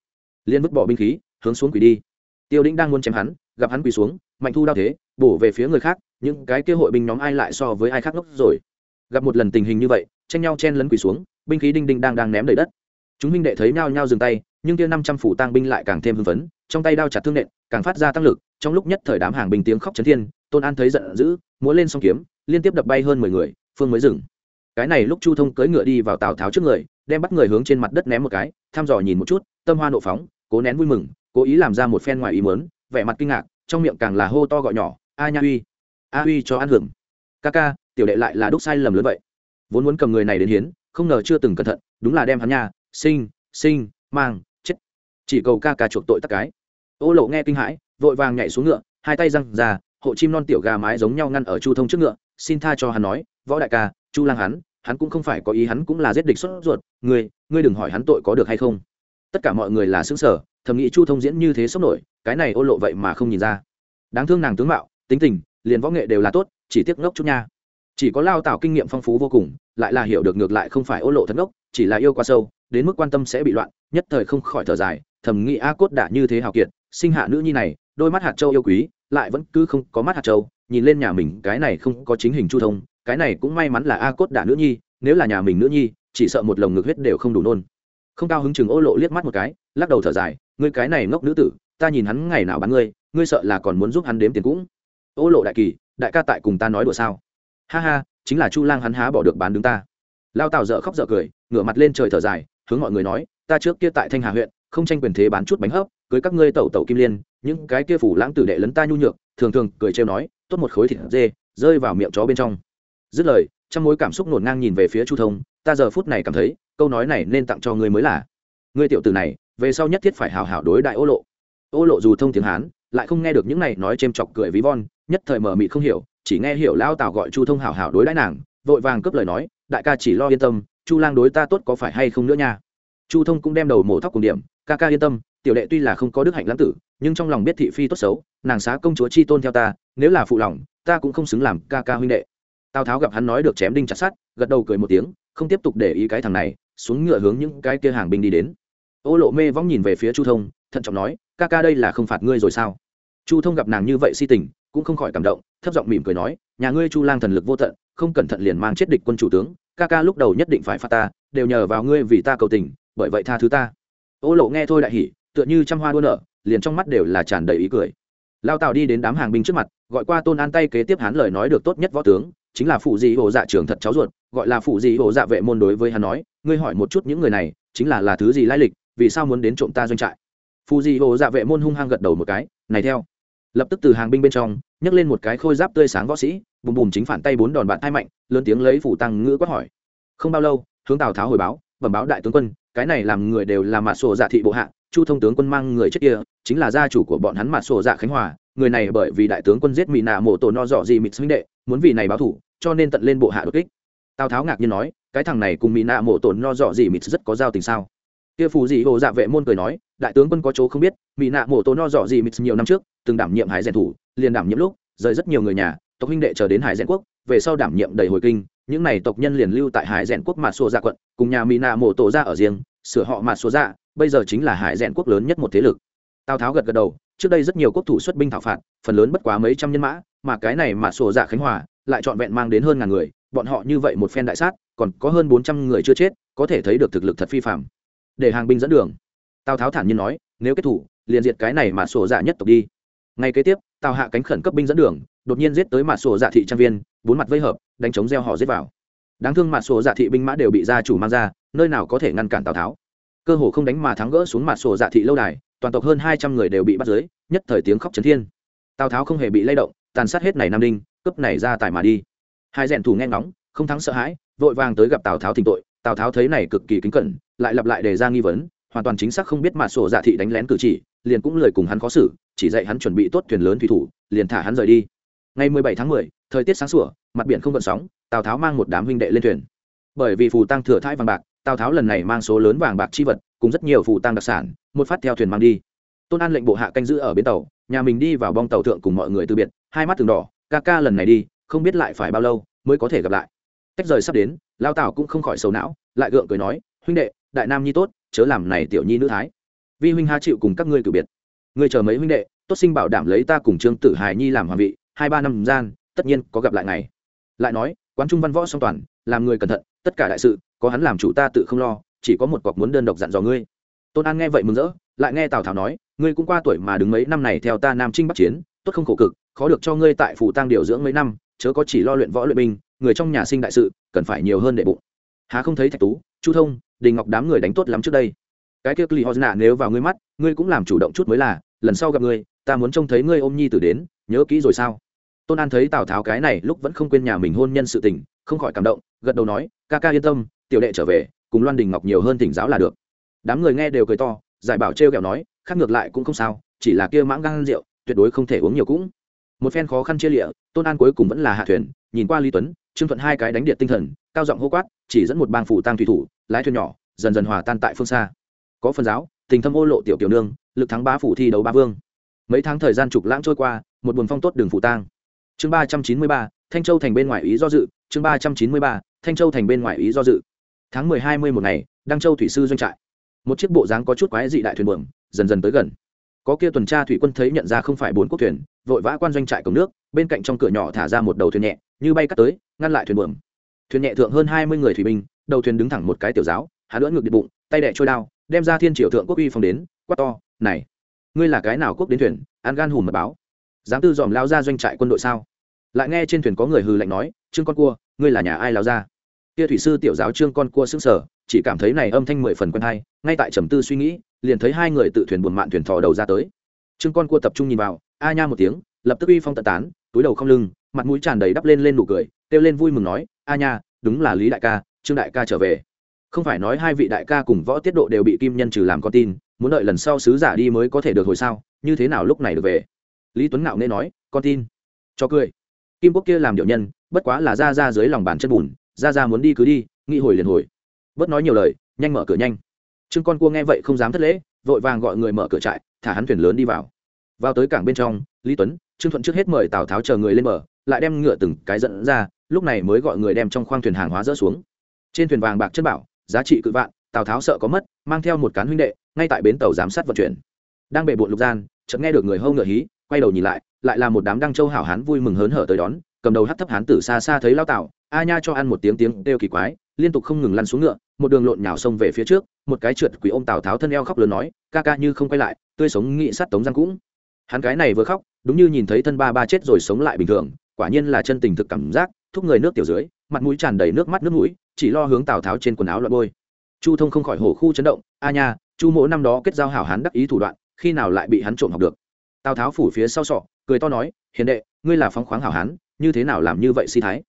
Liên vứt bỏ binh khí, hướng xuống quỷ đi. Tiêu đĩnh đang muốn chém hắn, gặp hắn quỳ xuống, mạnh thu đao thế, bổ về phía người khác, những cái kia hội binh nhóm ai lại so với ai khác ngốc rồi? Gặp một lần tình hình như vậy, tranh nhau chen lấn quỳ xuống, binh khí đinh đinh đang đang ném đầy đất. Chúng minh đệ thấy nhau nhau dừng tay, nhưng kia năm trăm phủ tang binh lại càng thêm hưng phấn, trong tay đao chặt thương nện, càng phát ra tăng lực, trong lúc nhất thời đám hàng binh tiếng khóc chấn thiên, tôn an thấy giận dữ múa lên song kiếm, liên tiếp đập bay hơn mười người, phương mới dừng. Cái này lúc chu thông cưỡi ngựa đi vào tào tháo trước người, đem bắt người hướng trên mặt đất ném một cái, thăm dò nhìn một chút, tâm hoa nộ phóng, cố nén vui mừng, cố ý làm ra một phen ngoài ý mớn vẻ mặt kinh ngạc, trong miệng càng là hô to gọi nhỏ, a nha uy, a uy cho ăn hưởng. Ca ca, tiểu đệ lại là đúc sai lầm lớn vậy. Vốn muốn cầm người này đến hiến, không ngờ chưa từng cẩn thận, đúng là đem hắn nha, sinh sinh, mang, chết. Chỉ cầu ca ca chuộc tội tắc cái. Ô lộ nghe kinh hãi, vội vàng nhảy xuống ngựa, hai tay răng ra hộ chim non tiểu gà mái giống nhau ngăn ở chu thông trước ngựa, xin tha cho hắn nói, võ đại ca, chu lang hắn hắn cũng không phải có ý hắn cũng là giết địch xuất ruột, ngươi ngươi đừng hỏi hắn tội có được hay không. Tất cả mọi người là xứng sở thầm nghĩ chu thông diễn như thế sốc nổi, cái này ô lộ vậy mà không nhìn ra. Đáng thương nàng tướng mạo, tính tình, liền võ nghệ đều là tốt, chỉ tiếc ngốc chút nha. Chỉ có lao tạo kinh nghiệm phong phú vô cùng, lại là hiểu được ngược lại không phải ô lộ thật ngốc, chỉ là yêu quá sâu, đến mức quan tâm sẽ bị loạn, nhất thời không khỏi thở dài, thầm nghĩ a cốt đã như thế hào kiệt, sinh hạ nữ nhi này, đôi mắt hạt châu yêu quý lại vẫn cứ không có mắt hạt châu, nhìn lên nhà mình, cái này không có chính hình chu thông, cái này cũng may mắn là a cốt đã nữ nhi, nếu là nhà mình nữ nhi, chỉ sợ một lồng ngực huyết đều không đủ nôn. Không cao hứng chừng ô lộ liếc mắt một cái, lắc đầu thở dài, ngươi cái này ngốc nữ tử, ta nhìn hắn ngày nào bán ngươi ngươi sợ là còn muốn giúp hắn đếm tiền cũng. Ô lộ đại kỳ, đại ca tại cùng ta nói đùa sao? Ha ha, chính là chu lang hắn há bỏ được bán đứng ta. Lao tào dợ khóc dợ cười, ngửa mặt lên trời thở dài, hướng mọi người nói, ta trước kia tại thanh hà huyện, không tranh quyền thế bán chút bánh hấp, cưới các ngươi tẩu tẩu kim liên những cái kia phủ lãng tử đệ lấn ta nhu nhược, thường thường cười trêu nói, tốt một khối thịt dê, rơi vào miệng chó bên trong. Dứt lời trong mối cảm xúc nổn ngang nhìn về phía chu thông, ta giờ phút này cảm thấy, câu nói này nên tặng cho ngươi mới là. Ngươi tiểu tử này, về sau nhất thiết phải hào hảo đối đại ô lộ. Ô lộ dù thông tiếng hán, lại không nghe được những này nói c chọc cười ví von, nhất thời mờ mị không hiểu, chỉ nghe hiểu lao tào gọi chu thông hảo hảo đối đãi nàng, vội vàng cướp lời nói, đại ca chỉ lo yên tâm, chu lang đối ta tốt có phải hay không nữa nha. Chu thông cũng đem đầu mổ thóc cùng điểm, ca ca yên tâm tiểu đệ tuy là không có đức hạnh lãng tử, nhưng trong lòng biết thị phi tốt xấu, nàng xá công chúa chi tôn theo ta, nếu là phụ lòng, ta cũng không xứng làm ca ca huynh đệ. Tào tháo gặp hắn nói được chém đinh chặt sắt, gật đầu cười một tiếng, không tiếp tục để ý cái thằng này, xuống ngựa hướng những cái kia hàng binh đi đến. Ô lộ mê vong nhìn về phía chu thông, thận trọng nói, ca ca đây là không phạt ngươi rồi sao? Chu thông gặp nàng như vậy si tình, cũng không khỏi cảm động, thấp giọng mỉm cười nói, nhà ngươi chu lang thần lực vô tận, không cẩn thận liền mang chết địch quân chủ tướng, ca ca lúc đầu nhất định phải phạt ta, đều nhờ vào ngươi vì ta cầu tình, bởi vậy tha thứ ta. Ô lộ nghe thôi đại hỉ tựa như trăm hoa đua nở, liền trong mắt đều là tràn đầy ý cười. Lao tào đi đến đám hàng binh trước mặt, gọi qua tôn an tay kế tiếp hắn lời nói được tốt nhất võ tướng, chính là phụ dị hồ dạ trưởng thật cháu ruột, gọi là phụ dị hồ dạ vệ môn đối với hắn nói, ngươi hỏi một chút những người này, chính là là thứ gì lai lịch, vì sao muốn đến trộm ta doanh trại? Phụ dị hồ dạ vệ môn hung hăng gật đầu một cái, này theo. Lập tức từ hàng binh bên trong, nhấc lên một cái khôi giáp tươi sáng võ sĩ, bùm bùm chính phản tay bốn đòn bạn thai mạnh, lớn tiếng lấy phủ tăng ngữ quát hỏi. Không bao lâu, hướng tào tháo hồi báo, bẩm báo đại tướng quân, cái này làm người đều là mạ sổ dạ thị bộ hạ chu thông tướng quân mang người chết kia, chính là gia chủ của bọn hắn mạ sổ dạ khánh hòa. Người này bởi vì đại tướng quân giết mỹ nạ mộ tổ no dọ gì mịt huynh đệ, muốn vì này báo thủ, cho nên tận lên bộ hạ đột kích. Tào tháo ngạc nhiên nói, cái thằng này cùng mỹ nạ mộ tổ no dọ gì mịt rất có giao tình sao? Kia phù dị hồ dạ vệ môn cười nói, đại tướng quân có chỗ không biết mỹ nạ mộ tổ no dọ gì mịt nhiều năm trước, từng đảm nhiệm hải rèn thủ, liền đảm nhiệm lúc, rời rất nhiều người nhà, tộc huynh đệ chờ đến hải rèn quốc, về sau đảm nhiệm đầy hồi kinh, những này tộc nhân liền lưu tại hải rèn quốc mà xô ra dạ quận, cùng nhà mỹ nạ mộ tổ ra ở riêng, sửa họ mà xô ra dạ, bây giờ chính là hải rèn quốc lớn nhất một thế lực. Tào tháo gật gật đầu, trước đây rất nhiều quốc thủ xuất binh thảo phạt, phần lớn bất quá mấy trăm nhân mã, mà cái này mà sổ dạ khánh hòa, lại trọn vẹn mang đến hơn ngàn người, bọn họ như vậy một phen đại sát, còn có hơn bốn trăm người chưa chết, có thể thấy được thực lực thật phi phạm để hàng binh dẫn đường. Tào tháo thản nhiên nói, nếu kết thủ, liền diệt cái này mà sổ dạ nhất tộc đi. Ngay kế tiếp, tào hạ cánh khẩn cấp binh dẫn đường, đột nhiên giết tới mặt sổ dạ thị trang viên, bốn mặt vây hợp, đánh chống gieo họ giết vào. Đáng thương mặt sổ dạ thị binh mã đều bị gia chủ mang ra, nơi nào có thể ngăn cản tào tháo? Cơ hồ không đánh mà thắng gỡ xuống mặt sổ dạ thị lâu đài, toàn tộc hơn hai trăm người đều bị bắt giới nhất thời tiếng khóc trấn thiên. Tào tháo không hề bị lay động, tàn sát hết này nam đinh, cướp này ra tài mà đi. Hai rèn thủ nghe ngóng, không thắng sợ hãi, vội vàng tới gặp tào tháo thỉnh tội. Tào tháo thấy này cực kỳ kính cẩn, lại lặp lại đề ra nghi vấn, hoàn toàn chính xác không biết mặt sổ dạ thị đánh lén cử chỉ, liền cũng lời cùng hắn khó xử, chỉ dạy hắn chuẩn bị tốt thuyền lớn thủy thủ, liền thả hắn rời đi. Ngày mười bảy tháng mười, thời tiết sáng sủa, mặt biển không gợn sóng, tào tháo mang một đám huynh đệ lên thuyền. Bởi vì phù tăng thừa thãi vàng bạc tào tháo lần này mang số lớn vàng bạc chi vật, cùng rất nhiều phụ tăng đặc sản, một phát theo thuyền mang đi. Tôn an lệnh bộ hạ canh giữ ở bến tàu, nhà mình đi vào bong tàu thượng cùng mọi người từ biệt, hai mắt từng đỏ, ca ca lần này đi, không biết lại phải bao lâu mới có thể gặp lại. Tách rời sắp đến, lao tào cũng không khỏi sầu não, lại gượng cười nói, huynh đệ, đại nam nhi tốt, chớ làm này tiểu nhi nữ thái. Vi huynh ha chịu cùng các ngươi cử biệt. Ngươi chờ mấy huynh đệ, tốt sinh bảo đảm lấy ta cùng trương tử hài nhi làm hoàng vị, hai ba năm gian, tất nhiên có gặp lại ngày. Lại nói, quán trung văn võ song toàn, làm người cẩn thận, tất cả đại sự có hắn làm chủ ta tự không lo, chỉ có một cọc muốn đơn độc dặn dò ngươi. Tôn an nghe vậy mừng rỡ, lại nghe tào tháo nói, ngươi cũng qua tuổi mà đứng mấy năm này theo ta nam trinh bắc chiến, tốt không khổ cực, khó được cho ngươi tại phủ tăng điều dưỡng mấy năm, chớ có chỉ lo luyện võ luyện binh, người trong nhà sinh đại sự, cần phải nhiều hơn đệ bụng. Há không thấy thạch tú, chu thông, đình ngọc đám người đánh tốt lắm trước đây. Cái kia li hoa nếu vào ngươi mắt, ngươi cũng làm chủ động chút mới là, lần sau gặp ngươi, ta muốn trông thấy ngươi ôm nhi tử đến, nhớ kỹ rồi sao? Tôn an thấy tào tháo cái này lúc vẫn không quên nhà mình hôn nhân sự tình, không khỏi cảm động, gật đầu nói, ca ca yên tâm tiểu đệ trở về, cùng loan đình ngọc nhiều hơn tỉnh giáo là được. Đám người nghe đều cười to, giải bảo trêu kẹo nói, khác ngược lại cũng không sao, chỉ là kia mãng gan rượu, tuyệt đối không thể uống nhiều cũng. Một phen khó khăn chia lịa, tôn an cuối cùng vẫn là hạ thuyền, nhìn qua lý tuấn, trương thuận hai cái đánh điện tinh thần, cao giọng hô quát, chỉ dẫn một bang phủ tăng thủy thủ, lái thuyền nhỏ, dần dần hòa tan tại phương xa. Có phần giáo, tình thâm ô lộ tiểu kiểu nương, lực thắng ba phủ thi đấu ba vương. Mấy tháng thời gian trục lãng trôi qua, một buồn phong tốt đường phủ tang. Chương ba trăm chín mươi ba, thanh châu thành bên ngoài ý do dự, chương ba trăm chín mươi ba, thanh châu thành bên ngoài ý do dự tháng mười hai mươi một ngày, đăng châu thủy sư doanh trại. Một chiếc bộ dáng có chút quái dị đại thuyền buồm, dần dần tới gần. Có kia tuần tra thủy quân thấy nhận ra không phải bốn quốc thuyền, vội vã quan doanh trại cổng nước, bên cạnh trong cửa nhỏ thả ra một đầu thuyền nhẹ, như bay cắt tới, ngăn lại thuyền buồm. Thuyền nhẹ thượng hơn hai mươi người thủy binh, đầu thuyền đứng thẳng một cái tiểu giáo, hắn lưỡn ngược điện bụng, tay đẻ trôi đao, đem ra thiên triều thượng quốc uy phong đến, quát to, này, ngươi là cái nào quốc đến thuyền an gan hùm mật báo? Dám tư dòm lao ra doanh trại quân đội sao? Lại nghe trên thuyền có người hừ lạnh nói, trương con cua, ngươi là nhà ai lao ra? Kia thủy sư tiểu giáo trương con cua xứng sở chỉ cảm thấy này âm thanh mười phần quen hay, ngay tại trầm tư suy nghĩ, liền thấy hai người tự thuyền buồn mạn thuyền thò đầu ra tới. Trương con cua tập trung nhìn vào, a nha một tiếng, lập tức uy phong tận tán, túi đầu không lưng, mặt mũi tràn đầy đắp lên lên nụ cười, kêu lên vui mừng nói, a nha, đúng là lý đại ca, trương đại ca trở về. Không phải nói hai vị đại ca cùng võ tiết độ đều bị kim nhân trừ làm con tin, muốn đợi lần sau sứ giả đi mới có thể được hồi sao, như thế nào lúc này được về? Lý tuấn ngạo nên nói, con tin. Cho cười. Kim quốc kia làm điệu nhân, bất quá là ra ra dưới lòng bàn chân bùn ra ra muốn đi cứ đi, nghĩ hồi liền hồi. Bớt nói nhiều lời, nhanh mở cửa nhanh. Trương con cua nghe vậy không dám thất lễ, vội vàng gọi người mở cửa trại, thả hắn thuyền lớn đi vào. Vào tới cảng bên trong, lý tuấn, trương thuận trước hết mời tào tháo chờ người lên mở lại đem ngựa từng cái dẫn ra, lúc này mới gọi người đem trong khoang thuyền hàng hóa dỡ xuống. Trên thuyền vàng bạc chất bảo, giá trị cự vạn, tào tháo sợ có mất, mang theo một cán huynh đệ, ngay tại bến tàu giám sát vận chuyển. Đang bệ bộn lục gian, chợt nghe được người hâu ngựa hí, quay đầu nhìn lại lại là một đám đăng châu hảo hán vui mừng hớn hở tới đón cầm đầu hắt thấp hán tử xa xa thấy lao tạo a nha cho ăn một tiếng tiếng đều kỳ quái, liên tục không ngừng lăn xuống ngựa, một đường lộn nhào sông về phía trước, một cái trượt quỷ ôm tào tháo thân eo khóc lớn nói, ca ca như không quay lại, tươi sống nghị sát tống giang cũng. Hắn cái này vừa khóc, đúng như nhìn thấy thân ba ba chết rồi sống lại bình thường, quả nhiên là chân tình thực cảm giác, thúc người nước tiểu dưới, mặt mũi tràn đầy nước mắt nước mũi, chỉ lo hướng tào tháo trên quần áo loạn bôi. Chu thông không khỏi hổ khu chấn động, a nha, chu mỗ năm đó kết giao hảo hán đắc ý thủ đoạn, khi nào lại bị hắn trộm học được? Tào tháo phủ phía sau sọ, cười to nói, hiền đệ, ngươi là phóng khoáng hảo hán như thế nào làm như vậy si thái?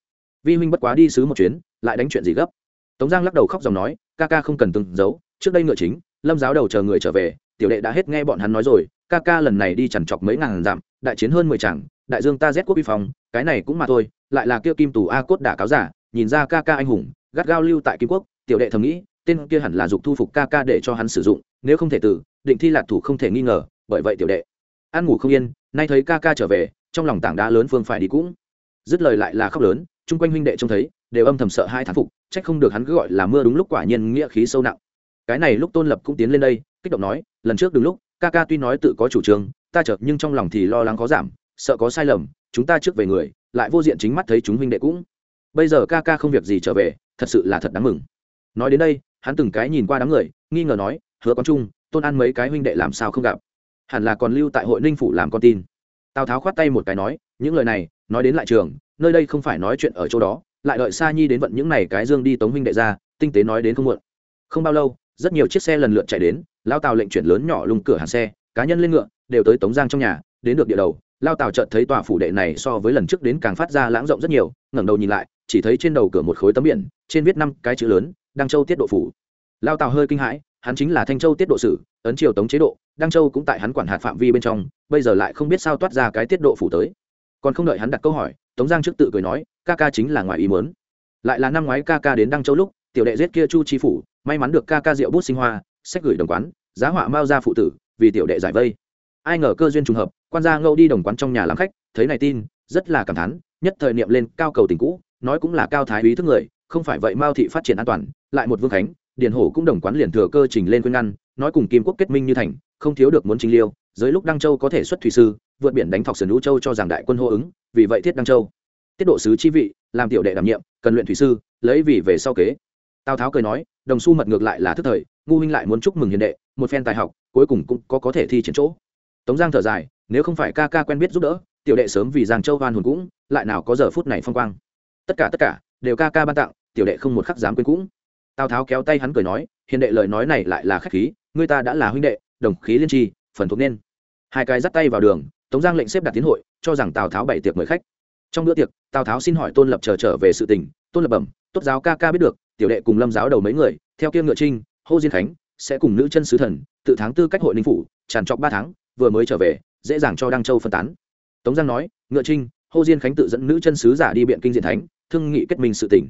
Vi huynh bất quá đi sứ một chuyến, lại đánh chuyện gì gấp? Tống giang lắc đầu khóc dòng nói, ca ca không cần từng giấu, trước đây ngựa chính, lâm giáo đầu chờ người trở về, tiểu đệ đã hết nghe bọn hắn nói rồi, ca ca lần này đi chằn chọc mấy ngàn dặm, đại chiến hơn mười chẳng đại dương ta rét quốc vi phòng cái này cũng mà thôi, lại là kia kim tù a cốt đả cáo giả, nhìn ra ca ca anh hùng, gắt gao lưu tại kim quốc, tiểu đệ thầm nghĩ, tên kia hẳn là dục thu phục ca ca để cho hắn sử dụng, nếu không thể tử, định thi lạc thủ không thể nghi ngờ, bởi vậy tiểu đệ, ăn ngủ không yên, nay thấy ca ca trở về, trong lòng tảng đá lớn phương phải đi cũng dứt lời lại là khóc lớn, chung quanh huynh đệ trông thấy, đều âm thầm sợ hai thán phục, trách không được hắn cứ gọi là mưa đúng lúc quả nhiên nghĩa khí sâu nặng. Cái này lúc tôn lập cũng tiến lên đây, kích động nói, lần trước đúng lúc, ca ca tuy nói tự có chủ trương, ta chợt nhưng trong lòng thì lo lắng có giảm, sợ có sai lầm, chúng ta trước về người, lại vô diện chính mắt thấy chúng huynh đệ cũng. Bây giờ ca ca không việc gì trở về, thật sự là thật đáng mừng. Nói đến đây, hắn từng cái nhìn qua đám người, nghi ngờ nói, hứa con chung, tôn ăn mấy cái huynh đệ làm sao không gặp? Hẳn là còn lưu tại hội ninh phủ làm con tin. Tào tháo khoát tay một cái nói những lời này, nói đến lại trường, nơi đây không phải nói chuyện ở chỗ đó, lại đợi sa nhi đến vận những này cái dương đi tống huynh đệ ra, tinh tế nói đến không muộn. Không bao lâu, rất nhiều chiếc xe lần lượt chạy đến, lao tàu lệnh chuyển lớn nhỏ lùng cửa hàng xe, cá nhân lên ngựa, đều tới tống giang trong nhà, đến được địa đầu. Lao tàu chợt thấy tòa phủ đệ này so với lần trước đến càng phát ra lãng rộng rất nhiều, ngẩng đầu nhìn lại, chỉ thấy trên đầu cửa một khối tấm biển, trên viết năm cái chữ lớn, đăng châu tiết độ phủ. Lao tàu hơi kinh hãi, hắn chính là thanh châu tiết độ sử, ấn triều tống chế độ, đăng châu cũng tại hắn quản hạt phạm vi bên trong, bây giờ lại không biết sao toát ra cái tiết độ phủ tới còn không đợi hắn đặt câu hỏi, tống giang trước tự cười nói, ca ca chính là ngoài ý mớn lại là năm ngoái ca ca đến đăng châu lúc, tiểu đệ giết kia chu chi phủ, may mắn được ca ca rượu bút sinh hoa, sách gửi đồng quán, giá họa mao ra phụ tử, vì tiểu đệ giải vây. Ai ngờ cơ duyên trùng hợp, quan gia ngâu đi đồng quán trong nhà làm khách, thấy này tin, rất là cảm thán, nhất thời niệm lên cao cầu tình cũ, nói cũng là cao thái úy thức người, không phải vậy mao thị phát triển an toàn, lại một vương khánh, điền hổ cũng đồng quán liền thừa cơ trình lên khuyên ngăn, nói cùng kim quốc kết minh như thành, không thiếu được muốn chính liêu dưới lúc đăng châu có thể xuất thủy sư, vượt biển đánh thọc sườn lũ châu cho rằng đại quân hô ứng, vì vậy thiết đăng châu. Tiết độ sứ chi vị, làm tiểu đệ đảm nhiệm, cần luyện thủy sư, lấy vì về sau kế. Tào tháo cười nói, đồng xu mật ngược lại là thức thời, ngu huynh lại muốn chúc mừng hiền đệ, một phen tài học, cuối cùng cũng có có thể thi triển chỗ. Tống giang thở dài, nếu không phải ca ca quen biết giúp đỡ, tiểu đệ sớm vì giang châu hoan hồn cũng, lại nào có giờ phút này phong quang. Tất cả tất cả, đều ca ca ban tặng, tiểu đệ không một khắc dám quên cũng. Tào tháo kéo tay hắn cười nói, hiền đệ lời nói này lại là khách khí người ta đã là huynh đệ, đồng khí liên tri, phần thuộc nên hai cái dắt tay vào đường, tống giang lệnh xếp đặt tiến hội, cho rằng tào tháo bày tiệc mời khách. Trong bữa tiệc, tào tháo xin hỏi tôn lập chờ trở về sự tình, tôn lập bẩm, tốt giáo ca ca biết được, tiểu đệ cùng lâm giáo đầu mấy người, theo kia ngựa trinh, hô diên khánh sẽ cùng nữ chân sứ thần, tự tháng tư cách hội ninh phủ, tràn trọc ba tháng, vừa mới trở về, dễ dàng cho đăng châu phân tán. Tống giang nói, ngựa trinh, hô diên khánh tự dẫn nữ chân sứ giả đi biện kinh diện thánh, thương nghị kết minh sự tỉnh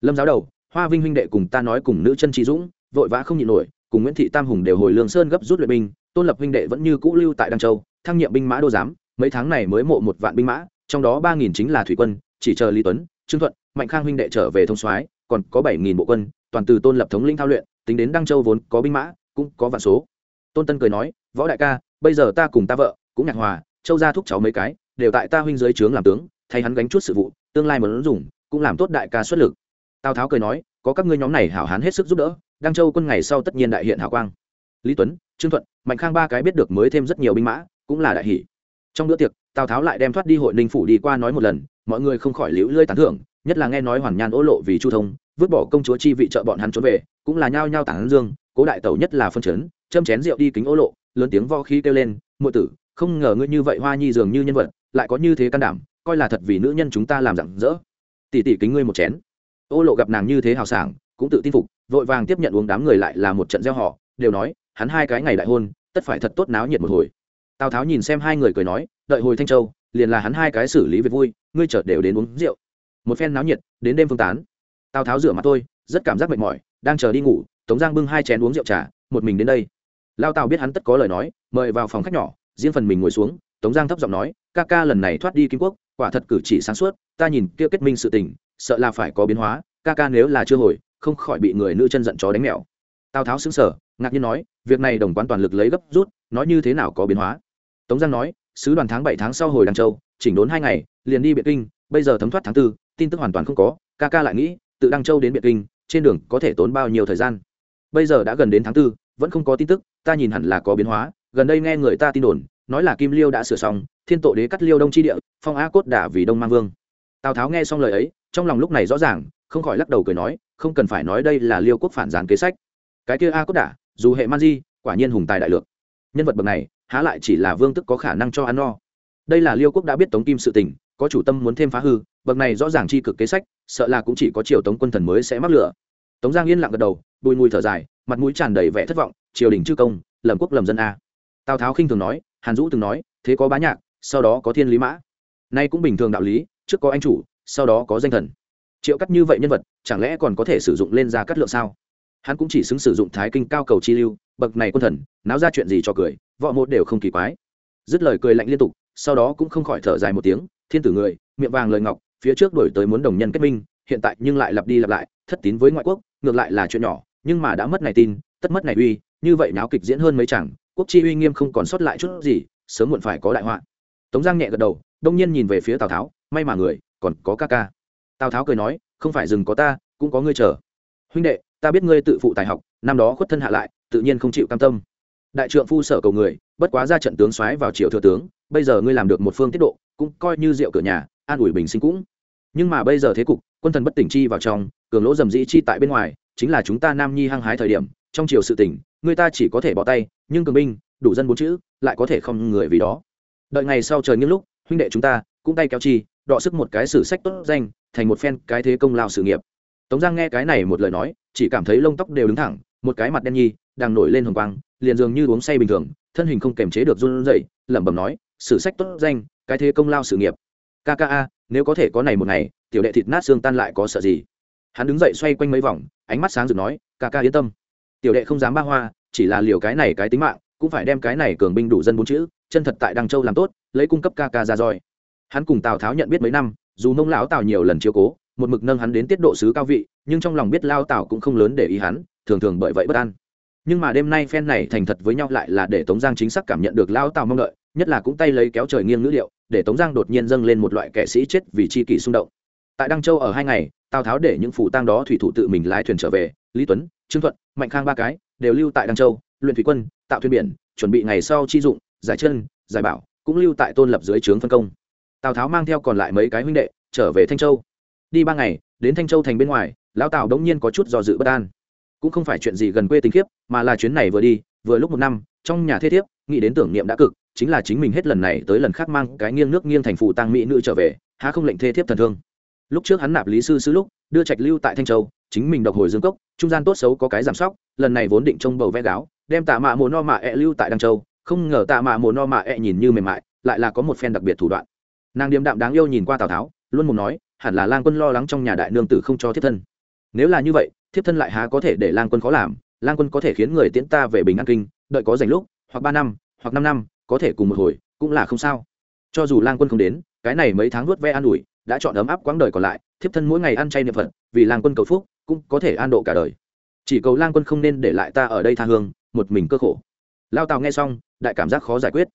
lâm giáo đầu, hoa vinh huynh đệ cùng ta nói cùng nữ chân trí dũng, vội vã không nhịn nổi, cùng nguyễn thị tam hùng đều hồi lương sơn gấp rút luyện binh tôn lập huynh đệ vẫn như cũ lưu tại đăng châu, thăng nhiệm binh mã đô giám, mấy tháng này mới mộ một vạn binh mã, trong đó ba nghìn chính là thủy quân, chỉ chờ lý tuấn, trương thuận, mạnh khang huynh đệ trở về thông soái, còn có bảy nghìn bộ quân, toàn từ tôn lập thống lĩnh thao luyện, tính đến đăng châu vốn có binh mã, cũng có vạn số. Tôn tân cười nói, võ đại ca, bây giờ ta cùng ta vợ, cũng nhạc hòa, châu gia thúc cháu mấy cái, đều tại ta huynh dưới trướng làm tướng, thay hắn gánh chút sự vụ, tương lai muốn dùng cũng làm tốt đại ca xuất lực. Tào tháo cười nói, có các ngươi nhóm này hảo hán hết sức giúp đỡ, đăng châu quân ngày sau tất nhiên đại hiện hảo quang. Lý tuấn, trương thuận mạnh khang ba cái biết được mới thêm rất nhiều binh mã, cũng là đại hỷ trong bữa tiệc, tào tháo lại đem thoát đi hội ninh phủ đi qua nói một lần, mọi người không khỏi liễu lơi tán thưởng, nhất là nghe nói hoàn nhan ô lộ vì chu thông, vứt bỏ công chúa chi vị trợ bọn hắn trốn về, cũng là nhao nhao tản dương, cố đại tẩu nhất là phân chấn, châm chén rượu đi kính ô lộ, lớn tiếng vo khí kêu lên, muội tử, không ngờ ngươi như vậy hoa nhi dường như nhân vật, lại có như thế can đảm, coi là thật vì nữ nhân chúng ta làm rạng rỡ. Tỷ tỷ kính ngươi một chén. Ô lộ gặp nàng như thế hào sảng, cũng tự tin phục, vội vàng tiếp nhận uống đám người lại là một trận gieo họ, đều nói hắn hai cái ngày đại hôn, tất phải thật tốt náo nhiệt một hồi. Tào tháo nhìn xem hai người cười nói, đợi hồi thanh châu, liền là hắn hai cái xử lý việc vui, ngươi chợt đều đến uống rượu. Một phen náo nhiệt, đến đêm phương tán. Tào tháo rửa mặt tôi, rất cảm giác mệt mỏi, đang chờ đi ngủ, tống giang bưng hai chén uống rượu trà, một mình đến đây. Lao tào biết hắn tất có lời nói, mời vào phòng khách nhỏ, riêng phần mình ngồi xuống, tống giang thấp giọng nói, ca ca lần này thoát đi kim quốc, quả thật cử chỉ sáng suốt, ta nhìn kia kết minh sự tình, sợ là phải có biến hóa, ca ca nếu là chưa hồi, không khỏi bị người nữ chân giận chó đánh mèo. Tào tháo xứng sở ngạc nhiên nói việc này đồng quán toàn lực lấy gấp rút, nói như thế nào có biến hóa. Tống giang nói, sứ đoàn tháng bảy tháng sau hồi đăng châu, chỉnh đốn hai ngày, liền đi biệt kinh, bây giờ thấm thoát tháng tư, tin tức hoàn toàn không có, ca ca lại nghĩ, từ đăng châu đến biệt kinh, trên đường có thể tốn bao nhiêu thời gian. Bây giờ đã gần đến tháng tư, vẫn không có tin tức, ta nhìn hẳn là có biến hóa, gần đây nghe người ta tin đồn, nói là kim liêu đã sửa xong, thiên tổ đế cắt liêu đông tri địa, phong a cốt đả vì đông mang vương. Tào tháo nghe xong lời ấy, trong lòng lúc này rõ ràng, không khỏi lắc đầu cười nói, không cần phải nói đây là liêu quốc phản gián kế sách. Cái kia a cốt đả dù hệ man di, quả nhiên hùng tài đại lược. Nhân vật bậc này, há lại chỉ là vương tức có khả năng cho ăn no. Đây là liêu quốc đã biết tống kim sự tình, có chủ tâm muốn thêm phá hư, bậc này rõ ràng chi cực kế sách, sợ là cũng chỉ có triều tống quân thần mới sẽ mắc lửa. Tống giang yên lặng gật đầu, bùi mùi thở dài, mặt mũi tràn đầy vẻ thất vọng, triều đình chư công, lầm quốc lầm dân a. Tào tháo khinh thường nói, hàn dũ từng nói, thế có bá nhạc, sau đó có thiên lý mã. Nay cũng bình thường đạo lý, trước có anh chủ, sau đó có danh thần. Triệu cắt như vậy nhân vật, chẳng lẽ còn có thể sử dụng lên ra cắt lượng sao? Hắn cũng chỉ xứng sử dụng thái kinh cao cầu chi lưu, bậc này quân thần, náo ra chuyện gì cho cười, võ một đều không kỳ quái. Dứt lời cười lạnh liên tục, sau đó cũng không khỏi thở dài một tiếng, thiên tử người, miệng vàng lời ngọc, phía trước đổi tới muốn đồng nhân kết minh, hiện tại nhưng lại lặp đi lặp lại, thất tín với ngoại quốc, ngược lại là chuyện nhỏ, nhưng mà đã mất này tin, tất mất này uy, như vậy náo kịch diễn hơn mấy chẳng, quốc chi uy nghiêm không còn sót lại chút gì, sớm muộn phải có đại họa. Tống giang nhẹ gật đầu, đông nhiên nhìn về phía tào tháo, may mà người, còn có ca ca. Tào tháo cười nói, không phải dừng có ta, cũng có ngươi chờ. Huynh đệ ta biết ngươi tự phụ tài học, năm đó khuất thân hạ lại, tự nhiên không chịu cam tâm. Đại trượng phu sở cầu người, bất quá ra trận tướng xoáy vào triều thừa tướng, bây giờ ngươi làm được một phương tiết độ, cũng coi như rượu cửa nhà, an ủi bình sinh cũng. Nhưng mà bây giờ thế cục, quân thần bất tỉnh chi vào trong, cường lỗ dầm dĩ chi tại bên ngoài, chính là chúng ta nam nhi hăng hái thời điểm, trong triều sự tỉnh, người ta chỉ có thể bỏ tay, nhưng cường binh, đủ dân bốn chữ, lại có thể không người vì đó. Đợi ngày sau trời những lúc, huynh đệ chúng ta, cũng tay kéo chi, đọ sức một cái sử sách tốt danh, thành một phen cái thế công lao sự nghiệp tống giang nghe cái này một lời nói, chỉ cảm thấy lông tóc đều đứng thẳng, một cái mặt đen nhi, đang nổi lên hồng quang, liền dường như uống say bình thường, thân hình không kềm chế được run rẩy, lẩm bẩm nói, sử sách tốt danh, cái thế công lao sự nghiệp. Kka nếu có thể có này một ngày, tiểu đệ thịt nát xương tan lại có sợ gì? Hắn đứng dậy xoay quanh mấy vòng, ánh mắt sáng rực nói kaka yên tâm. Tiểu đệ không dám ba hoa, chỉ là liều cái này cái tính mạng, cũng phải đem cái này cường binh đủ dân bốn chữ, chân thật tại đăng châu làm tốt, lấy cung cấp kaka ra roi. Hắn cùng tào tháo nhận biết mấy năm, dù nông lão tào nhiều lần chiếu cố một mực nâng hắn đến tiết độ sứ cao vị, nhưng trong lòng biết lao tào cũng không lớn để ý hắn, thường thường bởi vậy bất an. Nhưng mà đêm nay phen này thành thật với nhau lại là để tống giang chính xác cảm nhận được lao tào mong đợi, nhất là cũng tay lấy kéo trời nghiêng ngữ liệu để tống giang đột nhiên dâng lên một loại kẻ sĩ chết vì chi kỷ xung động. Tại đăng châu ở hai ngày, tào tháo để những phủ tang đó thủy thủ tự mình lái thuyền trở về, lý tuấn, trương thuận, mạnh khang ba cái, đều lưu tại đăng châu, luyện thủy quân, tạo thuyền biển, chuẩn bị ngày sau chi dụng, giải chân, giải bảo, cũng lưu tại tôn lập dưới trướng phân công. Tào tháo mang theo còn lại mấy cái huynh đệ, trở về thanh châu đi ba ngày, đến thanh châu thành bên ngoài, lão tào đống nhiên có chút do dự bất an. Cũng không phải chuyện gì gần quê tình kiếp mà là chuyến này vừa đi, vừa lúc một năm, trong nhà thế thiếp, nghĩ đến tưởng niệm đã cực, chính là chính mình hết lần này tới lần khác mang cái nghiêng nước nghiêng thành phụ tăng mỹ nữ trở về, há không lệnh thê thiếp thần thương. Lúc trước hắn nạp lý sư sứ lúc, đưa trạch lưu tại thanh châu, chính mình độc hồi dương cốc, trung gian tốt xấu có cái giảm sóc, lần này vốn định trông bầu vẽ gáo, đem tạ mạ mồ no mạ ẹ lưu tại đăng châu, không ngờ tạ mạ mồ no mạ ẹ nhìn như mềm mại, lại là có một phen đặc biệt thủ đoạn. Nàng điềm đạm đáng yêu nhìn qua tào tháo, luôn muốn nói hẳn là lang quân lo lắng trong nhà đại nương tử không cho thiết thân. Nếu là như vậy, thiếp thân lại há có thể để lang quân khó làm? Lang quân có thể khiến người tiễn ta về bình an kinh, đợi có dành lúc, hoặc ba năm, hoặc năm năm, có thể cùng một hồi, cũng là không sao. Cho dù lang quân không đến, cái này mấy tháng vuốt ve an ủi, đã chọn ấm áp quãng đời còn lại, thiếp thân mỗi ngày ăn chay niệm phật, vì lang quân cầu phúc, cũng có thể an độ cả đời. Chỉ cầu lang quân không nên để lại ta ở đây tha hương, một mình cơ khổ. Lao tào nghe xong, đại cảm giác khó giải quyết.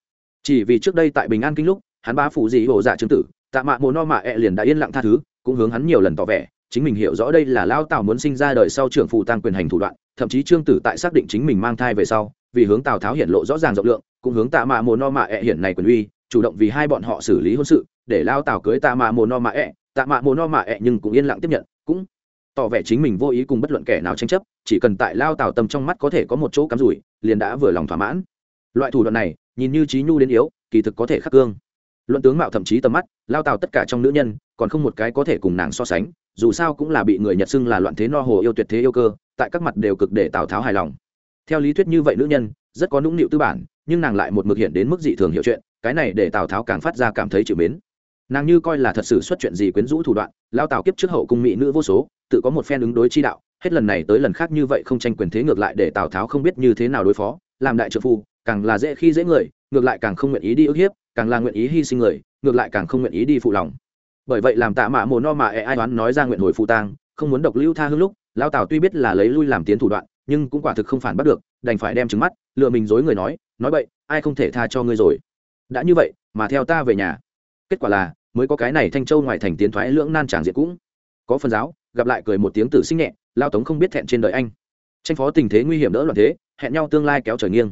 Chỉ vì trước đây tại bình an kinh lúc, hắn bá phụ dị hộ dạ chứng tử tạ mạ mồ no mạ ẹ liền đã yên lặng tha thứ, cũng hướng hắn nhiều lần tỏ vẻ, chính mình hiểu rõ đây là lao tào muốn sinh ra đời sau trưởng phụ tăng quyền hành thủ đoạn, thậm chí trương tử tại xác định chính mình mang thai về sau, vì hướng tào tháo hiện lộ rõ ràng rộng lượng, cũng hướng tạ mạ mồ no mạ ẹ hiện này quyền uy, chủ động vì hai bọn họ xử lý hôn sự, để lao tào cưới tạ mạ mồ no mạ ẹ tạ mạ mồ no mạ ẹ nhưng cũng yên lặng tiếp nhận, cũng tỏ vẻ chính mình vô ý cùng bất luận kẻ nào tranh chấp, chỉ cần tại lao tào tâm trong mắt có thể có một chỗ cắm rủi, liền đã vừa lòng thỏa mãn. Loại thủ đoạn này, nhìn như trí nhu đến yếu, kỳ thực có thể khắc cương luận tướng mạo thậm chí tầm mắt, lao tào tất cả trong nữ nhân, còn không một cái có thể cùng nàng so sánh, dù sao cũng là bị người nhật xưng là loạn thế no hồ yêu tuyệt thế yêu cơ, tại các mặt đều cực để tào tháo hài lòng. Theo lý thuyết như vậy nữ nhân, rất có nũng nịu tư bản, nhưng nàng lại một mực hiện đến mức dị thường hiểu chuyện, cái này để tào tháo càng phát ra cảm thấy chịu mến. Nàng như coi là thật sự xuất chuyện gì quyến rũ thủ đoạn, lao tào kiếp trước hậu cung mỹ nữ vô số, tự có một phen ứng đối chi đạo, hết lần này tới lần khác như vậy không tranh quyền thế ngược lại để tào tháo không biết như thế nào đối phó, làm đại trợ phu, càng là dễ khi dễ người, ngược lại càng không nguyện ý đi ức hiếp càng là nguyện ý hy sinh người, ngược lại càng không nguyện ý đi phụ lòng. Bởi vậy làm tạ mạ mồ no mà e ai đoán nói ra nguyện hồi phụ tang, không muốn độc lưu tha hương lúc lao tào tuy biết là lấy lui làm tiến thủ đoạn, nhưng cũng quả thực không phản bắt được, đành phải đem trứng mắt lựa mình dối người nói nói vậy ai không thể tha cho ngươi rồi? Đã như vậy, mà theo ta về nhà. Kết quả là, mới có cái này thanh châu ngoài thành tiến thoái lưỡng nan tràng diện cũng. Có phần giáo, gặp lại cười một tiếng tử sinh nhẹ lao tống không biết thẹn trên đời anh. Tranh phó tình thế nguy hiểm đỡ loạn thế, hẹn nhau tương lai kéo trời nghiêng.